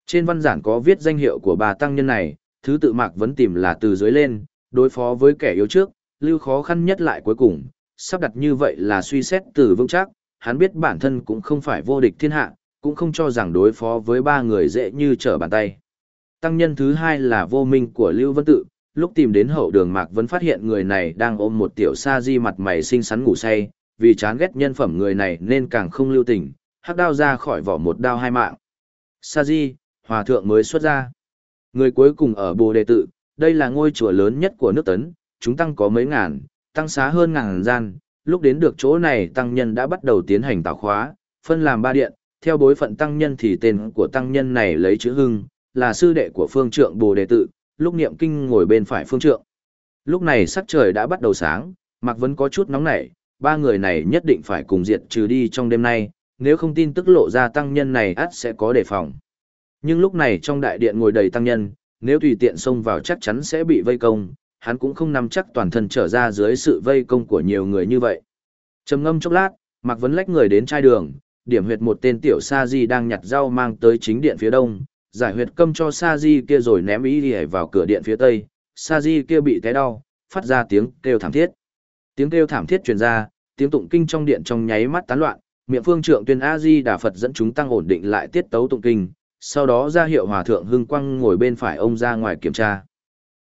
Trên văn giản có viết danh hiệu của bà tăng nhân này, thứ tự Mạc Vấn tìm là từ dưới lên, đối phó với kẻ yếu trước, lưu khó khăn nhất lại cuối cùng, sắp đặt như vậy là suy xét từ vững chắc, hắn biết bản thân cũng không phải vô địch thiên hạ, cũng không cho rằng đối phó với ba người dễ như trở bàn tay. Tăng nhân thứ hai là vô minh của Lưu Vân Tự, lúc tìm đến hậu đường Mạc vẫn phát hiện người này đang ôm một tiểu sa di mặt mày xinh xắn ngủ say, vì chán ghét nhân phẩm người này nên càng không lưu tình, hắc đao ra khỏi vỏ một đao hai mạng. Sa di, hòa thượng mới xuất ra. Người cuối cùng ở Bồ Đề Tự, đây là ngôi chùa lớn nhất của nước Tấn, chúng tăng có mấy ngàn, tăng xá hơn ngàn gian, lúc đến được chỗ này tăng nhân đã bắt đầu tiến hành tạo khóa, phân làm ba điện, theo bối phận tăng nhân thì tên của tăng nhân này lấy chữ hưng, là sư đệ của phương trượng Bồ Đề Tự, lúc niệm kinh ngồi bên phải phương trượng. Lúc này sắc trời đã bắt đầu sáng, Mạc Vấn có chút nóng nảy, ba người này nhất định phải cùng diệt trừ đi trong đêm nay, nếu không tin tức lộ ra tăng nhân này ắt sẽ có đề phòng. Nhưng lúc này trong đại điện ngồi đầy tăng nhân, nếu tùy tiện xông vào chắc chắn sẽ bị vây công, hắn cũng không nắm chắc toàn thân trở ra dưới sự vây công của nhiều người như vậy. Trầm ngâm chốc lát, Mạc Vấn lách người đến trai đường, điểm huyệt một tên tiểu sa di đang nhặt rau mang tới chính điện phía đông, giải huyệt câm cho sa di kia rồi ném ý đi vào cửa điện phía tây, sa di kia bị té đau, phát ra tiếng kêu thảm thiết. Tiếng kêu thảm thiết truyền ra, tiếng tụng kinh trong điện trong nháy mắt tán loạn, miệng phương trượng tuyên a di đà phật dẫn chúng tăng ổn định lại tiết tấu tụng kinh, sau đó ra hiệu hòa thượng hưng quang ngồi bên phải ông ra ngoài kiểm tra.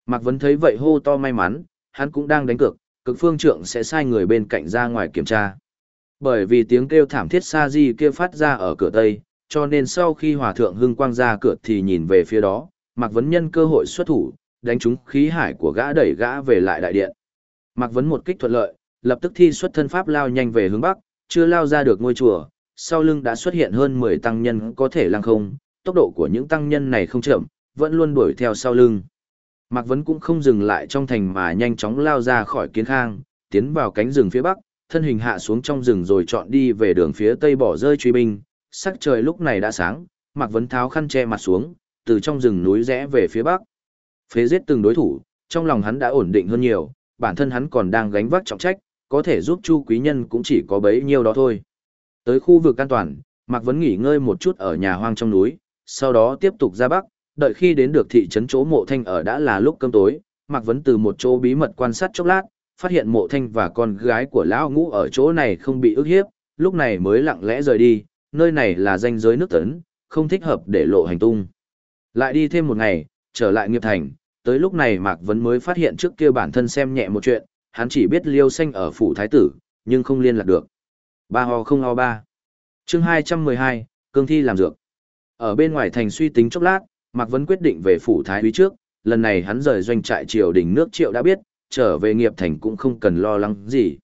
Mạc Vấn thấy vậy hô to may mắn, hắn cũng đang đánh cược, cực phương trượng sẽ sai người bên cạnh ra ngoài kiểm tra. Bởi vì tiếng kêu thảm thiết sa di kia phát ra ở cửa tây, cho nên sau khi hòa thượng hưng quang ra cửa thì nhìn về phía đó, Mạc Vấn nhân cơ hội xuất thủ, đánh trúng khí hải của gã đẩy gã về lại đại điện. Mạc Vấn một kích thuận lợi, lập tức thi xuất thân pháp lao nhanh về hướng bắc, chưa lao ra được ngôi chùa, sau lưng đã xuất hiện hơn 10 tăng nhân có thể lăng không, tốc độ của những tăng nhân này không chậm, vẫn luôn đuổi theo sau lưng. Mạc Vấn cũng không dừng lại trong thành mà nhanh chóng lao ra khỏi kiến khang, tiến vào cánh rừng phía bắc, thân hình hạ xuống trong rừng rồi chọn đi về đường phía tây bỏ rơi truy binh. Sắc trời lúc này đã sáng, Mạc Vấn tháo khăn che mặt xuống, từ trong rừng núi rẽ về phía bắc. Phế giết từng đối thủ, trong lòng hắn đã ổn định hơn nhiều, bản thân hắn còn đang gánh vác trọng trách, có thể giúp Chu Quý Nhân cũng chỉ có bấy nhiêu đó thôi. Tới khu vực an toàn, Mạc Vấn nghỉ ngơi một chút ở nhà hoang trong núi, sau đó tiếp tục ra bắc, đợi khi đến được thị trấn chỗ mộ thanh ở đã là lúc cơm tối, Mạc Vấn từ một chỗ bí mật quan sát chốc lát, phát hiện mộ thanh và con gái của lão ngũ ở chỗ này không bị ức hiếp, lúc này mới lặng lẽ rời đi, nơi này là danh giới nước tấn, không thích hợp để lộ hành tung. Lại đi thêm một ngày, trở lại nghiệp thành, tới lúc này Mạc Vấn mới phát hiện trước kia bản thân xem nhẹ một chuyện, hắn chỉ biết liêu xanh ở phủ thái tử, nhưng không liên lạc được. Ba ho không ho ba. chương 212, cương thi làm dược. Ở bên ngoài thành suy tính chốc lát, Mạc Vấn quyết định về phủ thái úy trước, lần này hắn rời doanh trại triều đình nước triệu đã biết, trở về nghiệp thành cũng không cần lo lắng gì.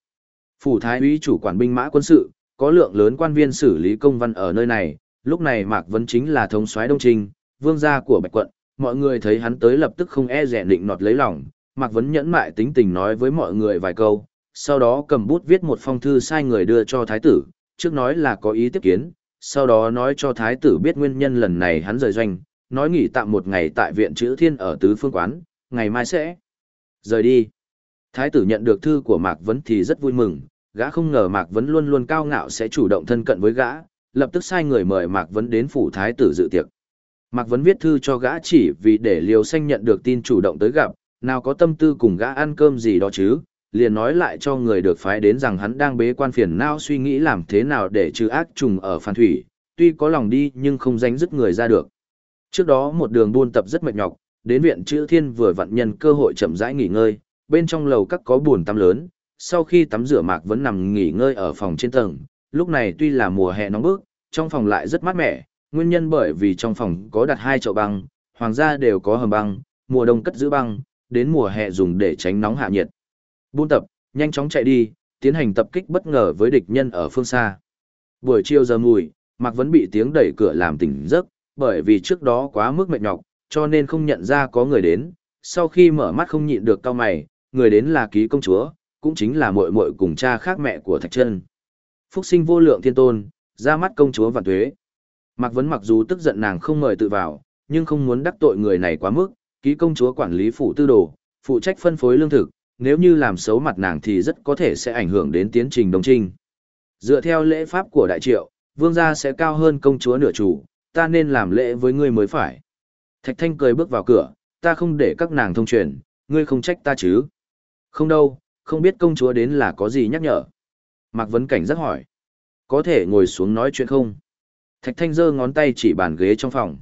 Phủ thái úy chủ quản binh mã quân sự, có lượng lớn quan viên xử lý công văn ở nơi này, lúc này Mạc Vấn chính là thống soái Đông Trinh, vương gia của Bạch quận, mọi người thấy hắn tới lập tức không e rẻ định nọt lấy lòng, Mạc Vấn nhẫn mại tính tình nói với mọi người vài câu, sau đó cầm bút viết một phong thư sai người đưa cho thái tử, trước nói là có ý tiếp kiến, sau đó nói cho thái tử biết nguyên nhân lần này hắn rời doanh, nói nghỉ tạm một ngày tại viện chữ thiên ở tứ phương quán, ngày mai sẽ rời đi. Thái tử nhận được thư của Mạc Vấn thì rất vui mừng, gã không ngờ Mạc Vấn luôn luôn cao ngạo sẽ chủ động thân cận với gã, lập tức sai người mời Mạc Vấn đến phủ thái tử dự tiệc. Mạc Vấn viết thư cho gã chỉ vì để liều Xanh nhận được tin chủ động tới gặp, nào có tâm tư cùng gã ăn cơm gì đó chứ, liền nói lại cho người được phái đến rằng hắn đang bế quan phiền não suy nghĩ làm thế nào để trừ ác trùng ở Phan Thủy, tuy có lòng đi nhưng không dánh dứt người ra được. Trước đó một đường buôn tập rất mệt nhọc, đến viện chữ thiên vừa vặn nhân cơ hội chậm rãi nghỉ ngơi, bên trong lầu các có buồn tắm lớn, sau khi tắm rửa Mạc vẫn nằm nghỉ ngơi ở phòng trên tầng, lúc này tuy là mùa hè nóng bức, trong phòng lại rất mát mẻ, nguyên nhân bởi vì trong phòng có đặt hai chậu băng, hoàng gia đều có hầm băng, mùa đông cất giữ băng, đến mùa hè dùng để tránh nóng hạ nhiệt. Buôn tập, nhanh chóng chạy đi, tiến hành tập kích bất ngờ với địch nhân ở phương xa. Buổi chiều giờ mùi, Mạc Vấn bị tiếng đẩy cửa làm tỉnh giấc, bởi vì trước đó quá mức mệt nhọc, cho nên không nhận ra có người đến. Sau khi mở mắt không nhịn được cao mày, người đến là ký công chúa, cũng chính là muội muội cùng cha khác mẹ của Thạch Trân. Phúc sinh vô lượng thiên tôn, ra mắt công chúa vạn tuế. Mạc Vấn mặc dù tức giận nàng không mời tự vào, nhưng không muốn đắc tội người này quá mức, ký công chúa quản lý phủ tư đồ, phụ trách phân phối lương thực, nếu như làm xấu mặt nàng thì rất có thể sẽ ảnh hưởng đến tiến trình đồng trinh. Dựa theo lễ pháp của đại triệu, vương gia sẽ cao hơn công chúa nửa chủ, ta nên làm lễ với ngươi mới phải. Thạch Thanh cười bước vào cửa, ta không để các nàng thông truyền, ngươi không trách ta chứ. Không đâu, không biết công chúa đến là có gì nhắc nhở. Mạc Vấn Cảnh rất hỏi. Có thể ngồi xuống nói chuyện không? Thạch Thanh giơ ngón tay chỉ bàn ghế trong phòng.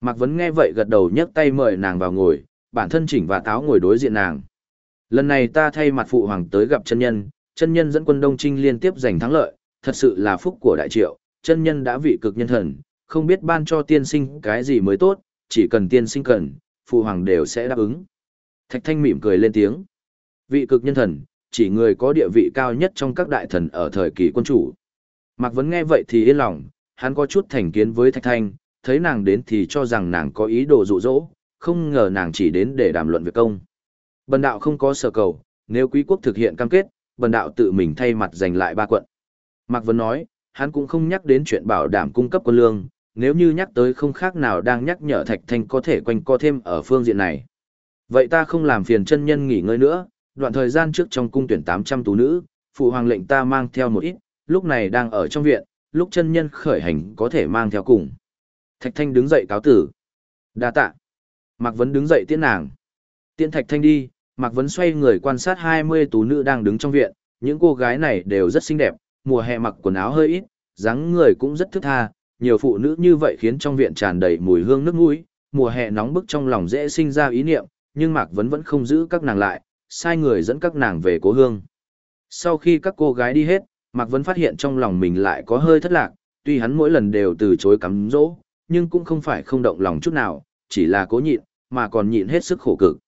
Mạc Vấn nghe vậy gật đầu nhấc tay mời nàng vào ngồi, bản thân chỉnh và táo ngồi đối diện nàng. Lần này ta thay mặt phụ hoàng tới gặp chân nhân, chân nhân dẫn quân Đông Trinh liên tiếp giành thắng lợi, thật sự là phúc của đại triệu, chân nhân đã vị cực nhân thần, không biết ban cho tiên sinh cái gì mới tốt, chỉ cần tiên sinh cần, phụ hoàng đều sẽ đáp ứng. Thạch Thanh mỉm cười lên tiếng. Vị cực nhân thần, chỉ người có địa vị cao nhất trong các đại thần ở thời kỳ quân chủ. Mạc Vấn nghe vậy thì yên lòng, hắn có chút thành kiến với Thạch Thanh, thấy nàng đến thì cho rằng nàng có ý đồ dụ dỗ, không ngờ nàng chỉ đến để đàm luận việc công. Bần đạo không có sở cầu, nếu quý quốc thực hiện cam kết, bần đạo tự mình thay mặt giành lại ba quận. Mạc Vấn nói, hắn cũng không nhắc đến chuyện bảo đảm cung cấp quân lương, nếu như nhắc tới không khác nào đang nhắc nhở Thạch Thanh có thể quanh co thêm ở phương diện này. Vậy ta không làm phiền chân nhân nghỉ ngơi nữa, đoạn thời gian trước trong cung tuyển 800 tú nữ, phụ hoàng lệnh ta mang theo một ít, lúc này đang ở trong viện, lúc chân nhân khởi hành có thể mang theo cùng. Thạch Thanh đứng dậy cáo tử. Đa tạ. Mạc Vấn đứng dậy tiễn nàng. Tiễn Thạch Thanh đi, Mạc Vấn xoay người quan sát 20 tú nữ đang đứng trong viện, những cô gái này đều rất xinh đẹp, mùa hè mặc quần áo hơi ít, dáng người cũng rất thức tha, nhiều phụ nữ như vậy khiến trong viện tràn đầy mùi hương nước mũi, mùa hè nóng bức trong lòng dễ sinh ra ý niệm, nhưng Mạc Vấn vẫn không giữ các nàng lại, sai người dẫn các nàng về cố hương. Sau khi các cô gái đi hết, Mạc Vấn phát hiện trong lòng mình lại có hơi thất lạc, tuy hắn mỗi lần đều từ chối cắm dỗ, nhưng cũng không phải không động lòng chút nào, chỉ là cố nhịn, mà còn nhịn hết sức khổ cực.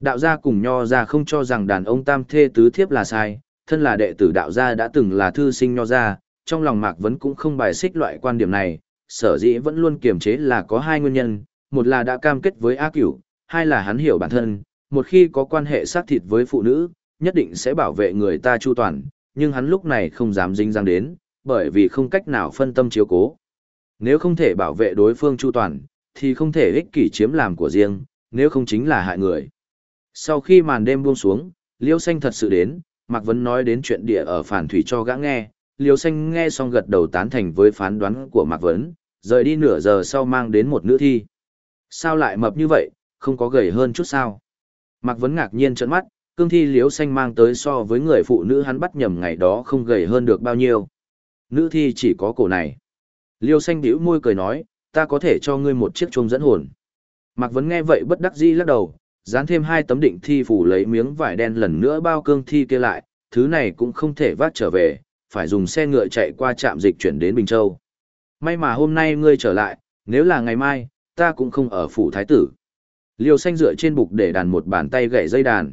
Đạo gia cùng nho gia không cho rằng đàn ông tam thê tứ thiếp là sai, thân là đệ tử đạo gia đã từng là thư sinh nho gia, trong lòng Mạc Vấn cũng không bài xích loại quan điểm này, sở dĩ vẫn luôn kiềm chế là có hai nguyên nhân, một là đã cam kết với A Cửu, hai là hắn hiểu bản thân, một khi có quan hệ xác thịt với phụ nữ, nhất định sẽ bảo vệ người ta chu toàn, nhưng hắn lúc này không dám dính răng đến, bởi vì không cách nào phân tâm chiếu cố. Nếu không thể bảo vệ đối phương chu toàn, thì không thể ích kỷ chiếm làm của riêng, nếu không chính là hại người. Sau khi màn đêm buông xuống, Liêu Xanh thật sự đến, Mạc Vấn nói đến chuyện địa ở phản thủy cho gã nghe, Liêu Xanh nghe xong gật đầu tán thành với phán đoán của Mạc Vấn, rời đi nửa giờ sau mang đến một nữ thi. Sao lại mập như vậy, không có gầy hơn chút sao? Mạc Vấn ngạc nhiên trợn mắt, cương thi Liêu xanh mang tới so với người phụ nữ hắn bắt nhầm ngày đó không gầy hơn được bao nhiêu. Nữ thi chỉ có cổ này. Liêu xanh đĩu môi cười nói, ta có thể cho ngươi một chiếc chuông dẫn hồn. Mạc Vấn nghe vậy bất đắc dĩ lắc đầu, dán thêm hai tấm định thi phủ lấy miếng vải đen lần nữa bao cương thi kia lại, thứ này cũng không thể vác trở về, phải dùng xe ngựa chạy qua trạm dịch chuyển đến Bình Châu. May mà hôm nay ngươi trở lại, nếu là ngày mai, ta cũng không ở phủ thái tử. Liêu xanh dựa trên bục để đàn một bàn tay gậy dây đàn.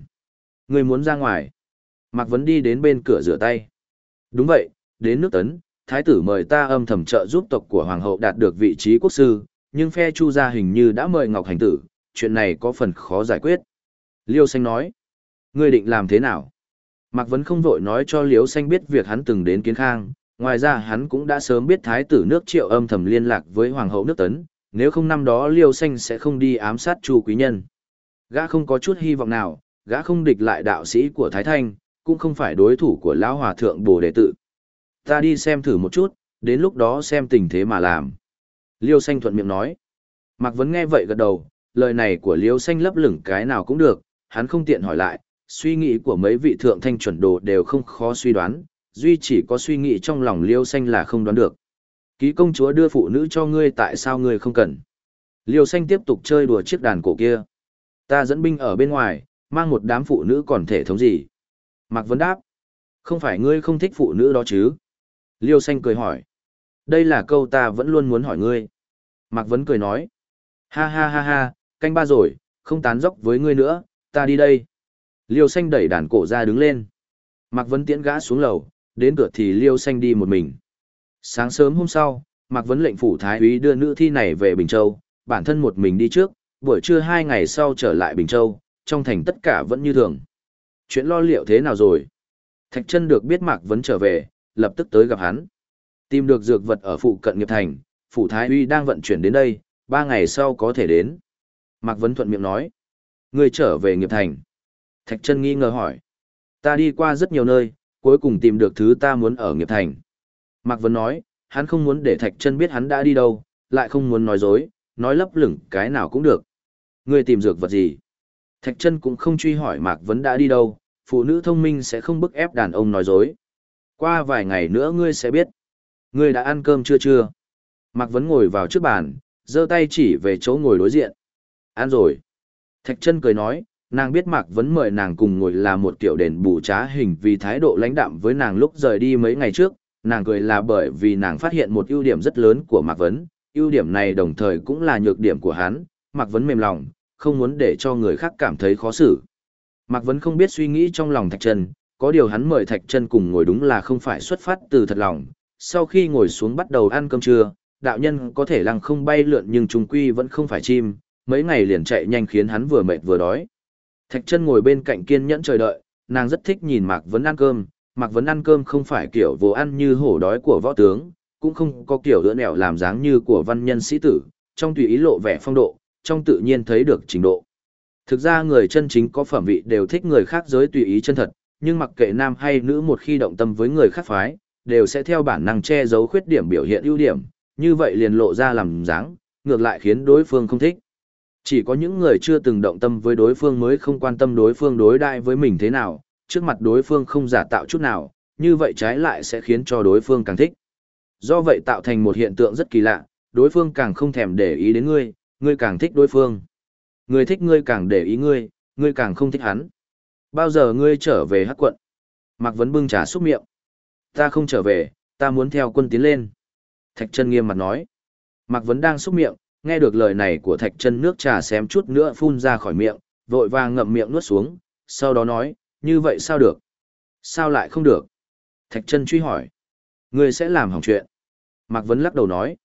Ngươi muốn ra ngoài. Mạc Vấn đi đến bên cửa rửa tay. Đúng vậy, đến nước tấn, thái tử mời ta âm thầm trợ giúp tộc của hoàng hậu đạt được vị trí quốc sư, nhưng phe chu gia hình như đã mời Ngọc Hành tử, chuyện này có phần khó giải quyết. Liêu xanh nói. Ngươi định làm thế nào? Mạc Vấn không vội nói cho Liêu xanh biết việc hắn từng đến kiến khang, ngoài ra hắn cũng đã sớm biết thái tử nước triệu âm thầm liên lạc với hoàng hậu nước tấn, nếu không năm đó Liêu Xanh sẽ không đi ám sát Chu Quý Nhân. Gã không có chút hy vọng nào, gã không địch lại đạo sĩ của Thái Thanh, cũng không phải đối thủ của Lão Hòa Thượng Bồ Đề Tự. Ta đi xem thử một chút, đến lúc đó xem tình thế mà làm. Liêu Xanh thuận miệng nói. Mạc Vấn nghe vậy gật đầu, lời này của Liêu Xanh lấp lửng cái nào cũng được, hắn không tiện hỏi lại, suy nghĩ của mấy vị thượng thanh chuẩn đồ đều không khó suy đoán, duy chỉ có suy nghĩ trong lòng Liêu Xanh là không đoán được. Ký công chúa đưa phụ nữ cho ngươi tại sao ngươi không cần. Liêu Xanh tiếp tục chơi đùa chiếc đàn cổ kia. Ta dẫn binh ở bên ngoài, mang một đám phụ nữ còn thể thống gì. Mạc Vấn đáp. Không phải ngươi không thích phụ nữ đó chứ? Liêu Xanh cười hỏi. Đây là câu ta vẫn luôn muốn hỏi ngươi. Mạc Vấn cười nói. Ha ha ha ha, canh ba rồi, không tán dốc với ngươi nữa, ta đi đây. Liêu xanh đẩy đàn cổ ra đứng lên. Mạc Vấn tiễn gã xuống lầu, đến cửa thì Liêu xanh đi một mình. Sáng sớm hôm sau, Mạc Vấn lệnh phủ thái úy đưa nữ thi này về Bình Châu, bản thân một mình đi trước, buổi trưa hai ngày sau trở lại Bình Châu, trong thành tất cả vẫn như thường. Chuyện lo liệu thế nào rồi? Thạch chân được biết Mạc Vấn trở về, lập tức tới gặp hắn. Tìm được dược vật ở phụ cận nghiệp thành, phủ thái uy đang vận chuyển đến đây, ba ngày sau có thể đến. Mạc Vấn thuận miệng nói. người trở về nghiệp thành. Thạch Trân nghi ngờ hỏi. Ta đi qua rất nhiều nơi, cuối cùng tìm được thứ ta muốn ở nghiệp thành. Mạc Vân nói, hắn không muốn để Thạch Trân biết hắn đã đi đâu, lại không muốn nói dối, nói lấp lửng cái nào cũng được. Ngươi tìm dược vật gì? Thạch Trân cũng không truy hỏi Mạc Vân đã đi đâu, phụ nữ thông minh sẽ không bức ép đàn ông nói dối. Qua vài ngày nữa ngươi sẽ biết. Ngươi đã ăn cơm chưa chưa? Mạc Vân ngồi vào trước bàn, giơ tay chỉ về chỗ ngồi đối diện. Ăn rồi. Thạch Trân cười nói, nàng biết Mạc Vấn mời nàng cùng ngồi là một kiểu đền bù trá hình vì thái độ lãnh đạm với nàng lúc rời đi mấy ngày trước, nàng cười là bởi vì nàng phát hiện một ưu điểm rất lớn của Mạc Vấn, ưu điểm này đồng thời cũng là nhược điểm của hắn, Mạc Vấn mềm lòng, không muốn để cho người khác cảm thấy khó xử. Mạc Vấn không biết suy nghĩ trong lòng Thạch Chân, có điều hắn mời Thạch Chân cùng ngồi đúng là không phải xuất phát từ thật lòng. Sau khi ngồi xuống bắt đầu ăn cơm trưa, đạo nhân có thể lăng không bay lượn nhưng trùng quy vẫn không phải chim, mấy ngày liền chạy nhanh khiến hắn vừa mệt vừa đói. Thạch chân ngồi bên cạnh kiên nhẫn chờ đợi, nàng rất thích nhìn Mạc Vấn ăn cơm, Mạc Vấn ăn cơm không phải kiểu vô ăn như hổ đói của võ tướng, cũng không có kiểu đỡ nẻo làm dáng như của văn nhân sĩ tử, trong tùy ý lộ vẻ phong độ, trong tự nhiên thấy được trình độ. Thực ra người chân chính có phẩm vị đều thích người khác giới tùy ý chân thật, nhưng mặc kệ nam hay nữ một khi động tâm với người khác phái, đều sẽ theo bản năng che giấu khuyết điểm biểu hiện ưu điểm, như vậy liền lộ ra làm dáng, ngược lại khiến đối phương không thích. Chỉ có những người chưa từng động tâm với đối phương mới không quan tâm đối phương đối đại với mình thế nào, trước mặt đối phương không giả tạo chút nào, như vậy trái lại sẽ khiến cho đối phương càng thích. Do vậy tạo thành một hiện tượng rất kỳ lạ, đối phương càng không thèm để ý đến ngươi, ngươi càng thích đối phương. Người thích ngươi càng để ý ngươi, ngươi càng không thích hắn. Bao giờ ngươi trở về hắc quận? Mạc Vấn bưng trà xúc miệng. Ta không trở về, ta muốn theo quân tiến lên. Thạch chân nghiêm mặt nói. Mạc Vấn đang xúc miệng, nghe được lời này của thạch chân nước trà xém chút nữa phun ra khỏi miệng, vội vàng ngậm miệng nuốt xuống, sau đó nói, như vậy sao được? Sao lại không được? Thạch chân truy hỏi. Ngươi sẽ làm hỏng chuyện. Mạc Vấn lắc đầu nói.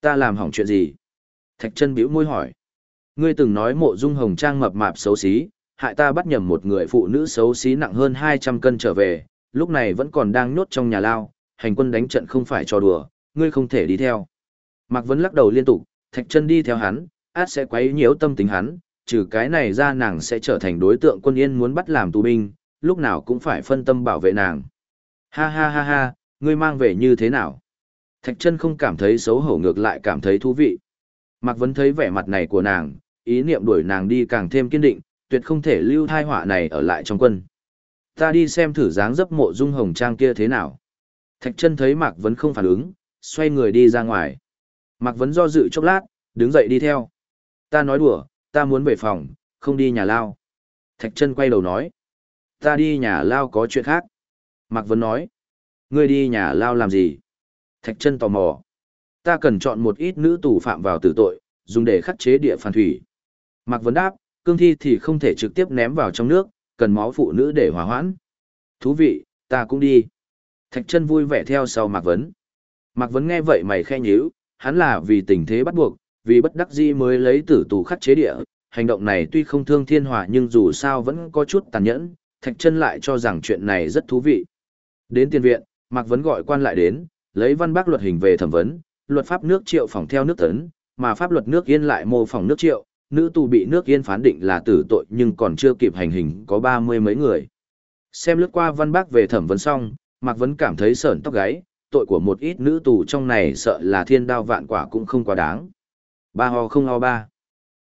Ta làm hỏng chuyện gì? Thạch chân bĩu môi hỏi. Ngươi từng nói mộ dung hồng trang mập mạp xấu xí, hại ta bắt nhầm một người phụ nữ xấu xí nặng hơn 200 cân trở về, lúc này vẫn còn đang nhốt trong nhà lao, hành quân đánh trận không phải trò đùa, ngươi không thể đi theo. Mạc Vấn lắc đầu liên tục, thạch chân đi theo hắn, át sẽ quấy nhiễu tâm tính hắn, trừ cái này ra nàng sẽ trở thành đối tượng quân yên muốn bắt làm tù binh, lúc nào cũng phải phân tâm bảo vệ nàng. Ha ha ha ha, ngươi mang về như thế nào? Thạch chân không cảm thấy xấu hổ ngược lại cảm thấy thú vị. Mạc Vấn thấy vẻ mặt này của nàng, ý niệm đuổi nàng đi càng thêm kiên định, tuyệt không thể lưu thai họa này ở lại trong quân. Ta đi xem thử dáng dấp mộ dung hồng trang kia thế nào. Thạch chân thấy Mạc Vấn không phản ứng, xoay người đi ra ngoài. Mạc Vấn do dự chốc lát, đứng dậy đi theo. Ta nói đùa, ta muốn về phòng, không đi nhà lao. Thạch chân quay đầu nói. Ta đi nhà lao có chuyện khác. Mạc Vấn nói. Ngươi đi nhà lao làm gì? Thạch chân tò mò. Ta cần chọn một ít nữ tù phạm vào tử tội, dùng để khắc chế địa phản thủy. Mạc Vấn đáp, cương thi thì không thể trực tiếp ném vào trong nước, cần máu phụ nữ để hòa hoãn. Thú vị, ta cũng đi. Thạch chân vui vẻ theo sau Mạc Vấn. Mạc Vấn nghe vậy mày khe nhíu, hắn là vì tình thế bắt buộc, vì bất đắc dĩ mới lấy tử tù khắc chế địa. Hành động này tuy không thương thiên hòa nhưng dù sao vẫn có chút tàn nhẫn, Thạch chân lại cho rằng chuyện này rất thú vị. Đến tiên viện, Mạc Vấn gọi quan lại đến, lấy văn bác luật hình về thẩm vấn, luật pháp nước triệu phòng theo nước tấn, mà pháp luật nước yên lại mô phỏng nước triệu, nữ tù bị nước yên phán định là tử tội nhưng còn chưa kịp hành hình có ba mươi mấy người. Xem lướt qua văn bác về thẩm vấn xong, Mạc Vấn cảm thấy sởn tóc gáy, tội của một ít nữ tù trong này sợ là thiên đao vạn quả cũng không quá đáng. Ba ho không ho ba.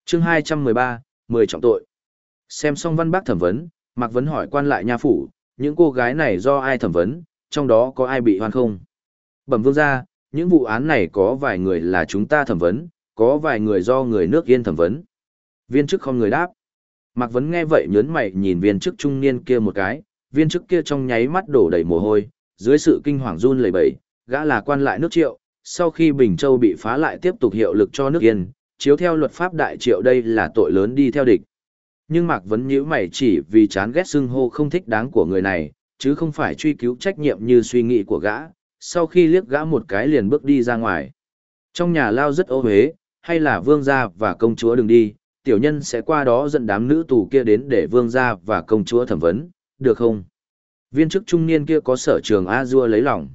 Chương 213, 10 trọng tội. Xem xong văn bác thẩm vấn, Mạc Vấn hỏi quan lại nha phủ, những cô gái này do ai thẩm vấn, trong đó có ai bị hoan không? Bẩm vương ra, những vụ án này có vài người là chúng ta thẩm vấn, có vài người do người nước yên thẩm vấn. Viên chức không người đáp. Mạc Vấn nghe vậy nhớn mày nhìn viên chức trung niên kia một cái, viên chức kia trong nháy mắt đổ đầy mồ hôi, dưới sự kinh hoàng run lẩy bẩy, gã là quan lại nước triệu, sau khi Bình Châu bị phá lại tiếp tục hiệu lực cho nước Yên, chiếu theo luật pháp đại triệu đây là tội lớn đi theo địch. Nhưng Mạc Vấn nhíu mày chỉ vì chán ghét xưng hô không thích đáng của người này, chứ không phải truy cứu trách nhiệm như suy nghĩ của gã, sau khi liếc gã một cái liền bước đi ra ngoài. Trong nhà lao rất ô huế, hay là vương gia và công chúa đừng đi, tiểu nhân sẽ qua đó dẫn đám nữ tù kia đến để vương gia và công chúa thẩm vấn, được không? Viên chức trung niên kia có sở trường A-dua lấy lòng.